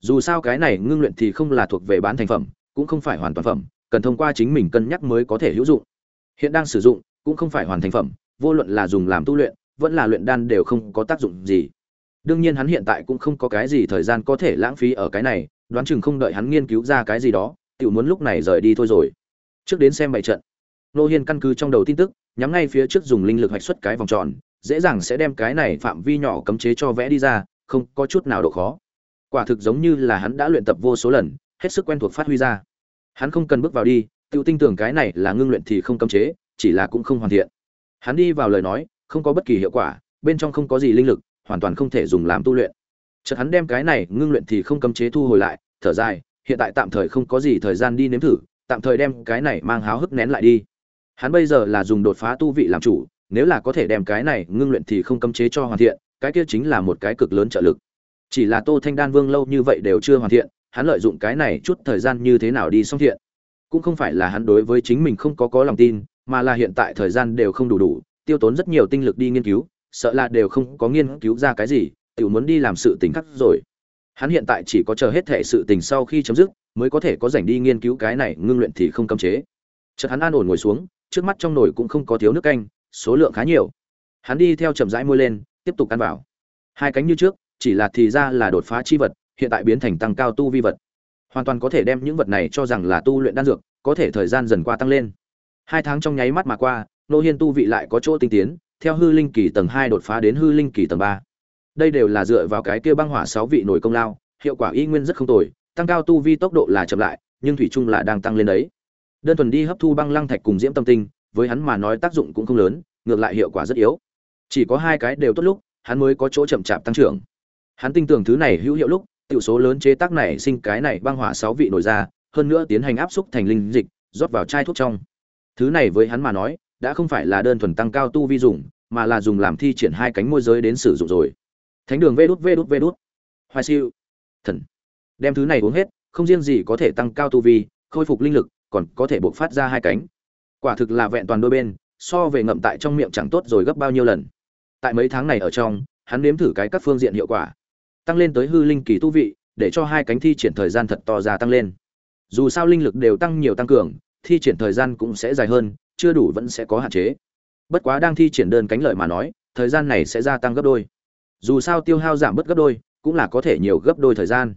Dù sao cái này ngưng luyện thì không là thuộc về bán thành phẩm, cũng không phải hoàn toàn phẩm, cần thông qua chính mình cân nhắc mới có thể hữu dụng. Hiện đang sử dụng, cũng không phải hoàn thành phẩm vô luận là dùng làm tu luyện, vẫn là luyện đan đều không có tác dụng gì. Đương nhiên hắn hiện tại cũng không có cái gì thời gian có thể lãng phí ở cái này, đoán chừng không đợi hắn nghiên cứu ra cái gì đó tự muốn lúc này rời đi thôi rồi. Trước đến xem bày trận. Nô hiên căn cứ trong đầu tin tức, nhắm ngay phía trước dùng linh lực hoạch xuất cái vòng tròn, dễ dàng sẽ đem cái này phạm vi nhỏ cấm chế cho vẽ đi ra, không có chút nào độ khó. Quả thực giống như là hắn đã luyện tập vô số lần, hết sức quen thuộc phát huy ra. Hắn không cần bước vào đi tự tin tưởng cái này là ngưng luyện thì không cấm chế, chỉ là cũng không hoàn thiện hắn đi vào lời nói, không có bất kỳ hiệu quả, bên trong không có gì linh lực, hoàn toàn không thể dùng làm tu luyện. Chợt hắn đem cái này ngưng luyện thì không cấm chế thu hồi lại, thở dài, hiện tại tạm thời không có gì thời gian đi nếm thử, tạm thời đem cái này mang háo hức nén lại đi. Hắn bây giờ là dùng đột phá tu vị làm chủ, nếu là có thể đem cái này ngưng luyện thì không cấm chế cho hoàn thiện, cái kia chính là một cái cực lớn trợ lực. Chỉ là tô thanh đan vương lâu như vậy đều chưa hoàn thiện, hắn lợi dụng cái này chút thời gian như thế nào đi xong thiện. Cũng không phải là hắn đối với chính mình không có có lòng tin mà là hiện tại thời gian đều không đủ đủ, tiêu tốn rất nhiều tinh lực đi nghiên cứu, sợ là đều không có nghiên cứu ra cái gì tự muốn đi làm sự tình khác rồi. Hắn hiện tại chỉ có chờ hết thể sự tình sau khi chấm dứt, mới có thể có rảnh đi nghiên cứu cái này, ngưng luyện thì không cấm chế. Chợt hắn an ổn ngồi xuống, trước mắt trong nồi cũng không có thiếu nước canh, số lượng khá nhiều. Hắn đi theo chậm rãi môi lên, tiếp tục ăn vào. Hai cánh như trước, chỉ là thì ra là đột phá chi vật, hiện tại biến thành tăng cao tu vi vật. Hoàn toàn có thể đem những vật này cho rằng là tu luyện đan dược, có thể thời gian dần qua tăng lên hai tháng trong nháy mắt mà qua, nô hiên tu vị lại có chỗ tinh tiến, theo hư linh kỳ tầng hai đột phá đến hư linh kỳ tầng ba. Đây đều là dựa vào cái kia băng hỏa sáu vị nổi công lao, hiệu quả y nguyên rất không tồi, tăng cao tu vi tốc độ là chậm lại, nhưng thủy chung là đang tăng lên đấy. Đơn thuần đi hấp thu băng lăng thạch cùng diễm tâm tinh, với hắn mà nói tác dụng cũng không lớn, ngược lại hiệu quả rất yếu. Chỉ có hai cái đều tốt lúc, hắn mới có chỗ chậm chạp tăng trưởng. Hắn tin tưởng thứ này hữu hiệu lúc, tiểu số lớn chế tác này sinh cái này băng hỏa sáu vị nổi ra, hơn nữa tiến hành áp xúc thành linh dịch, rót vào chai thuốc trong thứ này với hắn mà nói, đã không phải là đơn thuần tăng cao tu vi dùng, mà là dùng làm thi triển hai cánh môi giới đến sử dụng rồi. Thánh đường vê đút vê đút vê đút. Hoài siêu. Thần. Đem thứ này uống hết, không riêng gì có thể tăng cao tu vi, khôi phục linh lực, còn có thể bộc phát ra hai cánh. Quả thực là vẹn toàn đôi bên, so về ngậm tại trong miệng chẳng tốt rồi gấp bao nhiêu lần. Tại mấy tháng này ở trong, hắn nếm thử cái các phương diện hiệu quả. Tăng lên tới hư linh kỳ tu vị, để cho hai cánh thi triển thời gian thật to ra tăng lên. Dù sao linh lực đều tăng nhiều tăng cường thi triển thời gian cũng sẽ dài hơn, chưa đủ vẫn sẽ có hạn chế. Bất quá đang thi triển đơn cánh lợi mà nói, thời gian này sẽ gia tăng gấp đôi. Dù sao tiêu hao giảm bớt gấp đôi, cũng là có thể nhiều gấp đôi thời gian.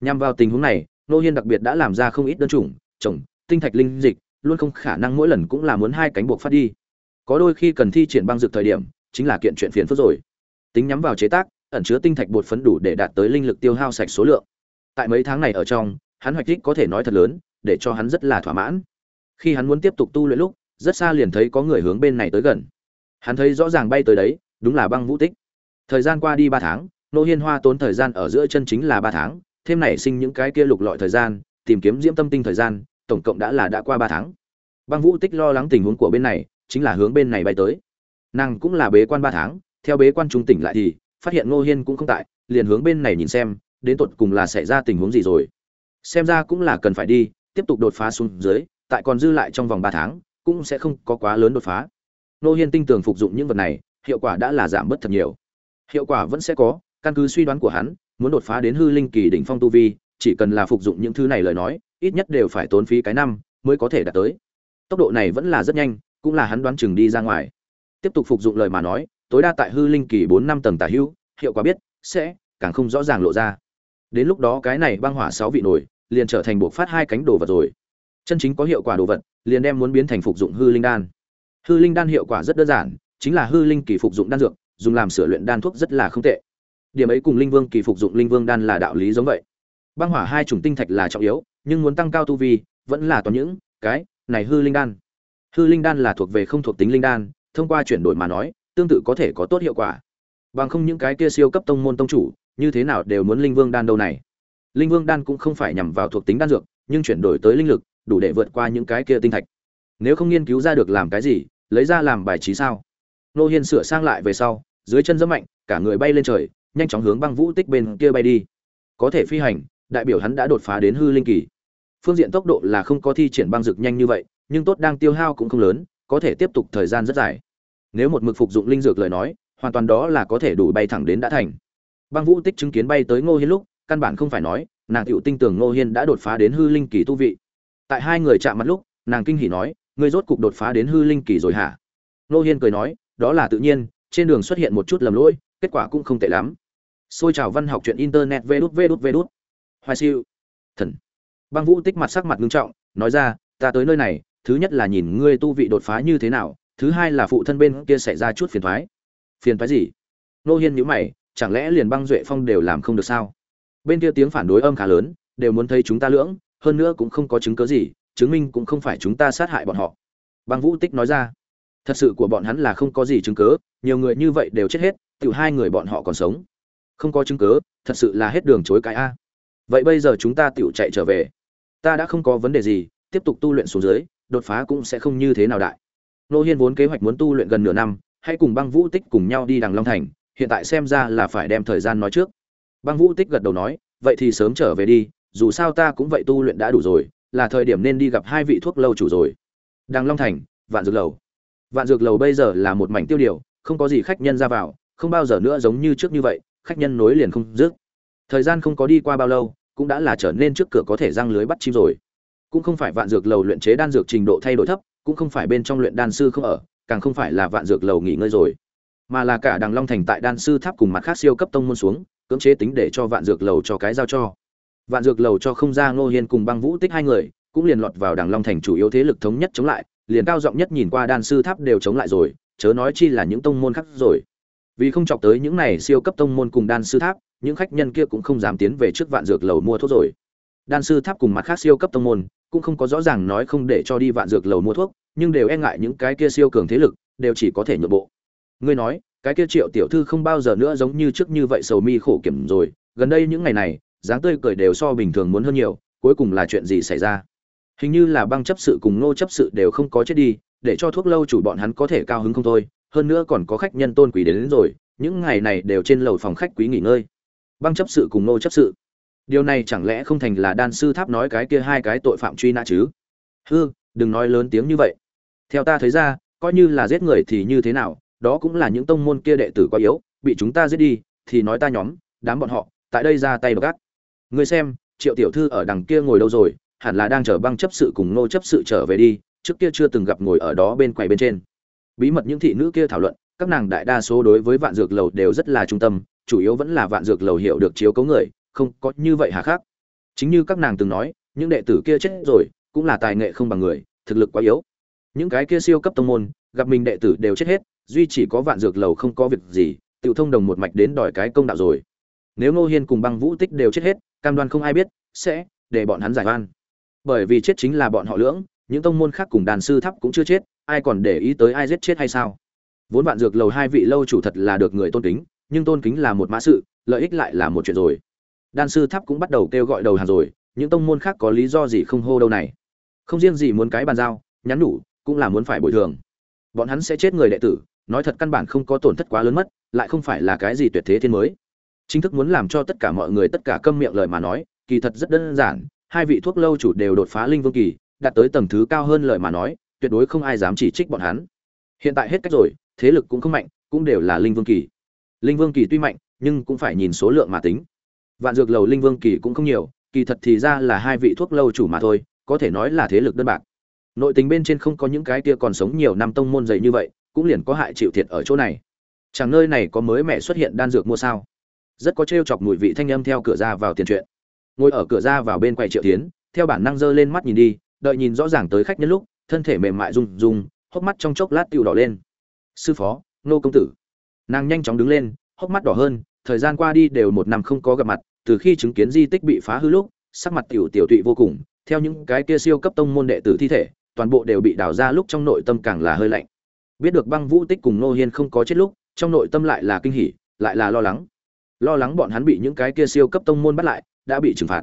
Nhằm vào tình huống này nô hiên đặc biệt đã làm ra không ít đơn chủng, trồng, tinh thạch linh dịch, luôn không khả năng mỗi lần cũng là muốn hai cánh buộc phát đi. Có đôi khi cần thi triển băng dược thời điểm, chính là kiện chuyện phiền phức rồi. Tính nhắm vào chế tác, ẩn chứa tinh thạch bột phấn đủ để đạt tới linh lực tiêu hao sạch số lượng. Tại mấy tháng này ở trong, hắn hoạch tích có thể nói thật lớn, để cho hắn rất là thỏa mãn khi hắn muốn tiếp tục tu luyện lúc, rất xa liền thấy có người hướng bên này tới gần. Hắn thấy rõ ràng bay tới đấy, đúng là băng vũ tích. Thời gian qua đi ba tháng, nô hiên hoa tốn thời gian ở giữa chân chính là ba tháng, thêm nảy sinh những cái kia lục lọi thời gian, tìm kiếm diễm tâm tinh thời gian, tổng cộng đã là đã qua ba tháng. Băng vũ tích lo lắng tình huống của bên này, chính là hướng bên này bay tới. Nàng cũng là bế quan ba tháng, theo bế quan trung tỉnh lại thì, phát hiện ngô hiên cũng không tại, liền hướng bên này nhìn xem, đến tột cùng là xảy ra tình huống gì rồi. Xem ra cũng là cần phải đi, tiếp tục đột phá xuống dưới tại còn dư lại trong vòng ba tháng, cũng sẽ không có quá lớn đột phá. Nô hiên tinh tường phục dụng những vật này, hiệu quả đã là giảm bớt thật nhiều. Hiệu quả vẫn sẽ có, căn cứ suy đoán của hắn, muốn đột phá đến hư linh kỳ đỉnh phong tu vi, chỉ cần là phục dụng những thứ này lời nói, ít nhất đều phải tốn phí cái năm mới có thể đạt tới. Tốc độ này vẫn là rất nhanh, cũng là hắn đoán chừng đi ra ngoài. Tiếp tục phục dụng lời mà nói, tối đa tại hư linh kỳ bốn năm tầng tả hữu, hiệu quả biết, sẽ, càng không rõ ràng lộ ra. Đến lúc đó cái này băng hỏa sáu vị nổi, liền trở thành bộ phát hai cánh đồ vật rồi chân chính có hiệu quả đồ vật, liền đem muốn biến thành phục dụng hư linh đan. Hư linh đan hiệu quả rất đơn giản, chính là hư linh kỳ phục dụng đan dược, dùng làm sửa luyện đan thuốc rất là không tệ. Điểm ấy cùng linh vương kỳ phục dụng linh vương đan là đạo lý giống vậy. Băng hỏa hai chủng tinh thạch là trọng yếu, nhưng muốn tăng cao tu vi, vẫn là toàn những cái này hư linh đan. Hư linh đan là thuộc về không thuộc tính linh đan, thông qua chuyển đổi mà nói, tương tự có thể có tốt hiệu quả. Bằng không những cái kia siêu cấp tông môn tông chủ, như thế nào đều muốn linh vương đan đâu này. Linh vương đan cũng không phải nhằm vào thuộc tính đan dược, nhưng chuyển đổi tới linh lực đủ để vượt qua những cái kia tinh thạch. Nếu không nghiên cứu ra được làm cái gì, lấy ra làm bài trí sao? Nô hiên sửa sang lại về sau, dưới chân rất mạnh, cả người bay lên trời, nhanh chóng hướng băng vũ tích bên kia bay đi. Có thể phi hành, đại biểu hắn đã đột phá đến hư linh kỳ. Phương diện tốc độ là không có thi triển băng dược nhanh như vậy, nhưng tốt đang tiêu hao cũng không lớn, có thể tiếp tục thời gian rất dài. Nếu một mực phục dụng linh dược lời nói, hoàn toàn đó là có thể đủ bay thẳng đến đã thành. Băng vũ tích chứng kiến bay tới ngô hiên lúc, căn bản không phải nói, nàng tựu tinh tưởng ngô hiên đã đột phá đến hư linh kỳ tu vị tại hai người chạm mặt lúc, nàng kinh hỉ nói, ngươi rốt cục đột phá đến hư linh kỳ rồi hả? Ngô hiên cười nói, đó là tự nhiên, trên đường xuất hiện một chút lầm lỗi, kết quả cũng không tệ lắm. Xôi trào văn học chuyện internet, vê đút vê đút vê đút. Hoài siêu. Thần. Băng vũ tích mặt sắc mặt nghiêm trọng, nói ra, ta tới nơi này, thứ nhất là nhìn ngươi tu vị đột phá như thế nào, thứ hai là phụ thân bên kia xảy ra chút phiền thoái. Phiền thoái gì? Nô hiên nhíu mày, chẳng lẽ liền băng duệ phong đều làm không được sao? Bên kia tiếng phản đối âm khá lớn, đều muốn thấy chúng ta lưỡng hơn nữa cũng không có chứng cớ gì, chứng minh cũng không phải chúng ta sát hại bọn họ. Băng vũ tích nói ra. Thật sự của bọn hắn là không có gì chứng cớ nhiều người như vậy đều chết hết tự hai người bọn họ còn sống. Không có chứng cớ thật sự là hết đường chối cái a. Vậy bây giờ chúng ta tự chạy trở về. Ta đã không có vấn đề gì, tiếp tục tu luyện xuống dưới, đột phá cũng sẽ không như thế nào đại. Nô hiên vốn kế hoạch muốn tu luyện gần nửa năm hãy cùng băng vũ tích cùng nhau đi đằng long thành, hiện tại xem ra là phải đem thời gian nói trước. Băng vũ tích gật đầu nói, vậy thì sớm trở về đi dù sao ta cũng vậy tu luyện đã đủ rồi, là thời điểm nên đi gặp hai vị thuốc lâu chủ rồi. Đằng long thành, vạn dược lầu. Vạn dược lầu bây giờ là một mảnh tiêu điều, không có gì khách nhân ra vào, không bao giờ nữa giống như trước như vậy, khách nhân nối liền không dứt. Thời gian không có đi qua bao lâu, cũng đã là trở nên trước cửa có thể răng lưới bắt chim rồi. Cũng không phải vạn dược lầu luyện chế đan dược trình độ thay đổi thấp, cũng không phải bên trong luyện đan sư không ở, càng không phải là vạn dược lầu nghỉ ngơi rồi. Mà là cả đằng long thành tại đan sư tháp cùng mặt khác siêu cấp tông môn xuống, cưỡng chế tính để cho vạn dược lầu cho cái giao cho vạn dược lầu cho không ra ngô hiên cùng băng vũ tích hai người, cũng liền lọt vào đằng long thành chủ yếu thế lực thống nhất chống lại, liền cao giọng nhất nhìn qua đan sư tháp đều chống lại rồi, chớ nói chi là những tông môn khác rồi. Vì không chọc tới những này siêu cấp tông môn cùng đan sư tháp, những khách nhân kia cũng không dám tiến về trước vạn dược lầu mua thuốc rồi. Đan sư tháp cùng mặt khác siêu cấp tông môn, cũng không có rõ ràng nói không để cho đi vạn dược lầu mua thuốc, nhưng đều e ngại những cái kia siêu cường thế lực, đều chỉ có thể nhượng bộ. Ngươi nói, cái kia triệu tiểu thư không bao giờ nữa giống như trước như vậy sầu mi khổ kiểm rồi, gần đây những ngày này dáng tươi cười đều so bình thường muốn hơn nhiều cuối cùng là chuyện gì xảy ra? Hình như là băng chấp sự cùng nô chấp sự đều không có chết đi để cho thuốc lâu chủ bọn hắn có thể cao hứng không thôi hơn nữa còn có khách nhân tôn quý đến, đến rồi những ngày này đều trên lầu phòng khách quý nghỉ ngơi. Băng chấp sự cùng nô chấp sự. Điều này chẳng lẽ không thành là đan sư tháp nói cái kia hai cái tội phạm truy nã chứ? Hư đừng nói lớn tiếng như vậy. Theo ta thấy ra coi như là giết người thì như thế nào đó cũng là những tông môn kia đệ tử quá yếu bị chúng ta giết đi thì nói ta nhóm đám bọn họ tại đây ra tay gắt Ngươi xem, triệu tiểu thư ở đằng kia ngồi đâu rồi? Hẳn là đang chờ băng chấp sự cùng nô chấp sự trở về đi, trước kia chưa từng gặp ngồi ở đó bên quầy bên trên. Bí mật những thị nữ kia thảo luận, các nàng đại đa số đối với vạn dược lầu đều rất là trung tâm, chủ yếu vẫn là vạn dược lầu hiểu được chiếu cố người, không có như vậy hà khắc. Chính như các nàng từng nói, những đệ tử kia chết rồi, cũng là tài nghệ không bằng người, thực lực quá yếu. Những cái kia siêu cấp tông môn, gặp mình đệ tử đều chết hết, duy chỉ có vạn dược lầu không có việc gì, tiểu thông đồng một mạch đến đòi cái công đạo rồi. Nếu ngô hiên cùng băng vũ tích đều chết hết cam đoan không ai biết, sẽ để bọn hắn giải oan. Bởi vì chết chính là bọn họ lưỡng, những tông môn khác cùng đàn sư thắp cũng chưa chết, ai còn để ý tới ai giết chết hay sao? Vốn bạn dược lầu hai vị lâu chủ thật là được người tôn kính, nhưng tôn kính là một mã sự, lợi ích lại là một chuyện rồi. Đan sư tháp cũng bắt đầu kêu gọi đầu hàng rồi, những tông môn khác có lý do gì không hô đâu này? Không riêng gì muốn cái bàn giao, nhắn nhủ, cũng là muốn phải bồi thường. Bọn hắn sẽ chết người đệ tử, nói thật căn bản không có tổn thất quá lớn mất, lại không phải là cái gì tuyệt thế thiên mới chính thức muốn làm cho tất cả mọi người tất cả câm miệng lời mà nói, kỳ thật rất đơn giản, hai vị thuốc lâu chủ đều đột phá linh vương kỳ, đạt tới tầng thứ cao hơn lời mà nói, tuyệt đối không ai dám chỉ trích bọn hắn. Hiện tại hết cách rồi, thế lực cũng không mạnh, cũng đều là linh vương kỳ. Linh vương kỳ tuy mạnh, nhưng cũng phải nhìn số lượng mà tính. Vạn dược lầu linh vương kỳ cũng không nhiều, kỳ thật thì ra là hai vị thuốc lâu chủ mà thôi, có thể nói là thế lực đơn bạc. Nội tình bên trên không có những cái kia còn sống nhiều năm tông môn dày như vậy, cũng liền có hại chịu thiệt ở chỗ này. Chẳng nơi này có mới mẹ xuất hiện đan dược mua sao? Rất có t chọc mùi vị thanh âm theo cửa ra vào tiền chuyện. Ngồi ở cửa ra vào bên quầy triệu tiến theo bản năng giơ lên mắt nhìn đi, đợi nhìn rõ ràng tới khách nhân lúc, thân thể mềm mại rung rung, hốc mắt trong chốc lát tiêu đỏ lên. Sư phó, nô công tử. Nàng nhanh chóng đứng lên, hốc mắt đỏ hơn, thời gian qua đi đều một năm không có gặp mặt, từ khi chứng kiến di tích bị phá hư lúc, sắc mặt tiểu tiểu tụy vô cùng, theo những cái kia siêu cấp tông môn đệ tử thi thể, toàn bộ đều bị đào ra lúc trong nội tâm càng là hơi lạnh. Biết được băng vũ tích cùng nô hiên không có chết lúc, trong nội tâm lại là kinh hỉ, lại là lo lắng lo lắng bọn hắn bị những cái kia siêu cấp tông môn bắt lại, đã bị trừng phạt.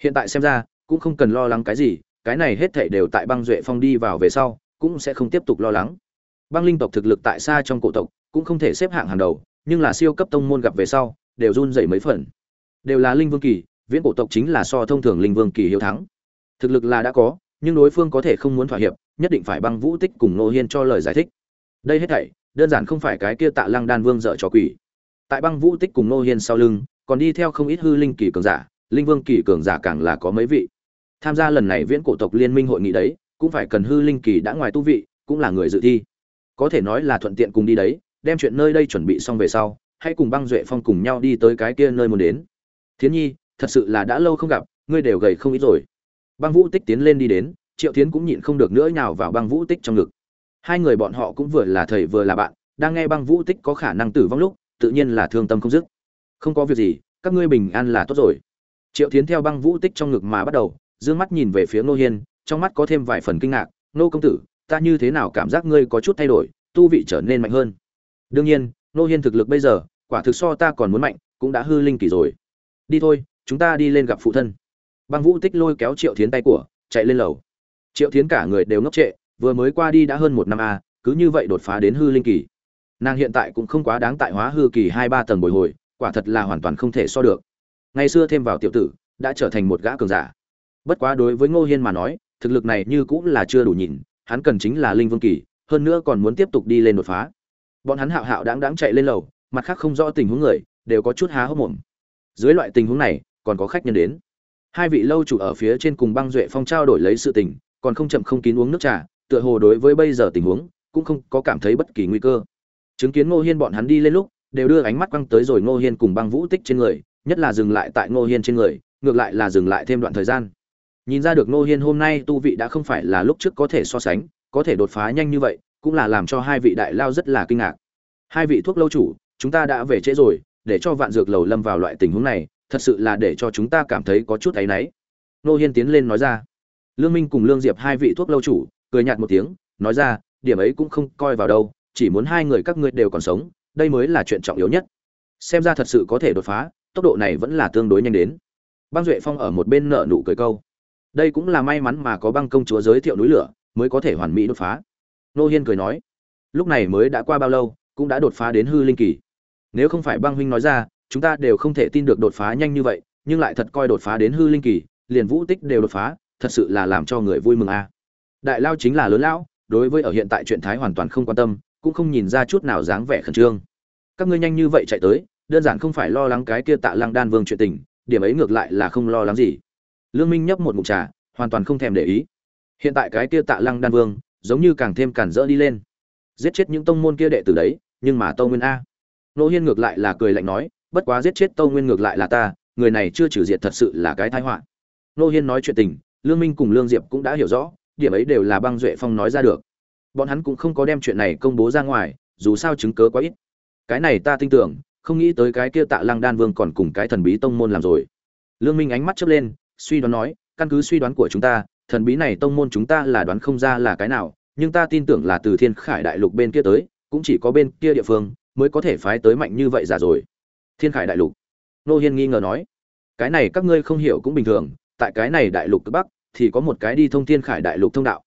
Hiện tại xem ra, cũng không cần lo lắng cái gì, cái này hết thảy đều tại băng duệ phong đi vào về sau, cũng sẽ không tiếp tục lo lắng. Băng linh tộc thực lực tại xa trong cổ tộc, cũng không thể xếp hạng hàng đầu, nhưng là siêu cấp tông môn gặp về sau, đều run rẩy mấy phần. Đều là linh vương kỳ, viễn cổ tộc chính là so thông thường linh vương kỳ hiếu thắng. Thực lực là đã có, nhưng đối phương có thể không muốn thỏa hiệp, nhất định phải băng vũ tích cùng nô hiên cho lời giải thích. Đây hết thảy, đơn giản không phải cái kia tạ lăng đan vương dợ trò quỷ tại băng vũ tích cùng nô hiên sau lưng, còn đi theo không ít hư linh kỳ cường giả, linh vương kỳ cường giả càng là có mấy vị. Tham gia lần này viễn cổ tộc liên minh hội nghị đấy, cũng phải cần hư linh kỳ đã ngoài tu vị, cũng là người dự thi. Có thể nói là thuận tiện cùng đi đấy, đem chuyện nơi đây chuẩn bị xong về sau, hãy cùng băng duệ phong cùng nhau đi tới cái kia nơi muốn đến. Thiến nhi, thật sự là đã lâu không gặp, ngươi đều gầy không ít rồi. Băng vũ tích tiến lên đi đến, triệu tiến cũng nhịn không được nữa nhào vào băng vũ tích trong ngực. Hai người bọn họ cũng vừa là thầy vừa là bạn, đang nghe băng vũ tích có khả năng tử vong lúc tự nhiên là thương tâm không dứt. Không có việc gì, các ngươi bình an là tốt rồi. Triệu tiến theo băng vũ tích trong ngực mà bắt đầu d ư ơ n g mắt nhìn về phía nô hiên, trong mắt có thêm vài phần kinh ngạc nô công tử, ta như thế nào cảm giác ngươi có chút thay đổi, tu vị trở nên mạnh hơn? Đương nhiên nô hiên thực lực bây giờ, quả thực so ta còn muốn mạnh, cũng đã hư linh kỳ rồi. Đi thôi, chúng ta đi lên gặp phụ thân. Băng vũ tích lôi kéo triệu tiến tay của, chạy lên lầu. Triệu tiến cả người đều ngốc trệ, vừa mới qua đi đã hơn một năm a cứ như vậy đột phá đến hư linh kỳ nàng hiện tại cũng không quá đáng tại hóa hư kỳ hai ba tầng bồi hồi, quả thật là hoàn toàn không thể so được. Ngày xưa thêm vào tiểu tử, đã trở thành một gã cường giả. Bất quá đối với ngô hiên mà nói, thực lực này như cũng là chưa đủ nhìn, hắn cần chính là linh vương kỳ, hơn nữa còn muốn tiếp tục đi lên đột phá. Bọn hắn hạo hạo đáng đáng chạy lên lầu, mặt khác không rõ tình huống người, đều có chút há hốc mồm. Dưới loại tình huống này, còn có khách nhân đến. Hai vị lâu chủ ở phía trên cùng băng duệ phong trao đổi lấy sự tình, còn không chậm không kín uống nước trà, tựa hồ đối với bây giờ tình huống, cũng không có cảm thấy bất kỳ nguy cơ chứng kiến ngô hiên bọn hắn đi lên lúc, đều đưa ánh mắt quăng tới rồi ngô hiên cùng băng vũ tích trên người, nhất là dừng lại tại ngô hiên trên người, ngược lại là dừng lại thêm đoạn thời gian. Nhìn ra được ngô hiên hôm nay tu vị đã không phải là lúc trước có thể so sánh, có thể đột phá nhanh như vậy, cũng là làm cho hai vị đại lao rất là kinh ngạc. Hai vị thuốc lâu chủ, chúng ta đã về trễ rồi, để cho vạn dược lầu lâm vào loại tình huống này, thật sự là để cho chúng ta cảm thấy có chút áy náy. Ngô hiên tiến lên nói ra. Lương minh cùng lương diệp hai vị thuốc lâu chủ, cười nhạt một tiếng, nói ra, điểm ấy cũng không coi vào đâu chỉ muốn hai người các ngươi đều còn sống, đây mới là chuyện trọng yếu nhất. Xem ra thật sự có thể đột phá, tốc độ này vẫn là tương đối nhanh đến. Băng duệ phong ở một bên nợ nụ cười câu. Đây cũng là may mắn mà có băng công chúa giới thiệu núi lửa, mới có thể hoàn mỹ đột phá. Nô hiên cười nói, lúc này mới đã qua bao lâu, cũng đã đột phá đến hư linh kỳ. Nếu không phải băng huynh nói ra, chúng ta đều không thể tin được đột phá nhanh như vậy, nhưng lại thật coi đột phá đến hư linh kỳ, liền vũ tích đều đột phá, thật sự là làm cho người vui mừng a. Đại lao chính là lớn lão, đối với ở hiện tại chuyện thái hoàn toàn không quan tâm cũng không nhìn ra chút nào dáng vẻ khẩn trương. Các ngươi nhanh như vậy chạy tới, đơn giản không phải lo lắng cái kia tạ lăng đan vương chuyện tình, điểm ấy ngược lại là không lo lắng gì. Lương minh nhấp một mục trà, hoàn toàn không thèm để ý. Hiện tại cái kia tạ lăng đan vương, giống như càng thêm cản rỡ đi lên. Giết chết những tông môn kia đệ tử đấy, nhưng mà Tô nguyên a. Nô hiên ngược lại là cười lạnh nói, bất quá giết chết Tô nguyên ngược lại là ta, người này chưa trừ diệt thật sự là cái thái họa. Nô hiên nói chuyện tình, lương minh cùng lương diệp cũng đã hiểu rõ, điểm ấy đều là băng duệ phong nói ra được bọn hắn cũng không có đem chuyện này công bố ra ngoài, dù sao chứng cớ quá ít. Cái này ta tin tưởng, không nghĩ tới cái kia tạ lăng đan vương còn cùng cái thần bí tông môn làm rồi. Lương minh ánh mắt chớp lên, suy đoán nói, căn cứ suy đoán của chúng ta, thần bí này tông môn chúng ta là đoán không ra là cái nào, nhưng ta tin tưởng là từ thiên khải đại lục bên kia tới, cũng chỉ có bên kia địa phương mới có thể phái tới mạnh như vậy giả rồi. Thiên khải đại lục. Nô hiên nghi ngờ nói, cái này các ngươi không hiểu cũng bình thường, tại cái này đại lục cực bắc thì có một cái đi thông thiên khải đại lục thông đạo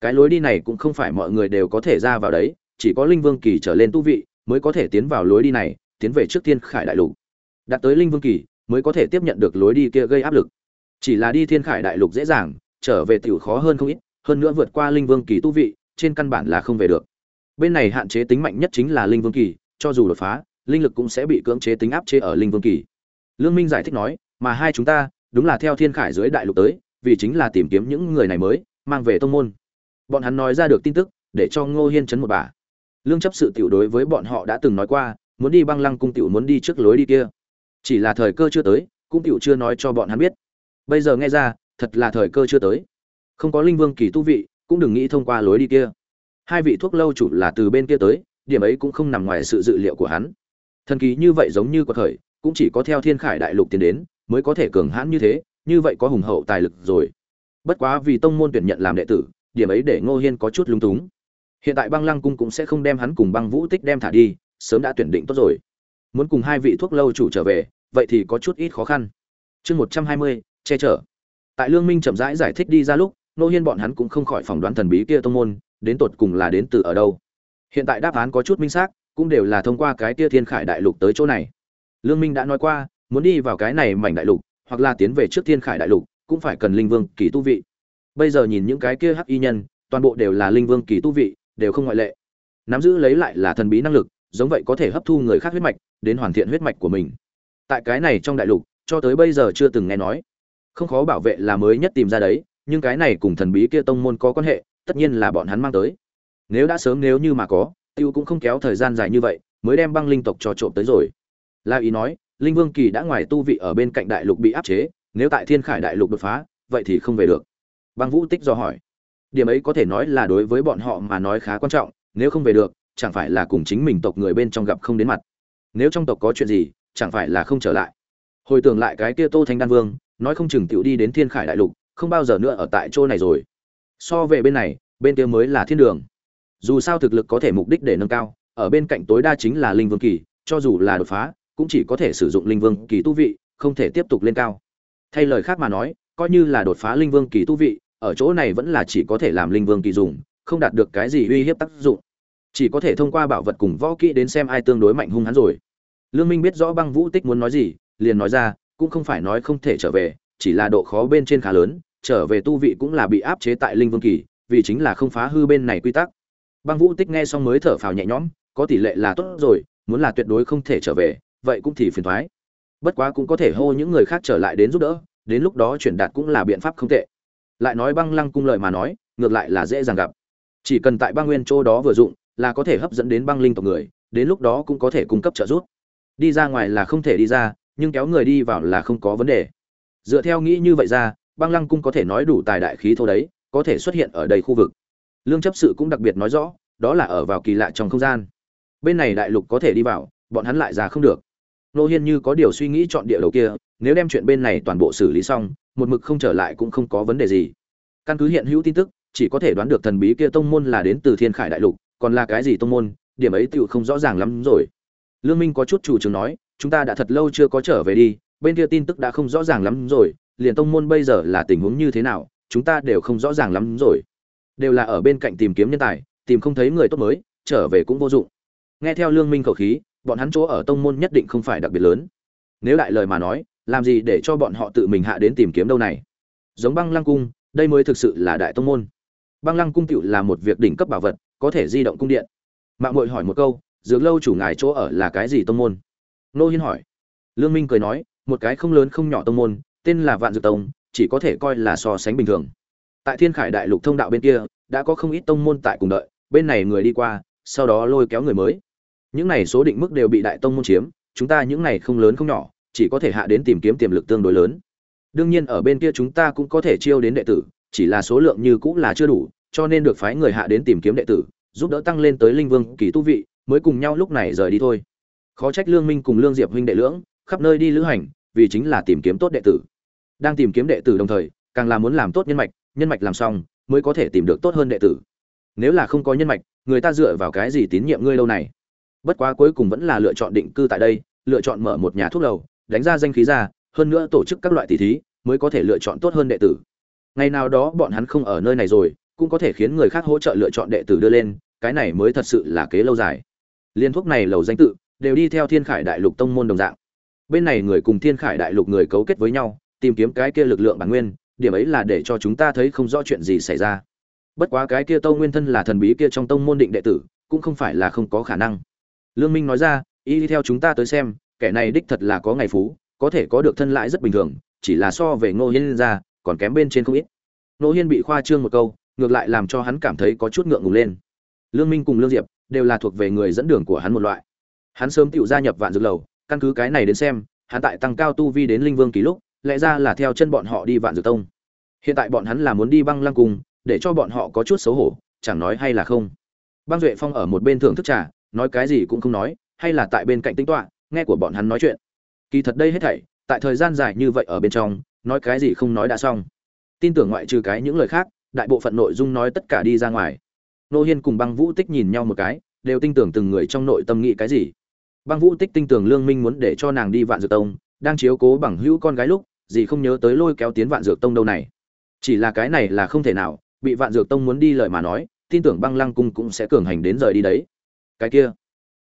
cái lối đi này cũng không phải mọi người đều có thể ra vào đấy, chỉ có linh vương kỳ trở lên tu vị mới có thể tiến vào lối đi này, tiến về trước thiên khải đại lục. Đạt tới linh vương kỳ mới có thể tiếp nhận được lối đi kia gây áp lực. Chỉ là đi thiên khải đại lục dễ dàng, trở về tiểu khó hơn không ít, hơn nữa vượt qua linh vương kỳ tu vị, trên căn bản là không về được. Bên này hạn chế tính mạnh nhất chính là linh vương kỳ, cho dù đột phá, linh lực cũng sẽ bị cưỡng chế tính áp chế ở linh vương kỳ. Lương minh giải thích nói, mà hai chúng ta, đúng là theo thiên khải dưới đại lục tới, vì chính là tìm kiếm những người này mới, mang về tông môn bọn hắn nói ra được tin tức, để cho ngô hiên chấn một bà. Lương chấp sự tiểu đối với bọn họ đã từng nói qua, muốn đi băng lăng cung tiểu muốn đi trước lối đi kia. Chỉ là thời cơ chưa tới, cung tiểu chưa nói cho bọn hắn biết. Bây giờ nghe ra, thật là thời cơ chưa tới. Không có linh vương kỳ tu vị, cũng đừng nghĩ thông qua lối đi kia. Hai vị thuốc lâu chủ là từ bên kia tới, điểm ấy cũng không nằm ngoài sự dự liệu của hắn. Thần kỳ như vậy giống như có thời cũng chỉ có theo thiên khải đại lục tiến đến, mới có thể cường hãn như thế, như vậy có hùng hậu tài lực rồi. Bất quá vì tông môn tuyển nhận làm đệ tử điểm ấy để ngô hiên có chút lung túng. Hiện tại băng lăng cung cũng sẽ không đem hắn cùng băng vũ tích đem thả đi sớm đã tuyển định tốt rồi. Muốn cùng hai vị thuốc lâu chủ trở về vậy thì có chút ít khó khăn. Chương một trăm hai mươi che chở. Tại lương minh chậm rãi giải, giải thích đi ra lúc Ngô hiên bọn hắn cũng không khỏi phỏng đoán thần bí kia tông môn đến tột cùng là đến từ ở đâu. Hiện tại đáp án có chút minh xác cũng đều là thông qua cái kia thiên khải đại lục tới chỗ này. Lương minh đã nói qua muốn đi vào cái này mảnh đại lục hoặc là tiến về trước thiên khải đại lục cũng phải cần linh vương kỳ tu vị bây giờ nhìn những cái kia hắc y nhân, toàn bộ đều là linh vương kỳ tu vị, đều không ngoại lệ. Nắm giữ lấy lại là thần bí năng lực, giống vậy có thể hấp thu người khác huyết mạch, đến hoàn thiện huyết mạch của mình. Tại cái này trong đại lục, cho tới bây giờ chưa từng nghe nói. Không khó bảo vệ là mới nhất tìm ra đấy, nhưng cái này cùng thần bí kia tông môn có quan hệ, tất nhiên là bọn hắn mang tới. Nếu đã sớm nếu như mà có, tiêu cũng không kéo thời gian dài như vậy, mới đem băng linh tộc cho trộm tới rồi. La ý nói, linh vương kỳ đã ngoài tu vị ở bên cạnh đại lục bị áp chế, nếu tại thiên khải đại lục đột phá, vậy thì không về được băng vũ tích do hỏi. Điểm ấy có thể nói là đối với bọn họ mà nói khá quan trọng, nếu không về được, chẳng phải là cùng chính mình tộc người bên trong gặp không đến mặt. Nếu trong tộc có chuyện gì, chẳng phải là không trở lại. Hồi tưởng lại cái kia tô thanh đan vương, nói không chừng tiểu đi đến thiên khải đại lục, không bao giờ nữa ở tại chỗ này rồi. So về bên này, bên kia mới là thiên đường. Dù sao thực lực có thể mục đích để nâng cao, ở bên cạnh tối đa chính là linh vương kỳ, cho dù là đột phá, cũng chỉ có thể sử dụng linh vương kỳ tu vị, không thể tiếp tục lên cao. Thay lời khác mà nói, coi như là đột phá linh vương kỳ tu vị ở chỗ này vẫn là chỉ có thể làm linh vương kỳ dùng, không đạt được cái gì uy hiếp tác dụng. Chỉ có thể thông qua bảo vật cùng võ kỹ đến xem ai tương đối mạnh hung hắn rồi. Lương minh biết rõ băng vũ tích muốn nói gì, liền nói ra, cũng không phải nói không thể trở về, chỉ là độ khó bên trên khá lớn, trở về tu vị cũng là bị áp chế tại linh vương kỳ, vì chính là không phá hư bên này quy tắc. Băng vũ tích nghe xong mới thở phào nhẹ nhõm, có tỷ lệ là tốt rồi, muốn là tuyệt đối không thể trở về, vậy cũng thì phiền thoái. Bất quá cũng có thể hô những người khác trở lại đến giúp đỡ, đến lúc đó chuyển đạt cũng là biện pháp không tệ lại nói băng lăng cung lợi mà nói, ngược lại là dễ dàng gặp. Chỉ cần tại băng nguyên châu đó vừa dụng, là có thể hấp dẫn đến băng linh tộc người, đến lúc đó cũng có thể cung cấp trợ giúp. Đi ra ngoài là không thể đi ra, nhưng kéo người đi vào là không có vấn đề. Dựa theo nghĩ như vậy ra, băng lăng cung có thể nói đủ tài đại khí thô đấy, có thể xuất hiện ở đầy khu vực. Lương chấp sự cũng đặc biệt nói rõ, đó là ở vào kỳ lạ trong không gian. Bên này đại lục có thể đi vào, bọn hắn lại ra không được. Nô hiên như có điều suy nghĩ chọn địa đầu kia, nếu đem chuyện bên này toàn bộ xử lý xong một mực không trở lại cũng không có vấn đề gì. Căn cứ hiện hữu tin tức, chỉ có thể đoán được thần bí kia tông môn là đến từ thiên khải đại lục, còn là cái gì tông môn, điểm ấy tựu không rõ ràng lắm rồi. Lương minh có chút chủ trương nói, chúng ta đã thật lâu chưa có trở về đi, bên kia tin tức đã không rõ ràng lắm rồi, liền tông môn bây giờ là tình huống như thế nào, chúng ta đều không rõ ràng lắm rồi. Đều là ở bên cạnh tìm kiếm nhân tài, tìm không thấy người tốt mới, trở về cũng vô dụng. Nghe theo lương minh khẩu khí, bọn hắn chỗ ở tông môn nhất định không phải đặc biệt lớn. Nếu đại lời mà nói làm gì để cho bọn họ tự mình hạ đến tìm kiếm đâu này? Giống băng lăng cung, đây mới thực sự là đại tông môn. Băng lăng cung cựu là một việc đỉnh cấp bảo vật, có thể di động cung điện. Mạng mội hỏi một câu, dược lâu chủ ngài chỗ ở là cái gì tông môn? Nô hiên hỏi. Lương minh cười nói, một cái không lớn không nhỏ tông môn, tên là vạn dược tông, chỉ có thể coi là so sánh bình thường. Tại thiên khải đại lục thông đạo bên kia, đã có không ít tông môn tại cùng đợi, bên này người đi qua, sau đó lôi kéo người mới. Những này số định mức đều bị đại tông môn chiếm, chúng ta những này không lớn không nhỏ chỉ có thể hạ đến tìm kiếm tiềm lực tương đối lớn. Đương nhiên ở bên kia chúng ta cũng có thể chiêu đến đệ tử, chỉ là số lượng như cũng là chưa đủ, cho nên được phái người hạ đến tìm kiếm đệ tử, giúp đỡ tăng lên tới linh vương kỳ tu vị, mới cùng nhau lúc này rời đi thôi. Khó trách lương minh cùng lương diệp huynh đệ lưỡng, khắp nơi đi lữ hành, vì chính là tìm kiếm tốt đệ tử. Đang tìm kiếm đệ tử đồng thời, càng là muốn làm tốt nhân mạch nhân mạch làm xong, mới có thể tìm được tốt hơn đệ tử. Nếu là không có nhân mạch, người ta dựa vào cái gì tín nhiệm ngươi lâu này? Bất quá cuối cùng vẫn là lựa chọn định cư tại đây, lựa chọn mở một nhà thuốc lầu đánh ra danh khí ra, hơn nữa tổ chức các loại tỷ thí, mới có thể lựa chọn tốt hơn đệ tử. Ngày nào đó bọn hắn không ở nơi này rồi, cũng có thể khiến người khác hỗ trợ lựa chọn đệ tử đưa lên, cái này mới thật sự là kế lâu dài. Liên thuốc này lầu danh tự, đều đi theo thiên khải đại lục tông môn đồng dạng. Bên này người cùng thiên khải đại lục người cấu kết với nhau, tìm kiếm cái kia lực lượng bản nguyên, điểm ấy là để cho chúng ta thấy không rõ chuyện gì xảy ra. Bất quá cái kia tâu nguyên thân là thần bí kia trong tông môn định đệ tử, cũng không phải là không có khả năng. Lương minh nói ra, y theo chúng ta tới xem kẻ này đích thật là có ngày phú, có thể có được thân lãi rất bình thường, chỉ là so về ngô hiên ra, còn kém bên trên không ít. Ngô hiên bị khoa trương một câu, ngược lại làm cho hắn cảm thấy có chút ngượng ngùng lên. Lương minh cùng lương diệp đều là thuộc về người dẫn đường của hắn một loại. Hắn sớm tự gia nhập vạn dược lầu, căn cứ cái này đến xem, hắn tại tăng cao tu vi đến linh vương ký lúc, lẽ ra là theo chân bọn họ đi vạn dược tông. Hiện tại bọn hắn là muốn đi băng lăng cùng để cho bọn họ có chút xấu hổ, chẳng nói hay là không. Băng duệ phong ở một bên thưởng thức trà, nói cái gì cũng không nói, hay là tại bên cạnh tính toạ nghe của bọn hắn nói chuyện. Kỳ thật đây hết thảy, tại thời gian dài như vậy ở bên trong, nói cái gì không nói đã xong. Tin tưởng ngoại trừ cái những lời khác, đại bộ phận nội dung nói tất cả đi ra ngoài. Nô hiên cùng băng vũ tích nhìn nhau một cái, đều tin tưởng từng người trong nội tâm nghĩ cái gì. Băng vũ tích tin tưởng lương minh muốn để cho nàng đi vạn dược tông, đang chiếu cố bằng hữu con gái lúc, gì không nhớ tới lôi kéo tiến vạn dược tông đâu này. Chỉ là cái này là không thể nào, bị vạn dược tông muốn đi lời mà nói, tin tưởng băng lăng cung cũng sẽ cường hành đến rời đi đấy. Cái kia,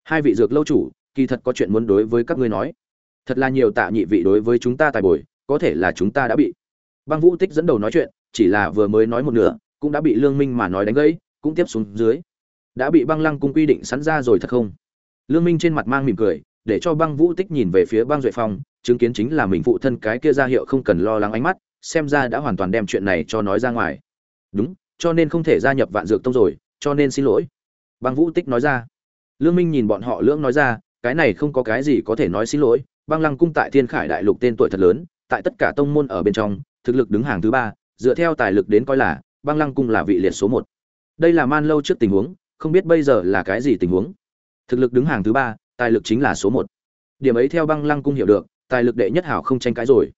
hai vị dược lâu chủ kỳ thật có chuyện muốn đối với các ngươi nói. Thật là nhiều tạ nhị vị đối với chúng ta tài bồi, có thể là chúng ta đã bị. Băng vũ tích dẫn đầu nói chuyện, chỉ là vừa mới nói một nửa, cũng đã bị lương minh mà nói đánh gãy, cũng tiếp xuống dưới. Đã bị băng lăng cung quy định sẵn ra rồi thật không? Lương minh trên mặt mang mỉm cười, để cho băng vũ tích nhìn về phía băng duệ phong, chứng kiến chính là mình phụ thân cái kia ra hiệu không cần lo lắng ánh mắt, xem ra đã hoàn toàn đem chuyện này cho nói ra ngoài. Đúng, cho nên không thể gia nhập vạn dược tông rồi, cho nên xin lỗi. Băng vũ tích nói ra. Lương minh nhìn bọn họ lưỡng nói ra cái này không có cái gì có thể nói xin lỗi, băng lăng cung tại thiên khải đại lục tên tuổi thật lớn, tại tất cả tông môn ở bên trong, thực lực đứng hàng thứ ba, dựa theo tài lực đến coi là, băng lăng cung là vị liệt số một. Đây là man lâu trước tình huống, không biết bây giờ là cái gì tình huống. Thực lực đứng hàng thứ ba, tài lực chính là số một. Điểm ấy theo băng lăng cung hiểu được, tài lực đệ nhất hảo không tranh cãi rồi.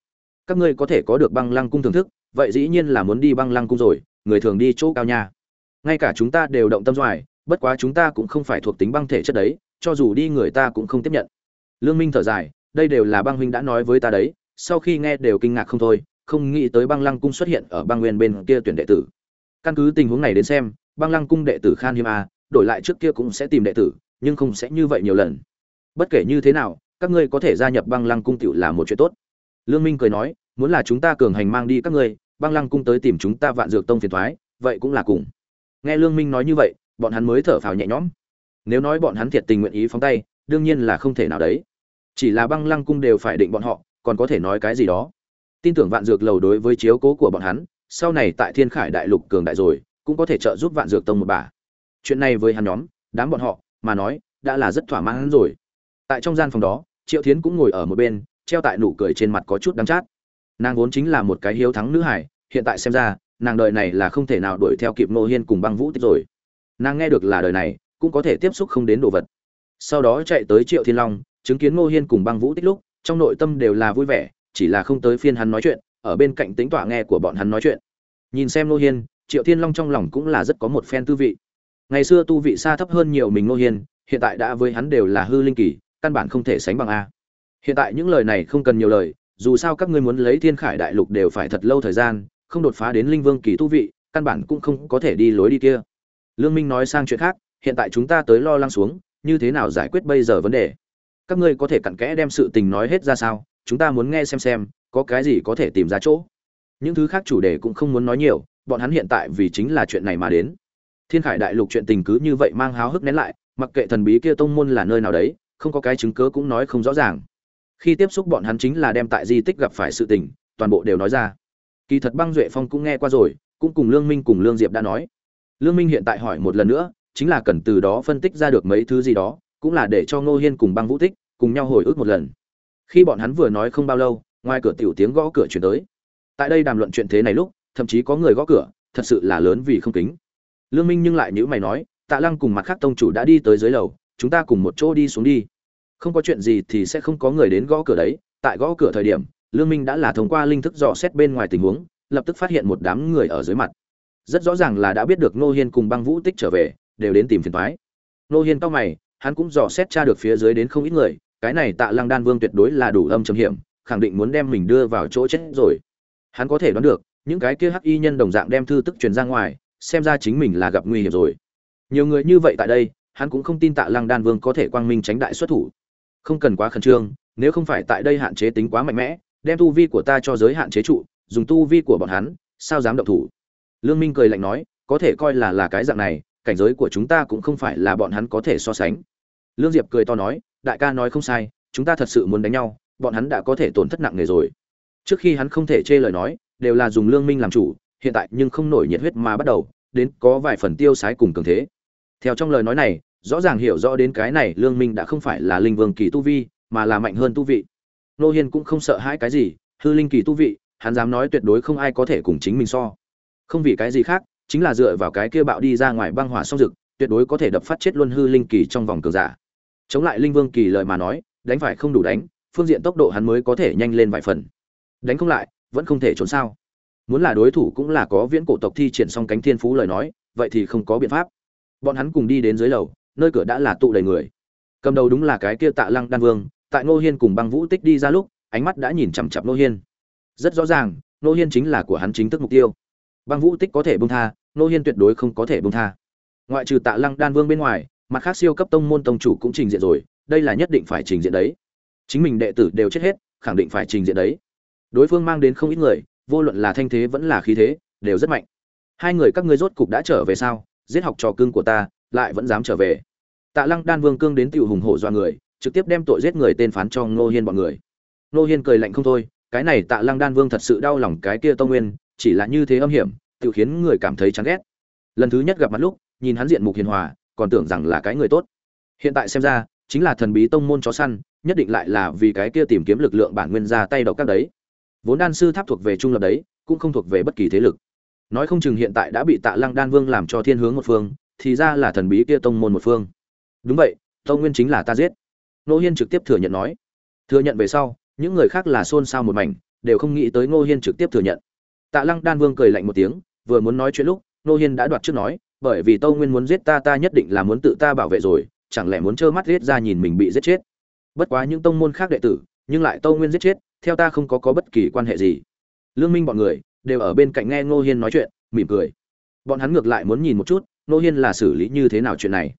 Các ngươi có thể có được băng lăng cung thưởng thức, vậy dĩ nhiên là muốn đi băng lăng cung rồi, người thường đi chỗ cao nha. Ngay cả chúng ta đều động tâm doài, bất quá chúng ta cũng không phải thuộc tính băng thể chất đấy cho dù đi người ta cũng không tiếp nhận. Lương minh thở dài, đây đều là băng huynh đã nói với ta đấy, sau khi nghe đều kinh ngạc không thôi, không nghĩ tới băng lăng cung xuất hiện ở băng nguyên bên kia tuyển đệ tử. Căn cứ tình huống này đến xem, băng lăng cung đệ tử khan hiếm a, đổi lại trước kia cũng sẽ tìm đệ tử, nhưng không sẽ như vậy nhiều lần. Bất kể như thế nào, các ngươi có thể gia nhập băng lăng cung tiểu là một chuyện tốt. Lương minh cười nói, muốn là chúng ta cường hành mang đi các ngươi, băng lăng cung tới tìm chúng ta vạn dược tông phiền thoái, vậy cũng là cùng. Nghe lương minh nói như vậy, bọn hắn mới thở phào nhẹ nhõm nếu nói bọn hắn thiệt tình nguyện ý phóng tay, đương nhiên là không thể nào đấy. Chỉ là băng lăng cung đều phải định bọn họ, còn có thể nói cái gì đó? Tin tưởng vạn dược lầu đối với chiếu cố của bọn hắn, sau này tại thiên khải đại lục cường đại rồi, cũng có thể trợ giúp vạn dược tông một bà. Chuyện này với hắn nhóm, đám bọn họ, mà nói, đã là rất thỏa mãn rồi. Tại trong gian phòng đó, triệu thiến cũng ngồi ở một bên, treo tại nụ cười trên mặt có chút đắng chát. Nàng vốn chính là một cái hiếu thắng nữ hải hiện tại xem ra, nàng đời này là không thể nào đuổi theo kịp nô hiên cùng băng vũ tích rồi. Nàng nghe được là đời này cũng có thể tiếp xúc không đến đồ vật. Sau đó chạy tới triệu thiên long, chứng kiến ngô hiên cùng băng vũ tích lúc, trong nội tâm đều là vui vẻ, chỉ là không tới phiên hắn nói chuyện, ở bên cạnh tính tỏa nghe của bọn hắn nói chuyện. Nhìn xem ngô hiên, triệu thiên long trong lòng cũng là rất có một phen tư vị. Ngày xưa tu vị xa thấp hơn nhiều mình ngô hiên, hiện tại đã với hắn đều là hư linh kỳ, căn bản không thể sánh bằng a. Hiện tại những lời này không cần nhiều lời, dù sao các ngươi muốn lấy thiên khải đại lục đều phải thật lâu thời gian, không đột phá đến linh vương kỳ tu vị, căn bản cũng không có thể đi lối đi kia. Lương minh nói sang chuyện khác hiện tại chúng ta tới lo lắng xuống, như thế nào giải quyết bây giờ vấn đề? Các ngươi có thể cặn kẽ đem sự tình nói hết ra sao? Chúng ta muốn nghe xem xem, có cái gì có thể tìm ra chỗ. Những thứ khác chủ đề cũng không muốn nói nhiều, bọn hắn hiện tại vì chính là chuyện này mà đến. Thiên khải đại lục chuyện tình cứ như vậy mang háo hức nén lại, mặc kệ thần bí kia tông môn là nơi nào đấy, không có cái chứng cớ cũng nói không rõ ràng. Khi tiếp xúc bọn hắn chính là đem tại di tích gặp phải sự tình, toàn bộ đều nói ra. Kỳ thật băng duệ phong cũng nghe qua rồi, cũng cùng lương minh cùng lương diệp đã nói. Lương minh hiện tại hỏi một lần nữa chính là cần từ đó phân tích ra được mấy thứ gì đó, cũng là để cho ngô hiên cùng băng vũ tích cùng nhau hồi ức một lần. Khi bọn hắn vừa nói không bao lâu, ngoài cửa tiểu tiếng gõ cửa chuyển tới. Tại đây đàm luận chuyện thế này lúc, thậm chí có người gõ cửa, thật sự là lớn vì không kính. Lương minh nhưng lại nhữ mày nói, tạ lăng cùng mặt khác tông chủ đã đi tới dưới lầu, chúng ta cùng một chỗ đi xuống đi. Không có chuyện gì thì sẽ không có người đến gõ cửa đấy. Tại gõ cửa thời điểm, lương minh đã là thông qua linh thức dò xét bên ngoài tình huống, lập tức phát hiện một đám người ở dưới mặt. Rất rõ ràng là đã biết được Ngô hiên cùng băng vũ tích trở về đều đến tìm phiền toái. nô hiên cau mày, hắn cũng dò xét tra được phía dưới đến không ít người, cái này tạ lăng đan vương tuyệt đối là đủ âm trầm hiểm, khẳng định muốn đem mình đưa vào chỗ chết rồi. Hắn có thể đoán được, những cái kia hắc y nhân đồng dạng đem thư tức truyền ra ngoài, xem ra chính mình là gặp nguy hiểm rồi. Nhiều người như vậy tại đây, hắn cũng không tin tạ lăng đan vương có thể quang minh tránh đại xuất thủ. Không cần quá khẩn trương, nếu không phải tại đây hạn chế tính quá mạnh mẽ, đem tu vi của ta cho giới hạn chế trụ, dùng tu vi của bọn hắn, sao dám động thủ? Lương minh cười lạnh nói, có thể coi là là cái dạng này cảnh giới của chúng ta cũng không phải là bọn hắn có thể so sánh. Lương diệp cười to nói, đại ca nói không sai, chúng ta thật sự muốn đánh nhau, bọn hắn đã có thể tổn thất nặng nề rồi. Trước khi hắn không thể chê lời nói, đều là dùng lương minh làm chủ, hiện tại nhưng không nổi nhiệt huyết mà bắt đầu, đến có vài phần tiêu sái cùng cường thế. Theo trong lời nói này, rõ ràng hiểu rõ đến cái này lương minh đã không phải là linh vương kỳ tu vi, mà là mạnh hơn tu vị. Nô hiên cũng không sợ hãi cái gì, hư linh kỳ tu vị, hắn dám nói tuyệt đối không ai có thể cùng chính mình so. Không vì cái gì khác chính là dựa vào cái kia bạo đi ra ngoài băng hỏa song dực, tuyệt đối có thể đập phát chết luôn hư linh kỳ trong vòng cường giả. Chống lại linh vương kỳ lời mà nói, đánh phải không đủ đánh, phương diện tốc độ hắn mới có thể nhanh lên vài phần. Đánh không lại, vẫn không thể trốn sao. Muốn là đối thủ cũng là có viễn cổ tộc thi triển xong cánh thiên phú lời nói, vậy thì không có biện pháp. Bọn hắn cùng đi đến dưới lầu, nơi cửa đã là tụ đầy người. Cầm đầu đúng là cái kia tạ lăng đan vương, tại ngô hiên cùng băng vũ tích đi ra lúc, ánh mắt đã nhìn chằm chằm ngô hiên. Rất rõ ràng, ngô hiên chính là của hắn chính thức mục tiêu. Băng vũ tích có thể buông tha Nô hiên tuyệt đối không có thể bông tha. Ngoại trừ tạ lăng đan vương bên ngoài, mặt khác siêu cấp tông môn tông chủ cũng trình diện rồi, đây là nhất định phải trình diện đấy. Chính mình đệ tử đều chết hết, khẳng định phải trình diện đấy. Đối phương mang đến không ít người, vô luận là thanh thế vẫn là khí thế, đều rất mạnh. Hai người các ngươi rốt cục đã trở về sao? Giết học trò cưng của ta, lại vẫn dám trở về. Tạ lăng đan vương cương đến tiểu hùng hổ do người, trực tiếp đem tội giết người tên phán cho ngô hiên bọn người. Ngô hiên cười lạnh không thôi, cái này tạ lăng đan vương thật sự đau lòng cái kia tông nguyên, chỉ là như thế âm hiểm tự khiến người cảm thấy chán ghét. Lần thứ nhất gặp mặt lúc, nhìn hắn diện mục hiền hòa, còn tưởng rằng là cái người tốt. Hiện tại xem ra, chính là thần bí tông môn chó săn, nhất định lại là vì cái kia tìm kiếm lực lượng bản nguyên ra tay độc các đấy. Vốn đan sư tháp thuộc về trung lập đấy, cũng không thuộc về bất kỳ thế lực. Nói không chừng hiện tại đã bị tạ lăng đan vương làm cho thiên hướng một phương, thì ra là thần bí kia tông môn một phương. Đúng vậy, tông nguyên chính là ta giết. Nô hiên trực tiếp thừa nhận nói. Thừa nhận về sau, những người khác là xôn xao một mảnh, đều không nghĩ tới ngô hiên trực tiếp thừa nhận. Tạ lăng đan vương cười lạnh một tiếng vừa muốn nói chuyện lúc nô hiên đã đoạt trước nói, bởi vì tâu nguyên muốn giết ta ta nhất định là muốn tự ta bảo vệ rồi, chẳng lẽ muốn trơ mắt giết ra nhìn mình bị giết chết? Bất quá những tông môn khác đệ tử, nhưng lại tâu nguyên giết chết, theo ta không có có bất kỳ quan hệ gì. Lương minh bọn người đều ở bên cạnh nghe ngô hiên nói chuyện, mỉm cười. Bọn hắn ngược lại muốn nhìn một chút, ngô hiên là xử lý như thế nào chuyện này.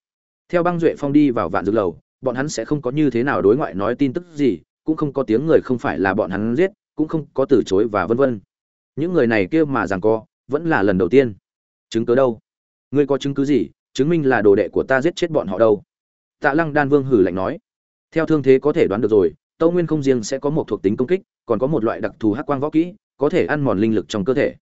Theo băng duệ phong đi vào vạn dược lầu, bọn hắn sẽ không có như thế nào đối ngoại nói tin tức gì, cũng không có tiếng người không phải là bọn hắn giết, cũng không có từ chối và vân vân. Những người này kia mà rằng co vẫn là lần đầu tiên. Chứng cứ đâu? Ngươi có chứng cứ gì, chứng minh là đồ đệ của ta giết chết bọn họ đâu? Tạ lăng đan vương hử lạnh nói. Theo thương thế có thể đoán được rồi, tâu nguyên không riêng sẽ có một thuộc tính công kích, còn có một loại đặc thù hắc quang võ kỹ, có thể ăn mòn linh lực trong cơ thể.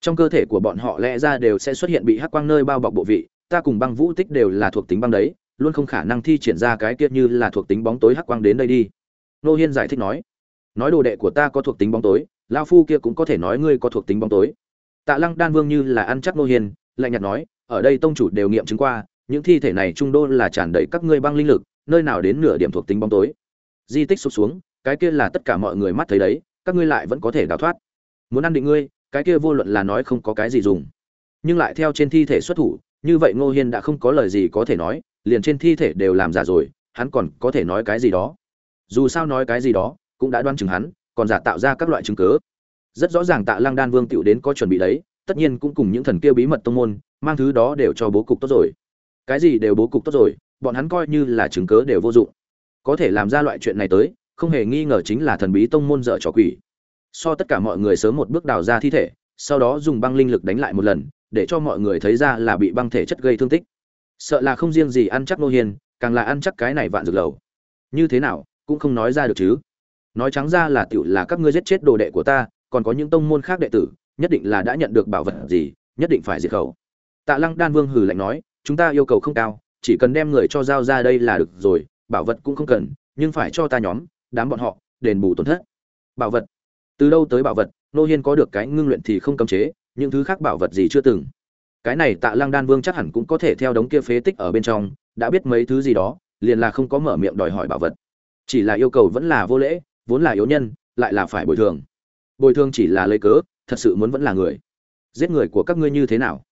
Trong cơ thể của bọn họ lẽ ra đều sẽ xuất hiện bị hắc quang nơi bao bọc bộ vị, ta cùng băng vũ tích đều là thuộc tính băng đấy, luôn không khả năng thi triển ra cái kia như là thuộc tính bóng tối hắc quang đến đây đi. Nô hiên giải thích nói. Nói đồ đệ của ta có thuộc tính bóng tối lao phu kia cũng có thể nói ngươi có thuộc tính bóng tối tạ lăng đan vương như là ăn chắc nô Hiền, lạnh nhạt nói, ở đây tông chủ đều nghiệm chứng qua, những thi thể này trung đô là tràn đầy các ngươi băng linh lực, nơi nào đến nửa điểm thuộc tính bóng tối. Di tích sụp xuống, cái kia là tất cả mọi người mắt thấy đấy, các ngươi lại vẫn có thể đào thoát. Muốn ăn định ngươi, cái kia vô luận là nói không có cái gì dùng. Nhưng lại theo trên thi thể xuất thủ, như vậy ngô hiên đã không có lời gì có thể nói, liền trên thi thể đều làm giả rồi, hắn còn có thể nói cái gì đó? Dù sao nói cái gì đó, cũng đã đoan chừng hắn, còn giả tạo ra các loại chứng cứ rất rõ ràng tạ lăng đan vương tựu đến có chuẩn bị đấy, tất nhiên cũng cùng những thần kia bí mật tông môn, mang thứ đó đều cho bố cục tốt rồi. Cái gì đều bố cục tốt rồi, bọn hắn coi như là chứng cớ đều vô dụng. Có thể làm ra loại chuyện này tới, không hề nghi ngờ chính là thần bí tông môn dở trò quỷ. So tất cả mọi người sớm một bước đào ra thi thể, sau đó dùng băng linh lực đánh lại một lần, để cho mọi người thấy ra là bị băng thể chất gây thương tích. Sợ là không riêng gì ăn chắc nô hiền, càng là ăn chắc cái này vạn dược lầu. Như thế nào, cũng không nói ra được chứ. Nói trắng ra là tựu là các ngươi giết chết đồ đệ của ta còn có những tông môn khác đệ tử, nhất định là đã nhận được bảo vật gì, nhất định phải diệt khẩu. Tạ lăng đan vương hừ lạnh nói, chúng ta yêu cầu không cao, chỉ cần đem người cho giao ra đây là được rồi, bảo vật cũng không cần, nhưng phải cho ta nhóm, đám bọn họ, đền bù tổn thất. Bảo vật. Từ đâu tới bảo vật, nô hiên có được cái ngưng luyện thì không cấm chế, những thứ khác bảo vật gì chưa từng. Cái này tạ lăng đan vương chắc hẳn cũng có thể theo đống kia phế tích ở bên trong, đã biết mấy thứ gì đó, liền là không có mở miệng đòi hỏi bảo vật. Chỉ là yêu cầu vẫn là vô lễ, vốn là yếu nhân, lại là phải bồi thường bồi thường chỉ là lấy cớ, thật sự muốn vẫn là người. Giết người của các ngươi như thế nào?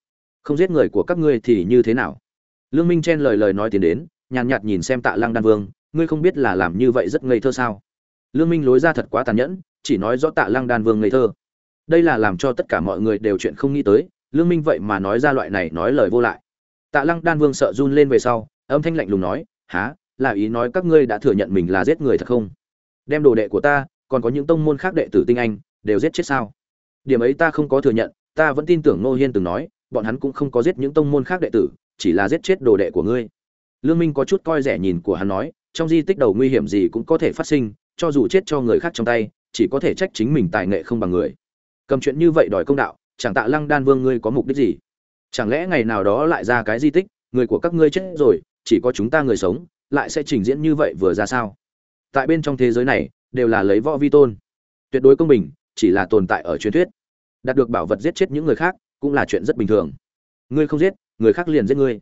Không giết người của các ngươi thì như thế nào? Lương minh chen lời lời nói tiến đến, nhàn nhạt nhìn xem tạ lăng đan vương, ngươi không biết là làm như vậy rất ngây thơ sao? Lương minh lối ra thật quá tàn nhẫn, chỉ nói rõ tạ lăng đan vương ngây thơ. Đây là làm cho tất cả mọi người đều chuyện không nghĩ tới, lương minh vậy mà nói ra loại này nói lời vô lại. Tạ lăng đan vương sợ run lên về sau, âm thanh lạnh lùng nói há là ý nói các ngươi đã thừa nhận mình là giết người thật không? Đem đồ đệ của ta, còn có những tông môn khác đệ tử tinh anh đều giết chết sao? Điểm ấy ta không có thừa nhận, ta vẫn tin tưởng ngô hiên từng nói, bọn hắn cũng không có giết những tông môn khác đệ tử, chỉ là giết chết đồ đệ của ngươi. Lương minh có chút coi rẻ nhìn của hắn nói, trong di tích đầu nguy hiểm gì cũng có thể phát sinh, cho dù chết cho người khác trong tay, chỉ có thể trách chính mình tài nghệ không bằng người. Cầm chuyện như vậy đòi công đạo, chẳng tạ lăng đan vương ngươi có mục đích gì? Chẳng lẽ ngày nào đó lại ra cái di tích, người của các ngươi chết rồi, chỉ có chúng ta người sống, lại sẽ trình diễn như vậy vừa ra sao? Tại bên trong thế giới này, đều là lấy võ vi tôn. Tuyệt đối công bình chỉ là tồn tại ở truyền thuyết. Đạt được bảo vật giết chết những người khác, cũng là chuyện rất bình thường. Ngươi không giết, người khác liền giết ngươi.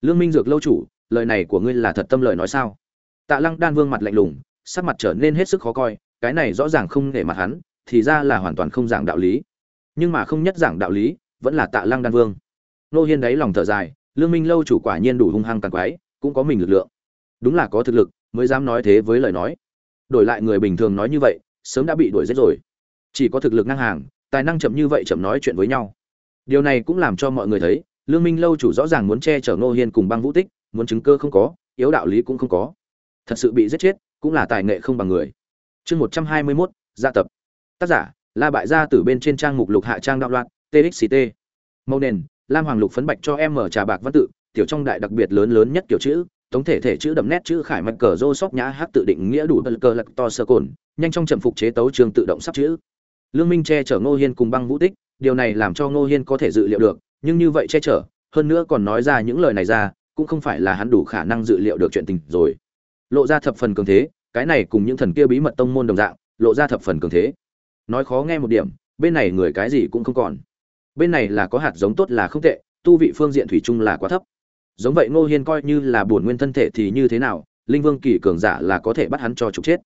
Lương minh dược lâu chủ, lời này của ngươi là thật tâm lời nói sao? Tạ lăng đan vương mặt lạnh lùng, sắc mặt trở nên hết sức khó coi, cái này rõ ràng không để mặt hắn, thì ra là hoàn toàn không giảng đạo lý. Nhưng mà không nhất giảng đạo lý, vẫn là tạ lăng đan vương. Nô hiên đáy lòng thở dài, lương minh lâu chủ quả nhiên đủ hung hăng càng quái, cũng có mình lực lượng. Đúng là có thực lực, mới dám nói thế với lời nói. Đổi lại người bình thường nói như vậy, sớm đã bị đuổi giết rồi chỉ có thực lực ngang hàng, tài năng chậm như vậy chậm nói chuyện với nhau. Điều này cũng làm cho mọi người thấy, lương minh lâu chủ rõ ràng muốn che chở ngô hiên cùng băng vũ tích, muốn chứng cơ không có, yếu đạo lý cũng không có. Thật sự bị giết chết, cũng là tài nghệ không bằng người. Chương một trăm hai mươi mốt, gia tập. Tác giả, la bại gia từ bên trên trang mục lục hạ trang đạo loạn txct màu nền, lam hoàng lục phấn bạch cho em mở trà bạc văn tự, tiểu trong đại đặc biệt lớn lớn nhất kiểu chữ tổng thể thể chữ đậm nét chữ khải mạch cờ rô sóc nhã hát tự định nghĩa đủ bật cờ lật to sơ cồn, nhanh trong trầm phục chế tấu trường tự động sắp chữ lương minh che chở ngô hiên cùng băng vũ tích, điều này làm cho ngô hiên có thể dự liệu được, nhưng như vậy che chở, hơn nữa còn nói ra những lời này ra, cũng không phải là hắn đủ khả năng dự liệu được chuyện tình rồi. Lộ ra thập phần cường thế, cái này cùng những thần kia bí mật tông môn đồng dạng, lộ ra thập phần cường thế. Nói khó nghe một điểm, bên này người cái gì cũng không còn. Bên này là có hạt giống tốt là không tệ, tu vị phương diện thủy chung là quá thấp. Giống vậy ngô hiên coi như là bổn nguyên thân thể thì như thế nào, linh vương kỳ cường giả là có thể bắt hắn cho trục chết.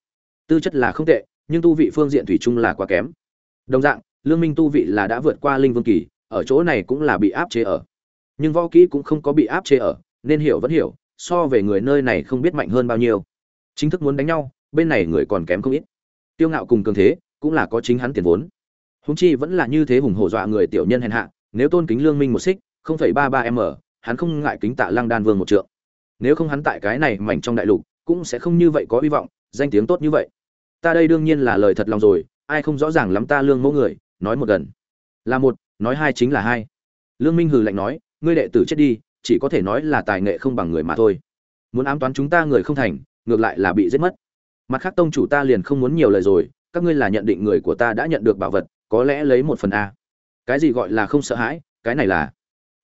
Tư chất là không tệ, nhưng tu vị phương diện thủy chung là quá kém đồng dạng, lương minh tu vị là đã vượt qua linh vương kỳ, ở chỗ này cũng là bị áp chế ở. Nhưng võ kỹ cũng không có bị áp chế ở, nên hiểu vẫn hiểu, so về người nơi này không biết mạnh hơn bao nhiêu. Chính thức muốn đánh nhau, bên này người còn kém không ít. Tiêu ngạo cùng cường thế, cũng là có chính hắn tiền vốn. Húng chi vẫn là như thế hùng hổ dọa người tiểu nhân hèn hạ, nếu tôn kính lương minh một xích, không phẩy ba ba m, hắn không ngại kính tạ lăng đan vương một trượng. Nếu không hắn tại cái này mảnh trong đại lục, cũng sẽ không như vậy có hy vọng, danh tiếng tốt như vậy. Ta đây đương nhiên là lời thật lòng rồi ai không rõ ràng lắm ta lương mẫu người, nói một gần. Là một, nói hai chính là hai. Lương minh hừ lạnh nói, ngươi đệ tử chết đi, chỉ có thể nói là tài nghệ không bằng người mà thôi. Muốn ám toán chúng ta người không thành, ngược lại là bị giết mất. Mặt khác tông chủ ta liền không muốn nhiều lời rồi, các ngươi là nhận định người của ta đã nhận được bảo vật, có lẽ lấy một phần a. Cái gì gọi là không sợ hãi, cái này là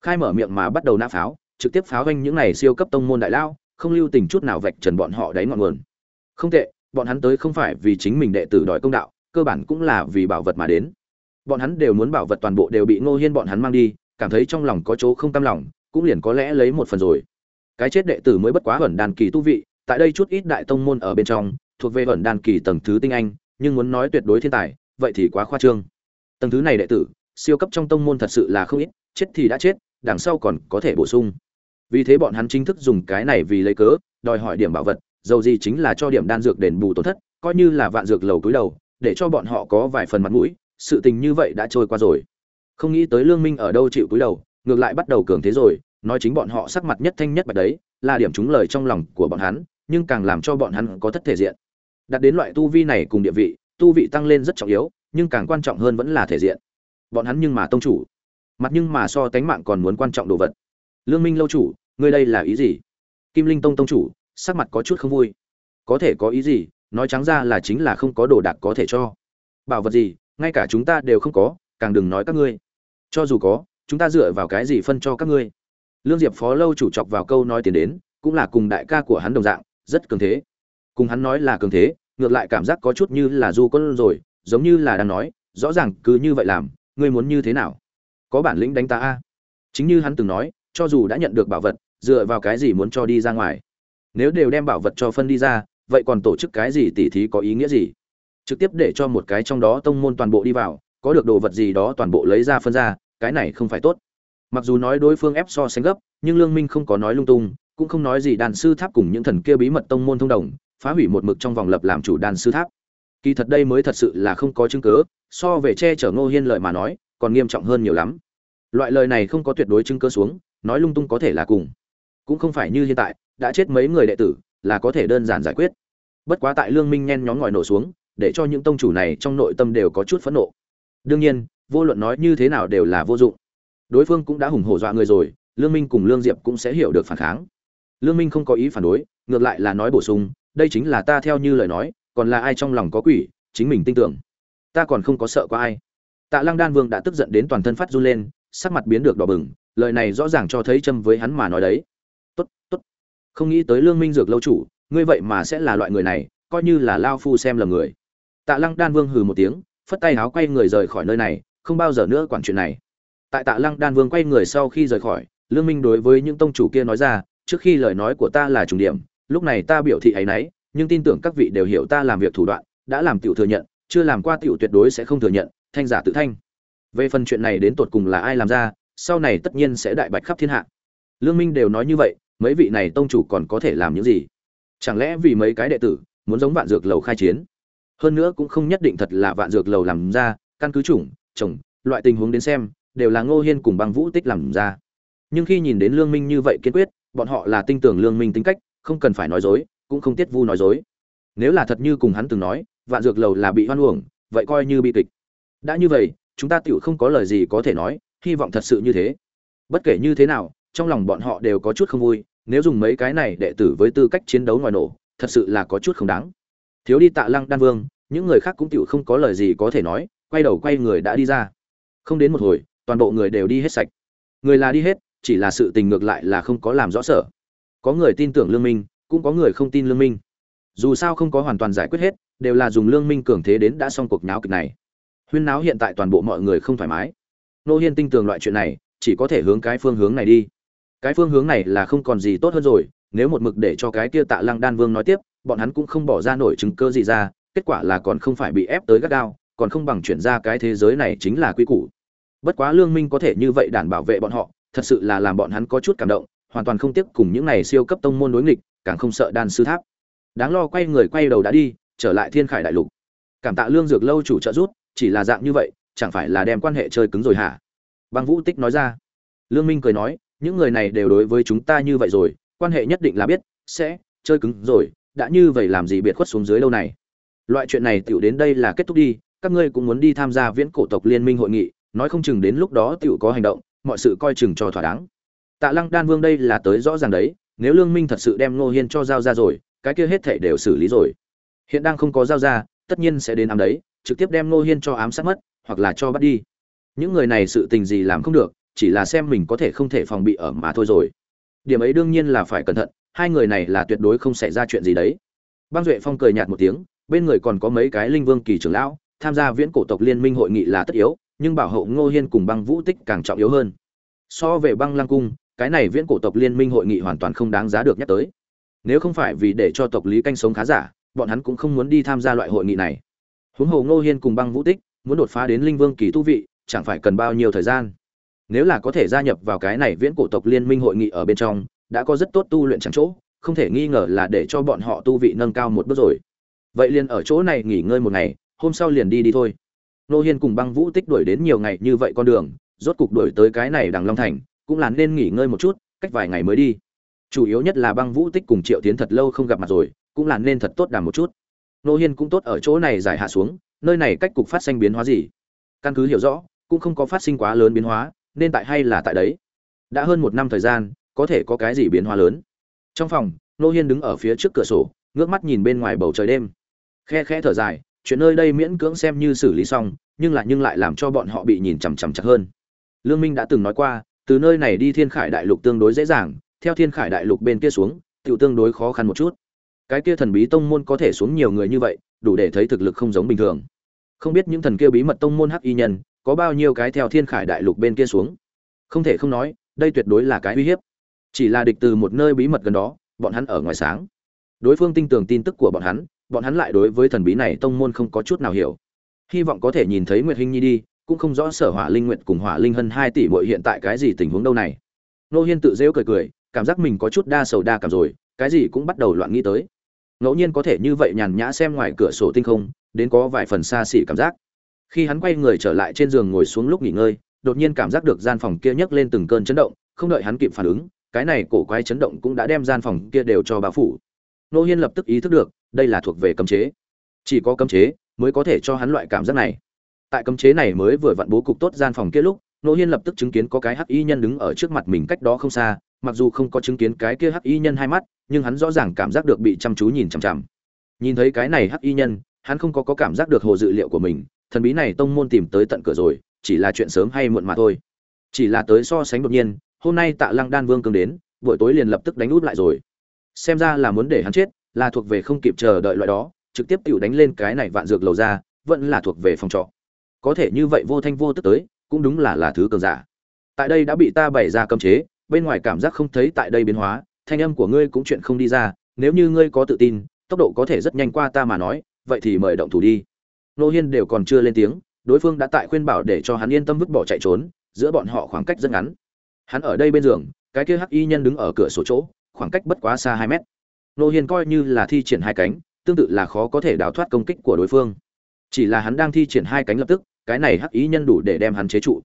khai mở miệng mà bắt đầu nã pháo, trực tiếp pháo doanh những này siêu cấp tông môn đại lao, không lưu tình chút nào vạch trần bọn họ đáy ngọn nguồn. Không tệ, bọn hắn tới không phải vì chính mình đệ tử đòi công đạo cơ bản cũng là vì bảo vật mà đến. Bọn hắn đều muốn bảo vật toàn bộ đều bị ngô hiên bọn hắn mang đi, cảm thấy trong lòng có chỗ không cam lòng, cũng liền có lẽ lấy một phần rồi. Cái chết đệ tử mới bất quá ẩn đàn kỳ tu vị, tại đây chút ít đại tông môn ở bên trong, thuộc về ẩn đàn kỳ tầng thứ tinh anh, nhưng muốn nói tuyệt đối thiên tài, vậy thì quá khoa trương. Tầng thứ này đệ tử, siêu cấp trong tông môn thật sự là không ít, chết thì đã chết, đằng sau còn có thể bổ sung. Vì thế bọn hắn chính thức dùng cái này vì lấy cớ, đòi hỏi điểm bảo vật, dầu gì chính là cho điểm đan dược đền bù tổn thất, coi như là vạn dược lầu túi đầu để cho bọn họ có vài phần mặt mũi, sự tình như vậy đã trôi qua rồi. Không nghĩ tới lương minh ở đâu chịu cúi đầu, ngược lại bắt đầu cường thế rồi, nói chính bọn họ sắc mặt nhất thanh nhất bạch đấy, là điểm trúng lời trong lòng của bọn hắn, nhưng càng làm cho bọn hắn có thất thể diện. Đặt đến loại tu vi này cùng địa vị, tu vị tăng lên rất trọng yếu, nhưng càng quan trọng hơn vẫn là thể diện. Bọn hắn nhưng mà tông chủ. Mặt nhưng mà so tánh mạng còn muốn quan trọng đồ vật. Lương minh lâu chủ, ngươi đây là ý gì? Kim linh tông tông chủ, sắc mặt có chút không vui. Có thể có ý gì nói trắng ra là chính là không có đồ đạc có thể cho. Bảo vật gì, ngay cả chúng ta đều không có, càng đừng nói các ngươi. Cho dù có, chúng ta dựa vào cái gì phân cho các ngươi? Lương diệp phó lâu chủ chọc vào câu nói tiền đến, cũng là cùng đại ca của hắn đồng dạng, rất cường thế. Cùng hắn nói là cường thế, ngược lại cảm giác có chút như là du con rồi, giống như là đang nói, rõ ràng cứ như vậy làm, ngươi muốn như thế nào? Có bản lĩnh đánh ta a? Chính như hắn từng nói, cho dù đã nhận được bảo vật, dựa vào cái gì muốn cho đi ra ngoài? Nếu đều đem bảo vật cho phân đi ra vậy còn tổ chức cái gì tỉ thí có ý nghĩa gì? Trực tiếp để cho một cái trong đó tông môn toàn bộ đi vào, có được đồ vật gì đó toàn bộ lấy ra phân ra, cái này không phải tốt. Mặc dù nói đối phương ép so sánh gấp, nhưng lương minh không có nói lung tung, cũng không nói gì đàn sư tháp cùng những thần kia bí mật tông môn thông đồng, phá hủy một mực trong vòng lập làm chủ đàn sư tháp. Kỳ thật đây mới thật sự là không có chứng cứ, so về che chở ngô hiên lợi mà nói, còn nghiêm trọng hơn nhiều lắm. Loại lời này không có tuyệt đối chứng cứ xuống, nói lung tung có thể là cùng. Cũng không phải như hiện tại, đã chết mấy người đệ tử là có thể đơn giản giải quyết. Bất quá tại lương minh nhen nhóm ngòi nổ xuống, để cho những tông chủ này trong nội tâm đều có chút phẫn nộ. Đương nhiên, vô luận nói như thế nào đều là vô dụng. Đối phương cũng đã hùng hổ dọa người rồi, lương minh cùng lương diệp cũng sẽ hiểu được phản kháng. Lương minh không có ý phản đối, ngược lại là nói bổ sung, đây chính là ta theo như lời nói, còn là ai trong lòng có quỷ, chính mình tin tưởng. Ta còn không có sợ có ai. Tạ lăng đan vương đã tức giận đến toàn thân phát run lên, sắc mặt biến được đỏ bừng, lời này rõ ràng cho thấy châm với hắn mà nói đấy. Tốt tốt không nghĩ tới lương minh dược lâu chủ, ngươi vậy mà sẽ là loại người này, coi như là lao phu xem lầm người. Tạ lăng đan vương hừ một tiếng, phất tay áo quay người rời khỏi nơi này, không bao giờ nữa quản chuyện này. Tại tạ lăng đan vương quay người sau khi rời khỏi, lương minh đối với những tông chủ kia nói ra, trước khi lời nói của ta là trùng điểm, lúc này ta biểu thị ấy nấy, nhưng tin tưởng các vị đều hiểu ta làm việc thủ đoạn, đã làm tiểu thừa nhận, chưa làm qua tiểu tuyệt đối sẽ không thừa nhận, thanh giả tự thanh. Về phần chuyện này đến tột cùng là ai làm ra, sau này tất nhiên sẽ đại bạch khắp thiên hạ. Lương minh đều nói như vậy mấy vị này tông chủ còn có thể làm những gì? Chẳng lẽ vì mấy cái đệ tử muốn giống vạn dược lầu khai chiến? Hơn nữa cũng không nhất định thật là vạn dược lầu làm ra, căn cứ chủng, chồng, loại tình huống đến xem, đều là ngô hiên cùng băng vũ tích làm ra. Nhưng khi nhìn đến lương minh như vậy kiên quyết, bọn họ là tin tưởng lương minh tính cách, không cần phải nói dối, cũng không tiết vu nói dối. Nếu là thật như cùng hắn từng nói, vạn dược lầu là bị hoan uổng, vậy coi như bị kịch. Đã như vậy, chúng ta tựu không có lời gì có thể nói, hy vọng thật sự như thế. Bất kể như thế nào trong lòng bọn họ đều có chút không vui, nếu dùng mấy cái này đệ tử với tư cách chiến đấu ngoài nổ, thật sự là có chút không đáng. Thiếu đi tạ lăng đan vương, những người khác cũng tựu không có lời gì có thể nói, quay đầu quay người đã đi ra. Không đến một hồi, toàn bộ người đều đi hết sạch. Người là đi hết, chỉ là sự tình ngược lại là không có làm rõ sở. Có người tin tưởng lương minh, cũng có người không tin lương minh. Dù sao không có hoàn toàn giải quyết hết, đều là dùng lương minh cường thế đến đã xong cuộc nháo kịch này. Huyên náo hiện tại toàn bộ mọi người không thoải mái. Nô hiên tin tưởng loại chuyện này, chỉ có thể hướng cái phương hướng này đi cái phương hướng này là không còn gì tốt hơn rồi, nếu một mực để cho cái kia tạ lăng đan vương nói tiếp, bọn hắn cũng không bỏ ra nổi chứng cơ gì ra, kết quả là còn không phải bị ép tới gắt gao, còn không bằng chuyển ra cái thế giới này chính là quy củ. Bất quá lương minh có thể như vậy đảm bảo vệ bọn họ, thật sự là làm bọn hắn có chút cảm động, hoàn toàn không tiếp cùng những này siêu cấp tông môn đối nghịch, càng không sợ đan sư tháp. Đáng lo quay người quay đầu đã đi, trở lại thiên khải đại lục. Cảm tạ lương dược lâu chủ trợ rút chỉ là dạng như vậy, chẳng phải là đem quan hệ chơi cứng rồi hả? Băng vũ tích nói ra. Lương minh cười nói những người này đều đối với chúng ta như vậy rồi, quan hệ nhất định là biết, sẽ chơi cứng rồi, đã như vậy làm gì biệt khuất xuống dưới lâu này? Loại chuyện này tựu đến đây là kết thúc đi, các ngươi cũng muốn đi tham gia viễn cổ tộc liên minh hội nghị, nói không chừng đến lúc đó tựu có hành động, mọi sự coi chừng cho thỏa đáng. Tạ lăng đan vương đây là tới rõ ràng đấy, nếu lương minh thật sự đem ngô hiên cho giao ra rồi, cái kia hết thể đều xử lý rồi. Hiện đang không có giao ra, tất nhiên sẽ đến ám đấy, trực tiếp đem ngô hiên cho ám sát mất, hoặc là cho bắt đi. Những người này sự tình gì làm không được chỉ là xem mình có thể không thể phòng bị ở mà thôi rồi. Điểm ấy đương nhiên là phải cẩn thận, hai người này là tuyệt đối không xảy ra chuyện gì đấy. Băng duệ phong cười nhạt một tiếng, bên người còn có mấy cái linh vương kỳ trưởng lão, tham gia viễn cổ tộc liên minh hội nghị là tất yếu, nhưng bảo hộ ngô hiên cùng băng vũ tích càng trọng yếu hơn. So về băng lăng cung, cái này viễn cổ tộc liên minh hội nghị hoàn toàn không đáng giá được nhắc tới. Nếu không phải vì để cho tộc lý canh sống khá giả, bọn hắn cũng không muốn đi tham gia loại hội nghị này. Huống hồ ngô hiên cùng băng vũ tích, muốn đột phá đến linh vương kỳ tu vị, chẳng phải cần bao nhiêu thời gian nếu là có thể gia nhập vào cái này viễn cổ tộc liên minh hội nghị ở bên trong, đã có rất tốt tu luyện chẳng chỗ, không thể nghi ngờ là để cho bọn họ tu vị nâng cao một bước rồi. Vậy liền ở chỗ này nghỉ ngơi một ngày, hôm sau liền đi đi thôi. Nô hiên cùng băng vũ tích đuổi đến nhiều ngày như vậy con đường, rốt cục đuổi tới cái này đằng long thành, cũng là nên nghỉ ngơi một chút, cách vài ngày mới đi. Chủ yếu nhất là băng vũ tích cùng triệu tiến thật lâu không gặp mặt rồi, cũng là nên thật tốt đàm một chút. Nô hiên cũng tốt ở chỗ này giải hạ xuống, nơi này cách cục phát sinh biến hóa gì? Căn cứ hiểu rõ, cũng không có phát sinh quá lớn biến hóa nên tại hay là tại đấy? Đã hơn một năm thời gian, có thể có cái gì biến hóa lớn? Trong phòng nô hiên đứng ở phía trước cửa sổ, ngước mắt nhìn bên ngoài bầu trời đêm. Khe khe thở dài, chuyện nơi đây miễn cưỡng xem như xử lý xong, nhưng lại nhưng lại làm cho bọn họ bị nhìn chằm chằm chặt hơn. Lương minh đã từng nói qua, từ nơi này đi thiên khải đại lục tương đối dễ dàng, theo thiên khải đại lục bên kia xuống tự tương đối khó khăn một chút. Cái kia thần bí tông môn có thể xuống nhiều người như vậy, đủ để thấy thực lực không giống bình thường. Không biết những thần kia bí mật tông môn hắc y nhân có bao nhiêu cái theo thiên khải đại lục bên kia xuống? Không thể không nói, đây tuyệt đối là cái uy hiếp. Chỉ là địch từ một nơi bí mật gần đó, bọn hắn ở ngoài sáng. Đối phương tin tưởng tin tức của bọn hắn bọn hắn lại đối với thần bí này tông môn không có chút nào hiểu. Hy vọng có thể nhìn thấy nguyệt hinh nhi đi, cũng không rõ sở hỏa linh nguyệt cùng hỏa linh hân hai tỷ muội hiện tại cái gì tình huống đâu này. Nô hiên tự dễu cười cười, cảm giác mình có chút đa sầu đa cảm rồi, cái gì cũng bắt đầu loạn nghĩ tới. Ngẫu nhiên có thể như vậy nhàn nhã xem ngoài cửa sổ tinh không, đến có vài phần xa xỉ cảm giác khi hắn quay người trở lại trên giường ngồi xuống lúc nghỉ ngơi đột nhiên cảm giác được gian phòng kia nhấc lên từng cơn chấn động không đợi hắn kịp phản ứng cái này cổ quái chấn động cũng đã đem gian phòng kia đều cho bao phủ. Nô hiên lập tức ý thức được đây là thuộc về cấm chế. Chỉ có cấm chế mới có thể cho hắn loại cảm giác này. Tại cấm chế này mới vừa vặn bố cục tốt gian phòng kia lúc nô hiên lập tức chứng kiến có cái hắc y nhân đứng ở trước mặt mình cách đó không xa mặc dù không có chứng kiến cái kia hắc y nhân hai mắt nhưng hắn rõ ràng cảm giác được bị chăm chú nhìn chằm chằm. Nhìn thấy cái này hắc y nhân hắn không có, có cảm giác được hồ dự liệu của mình thần bí này tông môn tìm tới tận cửa rồi, chỉ là chuyện sớm hay muộn mà thôi. Chỉ là tới so sánh đột nhiên, hôm nay tạ lăng đan vương cương đến, buổi tối liền lập tức đánh út lại rồi. Xem ra là muốn để hắn chết, là thuộc về không kịp chờ đợi loại đó, trực tiếp tự đánh lên cái này vạn dược lầu ra, vẫn là thuộc về phòng trọ. Có thể như vậy vô thanh vô tức tới, cũng đúng là là thứ cường giả. Tại đây đã bị ta bày ra cấm chế, bên ngoài cảm giác không thấy tại đây biến hóa, thanh âm của ngươi cũng chuyện không đi ra, nếu như ngươi có tự tin, tốc độ có thể rất nhanh qua ta mà nói, vậy thì mời động thủ đi nô hiên đều còn chưa lên tiếng, đối phương đã tại khuyên bảo để cho hắn yên tâm vứt bỏ chạy trốn, giữa bọn họ khoảng cách rất ngắn. Hắn ở đây bên giường, cái kia hắc y nhân đứng ở cửa sổ chỗ, khoảng cách bất quá xa hai mét. Nô hiên coi như là thi triển hai cánh, tương tự là khó có thể đào thoát công kích của đối phương. Chỉ là hắn đang thi triển hai cánh lập tức, cái này hắc ý nhân đủ để đem hắn chế trụ.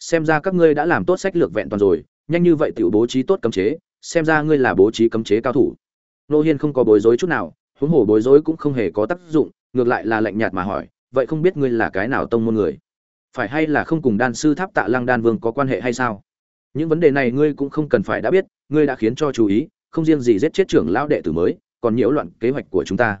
Xem ra các ngươi đã làm tốt sách lược vẹn toàn rồi, nhanh như vậy tiểu bố trí tốt cấm chế, xem ra ngươi là bố trí cấm chế cao thủ. Nô hiên không có bối rối chút nào, huống hồ bối rối cũng không hề có tác dụng ngược lại là lạnh nhạt mà hỏi, vậy không biết ngươi là cái nào tông môn người? Phải hay là không cùng đan sư tháp tạ lăng đan vương có quan hệ hay sao? Những vấn đề này ngươi cũng không cần phải đã biết, ngươi đã khiến cho chú ý, không riêng gì giết chết trưởng lão đệ tử mới, còn nhiễu loạn kế hoạch của chúng ta.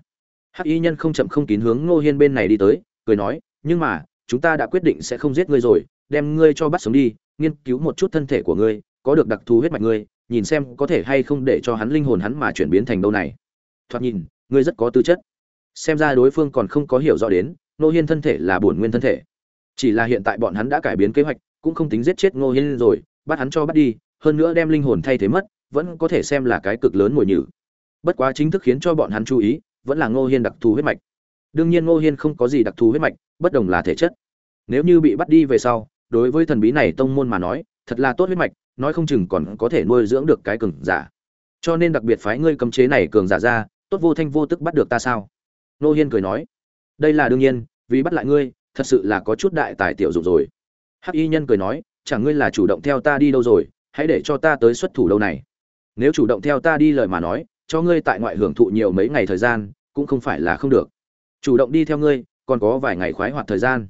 Hắc y nhân không chậm không kín hướng ngô hiên bên này đi tới, cười nói, nhưng mà, chúng ta đã quyết định sẽ không giết ngươi rồi, đem ngươi cho bắt sống đi, nghiên cứu một chút thân thể của ngươi, có được đặc thù huyết mạch ngươi, nhìn xem có thể hay không để cho hắn linh hồn hắn mà chuyển biến thành đâu này. Thoạt nhìn, ngươi rất có tư chất xem ra đối phương còn không có hiểu rõ đến, ngô hiên thân thể là bổn nguyên thân thể. Chỉ là hiện tại bọn hắn đã cải biến kế hoạch, cũng không tính giết chết ngô hiên rồi, bắt hắn cho bắt đi, hơn nữa đem linh hồn thay thế mất, vẫn có thể xem là cái cực lớn mùi nhử. Bất quá chính thức khiến cho bọn hắn chú ý, vẫn là ngô hiên đặc thù huyết mạch. Đương nhiên ngô hiên không có gì đặc thù huyết mạch, bất đồng là thể chất. Nếu như bị bắt đi về sau, đối với thần bí này tông môn mà nói, thật là tốt huyết mạch, nói không chừng còn có thể nuôi dưỡng được cái cường giả. Cho nên đặc biệt phái ngươi cấm chế này cường giả ra, tốt vô thanh vô tức bắt được ta sao? Nô hiên cười nói, đây là đương nhiên, vì bắt lại ngươi, thật sự là có chút đại tài tiểu dụng rồi. Hắc y nhân cười nói, chẳng ngươi là chủ động theo ta đi đâu rồi, hãy để cho ta tới xuất thủ đâu này. Nếu chủ động theo ta đi lời mà nói, cho ngươi tại ngoại hưởng thụ nhiều mấy ngày thời gian, cũng không phải là không được. Chủ động đi theo ngươi, còn có vài ngày khoái hoạt thời gian.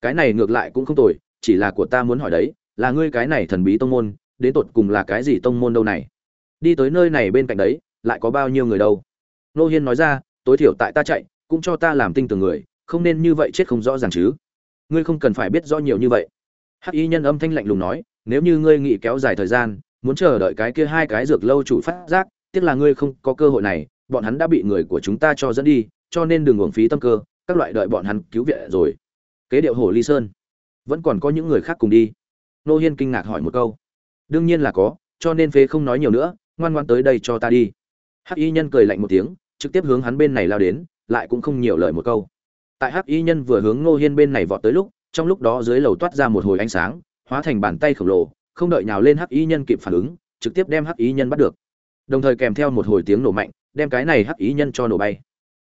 Cái này ngược lại cũng không tồi, chỉ là của ta muốn hỏi đấy, là ngươi cái này thần bí tông môn, đến tột cùng là cái gì tông môn đâu này? Đi tới nơi này bên cạnh đấy, lại có bao nhiêu người đâu? Nô hiên nói ra tối thiểu tại ta chạy, cũng cho ta làm tinh tường người, không nên như vậy chết không rõ ràng chứ. Ngươi không cần phải biết rõ nhiều như vậy. Hắc y nhân âm thanh lạnh lùng nói, nếu như ngươi nghĩ kéo dài thời gian, muốn chờ đợi cái kia hai cái dược lâu chủ phát giác, tiếc là ngươi không có cơ hội này, bọn hắn đã bị người của chúng ta cho dẫn đi, cho nên đừng uổng phí tâm cơ, các loại đợi bọn hắn cứu viện rồi. Kế điệu hồ ly sơn. Vẫn còn có những người khác cùng đi. Nô hiên kinh ngạc hỏi một câu. Đương nhiên là có, cho nên phế không nói nhiều nữa, ngoan ngoan tới đây cho ta đi. Hắc y nhân cười lạnh một tiếng trực tiếp hướng hắn bên này lao đến lại cũng không nhiều lời một câu. Tại hắc y nhân vừa hướng Ngô hiên bên này vọt tới lúc trong lúc đó dưới lầu toát ra một hồi ánh sáng hóa thành bàn tay khổng lồ không đợi nhào lên hắc y nhân kịp phản ứng trực tiếp đem hắc y nhân bắt được. Đồng thời kèm theo một hồi tiếng nổ mạnh đem cái này hắc y nhân cho nổ bay.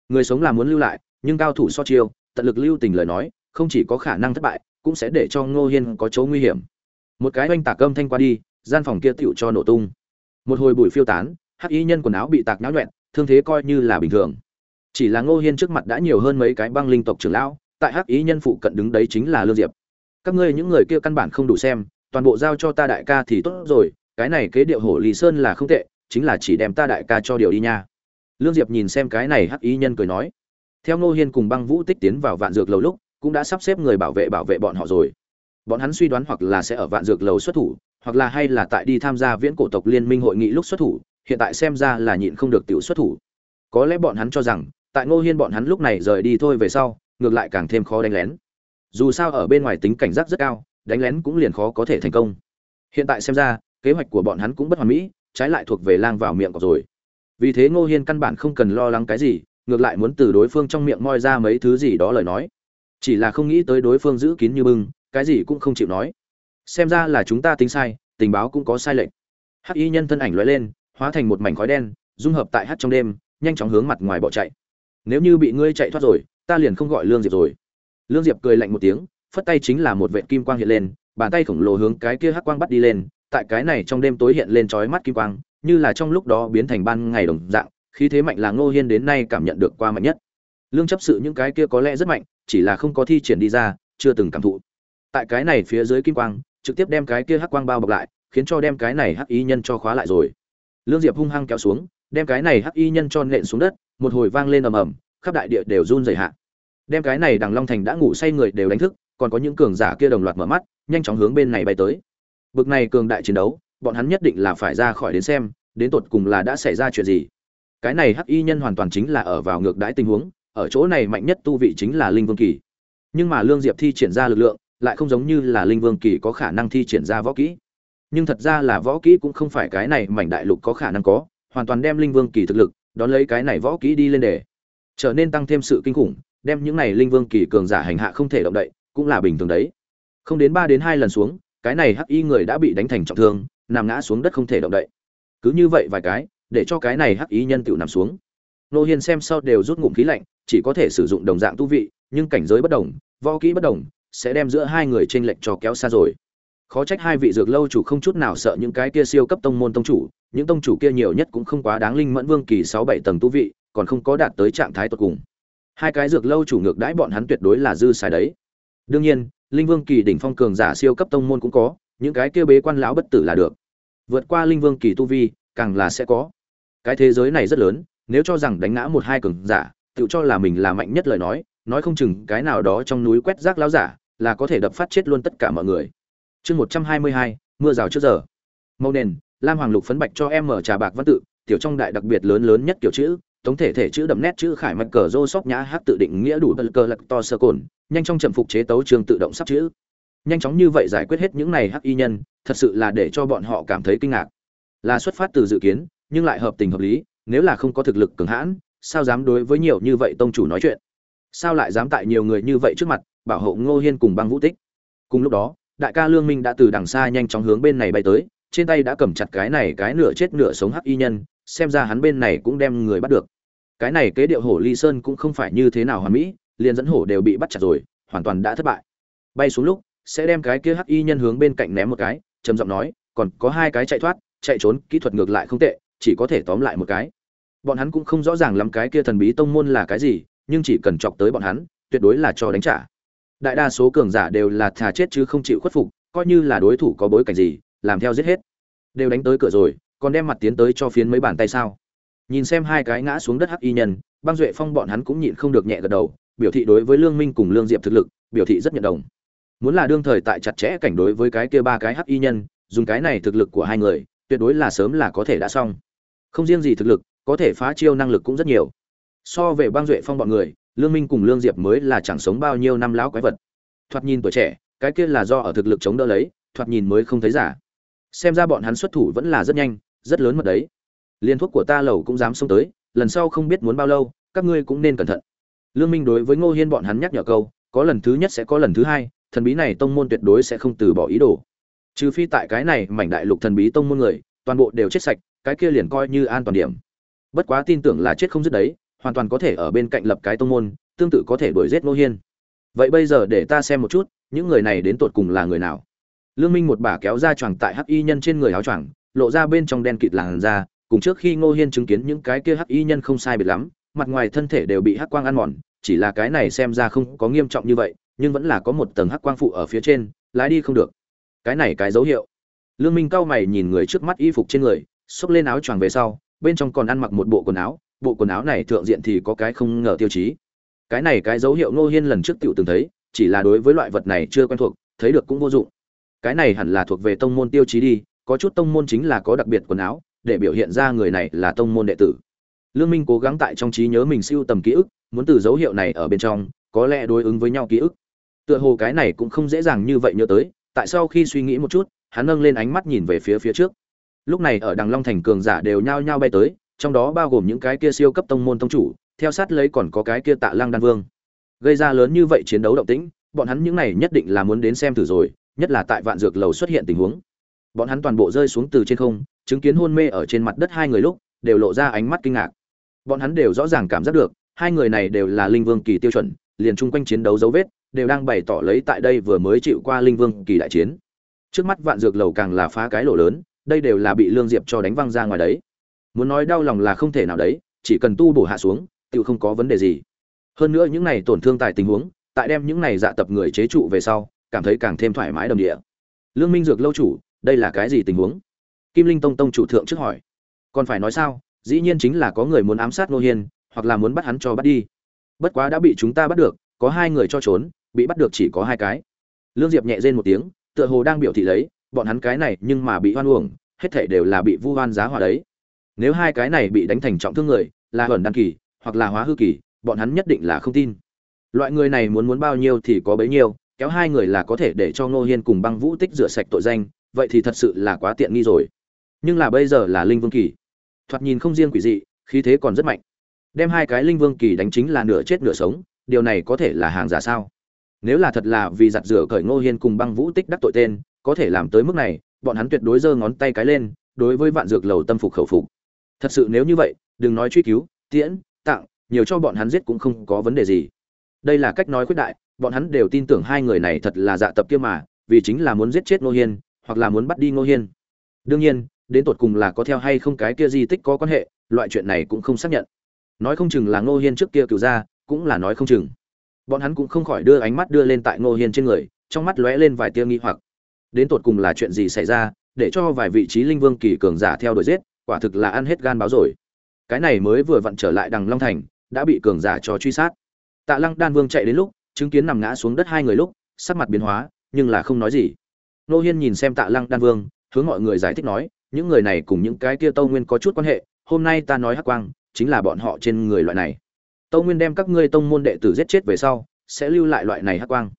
Người sống là muốn lưu lại nhưng cao thủ so chiêu tận lực lưu tình lời nói không chỉ có khả năng thất bại cũng sẽ để cho ngô hiên có chỗ nguy hiểm. Một cái oanh tạc âm thanh qua đi gian phòng kia tựu cho nổ tung. Một hồi bụi phiêu tán hắc y nhân quần áo bị tạc nhão loạn, thương thế coi như là bình thường. Chỉ là ngô hiên trước mặt đã nhiều hơn mấy cái băng linh tộc trưởng lão, tại hắc y nhân phụ cận đứng đấy chính là lương diệp. Các ngươi những người kia căn bản không đủ xem, toàn bộ giao cho ta đại ca thì tốt rồi, cái này kế điệu hổ lý sơn là không tệ, chính là chỉ đem ta đại ca cho điều đi nha. Lương diệp nhìn xem cái này hắc ý nhân cười nói. Theo ngô hiên cùng băng vũ tích tiến vào vạn dược lầu lúc, cũng đã sắp xếp người bảo vệ bảo vệ bọn họ rồi. Bọn hắn suy đoán hoặc là sẽ ở vạn dược lầu xuất thủ, hoặc là hay là tại đi tham gia viễn cổ tộc liên minh hội nghị lúc xuất thủ hiện tại xem ra là nhịn không được tiểu xuất thủ. Có lẽ bọn hắn cho rằng, tại ngô hiên bọn hắn lúc này rời đi thôi về sau, ngược lại càng thêm khó đánh lén. Dù sao ở bên ngoài tính cảnh giác rất cao, đánh lén cũng liền khó có thể thành công. Hiện tại xem ra, kế hoạch của bọn hắn cũng bất hoàn mỹ, trái lại thuộc về lang vào miệng cọp rồi. Vì thế ngô hiên căn bản không cần lo lắng cái gì, ngược lại muốn từ đối phương trong miệng moi ra mấy thứ gì đó lời nói. Chỉ là không nghĩ tới đối phương giữ kín như bưng, cái gì cũng không chịu nói. Xem ra là chúng ta tính sai, tình báo cũng có sai lệch. Hắc y nhân thân ảnh lóe lên hóa thành một mảnh khói đen, dung hợp tại hắt trong đêm, nhanh chóng hướng mặt ngoài bỏ chạy. Nếu như bị ngươi chạy thoát rồi, ta liền không gọi lương diệp rồi. Lương diệp cười lạnh một tiếng, phất tay chính là một vệ kim quang hiện lên, bàn tay khổng lồ hướng cái kia hắc quang bắt đi lên, tại cái này trong đêm tối hiện lên chói mắt kim quang, như là trong lúc đó biến thành ban ngày đồng dạng, khí thế mạnh là ngô hiên đến nay cảm nhận được qua mạnh nhất. Lương chấp sự những cái kia có lẽ rất mạnh, chỉ là không có thi triển đi ra, chưa từng cảm thụ. Tại cái này phía dưới kim quang, trực tiếp đem cái kia hắc quang bao bọc lại, khiến cho đem cái này hắc ý nhân cho khóa lại rồi lương diệp hung hăng kéo xuống, đem cái này hắc y nhân cho nện xuống đất, một hồi vang lên ầm ầm, khắp đại địa đều run rẩy hạ. Đem cái này đằng long thành đã ngủ say người đều đánh thức, còn có những cường giả kia đồng loạt mở mắt, nhanh chóng hướng bên này bay tới. Bực này cường đại chiến đấu, bọn hắn nhất định là phải ra khỏi đến xem, đến tột cùng là đã xảy ra chuyện gì. Cái này hắc y nhân hoàn toàn chính là ở vào ngược đãi tình huống, ở chỗ này mạnh nhất tu vị chính là linh vương kỳ. Nhưng mà lương diệp thi triển ra lực lượng, lại không giống như là linh vương kỳ có khả năng thi triển ra võ kỹ nhưng thật ra là võ kỹ cũng không phải cái này mảnh đại lục có khả năng có, hoàn toàn đem linh vương kỳ thực lực, đón lấy cái này võ kỹ đi lên để. Trở nên tăng thêm sự kinh khủng, đem những này linh vương kỳ cường giả hành hạ không thể động đậy, cũng là bình thường đấy. Không đến ba đến hai lần xuống, cái này hắc y người đã bị đánh thành trọng thương, nằm ngã xuống đất không thể động đậy. Cứ như vậy vài cái, để cho cái này hắc y nhân tựu nằm xuống. Nô hiền xem sau đều rút ngụm khí lạnh, chỉ có thể sử dụng đồng dạng tu vị, nhưng cảnh giới bất đồng, võ kỹ bất đồng, sẽ đem giữa hai người trên lệnh cho kéo xa rồi khó trách hai vị dược lâu chủ không chút nào sợ những cái kia siêu cấp tông môn tông chủ, những tông chủ kia nhiều nhất cũng không quá đáng linh mẫn vương kỳ sáu bảy tầng tu vị, còn không có đạt tới trạng thái tột cùng. Hai cái dược lâu chủ ngược đãi bọn hắn tuyệt đối là dư xài đấy. Đương nhiên, linh vương kỳ đỉnh phong cường giả siêu cấp tông môn cũng có, những cái kia bế quan lão bất tử là được. Vượt qua linh vương kỳ tu vi, càng là sẽ có. Cái thế giới này rất lớn, nếu cho rằng đánh ngã một hai cường giả, tự cho là mình là mạnh nhất lời nói nói không chừng cái nào đó trong núi quét rác lão giả, là có thể đập phát chết luôn tất cả mọi người chương một trăm hai mươi hai, mưa rào trước giờ. Màu nền, lam hoàng lục phấn bạch cho em mở trà bạc văn tự, tiểu trong đại đặc biệt lớn lớn nhất kiểu chữ tổng thể thể chữ đậm nét chữ khải mạch cờ rô sóc nhã hát tự định nghĩa đủ bờ cờ lật to sơ cồn, nhanh trong trầm phục chế tấu trường tự động sắp chữ. Nhanh chóng như vậy giải quyết hết những này hắc y nhân, thật sự là để cho bọn họ cảm thấy kinh ngạc. Là xuất phát từ dự kiến, nhưng lại hợp tình hợp lý, nếu là không có thực lực cường hãn, sao dám đối với nhiều như vậy tông chủ nói chuyện? Sao lại dám tại nhiều người như vậy trước mặt, bảo hộ ngô hiên cùng băng vũ tích? Cùng lúc đó đại ca lương minh đã từ đằng xa nhanh chóng hướng bên này bay tới, trên tay đã cầm chặt cái này cái nửa chết nửa sống hắc y nhân, xem ra hắn bên này cũng đem người bắt được. Cái này kế điệu hổ ly sơn cũng không phải như thế nào hoàn mỹ, liền dẫn hổ đều bị bắt chặt rồi, hoàn toàn đã thất bại. Bay xuống lúc, sẽ đem cái kia hắc y nhân hướng bên cạnh ném một cái, trầm giọng nói, còn có hai cái chạy thoát, chạy trốn, kỹ thuật ngược lại không tệ, chỉ có thể tóm lại một cái. Bọn hắn cũng không rõ ràng lắm cái kia thần bí tông môn là cái gì, nhưng chỉ cần chọc tới bọn hắn, tuyệt đối là cho đánh trả đại đa số cường giả đều là thà chết chứ không chịu khuất phục, coi như là đối thủ có bối cảnh gì, làm theo giết hết. Đều đánh tới cửa rồi, còn đem mặt tiến tới cho phiến mấy bàn tay sao? Nhìn xem hai cái ngã xuống đất hắc y nhân, băng duệ phong bọn hắn cũng nhịn không được nhẹ gật đầu, biểu thị đối với lương minh cùng lương diệp thực lực, biểu thị rất nhận đồng. Muốn là đương thời tại chặt chẽ cảnh đối với cái kia ba cái hắc y nhân, dùng cái này thực lực của hai người, tuyệt đối là sớm là có thể đã xong. Không riêng gì thực lực, có thể phá chiêu năng lực cũng rất nhiều. So về băng duệ phong bọn người lương minh cùng lương diệp mới là chẳng sống bao nhiêu năm lão quái vật. Thoạt nhìn tuổi trẻ, cái kia là do ở thực lực chống đỡ lấy, thoạt nhìn mới không thấy giả. Xem ra bọn hắn xuất thủ vẫn là rất nhanh, rất lớn mật đấy. Liên thuốc của ta lầu cũng dám xông tới, lần sau không biết muốn bao lâu, các ngươi cũng nên cẩn thận. Lương minh đối với ngô hiên bọn hắn nhắc nhở câu, có lần thứ nhất sẽ có lần thứ hai, thần bí này tông môn tuyệt đối sẽ không từ bỏ ý đồ. Trừ phi tại cái này mảnh đại lục thần bí tông môn người, toàn bộ đều chết sạch, cái kia liền coi như an toàn điểm. Bất quá tin tưởng là chết không dứt đấy hoàn toàn có thể ở bên cạnh lập cái tông môn, tương tự có thể đuổi giết ngô hiên. Vậy bây giờ để ta xem một chút, những người này đến tột cùng là người nào? Lương minh một bà kéo ra choàng tại hắc y nhân trên người áo choàng, lộ ra bên trong đen kịt làn da, cùng trước khi ngô hiên chứng kiến những cái kia hắc y nhân không sai biệt lắm, mặt ngoài thân thể đều bị hắc quang ăn mòn, chỉ là cái này xem ra không có nghiêm trọng như vậy, nhưng vẫn là có một tầng hắc quang phụ ở phía trên, lái đi không được. Cái này cái dấu hiệu. Lương minh cau mày nhìn người trước mắt y phục trên người, xốc lên áo choàng về sau, bên trong còn ăn mặc một bộ quần áo bộ quần áo này thượng diện thì có cái không ngờ tiêu chí. Cái này cái dấu hiệu ngô hiên lần trước tựu từng thấy, chỉ là đối với loại vật này chưa quen thuộc, thấy được cũng vô dụng. Cái này hẳn là thuộc về tông môn tiêu chí đi, có chút tông môn chính là có đặc biệt quần áo, để biểu hiện ra người này là tông môn đệ tử. Lương minh cố gắng tại trong trí nhớ mình siêu tầm ký ức, muốn từ dấu hiệu này ở bên trong, có lẽ đối ứng với nhau ký ức. Tựa hồ cái này cũng không dễ dàng như vậy nhớ tới, tại sau khi suy nghĩ một chút, hắn nâng lên ánh mắt nhìn về phía phía trước. Lúc này ở đằng long thành cường giả đều nhao nhao bay tới trong đó bao gồm những cái kia siêu cấp tông môn tông chủ, theo sát lấy còn có cái kia tạ lăng đan vương. Gây ra lớn như vậy chiến đấu động tĩnh, bọn hắn những này nhất định là muốn đến xem thử rồi, nhất là tại vạn dược lầu xuất hiện tình huống. Bọn hắn toàn bộ rơi xuống từ trên không, chứng kiến hôn mê ở trên mặt đất hai người lúc, đều lộ ra ánh mắt kinh ngạc. Bọn hắn đều rõ ràng cảm giác được, hai người này đều là linh vương kỳ tiêu chuẩn, liền chung quanh chiến đấu dấu vết, đều đang bày tỏ lấy tại đây vừa mới chịu qua linh vương kỳ đại chiến. Trước mắt vạn dược lầu càng là phá cái lỗ lớn, đây đều là bị lương diệp cho đánh văng ra ngoài đấy muốn nói đau lòng là không thể nào đấy, chỉ cần tu bổ hạ xuống tự không có vấn đề gì. Hơn nữa những này tổn thương tại tình huống, tại đem những này dạ tập người chế trụ về sau, cảm thấy càng thêm thoải mái đồng địa. Lương minh dược lâu chủ, đây là cái gì tình huống? Kim linh tông tông chủ thượng trước hỏi. Còn phải nói sao? Dĩ nhiên chính là có người muốn ám sát ngô hiên, hoặc là muốn bắt hắn cho bắt đi. Bất quá đã bị chúng ta bắt được, có hai người cho trốn, bị bắt được chỉ có hai cái. Lương diệp nhẹ rên một tiếng, tựa hồ đang biểu thị lấy, bọn hắn cái này nhưng mà bị hoan uổng, hết thể đều là bị vu hoan giá hòa đấy nếu hai cái này bị đánh thành trọng thương người, là hẩn đăng kỳ, hoặc là hóa hư kỳ, bọn hắn nhất định là không tin. Loại người này muốn muốn bao nhiêu thì có bấy nhiêu, kéo hai người là có thể để cho ngô hiên cùng băng vũ tích rửa sạch tội danh, vậy thì thật sự là quá tiện nghi rồi. Nhưng là bây giờ là linh vương kỳ. Thoạt nhìn không riêng quỷ dị, khí thế còn rất mạnh. Đem hai cái linh vương kỳ đánh chính là nửa chết nửa sống, điều này có thể là hàng giả sao? Nếu là thật là vì giặt rửa cởi ngô hiên cùng băng vũ tích đắc tội tên, có thể làm tới mức này, bọn hắn tuyệt đối giơ ngón tay cái lên, đối với vạn dược lầu tâm phục khẩu phục thật sự nếu như vậy, đừng nói truy cứu, tiễn, tặng, nhiều cho bọn hắn giết cũng không có vấn đề gì. Đây là cách nói khuyết đại, bọn hắn đều tin tưởng hai người này thật là dạ tập kia mà, vì chính là muốn giết chết ngô hiên, hoặc là muốn bắt đi ngô hiên. Đương nhiên, đến tột cùng là có theo hay không cái kia di tích có quan hệ, loại chuyện này cũng không xác nhận. Nói không chừng là ngô hiên trước kia cựu ra cũng là nói không chừng. Bọn hắn cũng không khỏi đưa ánh mắt đưa lên tại ngô hiên trên người, trong mắt lóe lên vài tia nghi hoặc. Đến tột cùng là chuyện gì xảy ra, để cho vài vị trí linh vương kỳ cường giả theo đuổi giết? Quả thực là ăn hết gan báo rồi. Cái này mới vừa vặn trở lại đằng long thành, đã bị cường giả cho truy sát. Tạ lăng đan vương chạy đến lúc, chứng kiến nằm ngã xuống đất hai người lúc, sắc mặt biến hóa, nhưng là không nói gì. Nô hiên nhìn xem tạ lăng đan vương, hướng mọi người giải thích nói, những người này cùng những cái kia tâu nguyên có chút quan hệ, hôm nay ta nói hắc quang, chính là bọn họ trên người loại này. Tâu nguyên đem các ngươi tông môn đệ tử giết chết về sau, sẽ lưu lại loại này hắc quang.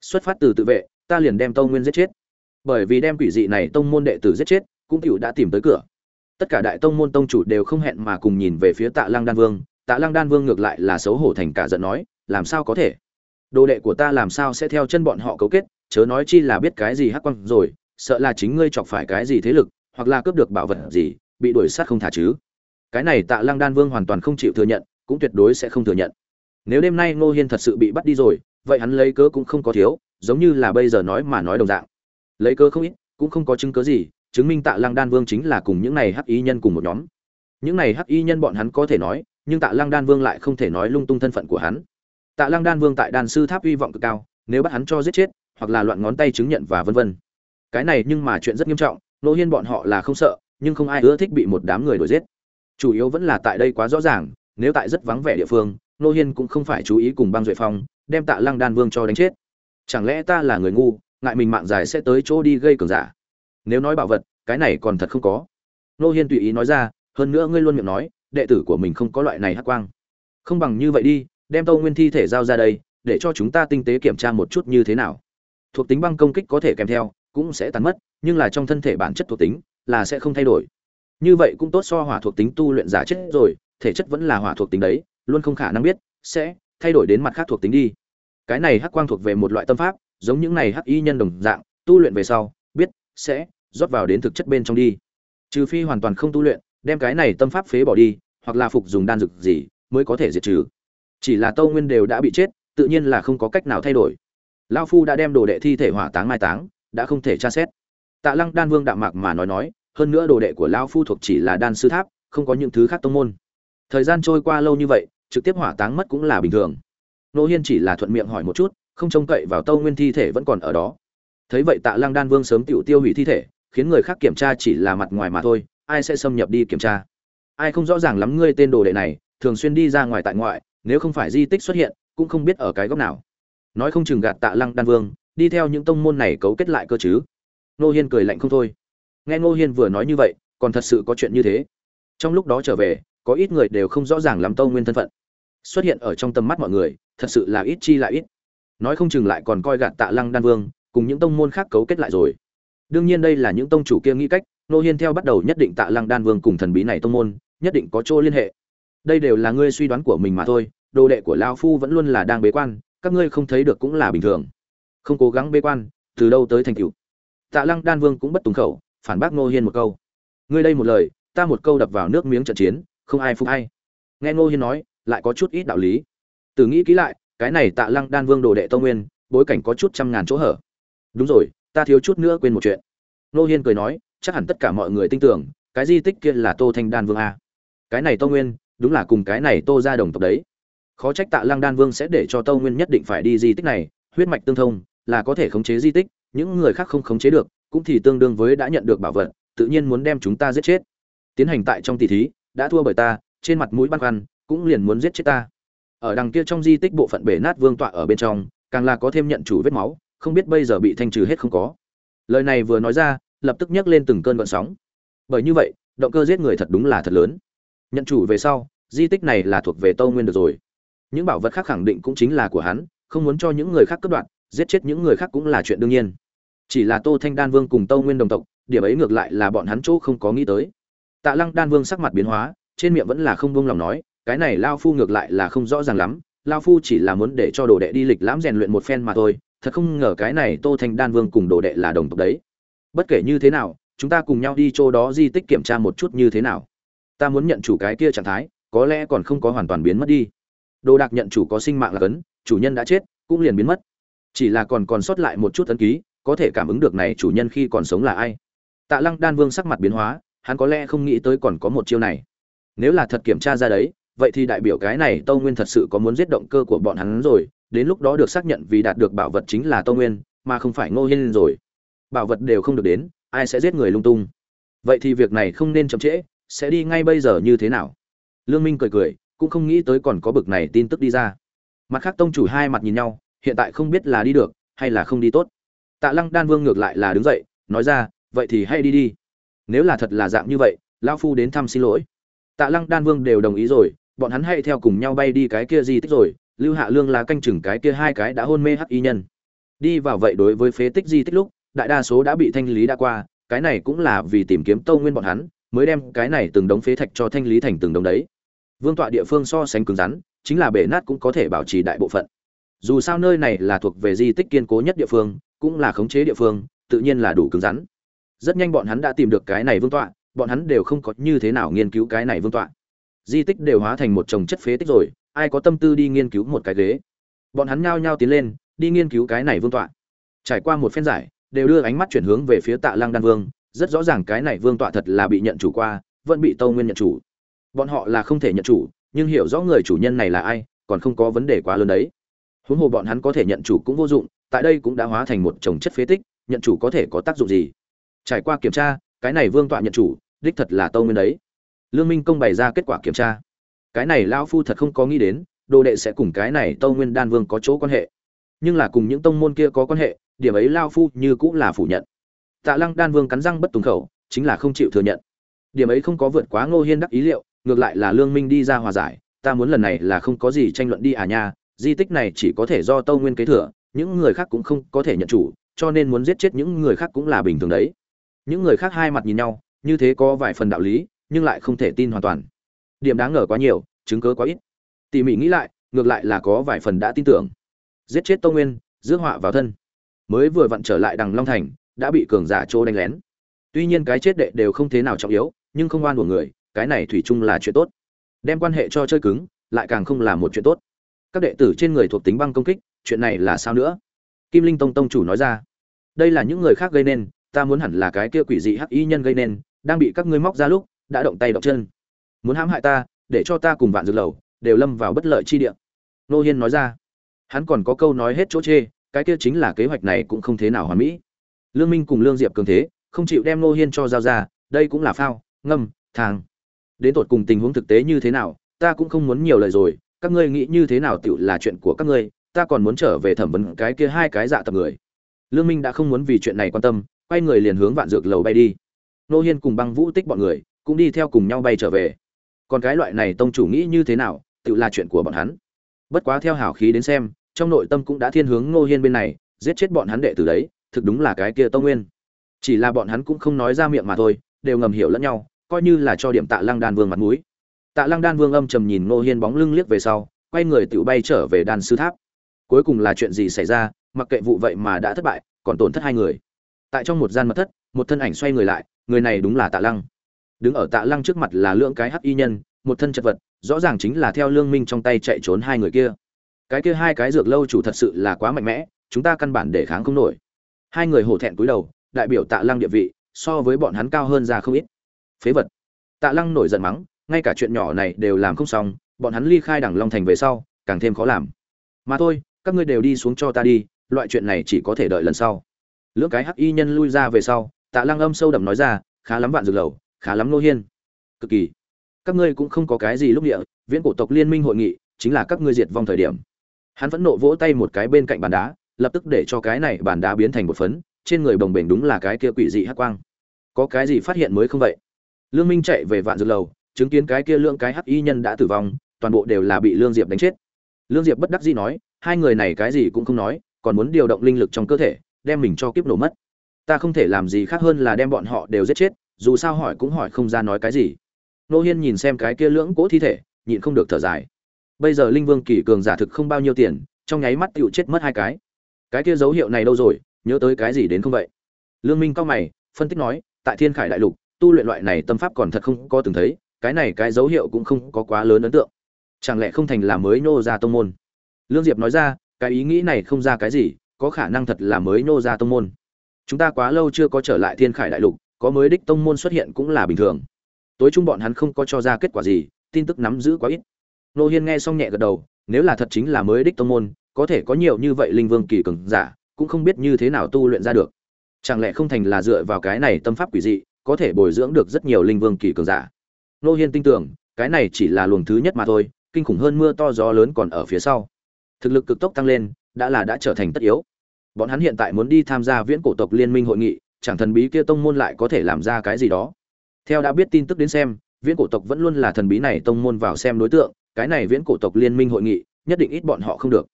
Xuất phát từ tự vệ, ta liền đem tâu nguyên giết chết. Bởi vì đem quỷ dị này tông môn đệ tử giết chết, cũng cựu đã tìm tới cửa tất cả đại tông môn tông chủ đều không hẹn mà cùng nhìn về phía tạ lăng đan vương. Tạ lăng đan vương ngược lại là xấu hổ thành cả giận nói, làm sao có thể? Đồ đệ của ta làm sao sẽ theo chân bọn họ cấu kết? Chớ nói chi là biết cái gì hắc quang rồi, sợ là chính ngươi chọc phải cái gì thế lực, hoặc là cướp được bảo vật gì, bị đuổi sát không thả chứ. Cái này tạ lăng đan vương hoàn toàn không chịu thừa nhận, cũng tuyệt đối sẽ không thừa nhận. Nếu đêm nay ngô hiên thật sự bị bắt đi rồi, vậy hắn lấy cớ cũng không có thiếu, giống như là bây giờ nói mà nói đồng dạng. Lấy cớ không ít, cũng không có chứng cớ gì chứng minh tạ lăng đan vương chính là cùng những này hắc y nhân cùng một nhóm. Những này hắc y nhân bọn hắn có thể nói, nhưng tạ lăng đan vương lại không thể nói lung tung thân phận của hắn. Tạ lăng đan vương tại đan sư tháp hy vọng cực cao, nếu bắt hắn cho giết chết, hoặc là loạn ngón tay chứng nhận và vân vân. Cái này nhưng mà chuyện rất nghiêm trọng, nô hiên bọn họ là không sợ, nhưng không ai ưa thích bị một đám người đuổi giết. Chủ yếu vẫn là tại đây quá rõ ràng, nếu tại rất vắng vẻ địa phương, nô hiên cũng không phải chú ý cùng băng duệ phong, đem tạ lăng đan vương cho đánh chết. Chẳng lẽ ta là người ngu, ngại mình mạng dài sẽ tới chỗ đi gây cường giả? Nếu nói bảo vật, cái này còn thật không có. Nô hiên tùy ý nói ra, hơn nữa ngươi luôn miệng nói, đệ tử của mình không có loại này hắc quang. Không bằng như vậy đi, đem tâu nguyên thi thể giao ra đây, để cho chúng ta tinh tế kiểm tra một chút như thế nào. Thuộc tính băng công kích có thể kèm theo, cũng sẽ tàn mất, nhưng là trong thân thể bản chất thuộc tính, là sẽ không thay đổi. Như vậy cũng tốt so hỏa thuộc tính tu luyện giả chết rồi, thể chất vẫn là hỏa thuộc tính đấy, luôn không khả năng biết, sẽ thay đổi đến mặt khác thuộc tính đi. Cái này hắc quang thuộc về một loại tâm pháp, giống những này hắc y nhân đồng dạng, tu luyện về sau, biết, sẽ rót vào đến thực chất bên trong đi. Trừ phi hoàn toàn không tu luyện, đem cái này tâm pháp phế bỏ đi, hoặc là phục dùng đan dược gì, mới có thể diệt trừ. Chỉ là tâu nguyên đều đã bị chết, tự nhiên là không có cách nào thay đổi. Lao phu đã đem đồ đệ thi thể hỏa táng mai táng, đã không thể tra xét. Tạ lăng đan vương đạm mạc mà nói nói, hơn nữa đồ đệ của lao phu thuộc chỉ là đan sư tháp, không có những thứ khác tông môn. Thời gian trôi qua lâu như vậy, trực tiếp hỏa táng mất cũng là bình thường. Nô hiên chỉ là thuận miệng hỏi một chút, không trông cậy vào tâu nguyên thi thể vẫn còn ở đó. Thấy vậy tạ lăng đan vương sớm tự tiêu hủy thi thể khiến người khác kiểm tra chỉ là mặt ngoài mà thôi, ai sẽ xâm nhập đi kiểm tra? Ai không rõ ràng lắm ngươi tên đồ đệ này, thường xuyên đi ra ngoài tại ngoại, nếu không phải di tích xuất hiện, cũng không biết ở cái góc nào. Nói không chừng gạt tạ lăng đan vương, đi theo những tông môn này cấu kết lại cơ chứ. Nô hiên cười lạnh không thôi. Nghe ngô hiên vừa nói như vậy, còn thật sự có chuyện như thế. Trong lúc đó trở về, có ít người đều không rõ ràng lắm tâu nguyên thân phận. Xuất hiện ở trong tầm mắt mọi người, thật sự là ít chi lại ít. Nói không chừng lại còn coi gạt tạ lăng đan vương, cùng những tông môn khác cấu kết lại rồi đương nhiên đây là những tông chủ kia nghĩ cách, nô hiên theo bắt đầu nhất định tạ lăng đan vương cùng thần bí này tông môn, nhất định có chỗ liên hệ. Đây đều là ngươi suy đoán của mình mà thôi, đồ đệ của lao phu vẫn luôn là đang bế quan, các ngươi không thấy được cũng là bình thường. Không cố gắng bế quan, từ đâu tới thành cựu tạ lăng đan vương cũng bất tùng khẩu, phản bác nô hiên một câu. Ngươi đây một lời, ta một câu đập vào nước miếng trận chiến, không ai phục hay nghe nô hiên nói, lại có chút ít đạo lý. Từ nghĩ kỹ lại, cái này tạ lăng đan vương đồ đệ tông nguyên, bối cảnh có chút trăm ngàn chỗ hở. Đúng rồi ta thiếu chút nữa quên một chuyện. Nô hiên cười nói, chắc hẳn tất cả mọi người tin tưởng, cái di tích kia là tô thanh đan vương a. Cái này tô nguyên, đúng là cùng cái này tô ra đồng tộc đấy. Khó trách tạ lăng đan vương sẽ để cho tô nguyên nhất định phải đi di tích này, huyết mạch tương thông, là có thể khống chế di tích, những người khác không khống chế được, cũng thì tương đương với đã nhận được bảo vật, tự nhiên muốn đem chúng ta giết chết. Tiến hành tại trong tỷ thí, đã thua bởi ta, trên mặt mũi băn khoăn, cũng liền muốn giết chết ta. Ở đằng kia trong di tích bộ phận bể nát vương tọa ở bên trong, càng là có thêm nhận chủ vết máu không biết bây giờ bị thanh trừ hết không có. Lời này vừa nói ra, lập tức nhấc lên từng cơn gợn sóng. Bởi như vậy, động cơ giết người thật đúng là thật lớn. Nhận chủ về sau, di tích này là thuộc về tâu nguyên được rồi. Những bảo vật khác khẳng định cũng chính là của hắn, không muốn cho những người khác cướp đoạt, giết chết những người khác cũng là chuyện đương nhiên. Chỉ là tô thanh đan vương cùng tâu nguyên đồng tộc, điểm ấy ngược lại là bọn hắn chỗ không có nghĩ tới. Tạ lăng đan vương sắc mặt biến hóa, trên miệng vẫn là không buông lòng nói, cái này lao phu ngược lại là không rõ ràng lắm, lao phu chỉ là muốn để cho đồ đệ đi lịch lãm rèn luyện một phen mà thôi thật không ngờ cái này tô thanh đan vương cùng đồ đệ là đồng tộc đấy. Bất kể như thế nào, chúng ta cùng nhau đi chỗ đó di tích kiểm tra một chút như thế nào. Ta muốn nhận chủ cái kia trạng thái, có lẽ còn không có hoàn toàn biến mất đi. Đồ đạc nhận chủ có sinh mạng là cấn, chủ nhân đã chết, cũng liền biến mất. Chỉ là còn còn sót lại một chút ấn ký, có thể cảm ứng được này chủ nhân khi còn sống là ai. Tạ lăng đan vương sắc mặt biến hóa, hắn có lẽ không nghĩ tới còn có một chiêu này. Nếu là thật kiểm tra ra đấy, vậy thì đại biểu cái này tâu nguyên thật sự có muốn giết động cơ của bọn hắn rồi đến lúc đó được xác nhận vì đạt được bảo vật chính là tô nguyên, mà không phải ngô hiên rồi. Bảo vật đều không được đến, ai sẽ giết người lung tung? Vậy thì việc này không nên chậm trễ, sẽ đi ngay bây giờ như thế nào? Lương minh cười cười, cũng không nghĩ tới còn có bực này tin tức đi ra. Mặt khác tông chủ hai mặt nhìn nhau, hiện tại không biết là đi được, hay là không đi tốt. Tạ lăng đan vương ngược lại là đứng dậy, nói ra, vậy thì hay đi đi. Nếu là thật là dạng như vậy lao phu đến thăm xin lỗi. Tạ lăng đan vương đều đồng ý rồi, bọn hắn hay theo cùng nhau bay đi cái kia di tích rồi lưu hạ lương là canh chừng cái kia hai cái đã hôn mê hắc y nhân. Đi vào vậy đối với phế tích di tích lúc, đại đa số đã bị thanh lý đã qua, cái này cũng là vì tìm kiếm tâu nguyên bọn hắn, mới đem cái này từng đống phế thạch cho thanh lý thành từng đống đấy. Vương tọa địa phương so sánh cứng rắn, chính là bể nát cũng có thể bảo trì đại bộ phận. Dù sao nơi này là thuộc về di tích kiên cố nhất địa phương, cũng là khống chế địa phương, tự nhiên là đủ cứng rắn. Rất nhanh bọn hắn đã tìm được cái này vương tọa, bọn hắn đều không có như thế nào nghiên cứu cái này vương tọa. Di tích đều hóa thành một chồng chất phế tích rồi ai có tâm tư đi nghiên cứu một cái ghế. Bọn hắn nhao nhao tiến lên, đi nghiên cứu cái này vương tọa. Trải qua một phen giải, đều đưa ánh mắt chuyển hướng về phía tạ lăng đan vương, rất rõ ràng cái này vương tọa thật là bị nhận chủ qua, vẫn bị tâu nguyên nhận chủ. Bọn họ là không thể nhận chủ, nhưng hiểu rõ người chủ nhân này là ai, còn không có vấn đề quá lớn đấy. Huống hồ bọn hắn có thể nhận chủ cũng vô dụng, tại đây cũng đã hóa thành một chồng chất phế tích, nhận chủ có thể có tác dụng gì? Trải qua kiểm tra, cái này vương tọa nhận chủ, đích thật là tâu nguyên đấy. Lương minh công bày ra kết quả kiểm tra cái này lão phu thật không có nghĩ đến, đồ đệ sẽ cùng cái này tâu nguyên đan vương có chỗ quan hệ. Nhưng là cùng những tông môn kia có quan hệ, điểm ấy lao phu như cũng là phủ nhận. Tạ lăng đan vương cắn răng bất tùng khẩu, chính là không chịu thừa nhận. Điểm ấy không có vượt quá ngô hiên đắc ý liệu, ngược lại là lương minh đi ra hòa giải, ta muốn lần này là không có gì tranh luận đi à nha, di tích này chỉ có thể do tâu nguyên kế thừa, những người khác cũng không có thể nhận chủ, cho nên muốn giết chết những người khác cũng là bình thường đấy. Những người khác hai mặt nhìn nhau, như thế có vài phần đạo lý, nhưng lại không thể tin hoàn toàn điểm đáng ngờ quá nhiều, chứng cớ quá ít. Tỉ mỉ nghĩ lại, ngược lại là có vài phần đã tin tưởng. Giết chết Tông nguyên, rước họa vào thân. Mới vừa vặn trở lại đằng long thành, đã bị cường giả chỗ đánh lén. Tuy nhiên cái chết đệ đều không thế nào trọng yếu, nhưng không oan của người, cái này thủy chung là chuyện tốt. Đem quan hệ cho chơi cứng, lại càng không là một chuyện tốt. Các đệ tử trên người thuộc tính băng công kích, chuyện này là sao nữa? Kim linh tông tông chủ nói ra. Đây là những người khác gây nên, ta muốn hẳn là cái kia quỷ dị hắc y nhân gây nên, đang bị các ngươi móc ra lúc, đã động tay động chân muốn hãm hại ta, để cho ta cùng vạn dược lầu, đều lâm vào bất lợi chi địa. Nô hiên nói ra. Hắn còn có câu nói hết chỗ chê, cái kia chính là kế hoạch này cũng không thế nào hoàn mỹ. Lương minh cùng lương diệp cường thế, không chịu đem nô hiên cho giao ra, đây cũng là phao, ngâm thang đến tột cùng tình huống thực tế như thế nào, ta cũng không muốn nhiều lời rồi, các ngươi nghĩ như thế nào tựu là chuyện của các ngươi, ta còn muốn trở về thẩm vấn cái kia hai cái dạ tập người. Lương minh đã không muốn vì chuyện này quan tâm, quay người liền hướng vạn dược lầu bay đi. Nô hiên cùng băng vũ tích bọn người, cũng đi theo cùng nhau bay trở về còn cái loại này tông chủ nghĩ như thế nào, tự là chuyện của bọn hắn. Bất quá theo hảo khí đến xem, trong nội tâm cũng đã thiên hướng ngô hiên bên này, giết chết bọn hắn đệ từ đấy, thực đúng là cái kia tông nguyên. Chỉ là bọn hắn cũng không nói ra miệng mà thôi, đều ngầm hiểu lẫn nhau, coi như là cho điểm tạ lăng đan vương mặt mũi. Tạ lăng đan vương âm trầm nhìn ngô hiên bóng lưng liếc về sau, quay người tự bay trở về đan sư tháp. Cuối cùng là chuyện gì xảy ra, mặc kệ vụ vậy mà đã thất bại, còn tổn thất hai người. Tại trong một gian mật thất, một thân ảnh xoay người lại, người này đúng là tạ lăng đứng ở tạ lăng trước mặt là lưỡng cái hắc y nhân, một thân chật vật, rõ ràng chính là theo lương minh trong tay chạy trốn hai người kia. Cái kia hai cái dược lâu chủ thật sự là quá mạnh mẽ, chúng ta căn bản để kháng không nổi. Hai người hổ thẹn cúi đầu, đại biểu tạ lăng địa vị, so với bọn hắn cao hơn ra không ít. Phế vật. Tạ lăng nổi giận mắng, ngay cả chuyện nhỏ này đều làm không xong, bọn hắn ly khai đẳng long thành về sau, càng thêm khó làm. Mà thôi, các ngươi đều đi xuống cho ta đi, loại chuyện này chỉ có thể đợi lần sau. Lưỡng cái hắc y nhân lui ra về sau, tạ lăng âm sâu đậm nói ra, khá lắm vạn dược lầu khá lắm nô hiên. Cực kỳ. Các ngươi cũng không có cái gì lúc địa, viễn cổ tộc liên minh hội nghị chính là các ngươi diệt vong thời điểm. Hắn vẫn nộ vỗ tay một cái bên cạnh bàn đá, lập tức để cho cái này bàn đá biến thành một phấn, trên người bồng bềnh đúng là cái kia quỷ dị hắc quang. Có cái gì phát hiện mới không vậy? Lương minh chạy về vạn dược lầu, chứng kiến cái kia lượng cái hắc y nhân đã tử vong, toàn bộ đều là bị lương diệp đánh chết. Lương diệp bất đắc dĩ nói, hai người này cái gì cũng không nói, còn muốn điều động linh lực trong cơ thể, đem mình cho kiếp nổ mất. Ta không thể làm gì khác hơn là đem bọn họ đều giết chết dù sao hỏi cũng hỏi không ra nói cái gì. Nô hiên nhìn xem cái kia lưỡng cỗ thi thể, nhịn không được thở dài. Bây giờ linh vương kỳ cường giả thực không bao nhiêu tiền, trong nháy mắt tựu chết mất hai cái. Cái kia dấu hiệu này đâu rồi, nhớ tới cái gì đến không vậy? Lương minh cao mày, phân tích nói, tại thiên khải đại lục, tu luyện loại này tâm pháp còn thật không có từng thấy, cái này cái dấu hiệu cũng không có quá lớn ấn tượng. Chẳng lẽ không thành là mới nô ra tông môn? Lương diệp nói ra, cái ý nghĩ này không ra cái gì, có khả năng thật là mới nô ra tông môn. Chúng ta quá lâu chưa có trở lại thiên khải đại lục có mới đích tông môn xuất hiện cũng là bình thường. Tối trung bọn hắn không có cho ra kết quả gì, tin tức nắm giữ quá ít. Nô hiên nghe xong nhẹ gật đầu, nếu là thật chính là mới đích tông môn, có thể có nhiều như vậy linh vương kỳ cường giả, cũng không biết như thế nào tu luyện ra được. Chẳng lẽ không thành là dựa vào cái này tâm pháp quỷ dị, có thể bồi dưỡng được rất nhiều linh vương kỳ cường giả? Nô hiên tin tưởng, cái này chỉ là luồng thứ nhất mà thôi, kinh khủng hơn mưa to gió lớn còn ở phía sau. Thực lực cực tốc tăng lên, đã là đã trở thành tất yếu. Bọn hắn hiện tại muốn đi tham gia viễn cổ tộc liên minh hội nghị chẳng thần bí kia tông môn lại có thể làm ra cái gì đó. Theo đã biết tin tức đến xem, viễn cổ tộc vẫn luôn là thần bí này tông môn vào xem đối tượng, cái này viễn cổ tộc liên minh hội nghị, nhất định ít bọn họ không được.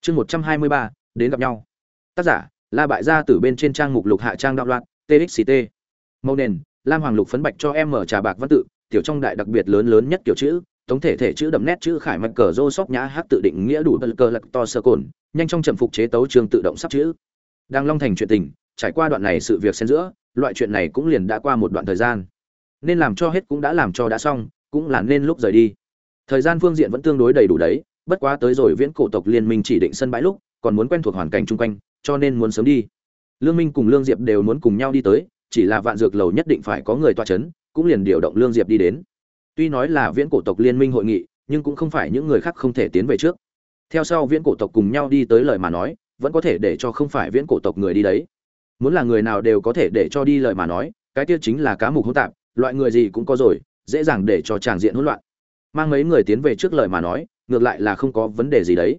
Chương một trăm hai mươi ba, đến gặp nhau. Tác giả, la bại gia từ bên trên trang mục lục hạ trang đạo loạn txt mâu nền, lam hoàng lục phấn bạch cho em mở trà bạc văn tự, tiểu trong đại đặc biệt lớn lớn nhất kiểu chữ tổng thể thể chữ đậm nét chữ khải mạch cờ rô sóc nhã hát tự định nghĩa đủ bật cờ lật to sơ cồn, nhanh trong trầm phục chế tấu trường tự động sắp chữ. Đang long thành chuyện tình trải qua đoạn này sự việc xen giữa, loại chuyện này cũng liền đã qua một đoạn thời gian. Nên làm cho hết cũng đã làm cho đã xong, cũng là nên lúc rời đi. Thời gian phương diện vẫn tương đối đầy đủ đấy, bất quá tới rồi viễn cổ tộc liên minh chỉ định sân bãi lúc, còn muốn quen thuộc hoàn cảnh chung quanh, cho nên muốn sớm đi. Lương minh cùng lương diệp đều muốn cùng nhau đi tới, chỉ là vạn dược lầu nhất định phải có người toa c h ấ n cũng liền điều động lương diệp đi đến. Tuy nói là viễn cổ tộc liên minh hội nghị, nhưng cũng không phải những người khác không thể tiến về trước. Theo sau viễn cổ tộc cùng nhau đi tới lời mà nói, vẫn có thể để cho không phải viễn cổ tộc người đi đấy muốn là người nào đều có thể để cho đi lời mà nói, cái tiêu chính là cá mục hỗn tạp, loại người gì cũng có rồi, dễ dàng để cho tràng diện hỗn loạn. Mang mấy người tiến về trước lời mà nói, ngược lại là không có vấn đề gì đấy.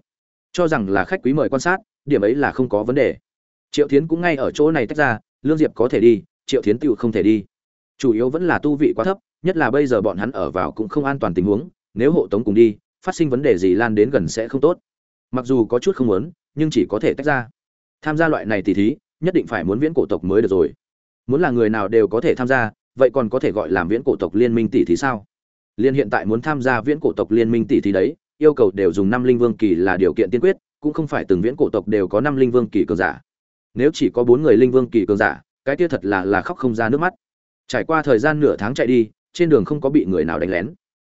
Cho rằng là khách quý mời quan sát, điểm ấy là không có vấn đề. Triệu tiến cũng ngay ở chỗ này tách ra, lương diệp có thể đi, triệu tiến tựu không thể đi. Chủ yếu vẫn là tu vị quá thấp, nhất là bây giờ bọn hắn ở vào cũng không an toàn tình huống, nếu hộ tống cùng đi, phát sinh vấn đề gì lan đến gần sẽ không tốt. Mặc dù có chút không muốn, nhưng chỉ có thể tách ra. Tham gia loại này thì thí nhất định phải muốn viễn cổ tộc mới được rồi. Muốn là người nào đều có thể tham gia, vậy còn có thể gọi làm viễn cổ tộc liên minh tỷ thì sao? Liên hiện tại muốn tham gia viễn cổ tộc liên minh tỷ thì đấy, yêu cầu đều dùng năm linh vương kỳ là điều kiện tiên quyết, cũng không phải từng viễn cổ tộc đều có năm linh vương kỳ cường giả. Nếu chỉ có bốn người linh vương kỳ cường giả, cái kia thật là là khóc không ra nước mắt. Trải qua thời gian nửa tháng chạy đi, trên đường không có bị người nào đánh lén.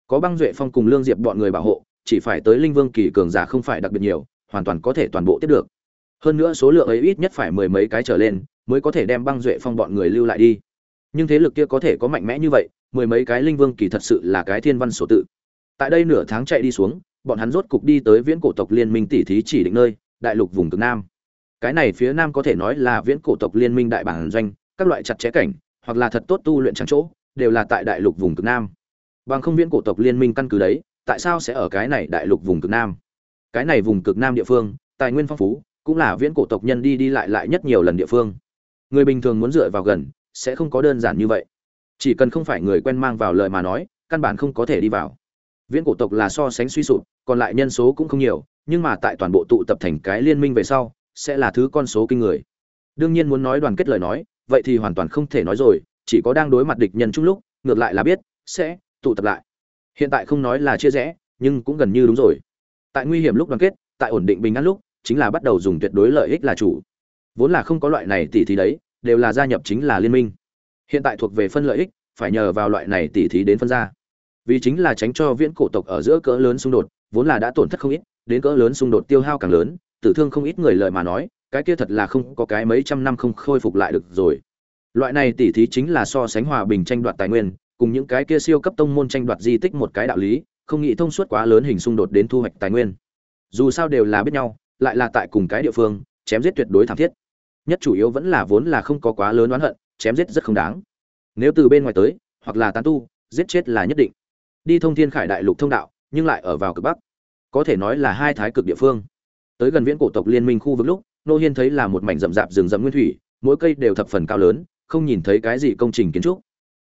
Có băng duệ phong cùng lương diệp bọn người bảo hộ, chỉ phải tới linh vương kỳ cường giả không phải đặc biệt nhiều, hoàn toàn có thể toàn bộ tiếp được hơn nữa số lượng ấy ít nhất phải mười mấy cái trở lên mới có thể đem băng duệ phong bọn người lưu lại đi. Nhưng thế lực kia có thể có mạnh mẽ như vậy, mười mấy cái linh vương kỳ thật sự là cái thiên văn sổ tự. Tại đây nửa tháng chạy đi xuống, bọn hắn rốt cục đi tới viễn cổ tộc liên minh tỷ thí chỉ định nơi, đại lục vùng cực nam. Cái này phía nam có thể nói là viễn cổ tộc liên minh đại bản doanh, các loại chặt chẽ cảnh, hoặc là thật tốt tu luyện trắng chỗ, đều là tại đại lục vùng cực nam. Bằng không viễn cổ tộc liên minh căn cứ đấy, tại sao sẽ ở cái này đại lục vùng cực nam? Cái này vùng cực nam địa phương, tài nguyên phong phú cũng là viễn cổ tộc nhân đi đi lại lại nhất nhiều lần địa phương. Người bình thường muốn dựa vào gần, sẽ không có đơn giản như vậy. Chỉ cần không phải người quen mang vào lời mà nói, căn bản không có thể đi vào. Viễn cổ tộc là so sánh suy sụp, còn lại nhân số cũng không nhiều, nhưng mà tại toàn bộ tụ tập thành cái liên minh về sau, sẽ là thứ con số kinh người. Đương nhiên muốn nói đoàn kết lời nói, vậy thì hoàn toàn không thể nói rồi, chỉ có đang đối mặt địch nhân chung lúc, ngược lại là biết, sẽ tụ tập lại. Hiện tại không nói là chia rẽ, nhưng cũng gần như đúng rồi. Tại nguy hiểm lúc đoàn kết, tại ổn định bình an lúc chính là bắt đầu dùng tuyệt đối lợi ích là chủ. Vốn là không có loại này tỷ thí đấy, đều là gia nhập chính là liên minh. Hiện tại thuộc về phân lợi ích, phải nhờ vào loại này tỷ thí đến phân ra. Vì chính là tránh cho viễn cổ tộc ở giữa cỡ lớn xung đột, vốn là đã tổn thất không ít, đến cỡ lớn xung đột tiêu hao càng lớn, tử thương không ít người lợi mà nói, cái kia thật là không có cái mấy trăm năm không khôi phục lại được rồi. Loại này tỷ thí chính là so sánh hòa bình tranh đoạt tài nguyên, cùng những cái kia siêu cấp tông môn tranh đoạt di tích một cái đạo lý, không nghĩ thông suốt quá lớn hình xung đột đến thu hoạch tài nguyên. Dù sao đều là biết nhau lại là tại cùng cái địa phương, chém giết tuyệt đối thảm thiết. Nhất chủ yếu vẫn là vốn là không có quá lớn oán hận, chém giết rất không đáng. Nếu từ bên ngoài tới, hoặc là tán tu, giết chết là nhất định. Đi thông thiên khải đại lục thông đạo, nhưng lại ở vào cực bắc. Có thể nói là hai thái cực địa phương. Tới gần viễn cổ tộc liên minh khu vực lúc, nô hiên thấy là một mảnh rậm rạp rừng rậm nguyên thủy, mỗi cây đều thập phần cao lớn, không nhìn thấy cái gì công trình kiến trúc.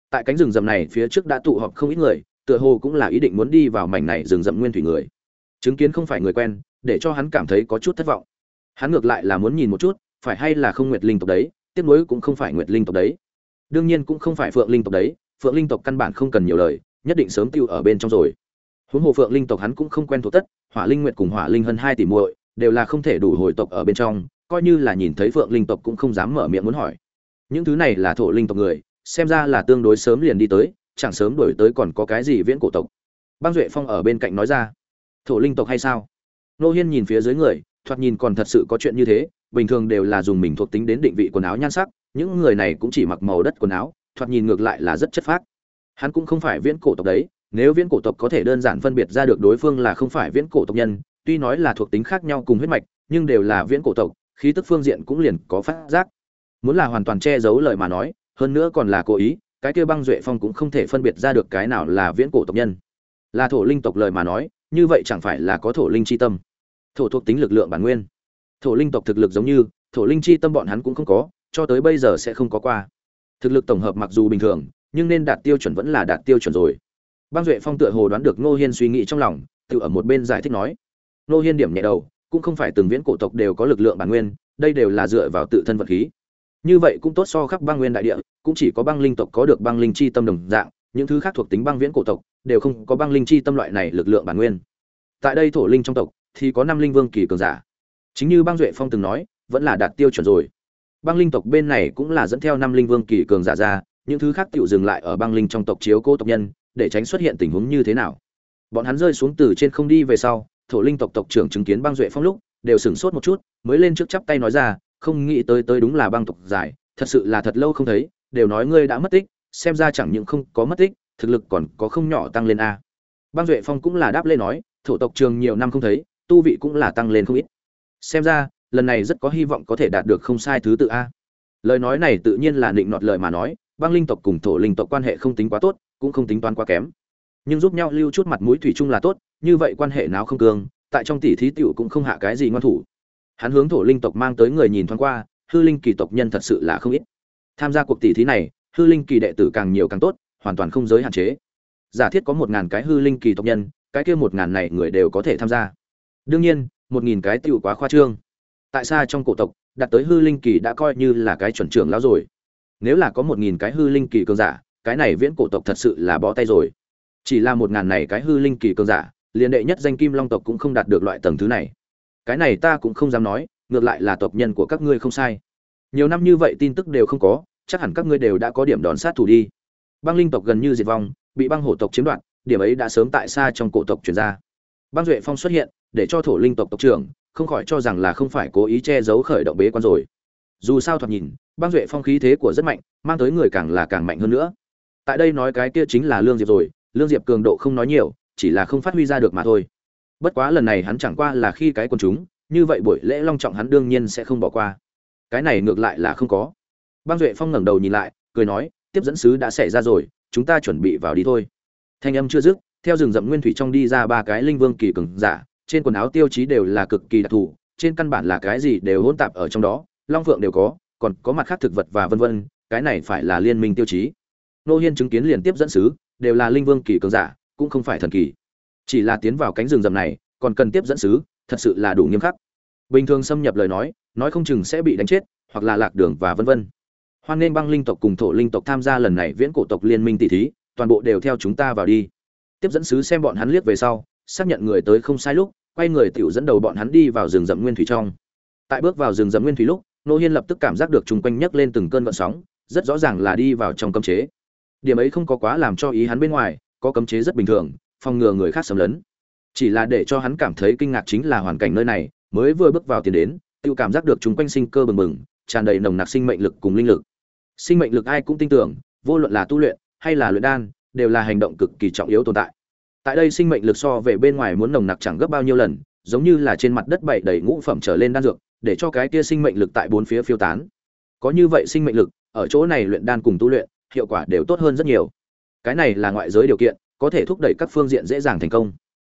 Tại cánh rừng rậm này phía trước đã tụ họp không ít người, tựa hồ cũng là ý định muốn đi vào mảnh này rừng rậm nguyên thủy người chứng kiến không phải người quen, để cho hắn cảm thấy có chút thất vọng. Hắn ngược lại là muốn nhìn một chút, phải hay là không nguyệt linh tộc đấy tiếp nối cũng không phải nguyệt linh tộc đấy. Đương nhiên cũng không phải phượng linh tộc đấy, phượng linh tộc căn bản không cần nhiều lời, nhất định sớm tiêu ở bên trong rồi. Huống hồ phượng linh tộc hắn cũng không quen thuộc tất, hỏa linh nguyệt cùng hỏa linh hơn hai tỷ muội đều là không thể đủ hồi tộc ở bên trong, coi như là nhìn thấy phượng linh tộc cũng không dám mở miệng muốn hỏi. Những thứ này là thổ linh tộc người, xem ra là tương đối sớm liền đi tới, chẳng sớm đổi tới còn có cái gì viễn cổ tộc. Băng duệ phong ở bên cạnh nói ra thổ linh tộc hay sao? Nô hiên nhìn phía dưới người, thoạt nhìn còn thật sự có chuyện như thế, bình thường đều là dùng mình thuộc tính đến định vị quần áo nhan sắc, những người này cũng chỉ mặc màu đất quần áo, thoạt nhìn ngược lại là rất chất phác. Hắn cũng không phải viễn cổ tộc đấy, nếu viễn cổ tộc có thể đơn giản phân biệt ra được đối phương là không phải viễn cổ tộc nhân, tuy nói là thuộc tính khác nhau cùng huyết mạch, nhưng đều là viễn cổ tộc, khí tức phương diện cũng liền có phát giác. Muốn là hoàn toàn che giấu lời mà nói, hơn nữa còn là cố ý, cái kia băng duệ phong cũng không thể phân biệt ra được cái nào là viễn cổ tộc nhân. Là thổ linh tộc lời mà nói như vậy chẳng phải là có thổ linh chi tâm. Thổ thuộc tính lực lượng bản nguyên. Thổ linh tộc thực lực giống như, thổ linh chi tâm bọn hắn cũng không có, cho tới bây giờ sẽ không có qua. Thực lực tổng hợp mặc dù bình thường, nhưng nên đạt tiêu chuẩn vẫn là đạt tiêu chuẩn rồi. Băng duệ phong tựa hồ đoán được ngô hiên suy nghĩ trong lòng, tự ở một bên giải thích nói. Ngô hiên điểm nhẹ đầu, cũng không phải từng viễn cổ tộc đều có lực lượng bản nguyên, đây đều là dựa vào tự thân vật khí. Như vậy cũng tốt so khắp băng nguyên đại địa, cũng chỉ có băng linh tộc có được băng linh chi tâm đồng dạng, những thứ khác thuộc tính băng viễn cổ tộc đều không có băng linh chi tâm loại này lực lượng bản nguyên. Tại đây thổ linh trong tộc, thì có năm linh vương kỳ cường giả. Chính như băng duệ phong từng nói, vẫn là đạt tiêu chuẩn rồi. Băng linh tộc bên này cũng là dẫn theo năm linh vương kỳ cường giả ra, những thứ khác tựu dừng lại ở băng linh trong tộc chiếu cố tộc nhân, để tránh xuất hiện tình huống như thế nào. Bọn hắn rơi xuống từ trên không đi về sau, thổ linh tộc tộc trưởng chứng kiến băng duệ phong lúc, đều sửng sốt một chút, mới lên trước chắp tay nói ra, không nghĩ tới tới đúng là băng tộc giải, thật sự là thật lâu không thấy, đều nói ngươi đã mất tích, xem ra chẳng những không có mất tích thực lực còn có không nhỏ tăng lên a. Băng duệ phong cũng là đáp lên nói, thổ tộc trường nhiều năm không thấy, tu vị cũng là tăng lên không ít. Xem ra, lần này rất có hy vọng có thể đạt được không sai thứ tự a. Lời nói này tự nhiên là định nọt lời mà nói, băng linh tộc cùng thổ linh tộc quan hệ không tính quá tốt, cũng không tính toán quá kém. Nhưng giúp nhau lưu chút mặt mũi thủy chung là tốt, như vậy quan hệ nào không cường, tại trong tỷ thí tiểu cũng không hạ cái gì ngoan thủ. Hắn hướng thổ linh tộc mang tới người nhìn thoáng qua, hư linh kỳ tộc nhân thật sự là không ít. Tham gia cuộc tỷ thí này, hư linh kỳ đệ tử càng nhiều càng tốt hoàn toàn không giới hạn chế. Giả thiết có một ngàn cái hư linh kỳ tộc nhân, cái kia một ngàn này người đều có thể tham gia. Đương nhiên, một nghìn cái tựu quá khoa trương. Tại sao trong cổ tộc, đạt tới hư linh kỳ đã coi như là cái chuẩn trưởng lão rồi. Nếu là có một nghìn cái hư linh kỳ cường giả, cái này viễn cổ tộc thật sự là bó tay rồi. Chỉ là một ngàn này cái hư linh kỳ cường giả, liền đệ nhất danh kim long tộc cũng không đạt được loại tầng thứ này. Cái này ta cũng không dám nói, ngược lại là tộc nhân của các ngươi không sai. Nhiều năm như vậy tin tức đều không có, chắc hẳn các ngươi đều đã có điểm đón sát thủ đi băng linh tộc gần như diệt vong, bị băng hổ tộc chiếm đoạt, điểm ấy đã sớm tại xa trong cổ tộc chuyển ra. Băng duệ phong xuất hiện, để cho thổ linh tộc tộc trưởng, không khỏi cho rằng là không phải cố ý che giấu khởi động bế quan rồi. Dù sao thoạt nhìn, băng duệ phong khí thế của rất mạnh, mang tới người càng là càng mạnh hơn nữa. Tại đây nói cái kia chính là lương diệp rồi, lương diệp cường độ không nói nhiều, chỉ là không phát huy ra được mà thôi. Bất quá lần này hắn chẳng qua là khi cái quần chúng, như vậy buổi lễ long trọng hắn đương nhiên sẽ không bỏ qua. Cái này ngược lại là không có. Băng duệ phong ngẩng đầu nhìn lại, cười nói tiếp dẫn sứ đã xảy ra rồi, chúng ta chuẩn bị vào đi thôi. Thanh âm chưa dứt, theo rừng rậm nguyên thủy trong đi ra ba cái linh vương kỳ cường giả, trên quần áo tiêu chí đều là cực kỳ đặc thù, trên căn bản là cái gì đều hỗn tạp ở trong đó, long phượng đều có, còn có mặt khác thực vật và vân vân, cái này phải là liên minh tiêu chí. Nô hiên chứng kiến liền tiếp dẫn sứ, đều là linh vương kỳ cường giả, cũng không phải thần kỳ. Chỉ là tiến vào cánh rừng rậm này, còn cần tiếp dẫn sứ, thật sự là đủ nghiêm khắc. Bình thường xâm nhập lời nói nói không chừng sẽ bị đánh chết, hoặc là lạc đường và vân vân hoan nên băng linh tộc cùng thổ linh tộc tham gia lần này viễn cổ tộc liên minh tỷ thí, toàn bộ đều theo chúng ta vào đi. Tiếp dẫn sứ xem bọn hắn liếc về sau, xác nhận người tới không sai lúc, quay người tiểu dẫn đầu bọn hắn đi vào rừng rậm nguyên thủy trong. Tại bước vào rừng rậm nguyên thủy lúc, nô hiên lập tức cảm giác được chung quanh nhấc lên từng cơn vận sóng, rất rõ ràng là đi vào trong cấm chế. Điểm ấy không có quá làm cho ý hắn bên ngoài, có cấm chế rất bình thường, phòng ngừa người khác xâm lấn. Chỉ là để cho hắn cảm thấy kinh ngạc chính là hoàn cảnh nơi này, mới vừa bước vào tiền đến tự cảm giác được chúng quanh sinh cơ bừng bừng, tràn đầy nồng nặc sinh mệnh lực cùng linh lực sinh mệnh lực ai cũng tin tưởng, vô luận là tu luyện hay là luyện đan, đều là hành động cực kỳ trọng yếu tồn tại. Tại đây sinh mệnh lực so về bên ngoài muốn nồng nặc chẳng gấp bao nhiêu lần, giống như là trên mặt đất bảy đầy ngũ phẩm trở lên đan dược, để cho cái kia sinh mệnh lực tại bốn phía phiêu tán. Có như vậy sinh mệnh lực, ở chỗ này luyện đan cùng tu luyện, hiệu quả đều tốt hơn rất nhiều. Cái này là ngoại giới điều kiện, có thể thúc đẩy các phương diện dễ dàng thành công.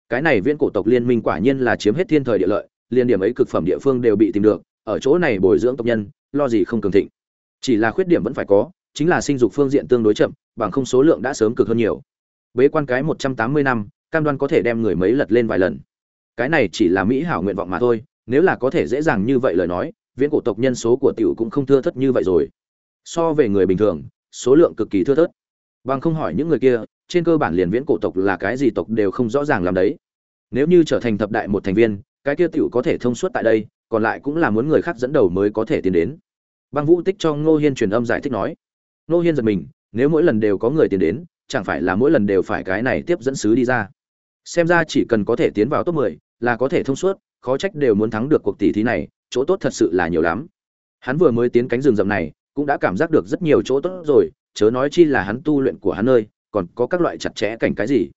Cái này viên cổ tộc liên minh quả nhiên là chiếm hết thiên thời địa lợi, liên điểm ấy cực phẩm địa phương đều bị tìm được, ở chỗ này bồi dưỡng tộc nhân, lo gì không cường thịnh chỉ là khuyết điểm vẫn phải có, chính là sinh dục phương diện tương đối chậm, bằng không số lượng đã sớm cực hơn nhiều. Bế quan cái một trăm tám mươi năm, cam đoan có thể đem người mấy lật lên vài lần. Cái này chỉ là mỹ hảo nguyện vọng mà thôi, nếu là có thể dễ dàng như vậy lời nói, viễn cổ tộc nhân số của tiểu cũng không thưa thất như vậy rồi. So về người bình thường, số lượng cực kỳ thưa thớt. Bằng không hỏi những người kia, trên cơ bản liền viễn cổ tộc là cái gì tộc đều không rõ ràng làm đấy. Nếu như trở thành thập đại một thành viên, cái kia tiểu có thể thông suốt tại đây, còn lại cũng là muốn người khác dẫn đầu mới có thể tiến đến băng vũ tích cho ngô hiên truyền âm giải thích nói, ngô hiên giật mình, nếu mỗi lần đều có người tiến đến, chẳng phải là mỗi lần đều phải cái này tiếp dẫn sứ đi ra? Xem ra chỉ cần có thể tiến vào top 10 là có thể thông suốt, khó trách đều muốn thắng được cuộc tỷ thí này, chỗ tốt thật sự là nhiều lắm. Hắn vừa mới tiến cánh rừng rậm này, cũng đã cảm giác được rất nhiều chỗ tốt rồi, chớ nói chi là hắn tu luyện của hắn nơi còn có các loại chặt chẽ cảnh cái gì.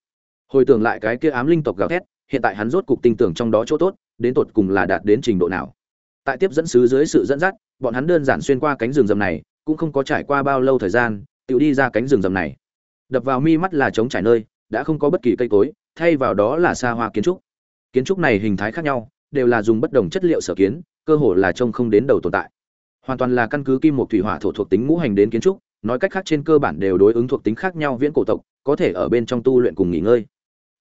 Hồi tưởng lại cái kia ám linh tộc gào thét, hiện tại hắn rốt cục tin tưởng trong đó chỗ tốt, đến tột cùng là đạt đến trình độ nào. Tại tiếp dẫn sứ dưới sự dẫn dắt bọn hắn đơn giản xuyên qua cánh rừng rậm này, cũng không có trải qua bao lâu thời gian, tự đi ra cánh rừng rậm này. Đập vào mi mắt là trống trải nơi, đã không có bất kỳ cây cối, thay vào đó là xa hoa kiến trúc. Kiến trúc này hình thái khác nhau, đều là dùng bất đồng chất liệu sở kiến, cơ hồ là trông không đến đầu tồn tại. Hoàn toàn là căn cứ kim một thủy hỏa thổ thuộc tính ngũ hành đến kiến trúc, nói cách khác trên cơ bản đều đối ứng thuộc tính khác nhau viễn cổ tộc, có thể ở bên trong tu luyện cùng nghỉ ngơi.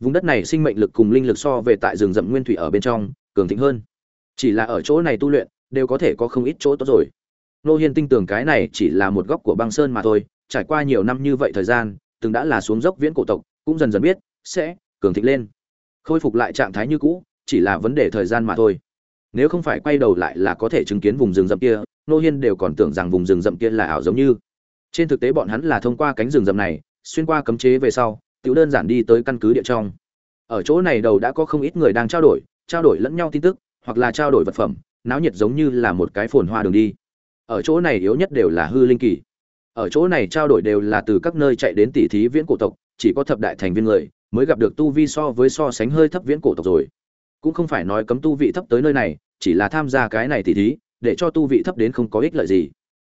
Vùng đất này sinh mệnh lực cùng linh lực so về tại rừng rậm nguyên thủy ở bên trong, cường thịnh hơn. Chỉ là ở chỗ này tu luyện đều có thể có không ít chỗ tốt rồi. Nô hiên tin tưởng cái này chỉ là một góc của băng sơn mà thôi, trải qua nhiều năm như vậy thời gian, từng đã là xuống dốc viễn cổ tộc, cũng dần dần biết, sẽ cường thịnh lên. Khôi phục lại trạng thái như cũ, chỉ là vấn đề thời gian mà thôi. Nếu không phải quay đầu lại là có thể chứng kiến vùng rừng rậm kia, nô hiên đều còn tưởng rằng vùng rừng rậm kia là ảo giống như. Trên thực tế bọn hắn là thông qua cánh rừng rậm này, xuyên qua cấm chế về sau tự đơn giản đi tới căn cứ địa trong. Ở chỗ này đầu đã có không ít người đang trao đổi trao đổi lẫn nhau tin tức, hoặc là trao đổi vật phẩm náo nhiệt giống như là một cái phồn hoa đường đi. Ở chỗ này yếu nhất đều là hư linh kỳ. Ở chỗ này trao đổi đều là từ các nơi chạy đến tỷ thí viễn cổ tộc, chỉ có thập đại thành viên người mới gặp được tu vi so với so sánh hơi thấp viễn cổ tộc rồi. Cũng không phải nói cấm tu vị thấp tới nơi này, chỉ là tham gia cái này tỷ thí, để cho tu vị thấp đến không có ích lợi gì.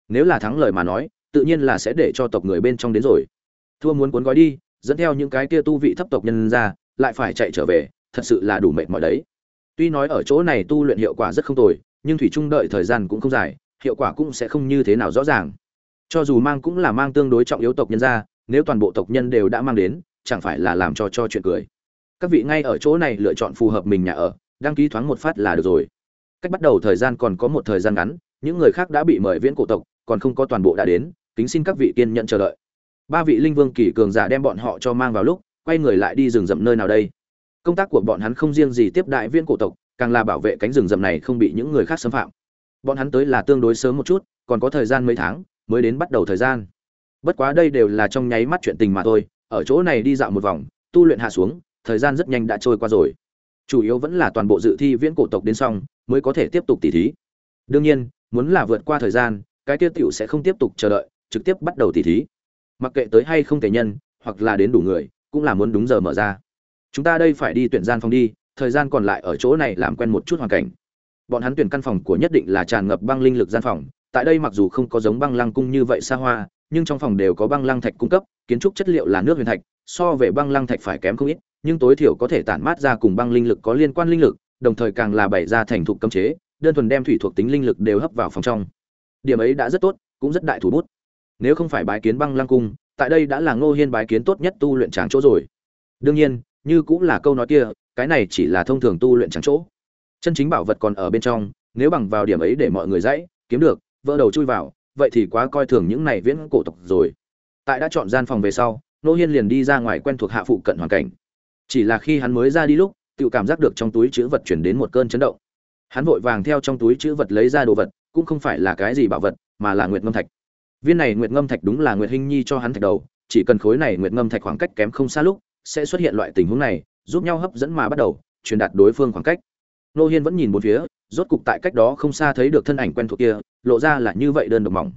Nếu là thắng lời mà nói, tự nhiên là sẽ để cho tộc người bên trong đến rồi. Thua muốn cuốn gói đi, dẫn theo những cái kia tu vị thấp tộc nhân ra, lại phải chạy trở về, thật sự là đủ mệt mỏi đấy tuy nói ở chỗ này tu luyện hiệu quả rất không tồi, nhưng thủy trung đợi thời gian cũng không dài, hiệu quả cũng sẽ không như thế nào rõ ràng. Cho dù mang cũng là mang tương đối trọng yếu tộc nhân ra, nếu toàn bộ tộc nhân đều đã mang đến, chẳng phải là làm cho cho chuyện cười. Các vị ngay ở chỗ này lựa chọn phù hợp mình nhà ở, đăng ký thoáng một phát là được rồi. Cách bắt đầu thời gian còn có một thời gian ngắn, những người khác đã bị mời viễn cổ tộc, còn không có toàn bộ đã đến, kính xin các vị kiên nhận chờ đợi. Ba vị linh vương kỳ cường giả đem bọn họ cho mang vào lúc, quay người lại đi rừng rậm nơi nào đây? Công tác của bọn hắn không riêng gì tiếp đại viên cổ tộc, càng là bảo vệ cánh rừng rậm này không bị những người khác xâm phạm. Bọn hắn tới là tương đối sớm một chút, còn có thời gian mấy tháng mới đến bắt đầu thời gian. Bất quá đây đều là trong nháy mắt chuyện tình mà thôi, ở chỗ này đi dạo một vòng, tu luyện hạ xuống, thời gian rất nhanh đã trôi qua rồi. Chủ yếu vẫn là toàn bộ dự thi viễn cổ tộc đến xong, mới có thể tiếp tục tỉ thí. Đương nhiên, muốn là vượt qua thời gian, cái tiêu tiểu sẽ không tiếp tục chờ đợi, trực tiếp bắt đầu tỉ thí. Mặc kệ tới hay không thể nhân, hoặc là đến đủ người, cũng là muốn đúng giờ mở ra chúng ta đây phải đi tuyển gian phòng đi, thời gian còn lại ở chỗ này làm quen một chút hoàn cảnh. Bọn hắn tuyển căn phòng của nhất định là tràn ngập băng linh lực gian phòng, tại đây mặc dù không có giống băng lăng cung như vậy xa hoa, nhưng trong phòng đều có băng lăng thạch cung cấp, kiến trúc chất liệu là nước huyền thạch, so về băng lăng thạch phải kém không ít, nhưng tối thiểu có thể tản mát ra cùng băng linh lực có liên quan linh lực, đồng thời càng là bày ra thành thục cấm chế, đơn thuần đem thủy thuộc tính linh lực đều hấp vào phòng trong. Điểm ấy đã rất tốt, cũng rất đại thủ bút. Nếu không phải bái kiến băng lăng cung, tại đây đã là ngô hiên bái kiến tốt nhất tu luyện tráng chỗ rồi. Đương nhiên như cũng là câu nói kia, cái này chỉ là thông thường tu luyện trắng chỗ. Chân chính bảo vật còn ở bên trong, nếu bằng vào điểm ấy để mọi người dãy, kiếm được, vỡ đầu chui vào, vậy thì quá coi thường những này viễn cổ tộc rồi. Tại đã chọn gian phòng về sau, nô hiên liền đi ra ngoài quen thuộc hạ phụ cận hoàn cảnh. Chỉ là khi hắn mới ra đi lúc, tự cảm giác được trong túi chữ vật chuyển đến một cơn chấn động. Hắn vội vàng theo trong túi chữ vật lấy ra đồ vật, cũng không phải là cái gì bảo vật, mà là nguyệt ngâm thạch. Viên này nguyệt ngâm thạch đúng là nguyệt hinh nhi cho hắn thạch đầu, chỉ cần khối này nguyệt ngâm thạch khoảng cách kém không xa lúc sẽ xuất hiện loại tình huống này, giúp nhau hấp dẫn mà bắt đầu, truyền đạt đối phương khoảng cách. Nô hiên vẫn nhìn một phía, rốt cục tại cách đó không xa thấy được thân ảnh quen thuộc kia, lộ ra là như vậy đơn độc mỏng.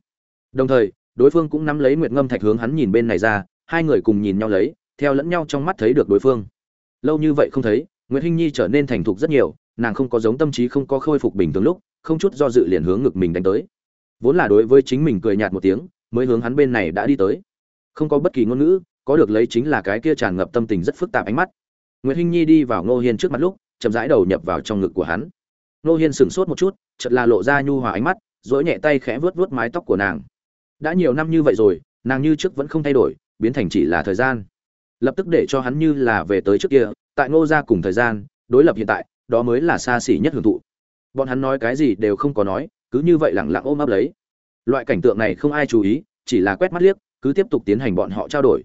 Đồng thời, đối phương cũng nắm lấy nguyệt ngâm thạch hướng hắn nhìn bên này ra, hai người cùng nhìn nhau lấy, theo lẫn nhau trong mắt thấy được đối phương. Lâu như vậy không thấy, nguyệt hinh nhi trở nên thành thục rất nhiều, nàng không có giống tâm trí không có khôi phục bình thường lúc, không chút do dự liền hướng ngực mình đánh tới. Vốn là đối với chính mình cười nhạt một tiếng, mới hướng hắn bên này đã đi tới. Không có bất kỳ ngôn ngữ có được lấy chính là cái kia tràn ngập tâm tình rất phức tạp ánh mắt. Nguyệt hinh nhi đi vào ngô hiên trước mặt lúc, chậm rãi đầu nhập vào trong ngực của hắn. Ngô hiên sững sốt một chút, chợt là lộ ra nhu hòa ánh mắt duỗi nhẹ tay khẽ vuốt vuốt mái tóc của nàng. Đã nhiều năm như vậy rồi, nàng như trước vẫn không thay đổi, biến thành chỉ là thời gian. Lập tức để cho hắn như là về tới trước kia, tại ngô gia cùng thời gian, đối lập hiện tại, đó mới là xa xỉ nhất hưởng thụ. Bọn hắn nói cái gì đều không có nói, cứ như vậy lặng lặng ôm ấp lấy. Loại cảnh tượng này không ai chú ý, chỉ là quét mắt liếc, cứ tiếp tục tiến hành bọn họ trao đổi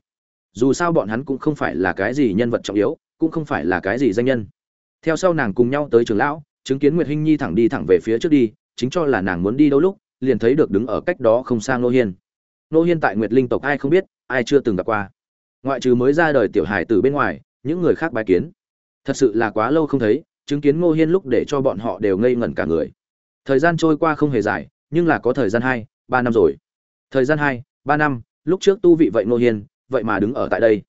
dù sao bọn hắn cũng không phải là cái gì nhân vật trọng yếu, cũng không phải là cái gì danh nhân. Theo sau nàng cùng nhau tới trường lão, chứng kiến nguyệt hinh nhi thẳng đi thẳng về phía trước đi, chính cho là nàng muốn đi đâu lúc, liền thấy được đứng ở cách đó không xa Ngô hiên. Ngô hiên tại nguyệt linh tộc ai không biết, ai chưa từng gặp qua. Ngoại trừ mới ra đời tiểu hài từ bên ngoài, những người khác bài kiến. Thật sự là quá lâu không thấy, chứng kiến ngô hiên lúc để cho bọn họ đều ngây ngẩn cả người. Thời gian trôi qua không hề dài, nhưng là có thời gian hai, ba năm rồi. Thời gian hai, ba năm, lúc trước tu vị vậy ngô hiên vậy mà đứng ở tại đây.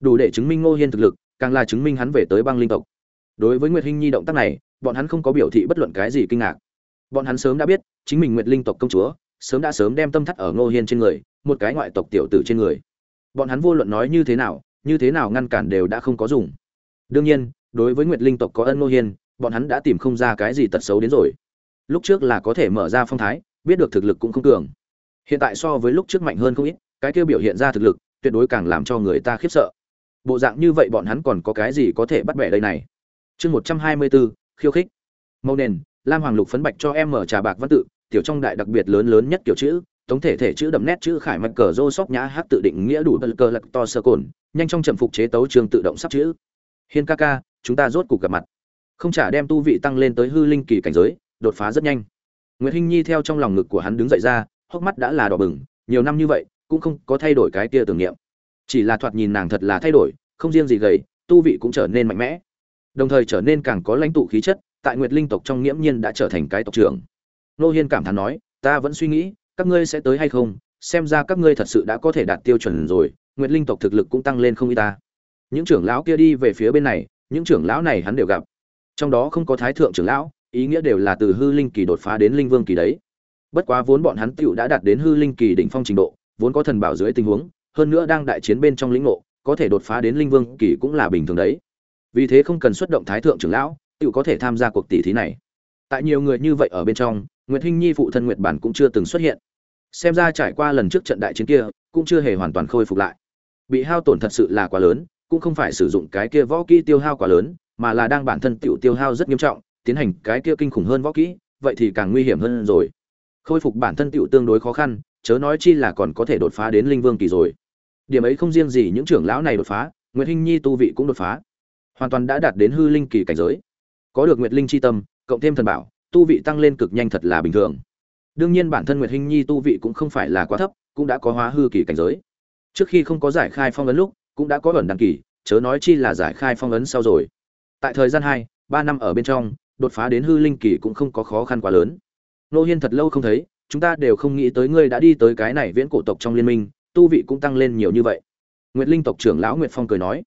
Đủ để chứng minh ngô hiên thực lực, càng là chứng minh hắn về tới băng linh tộc. Đối với nguyệt hinh nhi động tác này, bọn hắn không có biểu thị bất luận cái gì kinh ngạc. Bọn hắn sớm đã biết, chính mình nguyệt linh tộc công chúa, sớm đã sớm đem tâm thắt ở ngô hiên trên người, một cái ngoại tộc tiểu tử trên người. Bọn hắn vô luận nói như thế nào, như thế nào ngăn cản đều đã không có dùng. Đương nhiên, đối với nguyệt linh tộc có ân ngô hiên, bọn hắn đã tìm không ra cái gì tật xấu đến rồi. Lúc trước là có thể mở ra phong thái, biết được thực lực cũng không cường. Hiện tại so với lúc trước mạnh hơn không ít, cái kia biểu hiện ra thực lực tuyệt đối càng làm cho người ta khiếp sợ. Bộ dạng như vậy bọn hắn còn có cái gì có thể bắt bẻ đây này? Chương một trăm hai mươi bốn khiêu khích. Màu nền, lam hoàng lục phấn bạch cho em mở trà bạc văn tự, tiểu trong đại đặc biệt lớn lớn nhất kiểu chữ, tổng thể thể chữ đậm nét chữ khải mạch cờ rô sóc nhã hát tự định nghĩa đủ bật cờ lật to sơ cồn, nhanh trong trầm phục chế tấu trường tự động sắp chữ. Hiên ca ca, chúng ta rốt cuộc gặp mặt. Không trả đem tu vị tăng lên tới hư linh kỳ cảnh giới, đột phá rất nhanh. Nguyễn hinh nhi theo trong lòng ngực của hắn đứng dậy ra, hốc mắt đã là đỏ bừng, nhiều năm như vậy cũng không có thay đổi cái kia tưởng niệm. Chỉ là thoạt nhìn nàng thật là thay đổi, không riêng gì gầy, tu vị cũng trở nên mạnh mẽ. Đồng thời trở nên càng có lãnh tụ khí chất, tại nguyệt linh tộc trong nghiễm nhiên đã trở thành cái tộc trưởng. Nô hiên cảm thán nói, ta vẫn suy nghĩ, các ngươi sẽ tới hay không? Xem ra các ngươi thật sự đã có thể đạt tiêu chuẩn rồi, nguyệt linh tộc thực lực cũng tăng lên không y ta. Những trưởng lão kia đi về phía bên này, những trưởng lão này hắn đều gặp. Trong đó không có thái thượng trưởng lão, ý nghĩa đều là từ hư linh kỳ đột phá đến linh vương kỳ đấy. Bất quá vốn bọn hắn tựu đã đạt đến hư linh kỳ đỉnh phong trình độ vốn có thần bảo dưới tình huống, hơn nữa đang đại chiến bên trong lĩnh ngộ, có thể đột phá đến linh vương kỳ cũng là bình thường đấy. Vì thế không cần xuất động thái thượng trưởng lão tựu có thể tham gia cuộc tỷ thí này. Tại nhiều người như vậy ở bên trong, nguyệt hinh nhi phụ thân nguyệt bản cũng chưa từng xuất hiện. Xem ra trải qua lần trước trận đại chiến kia, cũng chưa hề hoàn toàn khôi phục lại. Bị hao tổn thật sự là quá lớn, cũng không phải sử dụng cái kia võ kỹ tiêu hao quá lớn, mà là đang bản thân tiểu tiêu hao rất nghiêm trọng, tiến hành cái kia kinh khủng hơn võ kỹ, vậy thì càng nguy hiểm hơn rồi. Khôi phục bản thân tiểu tương đối khó khăn chớ nói chi là còn có thể đột phá đến linh vương kỳ rồi. Điểm ấy không riêng gì những trưởng lão này đột phá, nguyệt hinh nhi tu vị cũng đột phá. Hoàn toàn đã đạt đến hư linh kỳ cảnh giới. Có được nguyệt linh chi tâm, cộng thêm thần bảo, tu vị tăng lên cực nhanh thật là bình thường. Đương nhiên bản thân nguyệt hinh nhi tu vị cũng không phải là quá thấp, cũng đã có hóa hư kỳ cảnh giới. Trước khi không có giải khai phong ấn lúc, cũng đã có ẩn đăng kỳ, chớ nói chi là giải khai phong ấn sau rồi. Tại thời gian hai, ba năm ở bên trong, đột phá đến hư linh kỳ cũng không có khó khăn quá lớn. Nô hiên thật lâu không thấy chúng ta đều không nghĩ tới ngươi đã đi tới cái này viễn cổ tộc trong liên minh, tu vị cũng tăng lên nhiều như vậy. Nguyệt linh tộc trưởng lão nguyệt phong cười nói.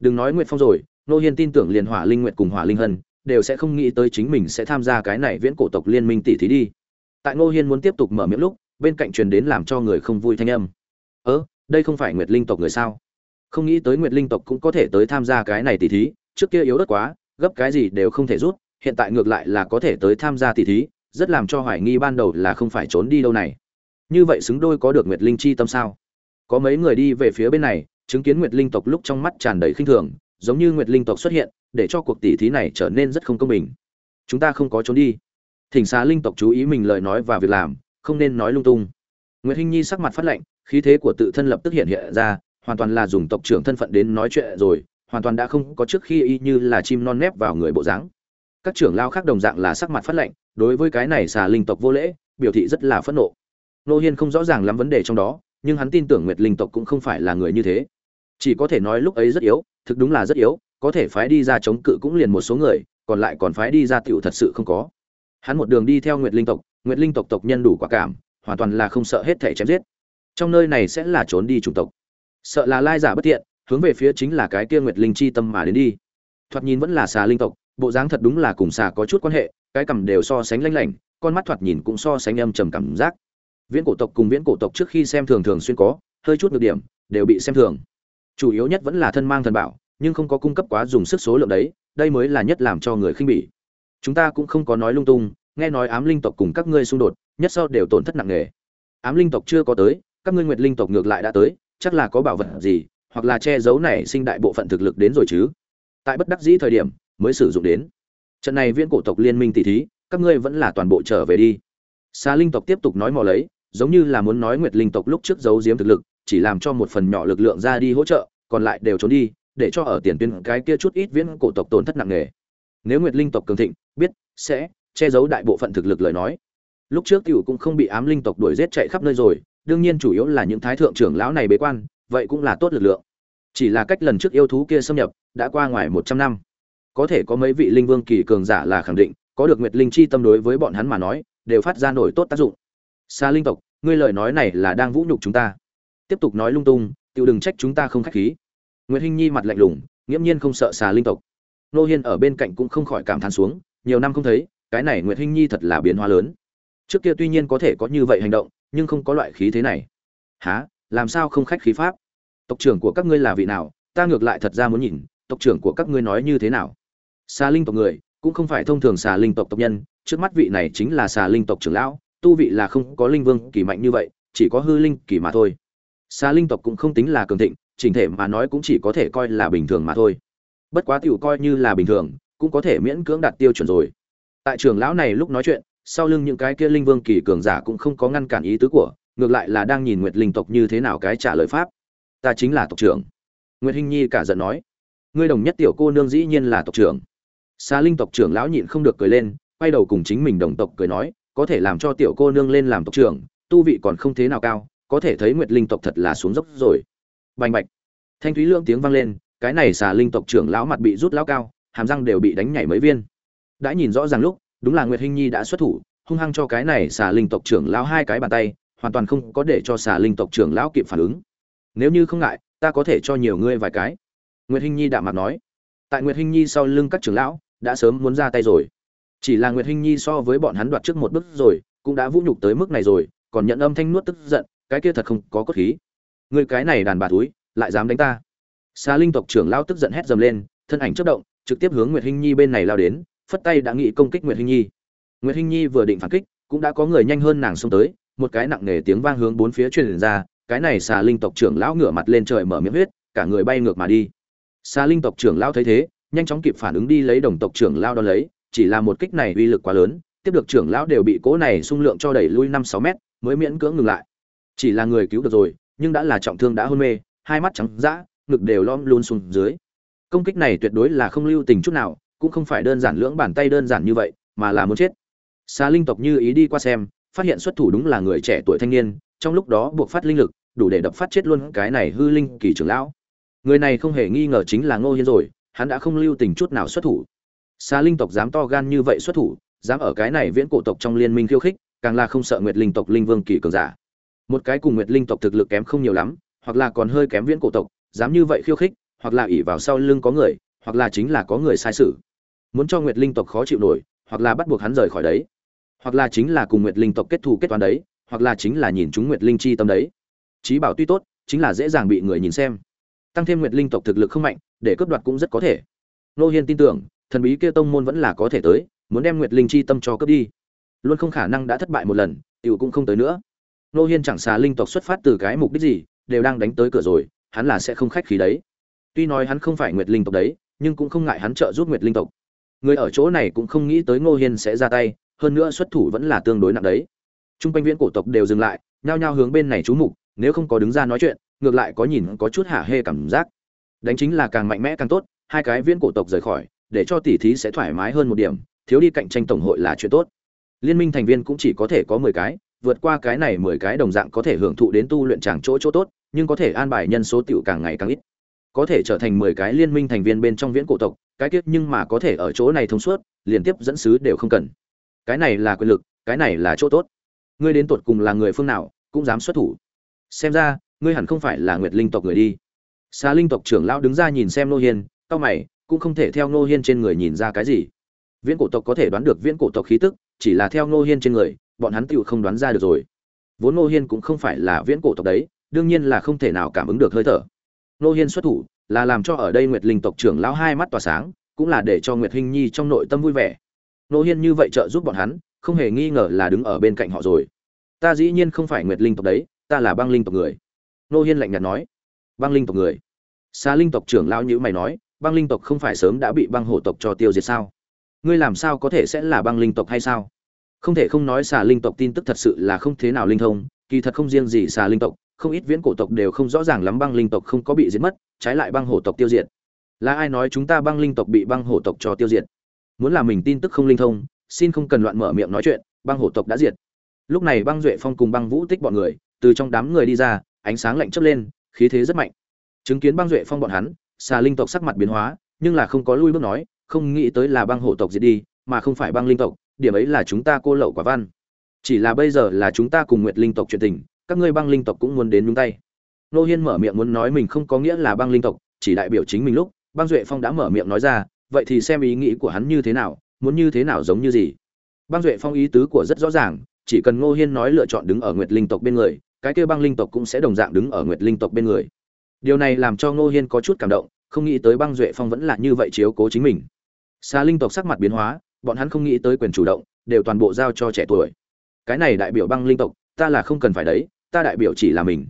Đừng nói nguyệt phong rồi, nô hiên tin tưởng liền hỏa linh nguyệt cùng hỏa linh hân, đều sẽ không nghĩ tới chính mình sẽ tham gia cái này viễn cổ tộc liên minh tỷ thí đi. Tại nô hiên muốn tiếp tục mở miệng lúc, bên cạnh truyền đến làm cho người không vui thanh âm. Ớ đây không phải nguyệt linh tộc người sao? Không nghĩ tới nguyệt linh tộc cũng có thể tới tham gia cái này tỷ thí, trước kia yếu đất quá, gấp cái gì đều không thể rút, hiện tại ngược lại là có thể tới tham gia tỷ thí rất làm cho hoài nghi ban đầu là không phải trốn đi đâu này. Như vậy xứng đôi có được nguyệt linh chi tâm sao? Có mấy người đi về phía bên này, chứng kiến nguyệt linh tộc lúc trong mắt tràn đầy khinh thường, giống như nguyệt linh tộc xuất hiện, để cho cuộc tỷ thí này trở nên rất không công bình. Chúng ta không có trốn đi. Thỉnh xá linh tộc chú ý mình lời nói và việc làm, không nên nói lung tung. Nguyệt hinh nhi sắc mặt phát lệnh khí thế của tự thân lập tức hiện hiện ra, hoàn toàn là dùng tộc trưởng thân phận đến nói chuyện rồi, hoàn toàn đã không có trước khi y như là chim non nép vào người bộ dáng các trưởng lao khác đồng dạng là sắc mặt phát lệnh đối với cái này xà linh tộc vô lễ, biểu thị rất là phẫn nộ. Nô hiên không rõ ràng lắm vấn đề trong đó, nhưng hắn tin tưởng nguyệt linh tộc cũng không phải là người như thế. Chỉ có thể nói lúc ấy rất yếu, thực đúng là rất yếu, có thể phái đi ra chống cự cũng liền một số người, còn lại còn phái đi ra tiểu thật sự không có. Hắn một đường đi theo nguyệt linh tộc, nguyệt linh tộc tộc nhân đủ quả cảm, hoàn toàn là không sợ hết thể chém giết. Trong nơi này sẽ là trốn đi chủng tộc. Sợ là lai giả bất thiện, hướng về phía chính là cái kia nguyệt linh chi tâm mà đến đi. Thoạt nhìn vẫn là xà linh tộc bộ dáng thật đúng là cùng xà có chút quan hệ, cái cầm đều so sánh lanh lảnh, con mắt thoạt nhìn cũng so sánh âm trầm cảm giác. Viễn cổ tộc cùng viễn cổ tộc trước khi xem thường thường xuyên có, hơi chút nhược điểm, đều bị xem thường. Chủ yếu nhất vẫn là thân mang thần bảo, nhưng không có cung cấp quá dùng sức số lượng đấy, đây mới là nhất làm cho người khinh bỉ. Chúng ta cũng không có nói lung tung, nghe nói ám linh tộc cùng các ngươi xung đột, nhất sau đều tổn thất nặng nề. Ám linh tộc chưa có tới, các ngươi nguyệt linh tộc ngược lại đã tới, chắc là có bảo vật gì, hoặc là che giấu này sinh đại bộ phận thực lực đến rồi chứ? Tại bất đắc dĩ thời điểm mới sử dụng đến. Trận này viễn cổ tộc liên minh tỷ thí, các ngươi vẫn là toàn bộ trở về đi. Xa linh tộc tiếp tục nói mò lấy, giống như là muốn nói nguyệt linh tộc lúc trước giấu giếm thực lực, chỉ làm cho một phần nhỏ lực lượng ra đi hỗ trợ, còn lại đều trốn đi, để cho ở tiền tuyến cái kia chút ít viễn cổ tộc tổn thất nặng nề. Nếu nguyệt linh tộc cường thịnh, biết, sẽ che giấu đại bộ phận thực lực lời nói. Lúc trước tiểu cũng không bị ám linh tộc đuổi giết chạy khắp nơi rồi, đương nhiên chủ yếu là những thái thượng trưởng lão này bế quan, vậy cũng là tốt lực lượng. Chỉ là cách lần trước yêu thú kia xâm nhập, đã qua ngoài một trăm năm có thể có mấy vị linh vương kỳ cường giả là khẳng định, có được nguyệt linh chi tâm đối với bọn hắn mà nói, đều phát ra nổi tốt tác dụng. Xa linh tộc, ngươi lời nói này là đang vũ nhục chúng ta. Tiếp tục nói lung tung tự đừng trách chúng ta không khách khí. Nguyệt hinh nhi mặt lạnh lùng, nghiễm nhiên không sợ xà linh tộc. Nô hiên ở bên cạnh cũng không khỏi cảm thán xuống, nhiều năm không thấy, cái này nguyệt hinh nhi thật là biến hóa lớn. Trước kia tuy nhiên có thể có như vậy hành động, nhưng không có loại khí thế này. Há làm sao không khách khí pháp? Tộc trưởng của các ngươi là vị nào? Ta ngược lại thật ra muốn nhìn, tộc trưởng của các ngươi nói như thế nào? Xà linh tộc người, cũng không phải thông thường xà linh tộc tộc nhân, trước mắt vị này chính là xà linh tộc trưởng lão, tu vị là không có linh vương kỳ mạnh như vậy, chỉ có hư linh kỳ mà thôi. Xà linh tộc cũng không tính là cường thịnh, chỉnh thể mà nói cũng chỉ có thể coi là bình thường mà thôi. Bất quá tiểu coi như là bình thường, cũng có thể miễn cưỡng đạt tiêu chuẩn rồi. Tại trưởng lão này lúc nói chuyện, sau lưng những cái kia linh vương kỳ cường giả cũng không có ngăn cản ý tứ của, ngược lại là đang nhìn nguyệt linh tộc như thế nào cái trả lời pháp. Ta chính là tộc trưởng. Nguyệt hinh nhi cả giận nói. Ngươi đồng nhất tiểu cô nương dĩ nhiên là tộc trưởng xa linh tộc trưởng lão nhịn không được cười lên, quay đầu cùng chính mình đồng tộc cười nói, có thể làm cho tiểu cô nương lên làm tộc trưởng, tu vị còn không thế nào cao, có thể thấy nguyệt linh tộc thật là xuống dốc rồi. Bành bạch. Thanh thúy lương tiếng vang lên, cái này xà linh tộc trưởng lão mặt bị rút lão cao, hàm răng đều bị đánh nhảy mấy viên. Đã nhìn rõ ràng lúc, đúng là nguyệt hinh nhi đã xuất thủ, hung hăng cho cái này xà linh tộc trưởng lão hai cái bàn tay, hoàn toàn không có để cho xà linh tộc trưởng lão kịp phản ứng. Nếu như không ngại, ta có thể cho nhiều ngươi vài cái. Nguyệt hinh nhi đạm mặt nói. Tại nguyệt hinh nhi sau lưng các trưởng lão đã sớm muốn ra tay rồi. Chỉ là nguyệt hinh nhi so với bọn hắn đoạt trước một bước rồi, cũng đã vũ nhục tới mức này rồi, còn nhận âm thanh nuốt tức giận, cái kia thật không có cốt khí. Người cái này đàn bà túi, lại dám đánh ta. Xà linh tộc trưởng lão tức giận hét dầm lên, thân ảnh chất động, trực tiếp hướng nguyệt hinh nhi bên này lao đến, phất tay đã nghị công kích nguyệt hinh nhi. Nguyệt hinh nhi vừa định phản kích, cũng đã có người nhanh hơn nàng xông tới, một cái nặng nề tiếng vang hướng bốn phía truyền ra, cái này xà linh tộc trưởng lão ngửa mặt lên trời mở miệng huyết, cả người bay ngược mà đi. Xà linh tộc trưởng lão thấy thế nhanh chóng kịp phản ứng đi lấy đồng tộc trưởng lão đón lấy, chỉ là một kích này uy lực quá lớn, tiếp được trưởng lão đều bị cố này xung lượng cho đẩy lui năm sáu mét, mới miễn cưỡng ngừng lại. Chỉ là người cứu được rồi, nhưng đã là trọng thương đã hôn mê, hai mắt trắng dã, ngực đều lom luôn xuống dưới. Công kích này tuyệt đối là không lưu tình chút nào, cũng không phải đơn giản lưỡng bàn tay đơn giản như vậy, mà là muốn chết. Xà linh tộc như ý đi qua xem, phát hiện xuất thủ đúng là người trẻ tuổi thanh niên, trong lúc đó buộc phát linh lực, đủ để đập phát chết luôn cái này hư linh kỳ trưởng lão. Người này không hề nghi ngờ chính là ngô hiên rồi hắn đã không lưu tình chút nào xuất thủ. Xà linh tộc dám to gan như vậy xuất thủ, dám ở cái này viễn cổ tộc trong liên minh khiêu khích, càng là không sợ nguyệt linh tộc linh vương kỳ cường giả. Một cái cùng nguyệt linh tộc thực lực kém không nhiều lắm, hoặc là còn hơi kém viễn cổ tộc, dám như vậy khiêu khích, hoặc là ỉ vào sau lưng có người, hoặc là chính là có người sai sự. Muốn cho nguyệt linh tộc khó chịu nổi, hoặc là bắt buộc hắn rời khỏi đấy, hoặc là chính là cùng nguyệt linh tộc kết thù kết toán đấy, hoặc là chính là nhìn chúng nguyệt linh chi tâm đấy. Trí bảo tuy tốt, chính là dễ dàng bị người nhìn xem tăng thêm nguyệt linh tộc thực lực không mạnh, để cướp đoạt cũng rất có thể. Nô hiên tin tưởng, thần bí kia tông môn vẫn là có thể tới, muốn đem nguyệt linh chi tâm cho cướp đi. Luôn không khả năng đã thất bại một lần, tiểu cũng không tới nữa. Nô hiên chẳng xà linh tộc xuất phát từ cái mục đích gì, đều đang đánh tới cửa rồi, hắn là sẽ không khách khí đấy. Tuy nói hắn không phải nguyệt linh tộc đấy, nhưng cũng không ngại hắn trợ giúp nguyệt linh tộc. Người ở chỗ này cũng không nghĩ tới ngô hiên sẽ ra tay, hơn nữa xuất thủ vẫn là tương đối nặng đấy. T r u n g quanh viễn cổ tộc đều dừng lại, nhao nhao hướng bên này trú mục, nếu không có đứng ra nói chuyện ngược lại có nhìn có chút hả hê cảm giác. Đánh chính là càng mạnh mẽ càng tốt, hai cái viễn cổ tộc rời khỏi, để cho tỉ thí sẽ thoải mái hơn một điểm, thiếu đi cạnh tranh tổng hội là chuyện tốt. Liên minh thành viên cũng chỉ có thể có mười cái, vượt qua cái này mười cái đồng dạng có thể hưởng thụ đến tu luyện chẳng chỗ chỗ tốt, nhưng có thể an bài nhân số tiểu càng ngày càng ít. Có thể trở thành mười cái liên minh thành viên bên trong viễn cổ tộc, cái kiếp nhưng mà có thể ở chỗ này thông suốt, liên tiếp dẫn sứ đều không cần. Cái này là quyền lực, cái này là chỗ tốt. Ngươi đến tột cùng là người phương nào, cũng dám xuất thủ. Xem ra ngươi hẳn không phải là nguyệt linh tộc người đi. Xa linh tộc trưởng lão đứng ra nhìn xem nô hiên, cao mày, cũng không thể theo nô hiên trên người nhìn ra cái gì. Viễn cổ tộc có thể đoán được viễn cổ tộc khí tức, chỉ là theo nô hiên trên người, bọn hắn tựu không đoán ra được rồi. Vốn nô hiên cũng không phải là viễn cổ tộc đấy, đương nhiên là không thể nào cảm ứng được hơi thở. Nô hiên xuất thủ, là làm cho ở đây nguyệt linh tộc trưởng lão hai mắt tỏa sáng, cũng là để cho nguyệt hinh nhi trong nội tâm vui vẻ. Nô hiên như vậy trợ giúp bọn hắn, không hề nghi ngờ là đứng ở bên cạnh họ rồi. Ta dĩ nhiên không phải nguyệt linh tộc đấy, ta là băng linh tộc người nô hiên lạnh nhạt nói, băng linh tộc người. Xa linh tộc trưởng lão nhữ mày nói, băng linh tộc không phải sớm đã bị băng hổ tộc cho tiêu diệt sao? Ngươi làm sao có thể sẽ là băng linh tộc hay sao? Không thể không nói xà linh tộc tin tức thật sự là không thế nào linh thông, kỳ thật không riêng gì xà linh tộc, không ít viễn cổ tộc đều không rõ ràng lắm băng linh tộc không có bị diệt mất, trái lại băng hổ tộc tiêu diệt. Là ai nói chúng ta băng linh tộc bị băng hổ tộc cho tiêu diệt? Muốn làm mình tin tức không linh thông, xin không cần loạn mở miệng nói chuyện, băng hổ tộc đã diệt. Lúc này băng duệ phong cùng băng vũ tích bọn người, từ trong đám người đi ra ánh sáng lạnh chớp lên, khí thế rất mạnh. Chứng kiến băng duệ phong bọn hắn, xà linh tộc sắc mặt biến hóa, nhưng là không có lui bước nói, không nghĩ tới là băng hổ tộc diệt đi, mà không phải băng linh tộc, điểm ấy là chúng ta cô lậu quả văn. Chỉ là bây giờ là chúng ta cùng nguyệt linh tộc chuyện tình, các ngươi băng linh tộc cũng muốn đến nhúng tay. Nô hiên mở miệng muốn nói mình không có nghĩa là băng linh tộc, chỉ đại biểu chính mình lúc, băng duệ phong đã mở miệng nói ra, vậy thì xem ý nghĩ của hắn như thế nào, muốn như thế nào giống như gì. Băng duệ phong ý tứ của rất rõ ràng, chỉ cần ngô hiên nói lựa chọn đứng ở nguyệt linh tộc bên người cái kia băng linh tộc cũng sẽ đồng dạng đứng ở nguyệt linh tộc bên người. Điều này làm cho ngô hiên có chút cảm động, không nghĩ tới băng duệ phong vẫn là như vậy chiếu cố chính mình. Xa linh tộc sắc mặt biến hóa, bọn hắn không nghĩ tới quyền chủ động, đều toàn bộ giao cho trẻ tuổi. Cái này đại biểu băng linh tộc, ta là không cần phải đấy, ta đại biểu chỉ là mình.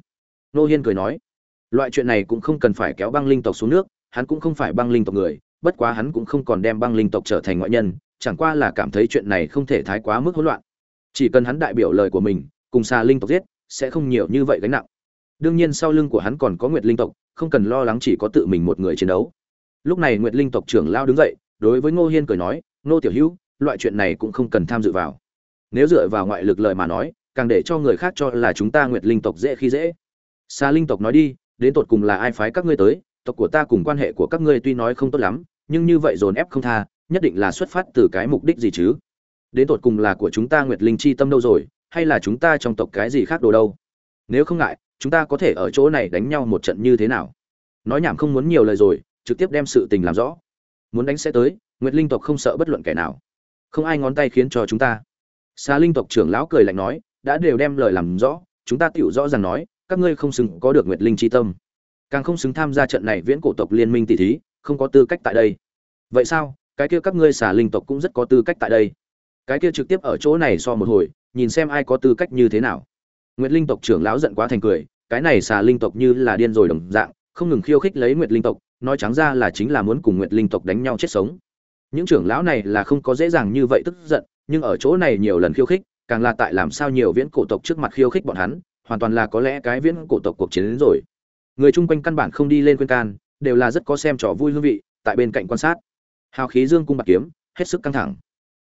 Nô hiên cười nói, loại chuyện này cũng không cần phải kéo băng linh tộc xuống nước, hắn cũng không phải băng linh tộc người, bất quá hắn cũng không còn đem băng linh tộc trở thành ngoại nhân, chẳng qua là cảm thấy chuyện này không thể thái quá mức hỗn loạn. Chỉ cần hắn đại biểu lời của mình, cùng xa linh tộc giết sẽ không nhiều như vậy gánh nặng. Đương nhiên sau lưng của hắn còn có nguyệt linh tộc, không cần lo lắng chỉ có tự mình một người chiến đấu. Lúc này nguyệt linh tộc trưởng lao đứng dậy, đối với ngô hiên cười nói, ngô tiểu hữu, loại chuyện này cũng không cần tham dự vào. Nếu dựa vào ngoại lực lời mà nói, càng để cho người khác cho là chúng ta nguyệt linh tộc dễ khi dễ. Xa linh tộc nói đi, đến tột cùng là ai phái các ngươi tới, tộc của ta cùng quan hệ của các ngươi tuy nói không tốt lắm, nhưng như vậy dồn ép không tha, nhất định là xuất phát từ cái mục đích gì chứ? Đến tột cùng là của chúng ta nguyệt linh chi tâm đâu rồi hay là chúng ta trong tộc cái gì khác đồ đâu? Nếu không ngại, chúng ta có thể ở chỗ này đánh nhau một trận như thế nào? Nói nhảm không muốn nhiều lời rồi, trực tiếp đem sự tình làm rõ. Muốn đánh sẽ tới, nguyệt linh tộc không sợ bất luận kẻ nào. Không ai ngón tay khiến cho chúng ta. Xà linh tộc trưởng lão cười lạnh nói, đã đều đem lời làm rõ, chúng ta tựu rõ ràng nói, các ngươi không xứng có được nguyệt linh c h i tâm. Càng không xứng tham gia trận này viễn cổ tộc liên minh tỷ thí, không có tư cách tại đây. Vậy sao? Cái kia các ngươi xà linh tộc cũng rất có tư cách tại đây. Cái kia trực tiếp ở chỗ này so một hồi nhìn xem ai có tư cách như thế nào. Nguyệt linh tộc trưởng lão giận quá thành cười, cái này xà linh tộc như là điên rồi đồng dạng, không ngừng khiêu khích lấy nguyệt linh tộc, nói trắng ra là chính là muốn cùng nguyệt linh tộc đánh nhau chết sống. Những trưởng lão này là không có dễ dàng như vậy tức giận, nhưng ở chỗ này nhiều lần khiêu khích, càng là tại làm sao nhiều viễn cổ tộc trước mặt khiêu khích bọn hắn, hoàn toàn là có lẽ cái viễn cổ tộc cuộc chiến đến rồi. Người chung quanh căn bản không đi lên khuyên can, đều là rất có xem trò vui hương vị, tại bên cạnh quan sát. Hào khí dương cung bạc kiếm, hết sức căng thẳng.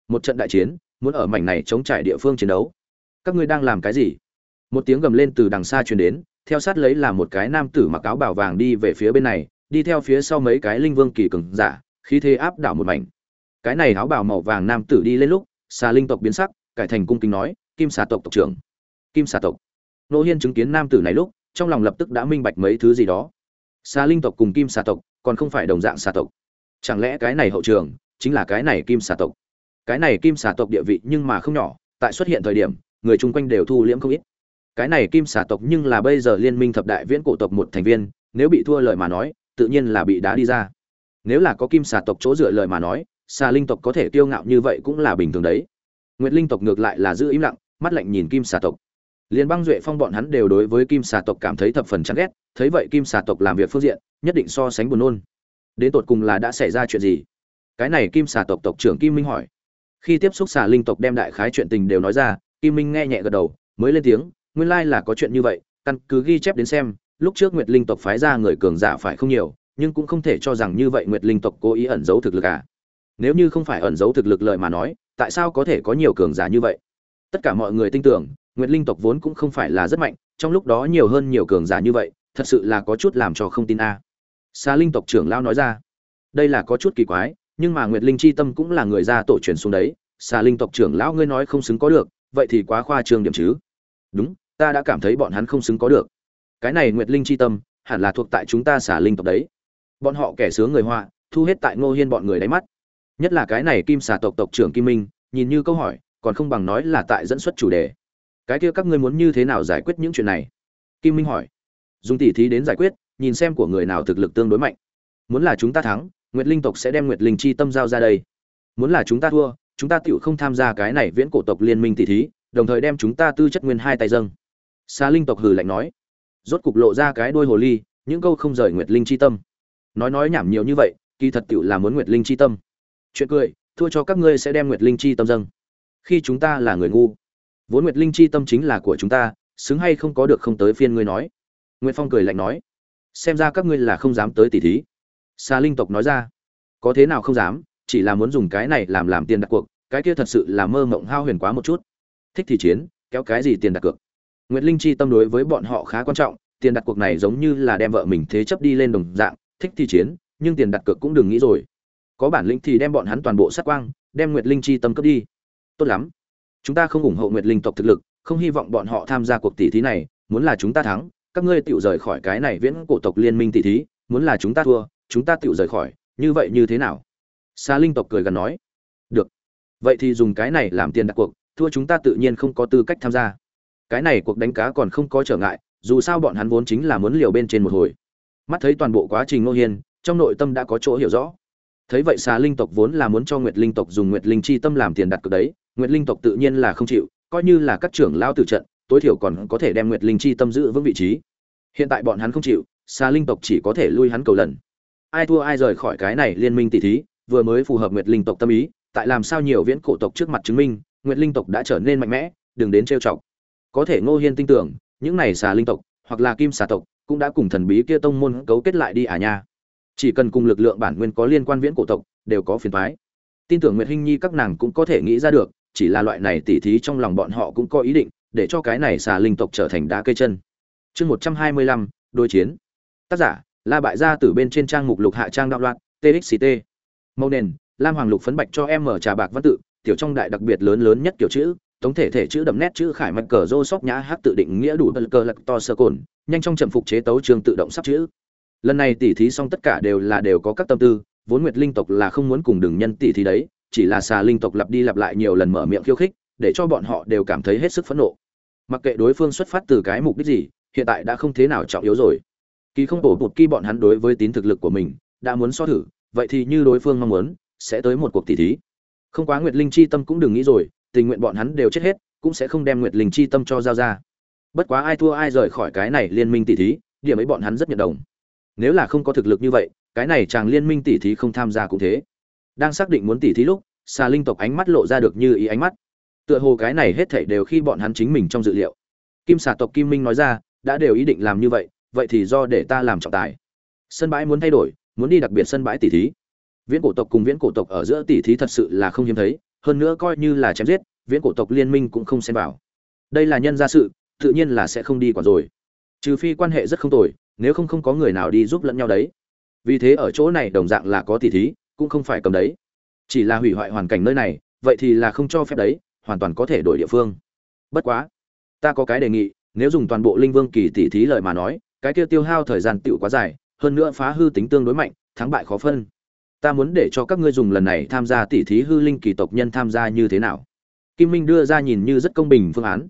Một trận đại chiến muốn ở mảnh này chống trải địa phương chiến đấu. Các ngươi đang làm cái gì? Một tiếng gầm lên từ đằng xa truyền đến, theo sát lấy là một cái nam tử mặc áo bảo vàng đi về phía bên này, đi theo phía sau mấy cái linh vương kỳ cường giả, khí thế áp đảo một mảnh. Cái này áo bào màu vàng nam tử đi lên lúc, xà linh tộc biến sắc, cải thành cung kính nói, kim xà tộc tộc trưởng, kim xà tộc. Nô hiên chứng kiến nam tử này lúc, trong lòng lập tức đã minh bạch mấy thứ gì đó. Xà linh tộc cùng kim xà tộc còn không phải đồng dạng xà tộc. Chẳng lẽ cái này hậu trường chính là cái này kim xà tộc? Cái này kim xà tộc địa vị nhưng mà không nhỏ, tại xuất hiện thời điểm, người chung quanh đều thu liễm không ít. Cái này kim xà tộc nhưng là bây giờ liên minh thập đại viễn cổ tộc một thành viên, nếu bị thua lời mà nói, tự nhiên là bị đá đi ra. Nếu là có kim xà tộc chỗ dựa lời mà nói, xà linh tộc có thể kiêu ngạo như vậy cũng là bình thường đấy. Nguyệt linh tộc ngược lại là giữ im lặng, mắt lạnh nhìn kim xà tộc. Liền băng duệ phong bọn hắn đều đối với kim xà tộc cảm thấy thập phần chán ghét, thấy vậy kim xà tộc làm việc phương diện, nhất định so sánh buồn nôn. Đến tột cùng là đã xảy ra chuyện gì? Cái này kim xà tộc tộc trưởng kim minh hỏi khi tiếp xúc xà linh tộc đem đại khái chuyện tình đều nói ra, kim minh nghe nhẹ gật đầu, mới lên tiếng, nguyên lai là có chuyện như vậy, căn cứ ghi chép đến xem, lúc trước nguyệt linh tộc phái ra người cường giả phải không nhiều, nhưng cũng không thể cho rằng như vậy nguyệt linh tộc cố ý ẩn giấu thực lực à nếu như không phải ẩn giấu thực lực lợi mà nói, tại sao có thể có nhiều cường giả như vậy tất cả mọi người tin tưởng, nguyệt linh tộc vốn cũng không phải là rất mạnh, trong lúc đó nhiều hơn nhiều cường giả như vậy, thật sự là có chút làm cho không tin a à. xa linh tộc trưởng lao nói ra, đây là có chút kỳ quái nhưng mà nguyệt linh chi tâm cũng là người ra tổ truyền xuống đấy. Xà linh tộc trưởng lão ngươi nói không xứng có được, vậy thì quá khoa trương điểm chứ. Đúng, ta đã cảm thấy bọn hắn không xứng có được. Cái này nguyệt linh chi tâm, hẳn là thuộc tại chúng ta xà linh tộc đấy. Bọn họ kẻ sướng người họa, thu hết tại ngô hiên bọn người đáy mắt. Nhất là cái này kim xà tộc tộc trưởng kim minh, nhìn như câu hỏi, còn không bằng nói là tại dẫn xuất chủ đề. Cái kia các ngươi muốn như thế nào giải quyết những chuyện này? Kim minh hỏi. Dùng tỉ thí đến giải quyết, nhìn xem của người nào thực lực tương đối mạnh. Muốn là chúng ta thắng nguyệt linh tộc sẽ đem nguyệt linh chi tâm giao ra đây. Muốn là chúng ta thua, chúng ta tựu không tham gia cái này viễn cổ tộc liên minh tỷ thí, đồng thời đem chúng ta tư chất nguyên hai tay dâng. Xa linh tộc hừ lạnh nói. Rốt cục lộ ra cái đôi hồ ly, những câu không rời nguyệt linh chi tâm. Nói nói nhảm nhiều như vậy, kỳ thật tựu là muốn nguyệt linh chi tâm. Chuyện cười, thua cho các ngươi sẽ đem nguyệt linh chi tâm dâng. Khi chúng ta là người ngu, vốn nguyệt linh chi tâm chính là của chúng ta, xứng hay không có được không tới phiên ngươi nói. Nguyễn phong cười lạnh nói. Xem ra các ngươi là không dám tới tỷ thí xa linh tộc nói ra, có thế nào không dám, chỉ là muốn dùng cái này làm làm tiền đặt cuộc cái kia thật sự là mơ mộng hao huyền quá một chút. Thích thì chiến, kéo cái gì tiền đặt cược? Nguyệt linh chi tâm đối với bọn họ khá quan trọng, tiền đặt cuộc này giống như là đem vợ mình thế chấp đi lên đồng dạng, thích thì chiến, nhưng tiền đặt cược cũng đừng nghĩ rồi. Có bản lĩnh thì đem bọn hắn toàn bộ sát quang, đem nguyệt linh chi tâm cướp đi. Tốt lắm. Chúng ta không ủng hộ nguyệt linh tộc thực lực, không hy vọng bọn họ tham gia cuộc tỷ thí này, muốn là chúng ta thắng, các ngươi tự rời khỏi cái này viễn cổ tộc liên minh tỷ thí, muốn là chúng ta thua chúng ta tự rời khỏi, như vậy như thế nào? Xa linh tộc cười gần nói, được. Vậy thì dùng cái này làm tiền đặt cuộc, thua chúng ta tự nhiên không có tư cách tham gia. Cái này cuộc đánh cá còn không có trở ngại, dù sao bọn hắn vốn chính là muốn liều bên trên một hồi. Mắt thấy toàn bộ quá trình ngô hiên, trong nội tâm đã có chỗ hiểu rõ. Thấy vậy xà linh tộc vốn là muốn cho nguyệt linh tộc dùng nguyệt linh chi tâm làm tiền đặt cược đấy, nguyệt linh tộc tự nhiên là không chịu, coi như là các trưởng lao tử trận, tối thiểu còn có thể đem nguyệt linh chi tâm giữ vững vị trí. Hiện tại bọn hắn không chịu xà linh tộc chỉ có thể lui hắn cầu lần ai thua ai rời khỏi cái này liên minh tỷ thí, vừa mới phù hợp nguyệt linh tộc tâm ý, tại làm sao nhiều viễn cổ tộc trước mặt chứng minh, nguyệt linh tộc đã trở nên mạnh mẽ, đừng đến trêu chọc. Có thể ngô hiên tin tưởng, những này xà linh tộc, hoặc là kim xà tộc, cũng đã cùng thần bí kia tông môn cấu kết lại đi à nha. Chỉ cần cùng lực lượng bản nguyên có liên quan viễn cổ tộc, đều có phiền toái. Tin tưởng nguyệt hinh nhi các nàng cũng có thể nghĩ ra được, chỉ là loại này tỉ thí trong lòng bọn họ cũng có ý định, để cho cái này xà linh tộc trở thành đá cây chân. Chương một trăm hai mươi lăm, đối chiến. Tác giả la bại gia từ bên trên trang mục lục hạ trang đạo loạn txt màu nền, lam hoàng lục phấn bạch cho em mở trà bạc văn tự, tiểu trong đại đặc biệt lớn lớn nhất kiểu chữ tổng thể thể chữ đậm nét chữ khải mạch cờ rô sóc nhã hát tự định nghĩa đủ bật cờ lật to sơ cồn, nhanh trong trầm phục chế tấu trường tự động sắp chữ. Lần này tỉ thí xong tất cả đều là đều có các tâm tư, vốn nguyệt linh tộc là không muốn cùng đường nhân tỉ thí đấy, chỉ là xà linh tộc lặp đi lặp lại nhiều lần mở miệng khiêu khích, để cho bọn họ đều cảm thấy hết sức phẫn nộ. Mặc kệ đối phương xuất phát từ cái mục đích gì, hiện tại đã không thế nào trọng yếu rồi kỳ không bổ bụt kỳ bọn hắn đối với tín thực lực của mình, đã muốn so thử, vậy thì như đối phương mong muốn, sẽ tới một cuộc tỉ thí. Không quá nguyệt linh chi tâm cũng đừng nghĩ rồi, tình nguyện bọn hắn đều chết hết, cũng sẽ không đem nguyệt linh chi tâm cho giao ra. Bất quá ai thua ai rời khỏi cái này liên minh tỉ thí, điểm ấy bọn hắn rất nhận đồng. Nếu là không có thực lực như vậy, cái này chàng liên minh tỉ thí không tham gia cũng thế. Đang xác định muốn tỉ thí lúc xà linh tộc ánh mắt lộ ra được như ý ánh mắt. Tựa hồ cái này hết thảy đều khi bọn hắn chính mình trong dự liệu. Kim xà tộc kim minh nói ra, đã đều ý định làm như vậy vậy thì do để ta làm trọng tài. Sân bãi muốn thay đổi, muốn đi đặc biệt sân bãi tỷ thí. Viễn cổ tộc cùng viễn cổ tộc ở giữa tỷ thí thật sự là không hiếm thấy, hơn nữa coi như là chém giết, viễn cổ tộc liên minh cũng không xem vào. Đây là nhân gia sự, tự nhiên là sẽ không đi quả rồi. Trừ phi quan hệ rất không tồi, nếu không không có người nào đi giúp lẫn nhau đấy. Vì thế ở chỗ này đồng dạng là có tỷ thí, cũng không phải cầm đấy. Chỉ là hủy hoại hoàn cảnh nơi này, vậy thì là không cho phép đấy, hoàn toàn có thể đổi địa phương. Bất quá, ta có cái đề nghị, nếu dùng toàn bộ linh vương kỳ tỷ thí lợi mà nói cái kia tiêu hao thời gian tựu quá dài, hơn nữa phá hư tính tương đối mạnh, thắng bại khó phân. Ta muốn để cho các ngươi dùng lần này tham gia tỉ thí hư linh kỳ tộc nhân tham gia như thế nào? Kim minh đưa ra nhìn như rất công bình phương án.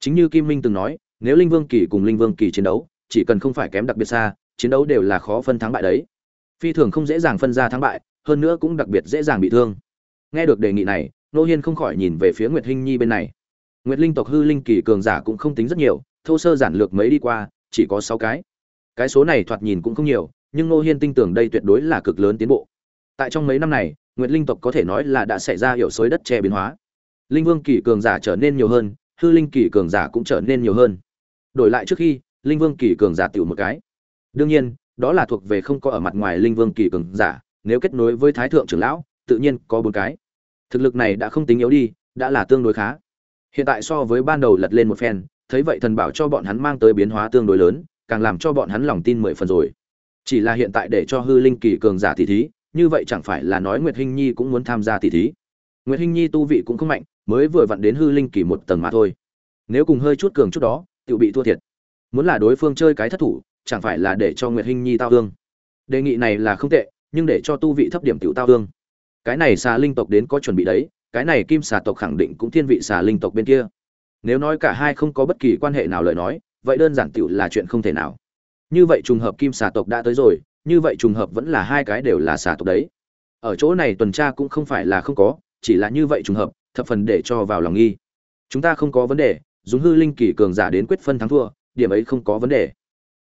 Chính như kim minh từng nói, nếu linh vương kỳ cùng linh vương kỳ chiến đấu, chỉ cần không phải kém đặc biệt xa, chiến đấu đều là khó phân thắng bại đấy. Phi thường không dễ dàng phân ra thắng bại, hơn nữa cũng đặc biệt dễ dàng bị thương. Nghe được đề nghị này nô hiên không khỏi nhìn về phía nguyệt hinh nhi bên này. Nguyệt linh tộc hư linh kỳ cường giả cũng không tính rất nhiều, thô sơ giản lược mấy đi qua chỉ có sáu cái. Cái số này thoạt nhìn cũng không nhiều, nhưng Ngô hiên tin tưởng đây tuyệt đối là cực lớn tiến bộ. Tại trong mấy năm này, nguyệt linh tộc có thể nói là đã xảy ra hiệu xối đất che biến hóa. Linh vương kỳ cường giả trở nên nhiều hơn, hư linh kỳ cường giả cũng trở nên nhiều hơn. Đổi lại trước khi, linh vương kỳ cường giả tiểu một cái. Đương nhiên, đó là thuộc về không có ở mặt ngoài linh vương kỳ cường giả, nếu kết nối với thái thượng trưởng lão, tự nhiên có bốn cái. Thực lực này đã không tính yếu đi, đã là tương đối khá. Hiện tại so với ban đầu lật lên một phen thấy vậy thần bảo cho bọn hắn mang tới biến hóa tương đối lớn, càng làm cho bọn hắn lòng tin mười phần rồi. Chỉ là hiện tại để cho hư linh kỳ cường giả tỷ thí, như vậy chẳng phải là nói nguyệt hinh nhi cũng muốn tham gia tỷ thí. Nguyệt hinh nhi tu vị cũng không mạnh, mới vừa vặn đến hư linh kỳ một tầng mà thôi. Nếu cùng hơi chút cường chút đó, tiểu bị thua thiệt. Muốn là đối phương chơi cái thất thủ, chẳng phải là để cho nguyệt hinh nhi tao hương đề nghị này là không tệ, nhưng để cho tu vị thấp điểm tiểu tao hương cái này xà linh tộc đến có chuẩn bị đấy, cái này kim xà tộc khẳng định cũng thiên vị xà linh tộc bên kia nếu nói cả hai không có bất kỳ quan hệ nào lời nói, vậy đơn giản tiểu là chuyện không thể nào. Như vậy trùng hợp kim xà tộc đã tới rồi, như vậy trùng hợp vẫn là hai cái đều là xà tộc đấy. Ở chỗ này tuần tra cũng không phải là không có, chỉ là như vậy trùng hợp, thập phần để cho vào lòng nghi. Chúng ta không có vấn đề, dùng hư linh kỳ cường giả đến quyết phân thắng thua, điểm ấy không có vấn đề.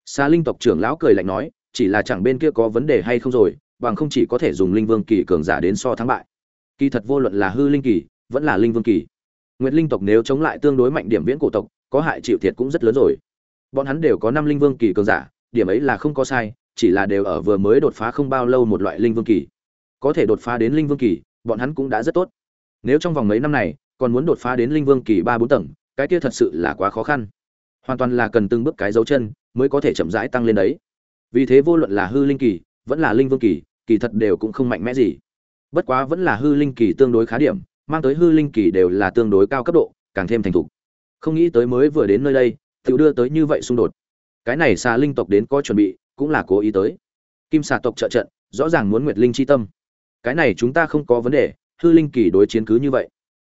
Xà linh tộc trưởng lão cười lạnh nói, chỉ là chẳng bên kia có vấn đề hay không rồi, bằng không chỉ có thể dùng linh vương kỳ cường giả đến so thắng bại. Kỳ thật vô luận là hư linh kỳ, vẫn là linh vương kỳ nguyệt linh tộc nếu chống lại tương đối mạnh điểm viễn cổ tộc, có hại chịu thiệt cũng rất lớn rồi. Bọn hắn đều có năm linh vương kỳ cường giả, điểm ấy là không có sai, chỉ là đều ở vừa mới đột phá không bao lâu một loại linh vương kỳ. Có thể đột phá đến linh vương kỳ, bọn hắn cũng đã rất tốt. Nếu trong vòng mấy năm này, còn muốn đột phá đến linh vương kỳ ba bốn tầng, cái kia thật sự là quá khó khăn. Hoàn toàn là cần từng bước cái dấu chân, mới có thể chậm rãi tăng lên đấy. Vì thế vô luận là hư linh kỳ, vẫn là linh vương kỳ kỳ thật đều cũng không mạnh mẽ gì. Bất quá vẫn là hư linh kỳ tương đối khá điểm mang tới hư linh kỳ đều là tương đối cao cấp độ, càng thêm thành thục. Không nghĩ tới mới vừa đến nơi đây tự đưa tới như vậy xung đột. Cái này xà linh tộc đến có chuẩn bị, cũng là cố ý tới. Kim xà tộc trợ trận, rõ ràng muốn nguyệt linh chi tâm. Cái này chúng ta không có vấn đề, hư linh kỳ đối chiến cứ như vậy.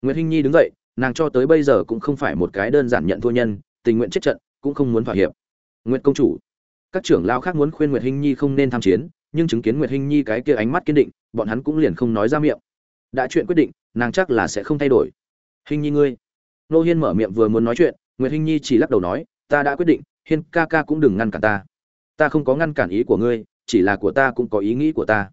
Nguyệt hinh nhi đứng dậy, nàng cho tới bây giờ cũng không phải một cái đơn giản nhận thua nhân, tình nguyện chết trận, cũng không muốn thỏa hiệp. Nguyệt công chủ, các trưởng lao khác muốn khuyên nguyệt hinh nhi không nên tham chiến, nhưng chứng kiến nguyệt hinh nhi cái kia ánh mắt kiên định, bọn hắn cũng liền không nói ra miệng. Đã chuyện quyết định nàng chắc là sẽ không thay đổi. Hinh nhi ngươi. Nô hiên mở miệng vừa muốn nói chuyện, nguyệt hinh nhi chỉ lắc đầu nói, ta đã quyết định, hiên ca ca cũng đừng ngăn cản ta. Ta không có ngăn cản ý của ngươi, chỉ là của ta cũng có ý nghĩ của ta.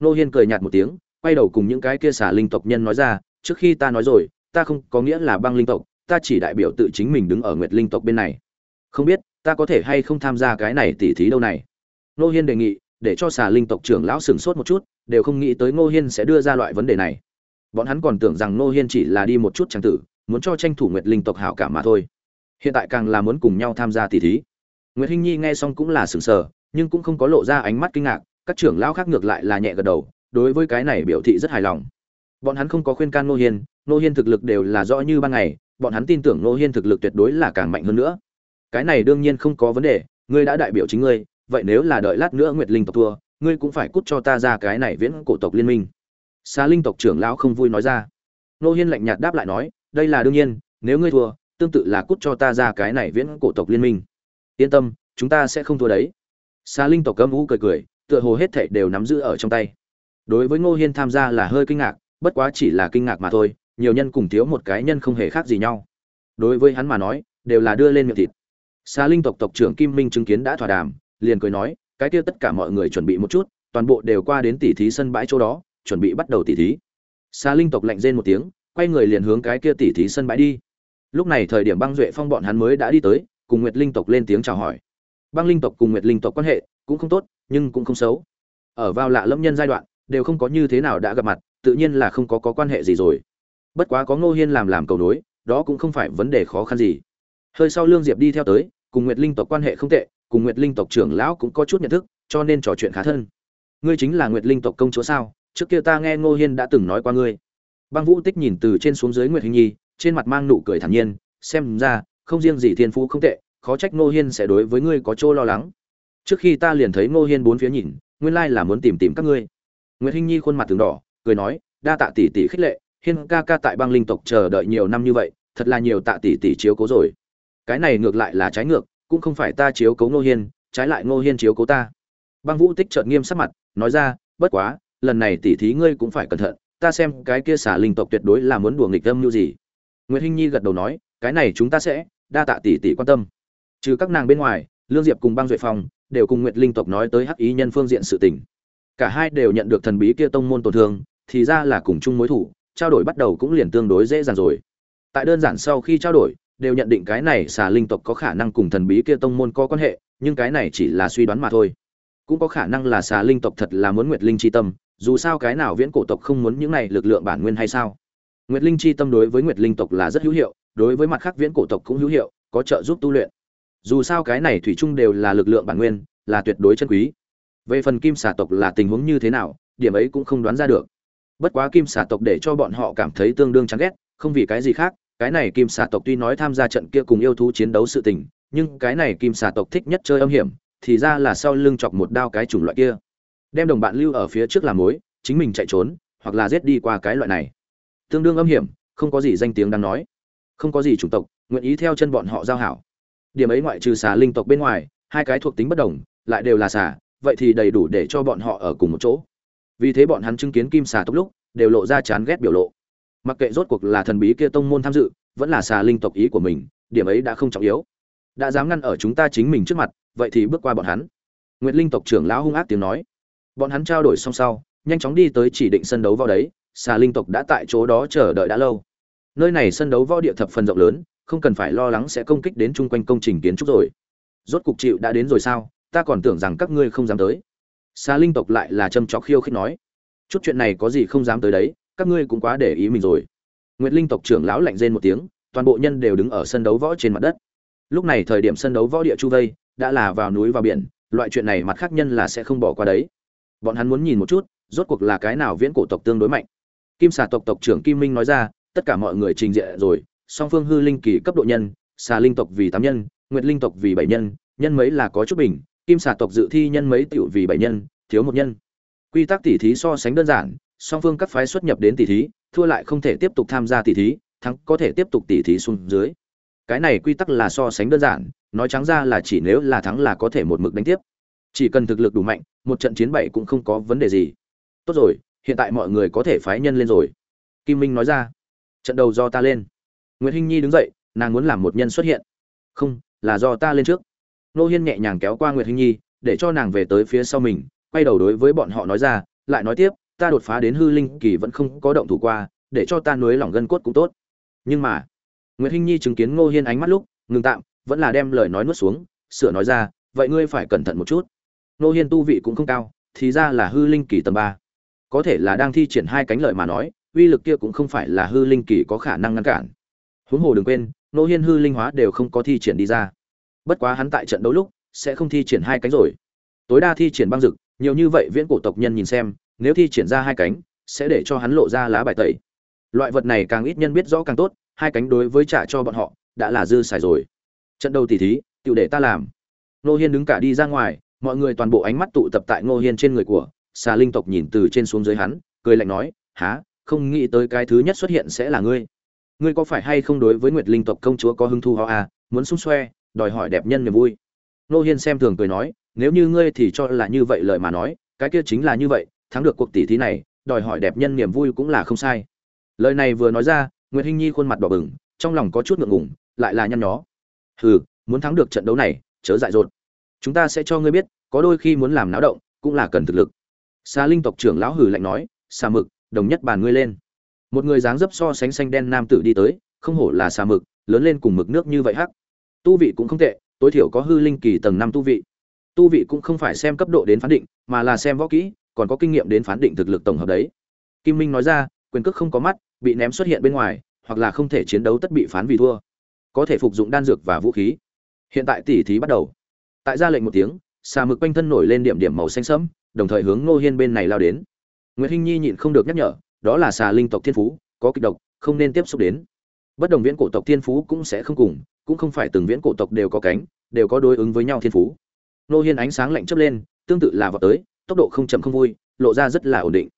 Nô hiên cười nhạt một tiếng, quay đầu cùng những cái kia xả linh tộc nhân nói ra, trước khi ta nói rồi, ta không có nghĩa là băng linh tộc, ta chỉ đại biểu tự chính mình đứng ở nguyệt linh tộc bên này. Không biết, ta có thể hay không tham gia cái này tỉ thí đâu này? Nô hiên đề nghị, để cho xà linh tộc trưởng lão sửng sốt một chút, đều không nghĩ tới ngô hiên sẽ đưa ra loại vấn đề này bọn hắn còn tưởng rằng Nô hiên chỉ là đi một chút trang tử, muốn cho tranh thủ nguyệt linh tộc hảo cả mà thôi. Hiện tại càng là muốn cùng nhau tham gia tỷ thí. Nguyệt hinh nhi nghe xong cũng là sửng sờ, nhưng cũng không có lộ ra ánh mắt kinh ngạc, các trưởng lão khác ngược lại là nhẹ gật đầu, đối với cái này biểu thị rất hài lòng. Bọn hắn không có khuyên can Nô hiên Nô hiên thực lực đều là rõ như ban ngày, bọn hắn tin tưởng Nô hiên thực lực tuyệt đối là càng mạnh hơn nữa. Cái này đương nhiên không có vấn đề, ngươi đã đại biểu chính ngươi, vậy nếu là đợi lát nữa nguyệt linh tộc thua, ngươi cũng phải cút cho ta ra cái này viễn cổ tộc liên minh xá linh tộc trưởng lão không vui nói ra. Nô hiên lạnh nhạt đáp lại nói, đây là đương nhiên, nếu ngươi thua, tương tự là cút cho ta ra cái này viễn cổ tộc liên minh. Yên tâm, chúng ta sẽ không thua đấy. Xá linh tộc âm vũ cười cười, tựa hồ hết thảy đều nắm giữ ở trong tay. Đối với ngô hiên tham gia là hơi kinh ngạc, bất quá chỉ là kinh ngạc mà thôi, nhiều nhân cùng thiếu một cái nhân không hề khác gì nhau. Đối với hắn mà nói, đều là đưa lên miệng thịt. Xá linh tộc tộc trưởng kim minh chứng kiến đã thỏa đàm, liền cười nói, cái kia tất cả mọi người chuẩn bị một chút, toàn bộ đều qua đến tỉ thí sân bãi chỗ đó chuẩn bị bắt đầu tỉ thí. Xa linh tộc lạnh rên một tiếng quay người liền hướng cái kia tỉ thí sân bãi đi. Lúc này thời điểm băng duệ phong bọn hắn mới đã đi tới cùng nguyệt linh tộc lên tiếng chào hỏi. Băng linh tộc cùng nguyệt linh tộc quan hệ cũng không tốt nhưng cũng không xấu. Ở vào lạ lâm nhân giai đoạn đều không có như thế nào đã gặp mặt tự nhiên là không có, có quan hệ gì rồi. Bất quá có ngô hiên làm làm cầu nối đó cũng không phải vấn đề khó khăn gì. Hơi sau lương diệp đi theo tới cùng nguyệt linh tộc quan hệ không tệ cùng Nguyệt Linh tộc trưởng lão cũng có chút nhận thức, cho nên trò chuyện khá thân. Ngươi chính là Nguyệt Linh tộc công chúa sao? Trước kia ta nghe Ngô Hiên đã từng nói qua ngươi. Băng Vũ Tích nhìn từ trên xuống dưới Nguyệt Hình Nhi, trên mặt mang nụ cười thản nhiên, xem ra, không riêng gì thiên phú không tệ, khó trách Ngô Hiên sẽ đối với ngươi có chỗ lo lắng. Trước khi ta liền thấy Ngô Hiên bốn phía nhìn, nguyên lai là muốn tìm tìm các ngươi. Nguyệt Hình Nhi khuôn mặt từng đỏ, cười nói, đa tạ tỷ tỷ khích lệ, Hiên ca ca tại băng linh tộc chờ đợi nhiều năm như vậy, thật là nhiều tạ tỷ tỷ chiếu cố rồi. Cái này ngược lại là trái ngược, cũng không phải ta chiếu cố Ngô Hiên, trái lại Ngô Hiên chiếu cố ta. Băng Vũ Tích chợt nghiêm sắc mặt, nói ra, bất quá, lần này tỷ thí ngươi cũng phải cẩn thận, ta xem cái kia xả linh tộc tuyệt đối là muốn đùa nghịch âm như gì. Nguyệt Hinh Nhi gật đầu nói, cái này chúng ta sẽ, đa tạ tỷ tỷ quan tâm. Trừ các nàng bên ngoài, Lương Diệp cùng Băng Duệ Phong đều cùng Nguyệt Linh tộc nói tới hắc ý nhân phương diện sự tình. Cả hai đều nhận được thần bí kia tông môn tổn thương, thì ra là cùng chung mối thủ trao đổi bắt đầu cũng liền tương đối dễ dàng rồi tại đơn giản sau khi trao đổi đều nhận định cái này xà linh tộc có khả năng cùng thần bí kia tông môn có quan hệ nhưng cái này chỉ là suy đoán mà thôi cũng có khả năng là xà linh tộc thật là muốn nguyệt linh chi tâm dù sao cái nào viễn cổ tộc không muốn những này lực lượng bản nguyên hay sao? Nguyệt linh chi tâm đối với nguyệt linh tộc là rất hữu hiệu, đối với mặt khác viễn cổ tộc cũng hữu hiệu, có trợ giúp tu luyện. Dù sao cái này thủy chung đều là lực lượng bản nguyên, là tuyệt đối chân quý. Về phần kim xà tộc là tình huống như thế nào, điểm ấy cũng không đoán ra được. Bất quá kim xà tộc để cho bọn họ cảm thấy tương đương chán ghét, không vì cái gì khác, cái này kim xà tộc tuy nói tham gia trận kia cùng yêu thú chiến đấu sự tình, nhưng cái này kim xà tộc thích nhất chơi âm hiểm, thì ra là sau lưng chọc một đao cái chủng loại kia đem đồng bạn lưu ở phía trước làm mối, chính mình chạy trốn, hoặc là giết đi qua cái loại này. Tương đương âm hiểm, không có gì danh tiếng đáng nói. Không có gì chủng tộc, nguyện ý theo chân bọn họ giao hảo. Điểm ấy ngoại trừ xà linh tộc bên ngoài, hai cái thuộc tính bất đồng, lại đều là xà, vậy thì đầy đủ để cho bọn họ ở cùng một chỗ. Vì thế bọn hắn chứng kiến kim xà tốc lúc, đều lộ ra chán ghét biểu lộ. Mặc kệ rốt cuộc là thần bí kia tông môn tham dự, vẫn là xà linh tộc ý của mình, điểm ấy đã không trọng yếu. Đã dám ngăn ở chúng ta chính mình trước mặt, vậy thì bước qua bọn hắn. Nguyệt linh tộc trưởng lão hung ác tiếng nói bọn hắn trao đổi xong sau, nhanh chóng đi tới chỉ định sân đấu võ đấy, xà linh tộc đã tại chỗ đó chờ đợi đã lâu. Nơi này sân đấu võ địa thập phần rộng lớn, không cần phải lo lắng sẽ công kích đến chung quanh công trình kiến trúc rồi. Rốt cục chịu đã đến rồi sao? Ta còn tưởng rằng các ngươi không dám tới. Xà linh tộc lại là châm chó khiêu khích nói. Chút chuyện này có gì không dám tới đấy, các ngươi cũng quá để ý mình rồi. Nguyệt linh tộc trưởng lão lạnh rên một tiếng, toàn bộ nhân đều đứng ở sân đấu võ trên mặt đất. Lúc này thời điểm sân đấu võ địa chu vây, đã là vào núi vào biển, loại chuyện này mặt khác nhân là sẽ không bỏ qua đấy bọn hắn muốn nhìn một chút, rốt cuộc là cái nào viễn cổ tộc tương đối mạnh. Kim xà tộc tộc trưởng kim minh nói ra, tất cả mọi người trình diện rồi, song phương hư linh kỳ cấp độ nhân, xà linh tộc vì tám nhân, nguyệt linh tộc vì bảy nhân nhân mấy là có chút bình, kim xà tộc dự thi nhân mấy tiểu vì bảy nhân, thiếu một nhân. Quy tắc tỉ thí so sánh đơn giản, song phương các phái xuất nhập đến tỉ thí, thua lại không thể tiếp tục tham gia tỉ thí, thắng có thể tiếp tục tỉ thí xuống dưới. Cái này quy tắc là so sánh đơn giản, nói trắng ra là chỉ nếu là thắng là có thể một mực đánh tiếp chỉ cần thực lực đủ mạnh, một trận chiến bảy cũng không có vấn đề gì. Tốt rồi, hiện tại mọi người có thể phái nhân lên rồi. Kim minh nói ra. Trận đầu do ta lên. Nguyễn hinh nhi đứng dậy, nàng muốn làm một nhân xuất hiện. Không, là do ta lên trước. Nô hiên nhẹ nhàng kéo qua nguyệt hinh nhi, để cho nàng về tới phía sau mình, quay đầu đối với bọn họ nói ra, lại nói tiếp, ta đột phá đến hư linh kỳ vẫn không có động thủ qua, để cho ta nuối lỏng gân cốt cũng tốt. Nhưng mà, nguyệt hinh nhi chứng kiến ngô hiên ánh mắt lúc, ngừng tạm, vẫn là đem lời nói nuốt xuống, sửa nói ra, vậy ngươi phải cẩn thận một chút. Nô hiên tu vị cũng không cao, thì ra là hư linh kỳ tầm ba. Có thể là đang thi triển hai cánh lợi mà nói, uy lực kia cũng không phải là hư linh kỳ có khả năng ngăn cản. Huống hồ đừng quên, Nô hiên hư linh hóa đều không có thi triển đi ra. Bất quá hắn tại trận đấu lúc, sẽ không thi triển hai cánh rồi. Tối đa thi triển băng rực nhiều như vậy viễn cổ tộc nhân nhìn xem, nếu thi triển ra hai cánh, sẽ để cho hắn lộ ra lá bài tẩy. Loại vật này càng ít nhân biết rõ càng tốt, hai cánh đối với trả cho bọn họ, đã là dư xài rồi. Trận đầu tỉ thí tự để ta làm. Nô hiên đứng cả đi ra ngoài mọi người toàn bộ ánh mắt tụ tập tại ngô hiên trên người của, xà linh tộc nhìn từ trên xuống dưới hắn, cười lạnh nói há không nghĩ tới cái thứ nhất xuất hiện sẽ là ngươi. Ngươi có phải hay không đối với nguyệt linh tộc công chúa có hứng thu ho à? Muốn xung xoe, đòi hỏi đẹp nhân niềm vui. Ngô hiên xem thường cười nói, nếu như ngươi thì cho là như vậy lời mà nói, cái kia chính là như vậy, thắng được cuộc tỷ thí này, đòi hỏi đẹp nhân niềm vui cũng là không sai. Lời này vừa nói ra, nguyệt hinh nhi khuôn mặt đỏ bừng, trong lòng có chút ngượng ngùng, lại là nhăn nhó. Hừ, muốn thắng được trận đấu này, chớ dại dột chúng ta sẽ cho ngươi biết, có đôi khi muốn làm náo động, cũng là cần thực lực. Xa linh tộc trưởng lão hử lạnh nói xà mực, đồng nhất bàn ngươi lên. Một người dáng dấp so sánh xanh đen nam tử đi tới, không hổ là xà mực, lớn lên cùng mực nước như vậy hắc. Tu vị cũng không tệ, tối thiểu có hư linh kỳ tầng năm tu vị. Tu vị cũng không phải xem cấp độ đến phán định, mà là xem võ kỹ, còn có kinh nghiệm đến phán định thực lực tổng hợp đấy. Kim minh nói ra, quyền cước không có mắt, bị ném xuất hiện bên ngoài, hoặc là không thể chiến đấu tất bị phán vì thua. Có thể phục dụng đan dược và vũ khí. Hiện tại tỉ thí bắt đầu tại ra lệnh một tiếng, xà mực quanh thân nổi lên điểm điểm màu xanh sẫm, đồng thời hướng ngô hiên bên này lao đến. Nguyễn hinh nhi nhịn không được nhắc nhở, đó là xà linh tộc thiên phú, có kịch độc, không nên tiếp xúc đến. Bất đồng viễn cổ tộc thiên phú cũng sẽ không cùng, cũng không phải từng viễn cổ tộc đều có cánh, đều có đối ứng với nhau thiên phú. Ngô hiên ánh sáng lạnh chớp lên, tương tự là vào tới, tốc độ không chậm không vui, lộ ra rất là ổn định.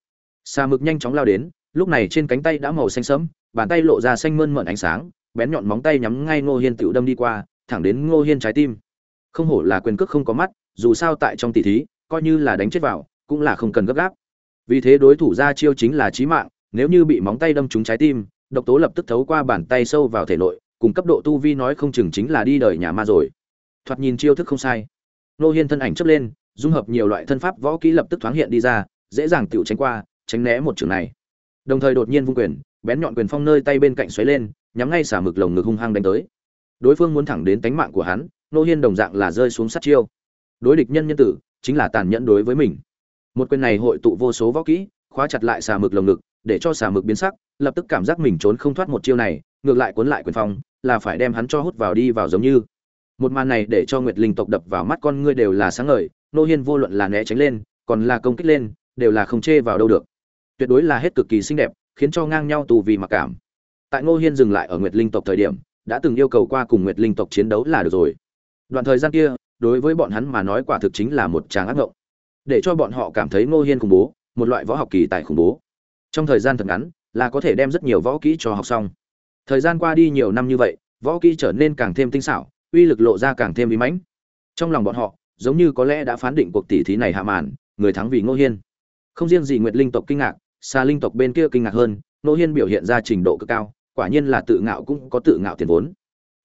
Xà mực nhanh chóng lao đến, lúc này trên cánh tay đã màu xanh sẫm, bàn tay lộ ra xanh mơn mởn ánh sáng, bén nhọn móng tay nhắm ngay ngô hiên tựu đâm đi qua, thẳng đến ngô hiên trái tim không hổ là quyền cước không có mắt, dù sao tại trong tỷ thí, coi như là đánh chết vào, cũng là không cần gấp gáp. Vì thế đối thủ ra chiêu chính là chí mạng, nếu như bị móng tay đâm trúng trái tim, độc tố lập tức thấu qua bàn tay sâu vào thể nội, cùng cấp độ tu vi nói không chừng chính là đi đời nhà ma rồi. Thoạt nhìn chiêu thức không sai. Nô hiên thân ảnh chấp lên, dung hợp nhiều loại thân pháp võ kỹ lập tức thoáng hiện đi ra, dễ dàng tựu tránh qua, tránh né một trường này. Đồng thời đột nhiên vung quyền, bén nhọn quyền phong nơi tay bên cạnh xoáy lên, nhắm ngay xả mực lồng ngực hung hăng đánh tới. Đối phương muốn thẳng đến tánh mạng của hắn nô hiên đồng dạng là rơi xuống sát chiêu. Đối địch nhân nhân tử, chính là tàn nhẫn đối với mình. Một quyền này hội tụ vô số võ kỹ, khóa chặt lại xà mực lồng ngực, để cho xà mực biến sắc, lập tức cảm giác mình trốn không thoát một chiêu này, ngược lại cuốn lại quyền phong, là phải đem hắn cho hút vào đi vào giống như. Một màn này để cho nguyệt linh tộc đập vào mắt con ngươi đều là sáng ngời, nô hiên vô luận là né tránh lên, còn là công kích lên, đều là không chê vào đâu được. Tuyệt đối là hết cực kỳ xinh đẹp, khiến cho ngang nhau tù vì mặc cảm. Tại ngô hiên dừng lại ở nguyệt linh tộc thời điểm, đã từng yêu cầu qua cùng nguyệt linh tộc chiến đấu là được rồi đoạn thời gian kia, đối với bọn hắn mà nói quả thực chính là một tràng ác ngộng. Để cho bọn họ cảm thấy ngô hiên khủng bố, một loại võ học kỳ tài khủng bố. Trong thời gian thật ngắn, là có thể đem rất nhiều võ kỹ cho học xong. Thời gian qua đi nhiều năm như vậy, võ kỹ trở nên càng thêm tinh xảo, uy lực lộ ra càng thêm bí mãnh. Trong lòng bọn họ, giống như có lẽ đã phán định cuộc tỷ thí này hạ màn, người thắng vì ngô hiên. Không riêng gì nguyệt linh tộc kinh ngạc xa linh tộc bên kia kinh ngạc hơn, ngô hiên biểu hiện ra trình độ cực cao, quả nhiên là tự ngạo cũng có tự ngạo tiền vốn.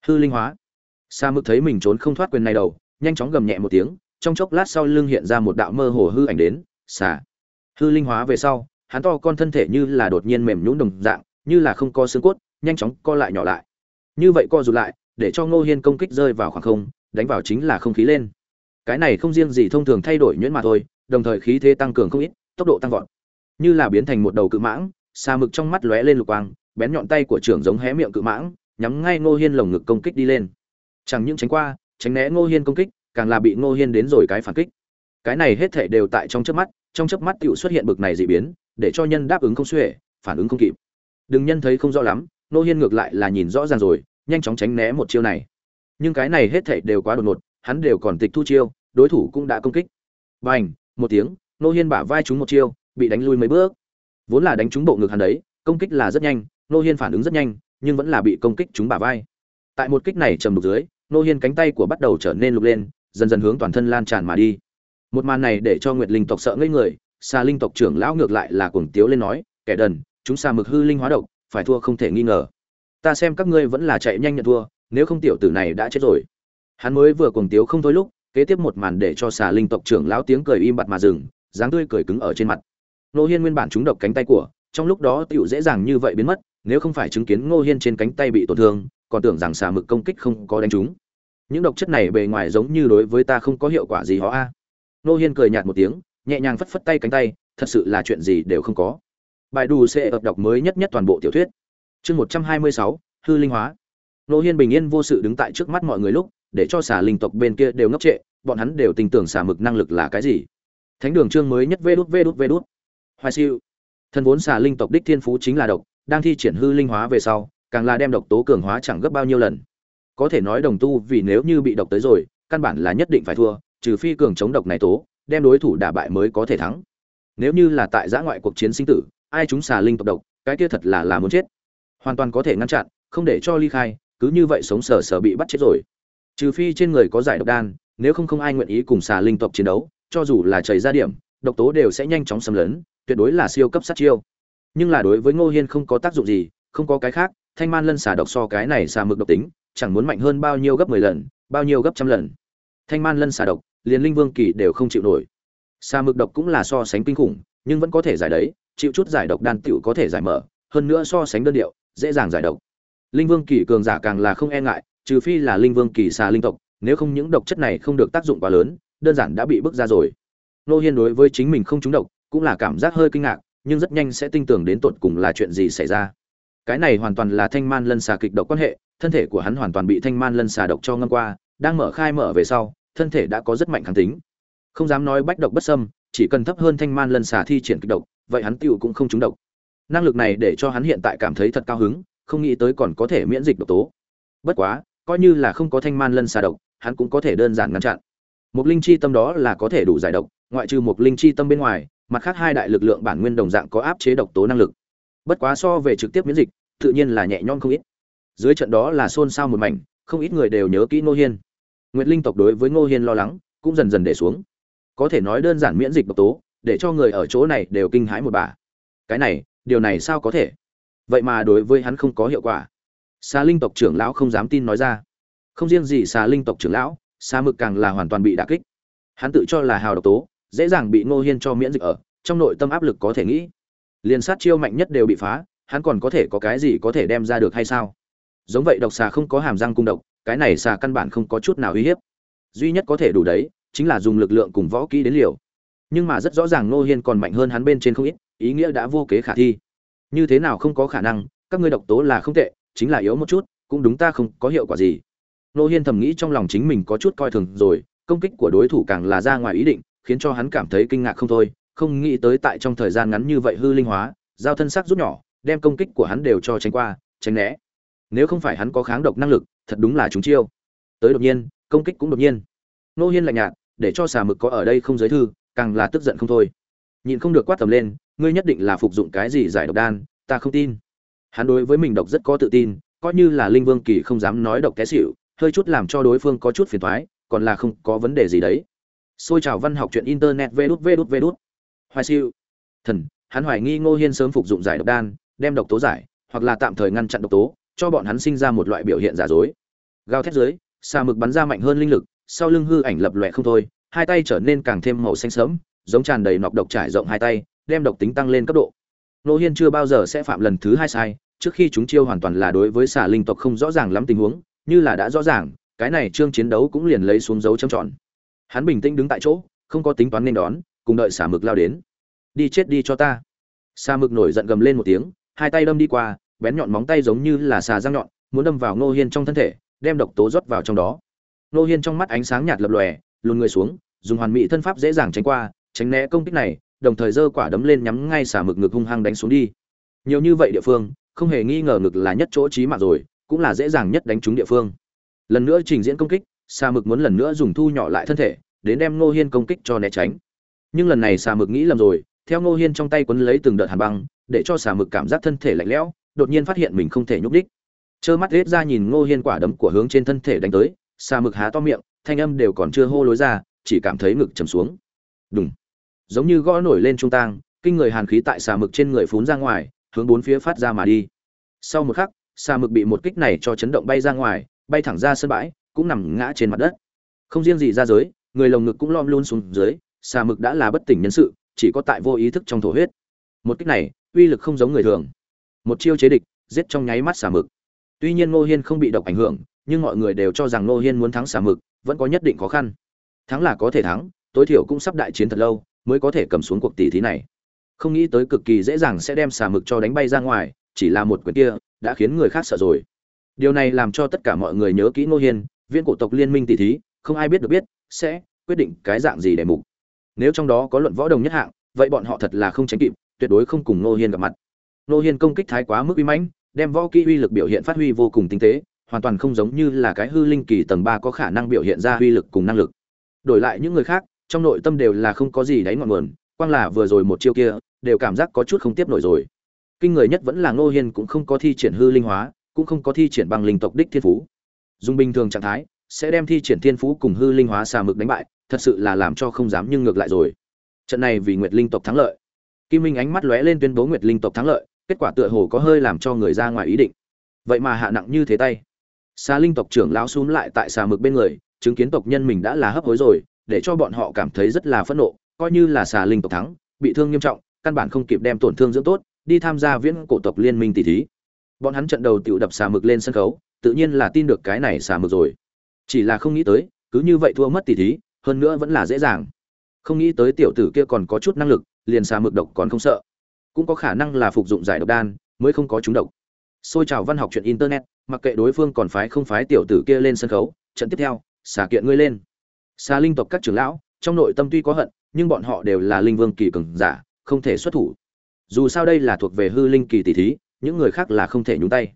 Hư linh hóa sa mực thấy mình trốn không thoát quyền này đầu, nhanh chóng gầm nhẹ một tiếng, trong chốc lát sau lưng hiện ra một đạo mơ hồ hư ảnh đến xả hư linh hóa về sau, hắn to con thân thể như là đột nhiên mềm nhũn đồng dạng, như là không có xương cốt, nhanh chóng co lại nhỏ lại. Như vậy co rụt lại, để cho ngô hiên công kích rơi vào khoảng không, đánh vào chính là không khí lên. Cái này không riêng gì thông thường thay đổi nhuyễn mà thôi, đồng thời khí thế tăng cường không ít, tốc độ tăng vọt. Như là biến thành một đầu cự mãng xa mực trong mắt lóe lên lục quang, bén nhọn tay của trưởng giống hé miệng cự mãng, nhắm ngay ngô hiên lồng ngực công kích đi lên chẳng những tránh qua, tránh né ngô hiên công kích, càng là bị ngô hiên đến rồi cái phản kích. Cái này hết thể đều tại trong chớp mắt, trong chớp mắt tựu xuất hiện bực này dị biến, để cho nhân đáp ứng không xuể, phản ứng không kịp. Đừng nhân thấy không rõ lắm, ngô hiên ngược lại là nhìn rõ ràng rồi, nhanh chóng tránh né một chiêu này. Nhưng cái này hết thể đều quá đột ngột, hắn đều còn tịch thu chiêu, đối thủ cũng đã công kích. Bành, một tiếng, ngô hiên bả vai trúng một chiêu, bị đánh lui mấy bước. Vốn là đánh trúng bộ ngực hắn đấy, công kích là rất nhanh, ngô hiên phản ứng rất nhanh, nhưng vẫn là bị công kích trúng bả vai. Tại một kích này trầm đục dưới nô hiên cánh tay của bắt đầu trở nên lục lên, dần dần hướng toàn thân lan tràn mà đi. Một màn này để cho nguyệt linh tộc sợ ngây người xa linh tộc trưởng lão ngược lại là cuồng tiếu lên nói, kẻ đần, chúng xa mực hư linh hóa độc, phải thua không thể nghi ngờ. Ta xem các ngươi vẫn là chạy nhanh nhận thua, nếu không tiểu tử này đã chết rồi. Hắn mới vừa cuồng tiếu không thôi lúc, kế tiếp một màn để cho xà linh tộc trưởng lão tiếng cười im bặt mà dừng, dáng tươi cười cứng ở trên mặt. Nô hiên nguyên bản trúng độc cánh tay của, trong lúc đó tựu dễ dàng như vậy biến mất, nếu không phải chứng kiến ngô hiên trên cánh tay bị tổn thương còn tưởng rằng xà mực công kích không có đánh trúng. Những độc chất này bề ngoài giống như đối với ta không có hiệu quả gì họ a nô hiên cười nhạt một tiếng, nhẹ nhàng phất phất tay cánh tay, thật sự là chuyện gì đều không có. Bài đủ sẽ ập đọc mới nhất nhất toàn bộ tiểu thuyết. Chương một trăm hai mươi sáu, hư linh hóa. Nô hiên bình yên vô sự đứng tại trước mắt mọi người lúc, để cho xà linh tộc bên kia đều ngốc trệ, bọn hắn đều tin tưởng xà mực năng lực là cái gì. Thánh đường chương mới nhất vê đút vê đút vê đút. Hoài siêu. Thân vốn xà linh tộc đích thiên phú chính là độc, đang thi triển hư linh hóa về sau càng là đem độc tố cường hóa chẳng gấp bao nhiêu lần. Có thể nói đồng tu vì nếu như bị độc tới rồi, căn bản là nhất định phải thua, trừ phi cường chống độc này tố, đem đối thủ đả bại mới có thể thắng. Nếu như là tại giã ngoại cuộc chiến sinh tử, ai chúng xà linh tộc độc, cái kia thật là là muốn chết. Hoàn toàn có thể ngăn chặn, không để cho ly khai, cứ như vậy sống sờ sờ bị bắt chết rồi. Trừ phi trên người có giải độc đan, nếu không không ai nguyện ý cùng xà linh tộc chiến đấu, cho dù là chảy ra điểm, độc tố đều sẽ nhanh chóng xâm lấn, tuyệt đối là siêu cấp sát chiêu. Nhưng là đối với ngô hiên không có tác dụng gì, không có cái khác thanh man lân xà độc so cái này xà mực độc tính, chẳng muốn mạnh hơn bao nhiêu gấp mười lần, bao nhiêu gấp trăm lần. Thanh man lân xà độc, liền linh vương kỳ đều không chịu nổi. Xà mực độc cũng là so sánh kinh khủng, nhưng vẫn có thể giải đấy, chịu chút giải độc đan tựu có thể giải mở, hơn nữa so sánh đơn điệu, dễ dàng giải độc. Linh vương kỳ cường giả càng là không e ngại, trừ phi là linh vương kỳ xà linh tộc, nếu không những độc chất này không được tác dụng quá lớn, đơn giản đã bị bước ra rồi. Nô hiên đối với chính mình không trúng độc, cũng là cảm giác hơi kinh ngạc, nhưng rất nhanh sẽ tin tưởng đến tột cùng là chuyện gì xảy ra cái này hoàn toàn là thanh man lân xà kịch độc quan hệ, thân thể của hắn hoàn toàn bị thanh man lân xà độc cho ngâm qua, đang mở khai mở về sau, thân thể đã có rất mạnh kháng tính. Không dám nói bách độc bất sâm chỉ cần thấp hơn thanh man lân xà thi triển kịch độc, vậy hắn tựu cũng không trúng độc. Năng lực này để cho hắn hiện tại cảm thấy thật cao hứng, không nghĩ tới còn có thể miễn dịch độc tố. Bất quá, coi như là không có thanh man lân xà độc, hắn cũng có thể đơn giản ngăn chặn. Một linh chi tâm đó là có thể đủ giải độc, ngoại trừ một linh chi tâm bên ngoài, mặt khác hai đại lực lượng bản nguyên đồng dạng có áp chế độc tố năng lực bất quá so về trực tiếp miễn dịch, tự nhiên là nhẹ nhõm không ít. Dưới trận đó là xôn xao một mảnh, không ít người đều nhớ kỹ ngô hiên. Nguyệt linh tộc đối với ngô hiên lo lắng, cũng dần dần để xuống. Có thể nói đơn giản miễn dịch độc tố, để cho người ở chỗ này đều kinh hãi một bà. Cái này, điều này sao có thể? Vậy mà đối với hắn không có hiệu quả. Xà linh tộc trưởng lão không dám tin nói ra. Không riêng gì xà linh tộc trưởng lão, xà mực càng là hoàn toàn bị đả kích. Hắn tự cho là hào độc tố, dễ dàng bị ngô hiên cho miễn dịch ở, trong nội tâm áp lực có thể nghĩ liền sát chiêu mạnh nhất đều bị phá, hắn còn có thể có cái gì có thể đem ra được hay sao? Giống vậy độc xà không có hàm răng cung độc, cái này xà căn bản không có chút nào uy hiếp. Duy nhất có thể đủ đấy, chính là dùng lực lượng cùng võ kỹ đến liều. Nhưng mà rất rõ ràng nô hiên còn mạnh hơn hắn bên trên không ít, ý nghĩa đã vô kế khả thi. Như thế nào không có khả năng, các ngươi độc tố là không tệ, chính là yếu một chút, cũng đúng ta không có hiệu quả gì. Nô hiên thầm nghĩ trong lòng chính mình có chút coi thường rồi, công kích của đối thủ càng là ra ngoài ý định, khiến cho hắn cảm thấy kinh ngạc không thôi không nghĩ tới tại trong thời gian ngắn như vậy hư linh hóa, giao thân xác rút nhỏ, đem công kích của hắn đều cho tránh qua, tránh né. Nếu không phải hắn có kháng độc năng lực, thật đúng là chúng chiêu. Tới đột nhiên, công kích cũng đột nhiên. Nô hiên lạnh nhạt, để cho xà mực có ở đây không giới thư, càng là tức giận không thôi. Nhìn không được quát tầm lên, ngươi nhất định là phục dụng cái gì giải độc đan, ta không tin. Hắn đối với mình độc rất có tự tin, coi như là linh vương kỳ không dám nói độc té xỉu, hơi chút làm cho đối phương có chút phiền thoái còn là không có vấn đề gì đấy. Xôi trào văn học chuyện internet vê đút vê đút vê đút hoài siêu. Thần, hắn hoài nghi ngô hiên sớm phục dụng giải độc đan, đem độc tố giải, hoặc là tạm thời ngăn chặn độc tố, cho bọn hắn sinh ra một loại biểu hiện giả dối. Gào thét dưới, xà mực bắn ra mạnh hơn linh lực, sau lưng hư ảnh lập lòe không thôi, hai tay trở nên càng thêm màu xanh sớm giống tràn đầy nọc độc trải rộng hai tay, đem độc tính tăng lên cấp độ. Ngô hiên chưa bao giờ sẽ phạm lần thứ hai sai, trước khi chúng chiêu hoàn toàn là đối với xà linh tộc không rõ ràng lắm tình huống, như là đã rõ ràng, cái này trương chiến đấu cũng liền lấy xuống dấu châm tròn. Hắn bình tĩnh đứng tại chỗ, không có tính toán nên đón, cùng đợi xà mực lao đến đi chết đi cho ta. Xa mực nổi giận gầm lên một tiếng, hai tay đâm đi qua, bén nhọn móng tay giống như là xà răng nhọn, muốn đâm vào ngô hiên trong thân thể, đem độc tố rót vào trong đó. Ngô hiên trong mắt ánh sáng nhạt lập lòe lùn người xuống, dùng hoàn mỹ thân pháp dễ dàng tránh qua, tránh né công kích này, đồng thời giơ quả đấm lên nhắm ngay xà mực ngực hung hăng đánh xuống đi. Nhiều như vậy địa phương, không hề nghi ngờ ngực là nhất chỗ trí mạng rồi, cũng là dễ dàng nhất đánh trúng địa phương. Lần nữa trình diễn công kích xà mực muốn lần nữa dùng thu nhỏ lại thân thể, đến đem ngô hiên công kích cho né tránh. Nhưng lần này xà mực nghĩ lầm rồi theo ngô hiên trong tay quấn lấy từng đợt hàn băng, để cho xà mực cảm giác thân thể lạnh lẽo, đột nhiên phát hiện mình không thể nhúc đích trơ mắt hết ra nhìn ngô hiên quả đấm của hướng trên thân thể đánh tới, xà mực há to miệng, thanh âm đều còn chưa hô lối ra, chỉ cảm thấy ngực trầm xuống. Đúng giống như gõ nổi lên trung tang, kinh người hàn khí tại xà mực trên người phún ra ngoài, hướng bốn phía phát ra mà đi. Sau một khắc, xà mực bị một kích này cho chấn động bay ra ngoài, bay thẳng ra sân bãi, cũng nằm ngã trên mặt đất. Không riêng gì ra giới, người lồng ngực cũng lom luôn xuống dưới, xà mực đã là bất tỉnh nhân sự chỉ có tại vô ý thức trong thổ huyết. Một kích này, uy lực không giống người thường. Một chiêu chế địch, giết trong nháy mắt xà mực. Tuy nhiên ngô hiên không bị độc ảnh hưởng, nhưng mọi người đều cho rằng ngô hiên muốn thắng xà mực, vẫn có nhất định khó khăn. Thắng là có thể thắng, tối thiểu cũng sắp đại chiến thật lâu, mới có thể cầm xuống cuộc tỷ thí này. Không nghĩ tới cực kỳ dễ dàng sẽ đem xà mực cho đánh bay ra ngoài, chỉ là một quyền kia đã khiến người khác sợ rồi. Điều này làm cho tất cả mọi người nhớ kỹ ngô hiên viên cổ tộc liên minh tỷ thí, không ai biết được biết sẽ quyết định cái dạng gì để mục nếu trong đó có luận võ đồng nhất hạng, vậy bọn họ thật là không tránh kịp, tuyệt đối không cùng Nô hiên gặp mặt. Nô hiên công kích thái quá mức uy mãnh, đem võ kỹ uy lực biểu hiện phát huy vô cùng tinh tế, hoàn toàn không giống như là cái hư linh kỳ tầng ba có khả năng biểu hiện ra uy lực cùng năng lực. Đổi lại những người khác, trong nội tâm đều là không có gì đáy ngọn nguồn, quang là vừa rồi một chiêu kia, đều cảm giác có chút không tiếp nổi rồi. Kinh người nhất vẫn là ngô hiên cũng không có thi triển hư linh hóa, cũng không có thi triển bằng linh tộc đích thiên phú. Dùng bình thường trạng thái, sẽ đem thi triển thiên phú cùng hư linh hóa xà mực đánh bại thật sự là làm cho không dám nhưng ngược lại rồi. Trận này vì nguyệt linh tộc thắng lợi. Kim minh ánh mắt lóe lên tuyên bố nguyệt linh tộc thắng lợi, kết quả tựa hồ có hơi làm cho người ra ngoài ý định. Vậy mà hạ nặng như thế tay. Xà linh tộc trưởng lão xuống lại tại xà mực bên người, chứng kiến tộc nhân mình đã là hấp hối rồi, để cho bọn họ cảm thấy rất là phẫn nộ, coi như là xà linh tộc thắng, bị thương nghiêm trọng, căn bản không kịp đem tổn thương dưỡng tốt, đi tham gia viễn cổ tộc liên minh tỷ thí. Bọn hắn trận đầu tiểu đập xà mực lên sân khấu, tự nhiên là tin được cái này xà mực rồi. Chỉ là không nghĩ tới, cứ như vậy thua mất tỷ thí hơn nữa vẫn là dễ dàng. Không nghĩ tới tiểu tử kia còn có chút năng lực, liền xà mực độc còn không sợ. Cũng có khả năng là phục dụng giải độc đan, mới không có chúng độc. Xôi trào văn học chuyện internet, mặc kệ đối phương còn phái không phái tiểu tử kia lên sân khấu, trận tiếp theo xả kiện ngươi lên. Xà linh tộc các trưởng lão, trong nội tâm tuy có hận, nhưng bọn họ đều là linh vương kỳ cường giả, không thể xuất thủ. Dù sao đây là thuộc về hư linh kỳ tỷ thí, những người khác là không thể nhúng tay.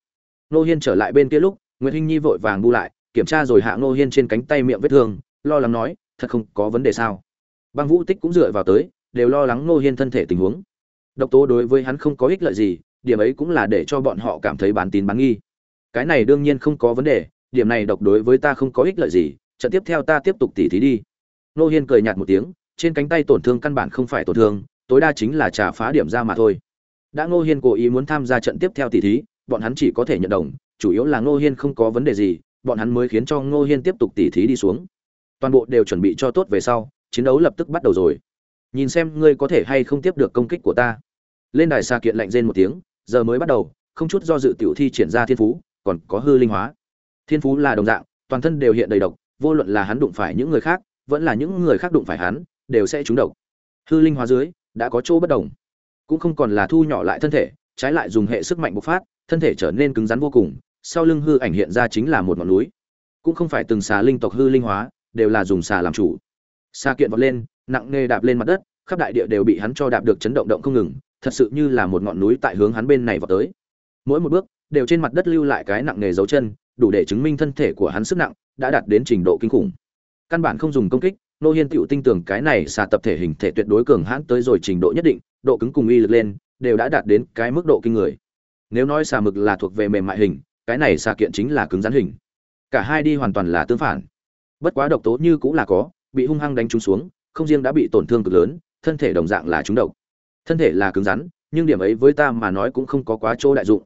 Nô hiên trở lại bên kia lúc nguyễn hinh nhi vội vàng bu lại, kiểm tra rồi hạ nô hiên trên cánh tay miệng vết thương, lo lắng nói thật không có vấn đề sao? Băng vũ tích cũng dựa vào tới, đều lo lắng Ngô hiên thân thể tình huống. Độc tố đối với hắn không có ích lợi gì, điểm ấy cũng là để cho bọn họ cảm thấy bán tín bán nghi. Cái này đương nhiên không có vấn đề, điểm này độc đối với ta không có ích lợi gì, trận tiếp theo ta tiếp tục tỉ thí đi. Ngô hiên cười nhạt một tiếng, trên cánh tay tổn thương căn bản không phải tổn thương, tối đa chính là trả phá điểm ra mà thôi. Đã ngô hiên cố ý muốn tham gia trận tiếp theo tỉ thí, bọn hắn chỉ có thể nhận đồng, chủ yếu là ngô hiên không có vấn đề gì, bọn hắn mới khiến cho ngô hiên tiếp tục tỉ thí đi xuống toàn bộ đều chuẩn bị cho tốt về sau, chiến đấu lập tức bắt đầu rồi. Nhìn xem ngươi có thể hay không tiếp được công kích của ta. Lên đài xa kiện lạnh rên một tiếng, giờ mới bắt đầu, không chút do dự tiểu thi triển ra thiên phú, còn có hư linh hóa. Thiên phú là đồng dạng, toàn thân đều hiện đầy độc, vô luận là hắn đụng phải những người khác, vẫn là những người khác đụng phải hắn, đều sẽ trúng độc. Hư linh hóa dưới, đã có chỗ bất đồng. Cũng không còn là thu nhỏ lại thân thể, trái lại dùng hệ sức mạnh bộc phát, thân thể trở nên cứng rắn vô cùng, sau lưng hư ảnh hiện ra chính là một ngọn núi. Cũng không phải từng xà linh tộc hư linh hóa đều là dùng xà làm chủ. Xà kiện vọt lên, nặng nề đạp lên mặt đất, khắp đại địa đều bị hắn cho đạp được chấn động động không ngừng, thật sự như là một ngọn núi tại hướng hắn bên này vọt tới. Mỗi một bước, đều trên mặt đất lưu lại cái nặng nề dấu chân, đủ để chứng minh thân thể của hắn sức nặng đã đạt đến trình độ kinh khủng. Căn bản không dùng công kích, nô hiên tựu tin tưởng cái này xà tập thể hình thể tuyệt đối cường hãn tới rồi trình độ nhất định, độ cứng cùng uy lực lên, đều đã đạt đến cái mức độ kinh người. Nếu nói xà mực là thuộc về mềm mại hình, cái này xà kiện chính là cứng rắn hình. Cả hai đi hoàn toàn là tương phản bất quá độc tố như cũng là có, bị hung hăng đánh trúng xuống, không riêng đã bị tổn thương cực lớn, thân thể đồng dạng là trúng độc. Thân thể là cứng rắn, nhưng điểm ấy với ta mà nói cũng không có quá chỗ đại dụng.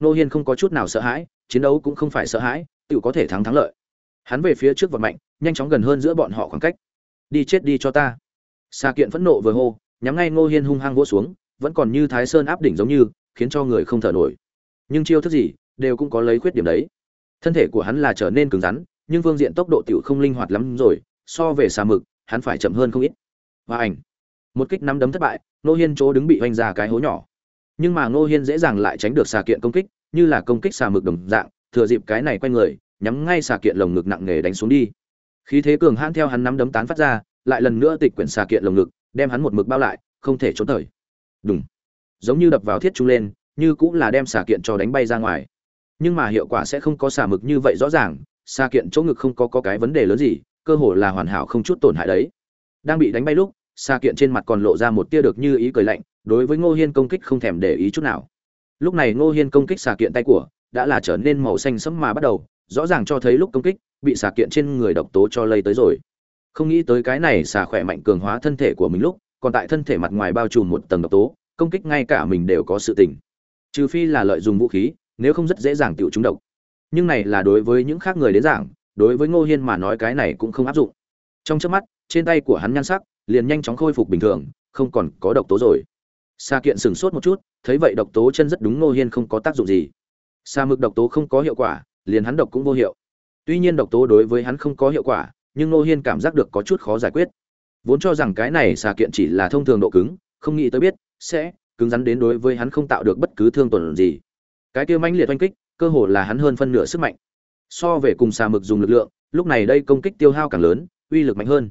Nô hiên không có chút nào sợ hãi, chiến đấu cũng không phải sợ hãi, tự có thể thắng thắng lợi. Hắn về phía trước vật mạnh, nhanh chóng gần hơn giữa bọn họ khoảng cách. Đi chết đi cho ta. Xa kiện phẫn nộ vừa hô, nhắm ngay ngô hiên hung hăng vỗ xuống, vẫn còn như thái sơn áp đỉnh giống như, khiến cho người không thở nổi. Nhưng chiêu thức gì, đều cũng có lấy khuyết điểm đấy. Thân thể của hắn là trở nên cứng rắn nhưng phương diện tốc độ tiểu không linh hoạt lắm rồi, so về xà mực, hắn phải chậm hơn không ít. Và ảnh, một kích nắm đấm thất bại nô hiên chỗ đứng bị vành ra cái hố nhỏ. Nhưng mà ngô hiên dễ dàng lại tránh được xà kiện công kích, như là công kích xà mực đồng dạng, thừa dịp cái này quay người, nhắm ngay xà kiện lồng ngực nặng nề đánh xuống đi. Khí thế cường hãn theo hắn nắm đấm tán phát ra, lại lần nữa tịch quyển xà kiện lồng ngực, đem hắn một mực bao lại, không thể trốn tới. đúng giống như đập vào thiết trung lên, như cũng là đem xà kiện cho đánh bay ra ngoài. Nhưng mà hiệu quả sẽ không có xà mực như vậy rõ ràng xà kiện chỗ ngực không có, có cái vấn đề lớn gì cơ hồ là hoàn hảo không chút tổn hại đấy. Đang bị đánh bay lúc xà kiện trên mặt còn lộ ra một tia được như ý cười lạnh đối với ngô hiên công kích không thèm để ý chút nào. Lúc này ngô hiên công kích xà kiện tay của đã là trở nên màu xanh sẫm mà bắt đầu rõ ràng cho thấy lúc công kích bị xà kiện trên người độc tố cho lây tới rồi. Không nghĩ tới cái này xà khỏe mạnh cường hóa thân thể của mình lúc còn tại thân thể mặt ngoài bao trùm một tầng độc tố công kích ngay cả mình đều có sự tình trừ phi là lợi dụng vũ khí nếu không rất dễ dàng tiểu trúng độc nhưng này là đối với những khác người đến giảng đối với ngô hiên mà nói cái này cũng không áp dụng trong trước mắt trên tay của hắn nhan sắc liền nhanh chóng khôi phục bình thường không còn có độc tố rồi Sa kiện sửng sốt một chút, thấy vậy độc tố chân rất đúng Ngô Hiên không có tác dụng gì. Sa mực độc tố không có hiệu quả, liền hắn độc cũng vô hiệu. Tuy nhiên độc tố đối với hắn không có hiệu quả, nhưng Ngô Hiên cảm giác được có chút khó giải quyết. Vốn cho rằng cái này sa kiện chỉ là thông thường độ cứng, không nghĩ tới biết sẽ cứng rắn đến đối với hắn không tạo được bất cứ thương tổn gì. Cái kia mãnh liệt oanh kích, cơ hồ là hắn hơn phân nửa sức mạnh. So về cùng sa mực dùng lực lượng, lúc này đây công kích tiêu hao càng lớn, uy lực mạnh hơn.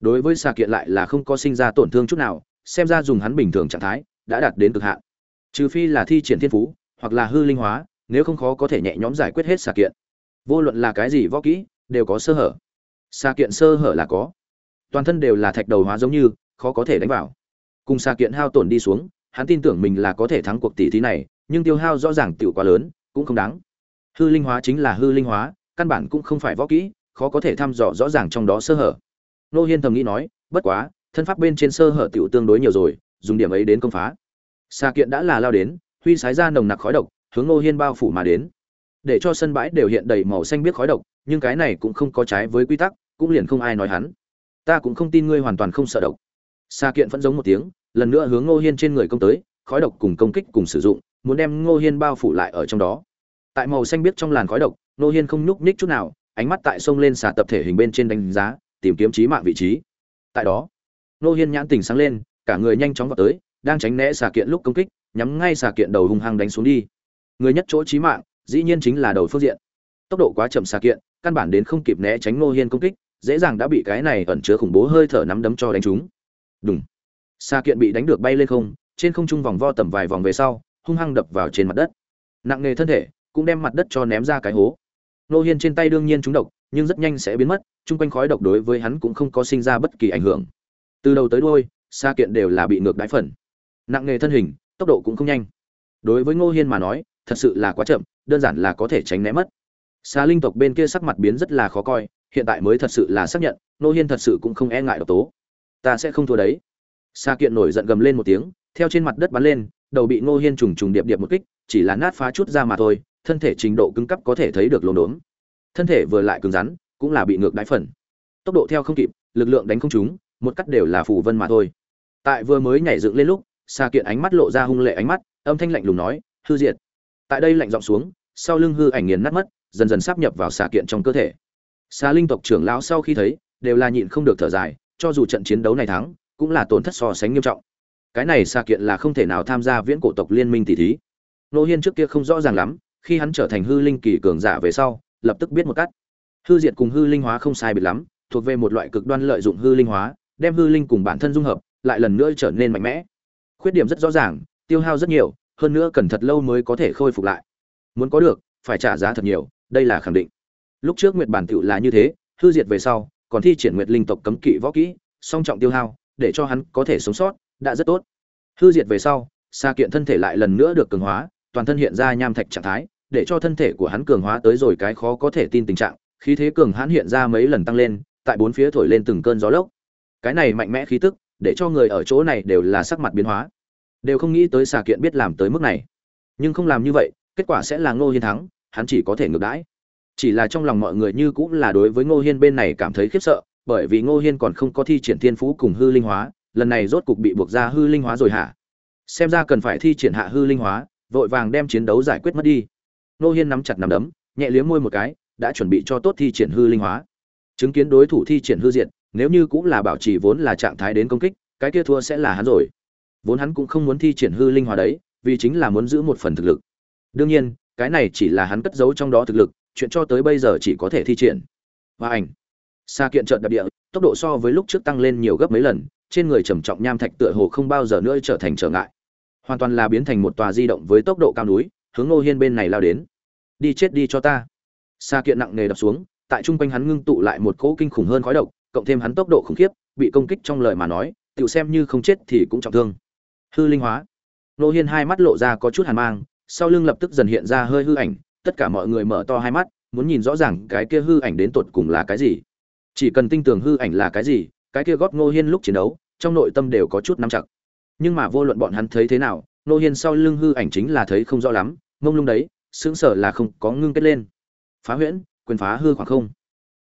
Đối với sa kiện lại là không có sinh ra tổn thương chút nào, xem ra dùng hắn bình thường trạng thái đã đạt đến cực hạn. Trừ phi là thi triển thiên phú hoặc là hư linh hóa nếu không khó có thể nhẹ nhõm giải quyết hết xà kiện. Vô luận là cái gì võ kỹ đều có sơ hở. Xà kiện sơ hở là có. Toàn thân đều là thạch đầu hóa giống như khó có thể đánh vào. Cùng xà kiện hao tổn đi xuống hắn tin tưởng mình là có thể thắng cuộc tỷ thí này nhưng tiêu hao rõ ràng tiểu quá lớn cũng không đáng hư linh hóa chính là hư linh hóa căn bản cũng không phải võ kỹ khó có thể thăm dò rõ ràng trong đó sơ hở nô hiên thầm nghĩ nói bất quá thân pháp bên trên sơ hở tiểu tương đối nhiều rồi, dùng điểm ấy đến công phá. Sa kiện đã là lao đến, huy sái ra nồng nặc khói độc, hướng Ngô Hiên bao phủ mà đến. Để cho sân bãi đều hiện đầy màu xanh biết khói độc, nhưng cái này cũng không có trái với quy tắc, cũng liền không ai nói hắn. Ta cũng không tin ngươi hoàn toàn không sợ độc. Sa kiện vẫn giống một tiếng, lần nữa hướng Ngô Hiên trên người công tới, khói độc cùng công kích cùng sử dụng, muốn đem Ngô Hiên bao phủ lại ở trong đó. Tại màu xanh biết trong làn khói độc, nô Hiên không nhúc nhích chút nào, ánh mắt tại sông lên xả tập thể hình bên trên đánh giá, tìm kiếm trí mạng vị trí. Tại đó, nô hiên nhãn tình sáng lên cả người nhanh chóng vào tới đang tránh né xả kiện lúc công kích nhắm ngay xả kiện đầu hung hăng đánh xuống đi. Người nhất chỗ trí mạng dĩ nhiên chính là đầu phương diện. Tốc độ quá chậm xả kiện căn bản đến không kịp né tránh nô hiên công kích dễ dàng đã bị cái này ẩn chứa khủng bố hơi thở nắm đấm cho đánh trúng. Đúng xà kiện bị đánh được bay lên không trên không trung vòng vo tầm vài vòng về sau hung hăng đập vào trên mặt đất. Nặng nề thân thể cũng đem mặt đất cho ném ra cái hố. Nô hiên trên tay đương nhiên trúng độc, nhưng rất nhanh sẽ biến mất, chung quanh khói độc đối với hắn cũng không có sinh ra bất kỳ ảnh hưởng. Từ đầu tới đuôi xa kiện đều là bị ngược đáy phần. Nặng nghề thân hình, tốc độ cũng không nhanh. Đối với ngô hiên mà nói, thật sự là quá chậm, đơn giản là có thể tránh né mất. Xa linh tộc bên kia sắc mặt biến rất là khó coi, hiện tại mới thật sự là xác nhận, ngô hiên thật sự cũng không e ngại độc tố. Ta sẽ không thua đấy. Xa kiện nổi giận gầm lên một tiếng, theo trên mặt đất bắn lên, đầu bị ngô hiên trùng trùng điệp điệp một kích, chỉ là nát phá chút ra mà thôi thân thể trình độ cứng cấp có thể thấy được lồn đốn thân thể vừa lại cứng rắn, cũng là bị ngược đáy phần. Tốc độ theo không kịp, lực lượng đánh không trúng, một cắt đều là phù vân mà thôi. Tại vừa mới nhảy dựng lên lúc xa kiện ánh mắt lộ ra hung lệ ánh mắt, âm thanh lạnh lùng nói, hư diệt. Tại đây lạnh giọng xuống, sau lưng hư ảnh nghiền nát mất, dần dần sắp nhập vào xà kiện trong cơ thể. Xà linh tộc trưởng lão sau khi thấy, đều là nhịn không được thở dài, cho dù trận chiến đấu này thắng, cũng là tổn thất so sánh nghiêm trọng. Cái này xà kiện là không thể nào tham gia viễn cổ tộc liên minh tỷ thí. Nô hiên trước kia không rõ ràng lắm khi hắn trở thành hư linh kỳ cường giả về sau, lập tức biết một cách. Hư diệt cùng hư linh hóa không sai biệt lắm, thuộc về một loại cực đoan lợi dụng hư linh hóa, đem hư linh cùng bản thân dung hợp, lại lần nữa trở nên mạnh mẽ. Khuyết điểm rất rõ ràng, tiêu hao rất nhiều, hơn nữa cần thật lâu mới có thể khôi phục lại. Muốn có được, phải trả giá thật nhiều, đây là khẳng định. Lúc trước nguyệt bản tựu là như thế, hư diệt về sau, còn thi triển nguyệt linh tộc cấm kỵ võ kỹ, song trọng tiêu hao, để cho hắn có thể sống sót, đã rất tốt. Hư diệt về sau xa kiện thân thể lại lần nữa được cường hóa toàn thân hiện ra nham thạch trạng thái, để cho thân thể của hắn cường hóa tới rồi cái khó có thể tin tình trạng, khí thế cường hãn hiện ra mấy lần tăng lên, tại bốn phía thổi lên từng cơn gió lốc. Cái này mạnh mẽ khí tức, để cho người ở chỗ này đều là sắc mặt biến hóa. Đều không nghĩ tới xà kiện biết làm tới mức này. Nhưng không làm như vậy, kết quả sẽ là ngô hiên thắng, hắn chỉ có thể ngược đãi. Chỉ là trong lòng mọi người như cũng là đối với ngô hiên bên này cảm thấy khiếp sợ, bởi vì ngô hiên còn không có thi triển thiên phú cùng hư linh hóa, lần này rốt cục bị buộc ra hư linh hóa rồi hả? Xem ra cần phải thi triển hạ hư linh hóa vội vàng đem chiến đấu giải quyết mất đi. Nô hiên nắm chặt nằm đấm, nhẹ liếm môi một cái, đã chuẩn bị cho tốt thi triển hư linh hóa. Chứng kiến đối thủ thi triển hư diện nếu như cũng là bảo trì vốn là trạng thái đến công kích, cái kia thua sẽ là hắn rồi. Vốn hắn cũng không muốn thi triển hư linh hóa đấy, vì chính là muốn giữ một phần thực lực. Đương nhiên, cái này chỉ là hắn cất giấu trong đó thực lực, chuyện cho tới bây giờ chỉ có thể thi triển. Và ảnh. Xa kiện trợn đập địa, tốc độ so với lúc trước tăng lên nhiều gấp mấy lần, trên người trầm trọng nham thạch tựa hồ không bao giờ nữa trở thành trở ngại hoàn toàn là biến thành một tòa di động với tốc độ cao núi, hướng ngô hiên bên này lao đến. Đi chết đi cho ta. Xa kiện nặng nề đập xuống, tại trung quanh hắn ngưng tụ lại một cỗ kinh khủng hơn khói độc, cộng thêm hắn tốc độ khủng khiếp, bị công kích trong lời mà nói tự xem như không chết thì cũng trọng thương. Hư linh hóa. Ngô hiên hai mắt lộ ra có chút hàn mang, sau lưng lập tức dần hiện ra hơi hư ảnh, tất cả mọi người mở to hai mắt, muốn nhìn rõ ràng cái kia hư ảnh đến tột cùng là cái gì. Chỉ cần tinh tường hư ảnh là cái gì, cái kia góp Ngô hiên lúc chiến đấu, trong nội tâm đều có chút nắm chặt nhưng mà vô luận bọn hắn thấy thế nào nô hiên sau lưng hư ảnh chính là thấy không rõ lắm, mông lung đấy, sững sờ là không có ngưng kết lên. Phá huyễn, quyền phá hư khoảng không.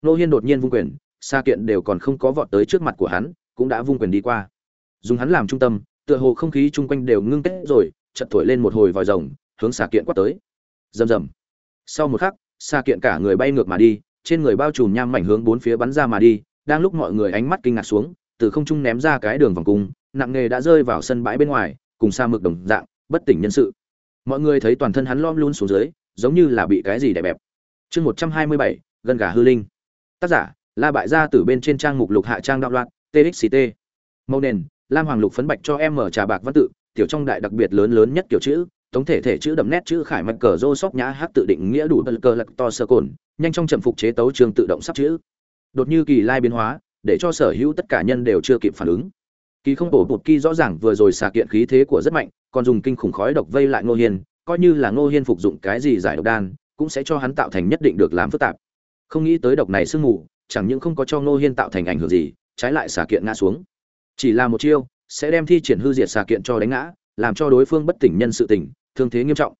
Nô hiên đột nhiên vung quyền xa kiện đều còn không có vọt tới trước mặt của hắn, cũng đã vung quyền đi qua. Dùng hắn làm trung tâm, tựa hồ không khí chung quanh đều ngưng kết rồi chật thổi lên một hồi vòi rồng, hướng xà kiện quát tới. Rầm rầm. Sau một khắc xà kiện cả người bay ngược mà đi, trên người bao trùm nham mảnh hướng bốn phía bắn ra mà đi, đang lúc mọi người ánh mắt kinh ngạc xuống, từ không trung ném ra cái đường vòng cung nặng nghề đã rơi vào sân bãi bên ngoài, cùng sa mực đồng dạng, bất tỉnh nhân sự. Mọi người thấy toàn thân hắn lom luôn xuống dưới, giống như là bị cái gì đè bẹp. Chương một trăm hai mươi bảy, gần gà hư linh. Tác giả, la bại gia từ bên trên trang mục lục hạ trang đạo loạn txct màu nền, lam hoàng lục phấn bạch cho em mở trà bạc văn tự, tiểu trong đại đặc biệt lớn lớn nhất kiểu chữ, tổng thể thể chữ đậm nét chữ khải mạch cờ rô sóc nhã hát tự định nghĩa đủ bật cờ lạc to sơ cồn, nhanh trong chậm phục chế tấu trường tự động sắp chữ. Đột như kỳ lai biến hóa, để cho sở hữu tất cả nhân đều chưa kịp phản ứng kỳ không bổ bụt kỳ rõ ràng vừa rồi xả kiện khí thế của rất mạnh, còn dùng kinh khủng khói độc vây lại ngô hiên, coi như là ngô hiên phục dụng cái gì giải độc đan, cũng sẽ cho hắn tạo thành nhất định được làm phức tạp. Không nghĩ tới độc này sương mù, chẳng những không có cho ngô hiên tạo thành ảnh hưởng gì, trái lại xả kiện ngã xuống. Chỉ là một chiêu, sẽ đem thi triển hư diệt xả kiện cho đánh ngã, làm cho đối phương bất tỉnh nhân sự tỉnh thương thế nghiêm trọng.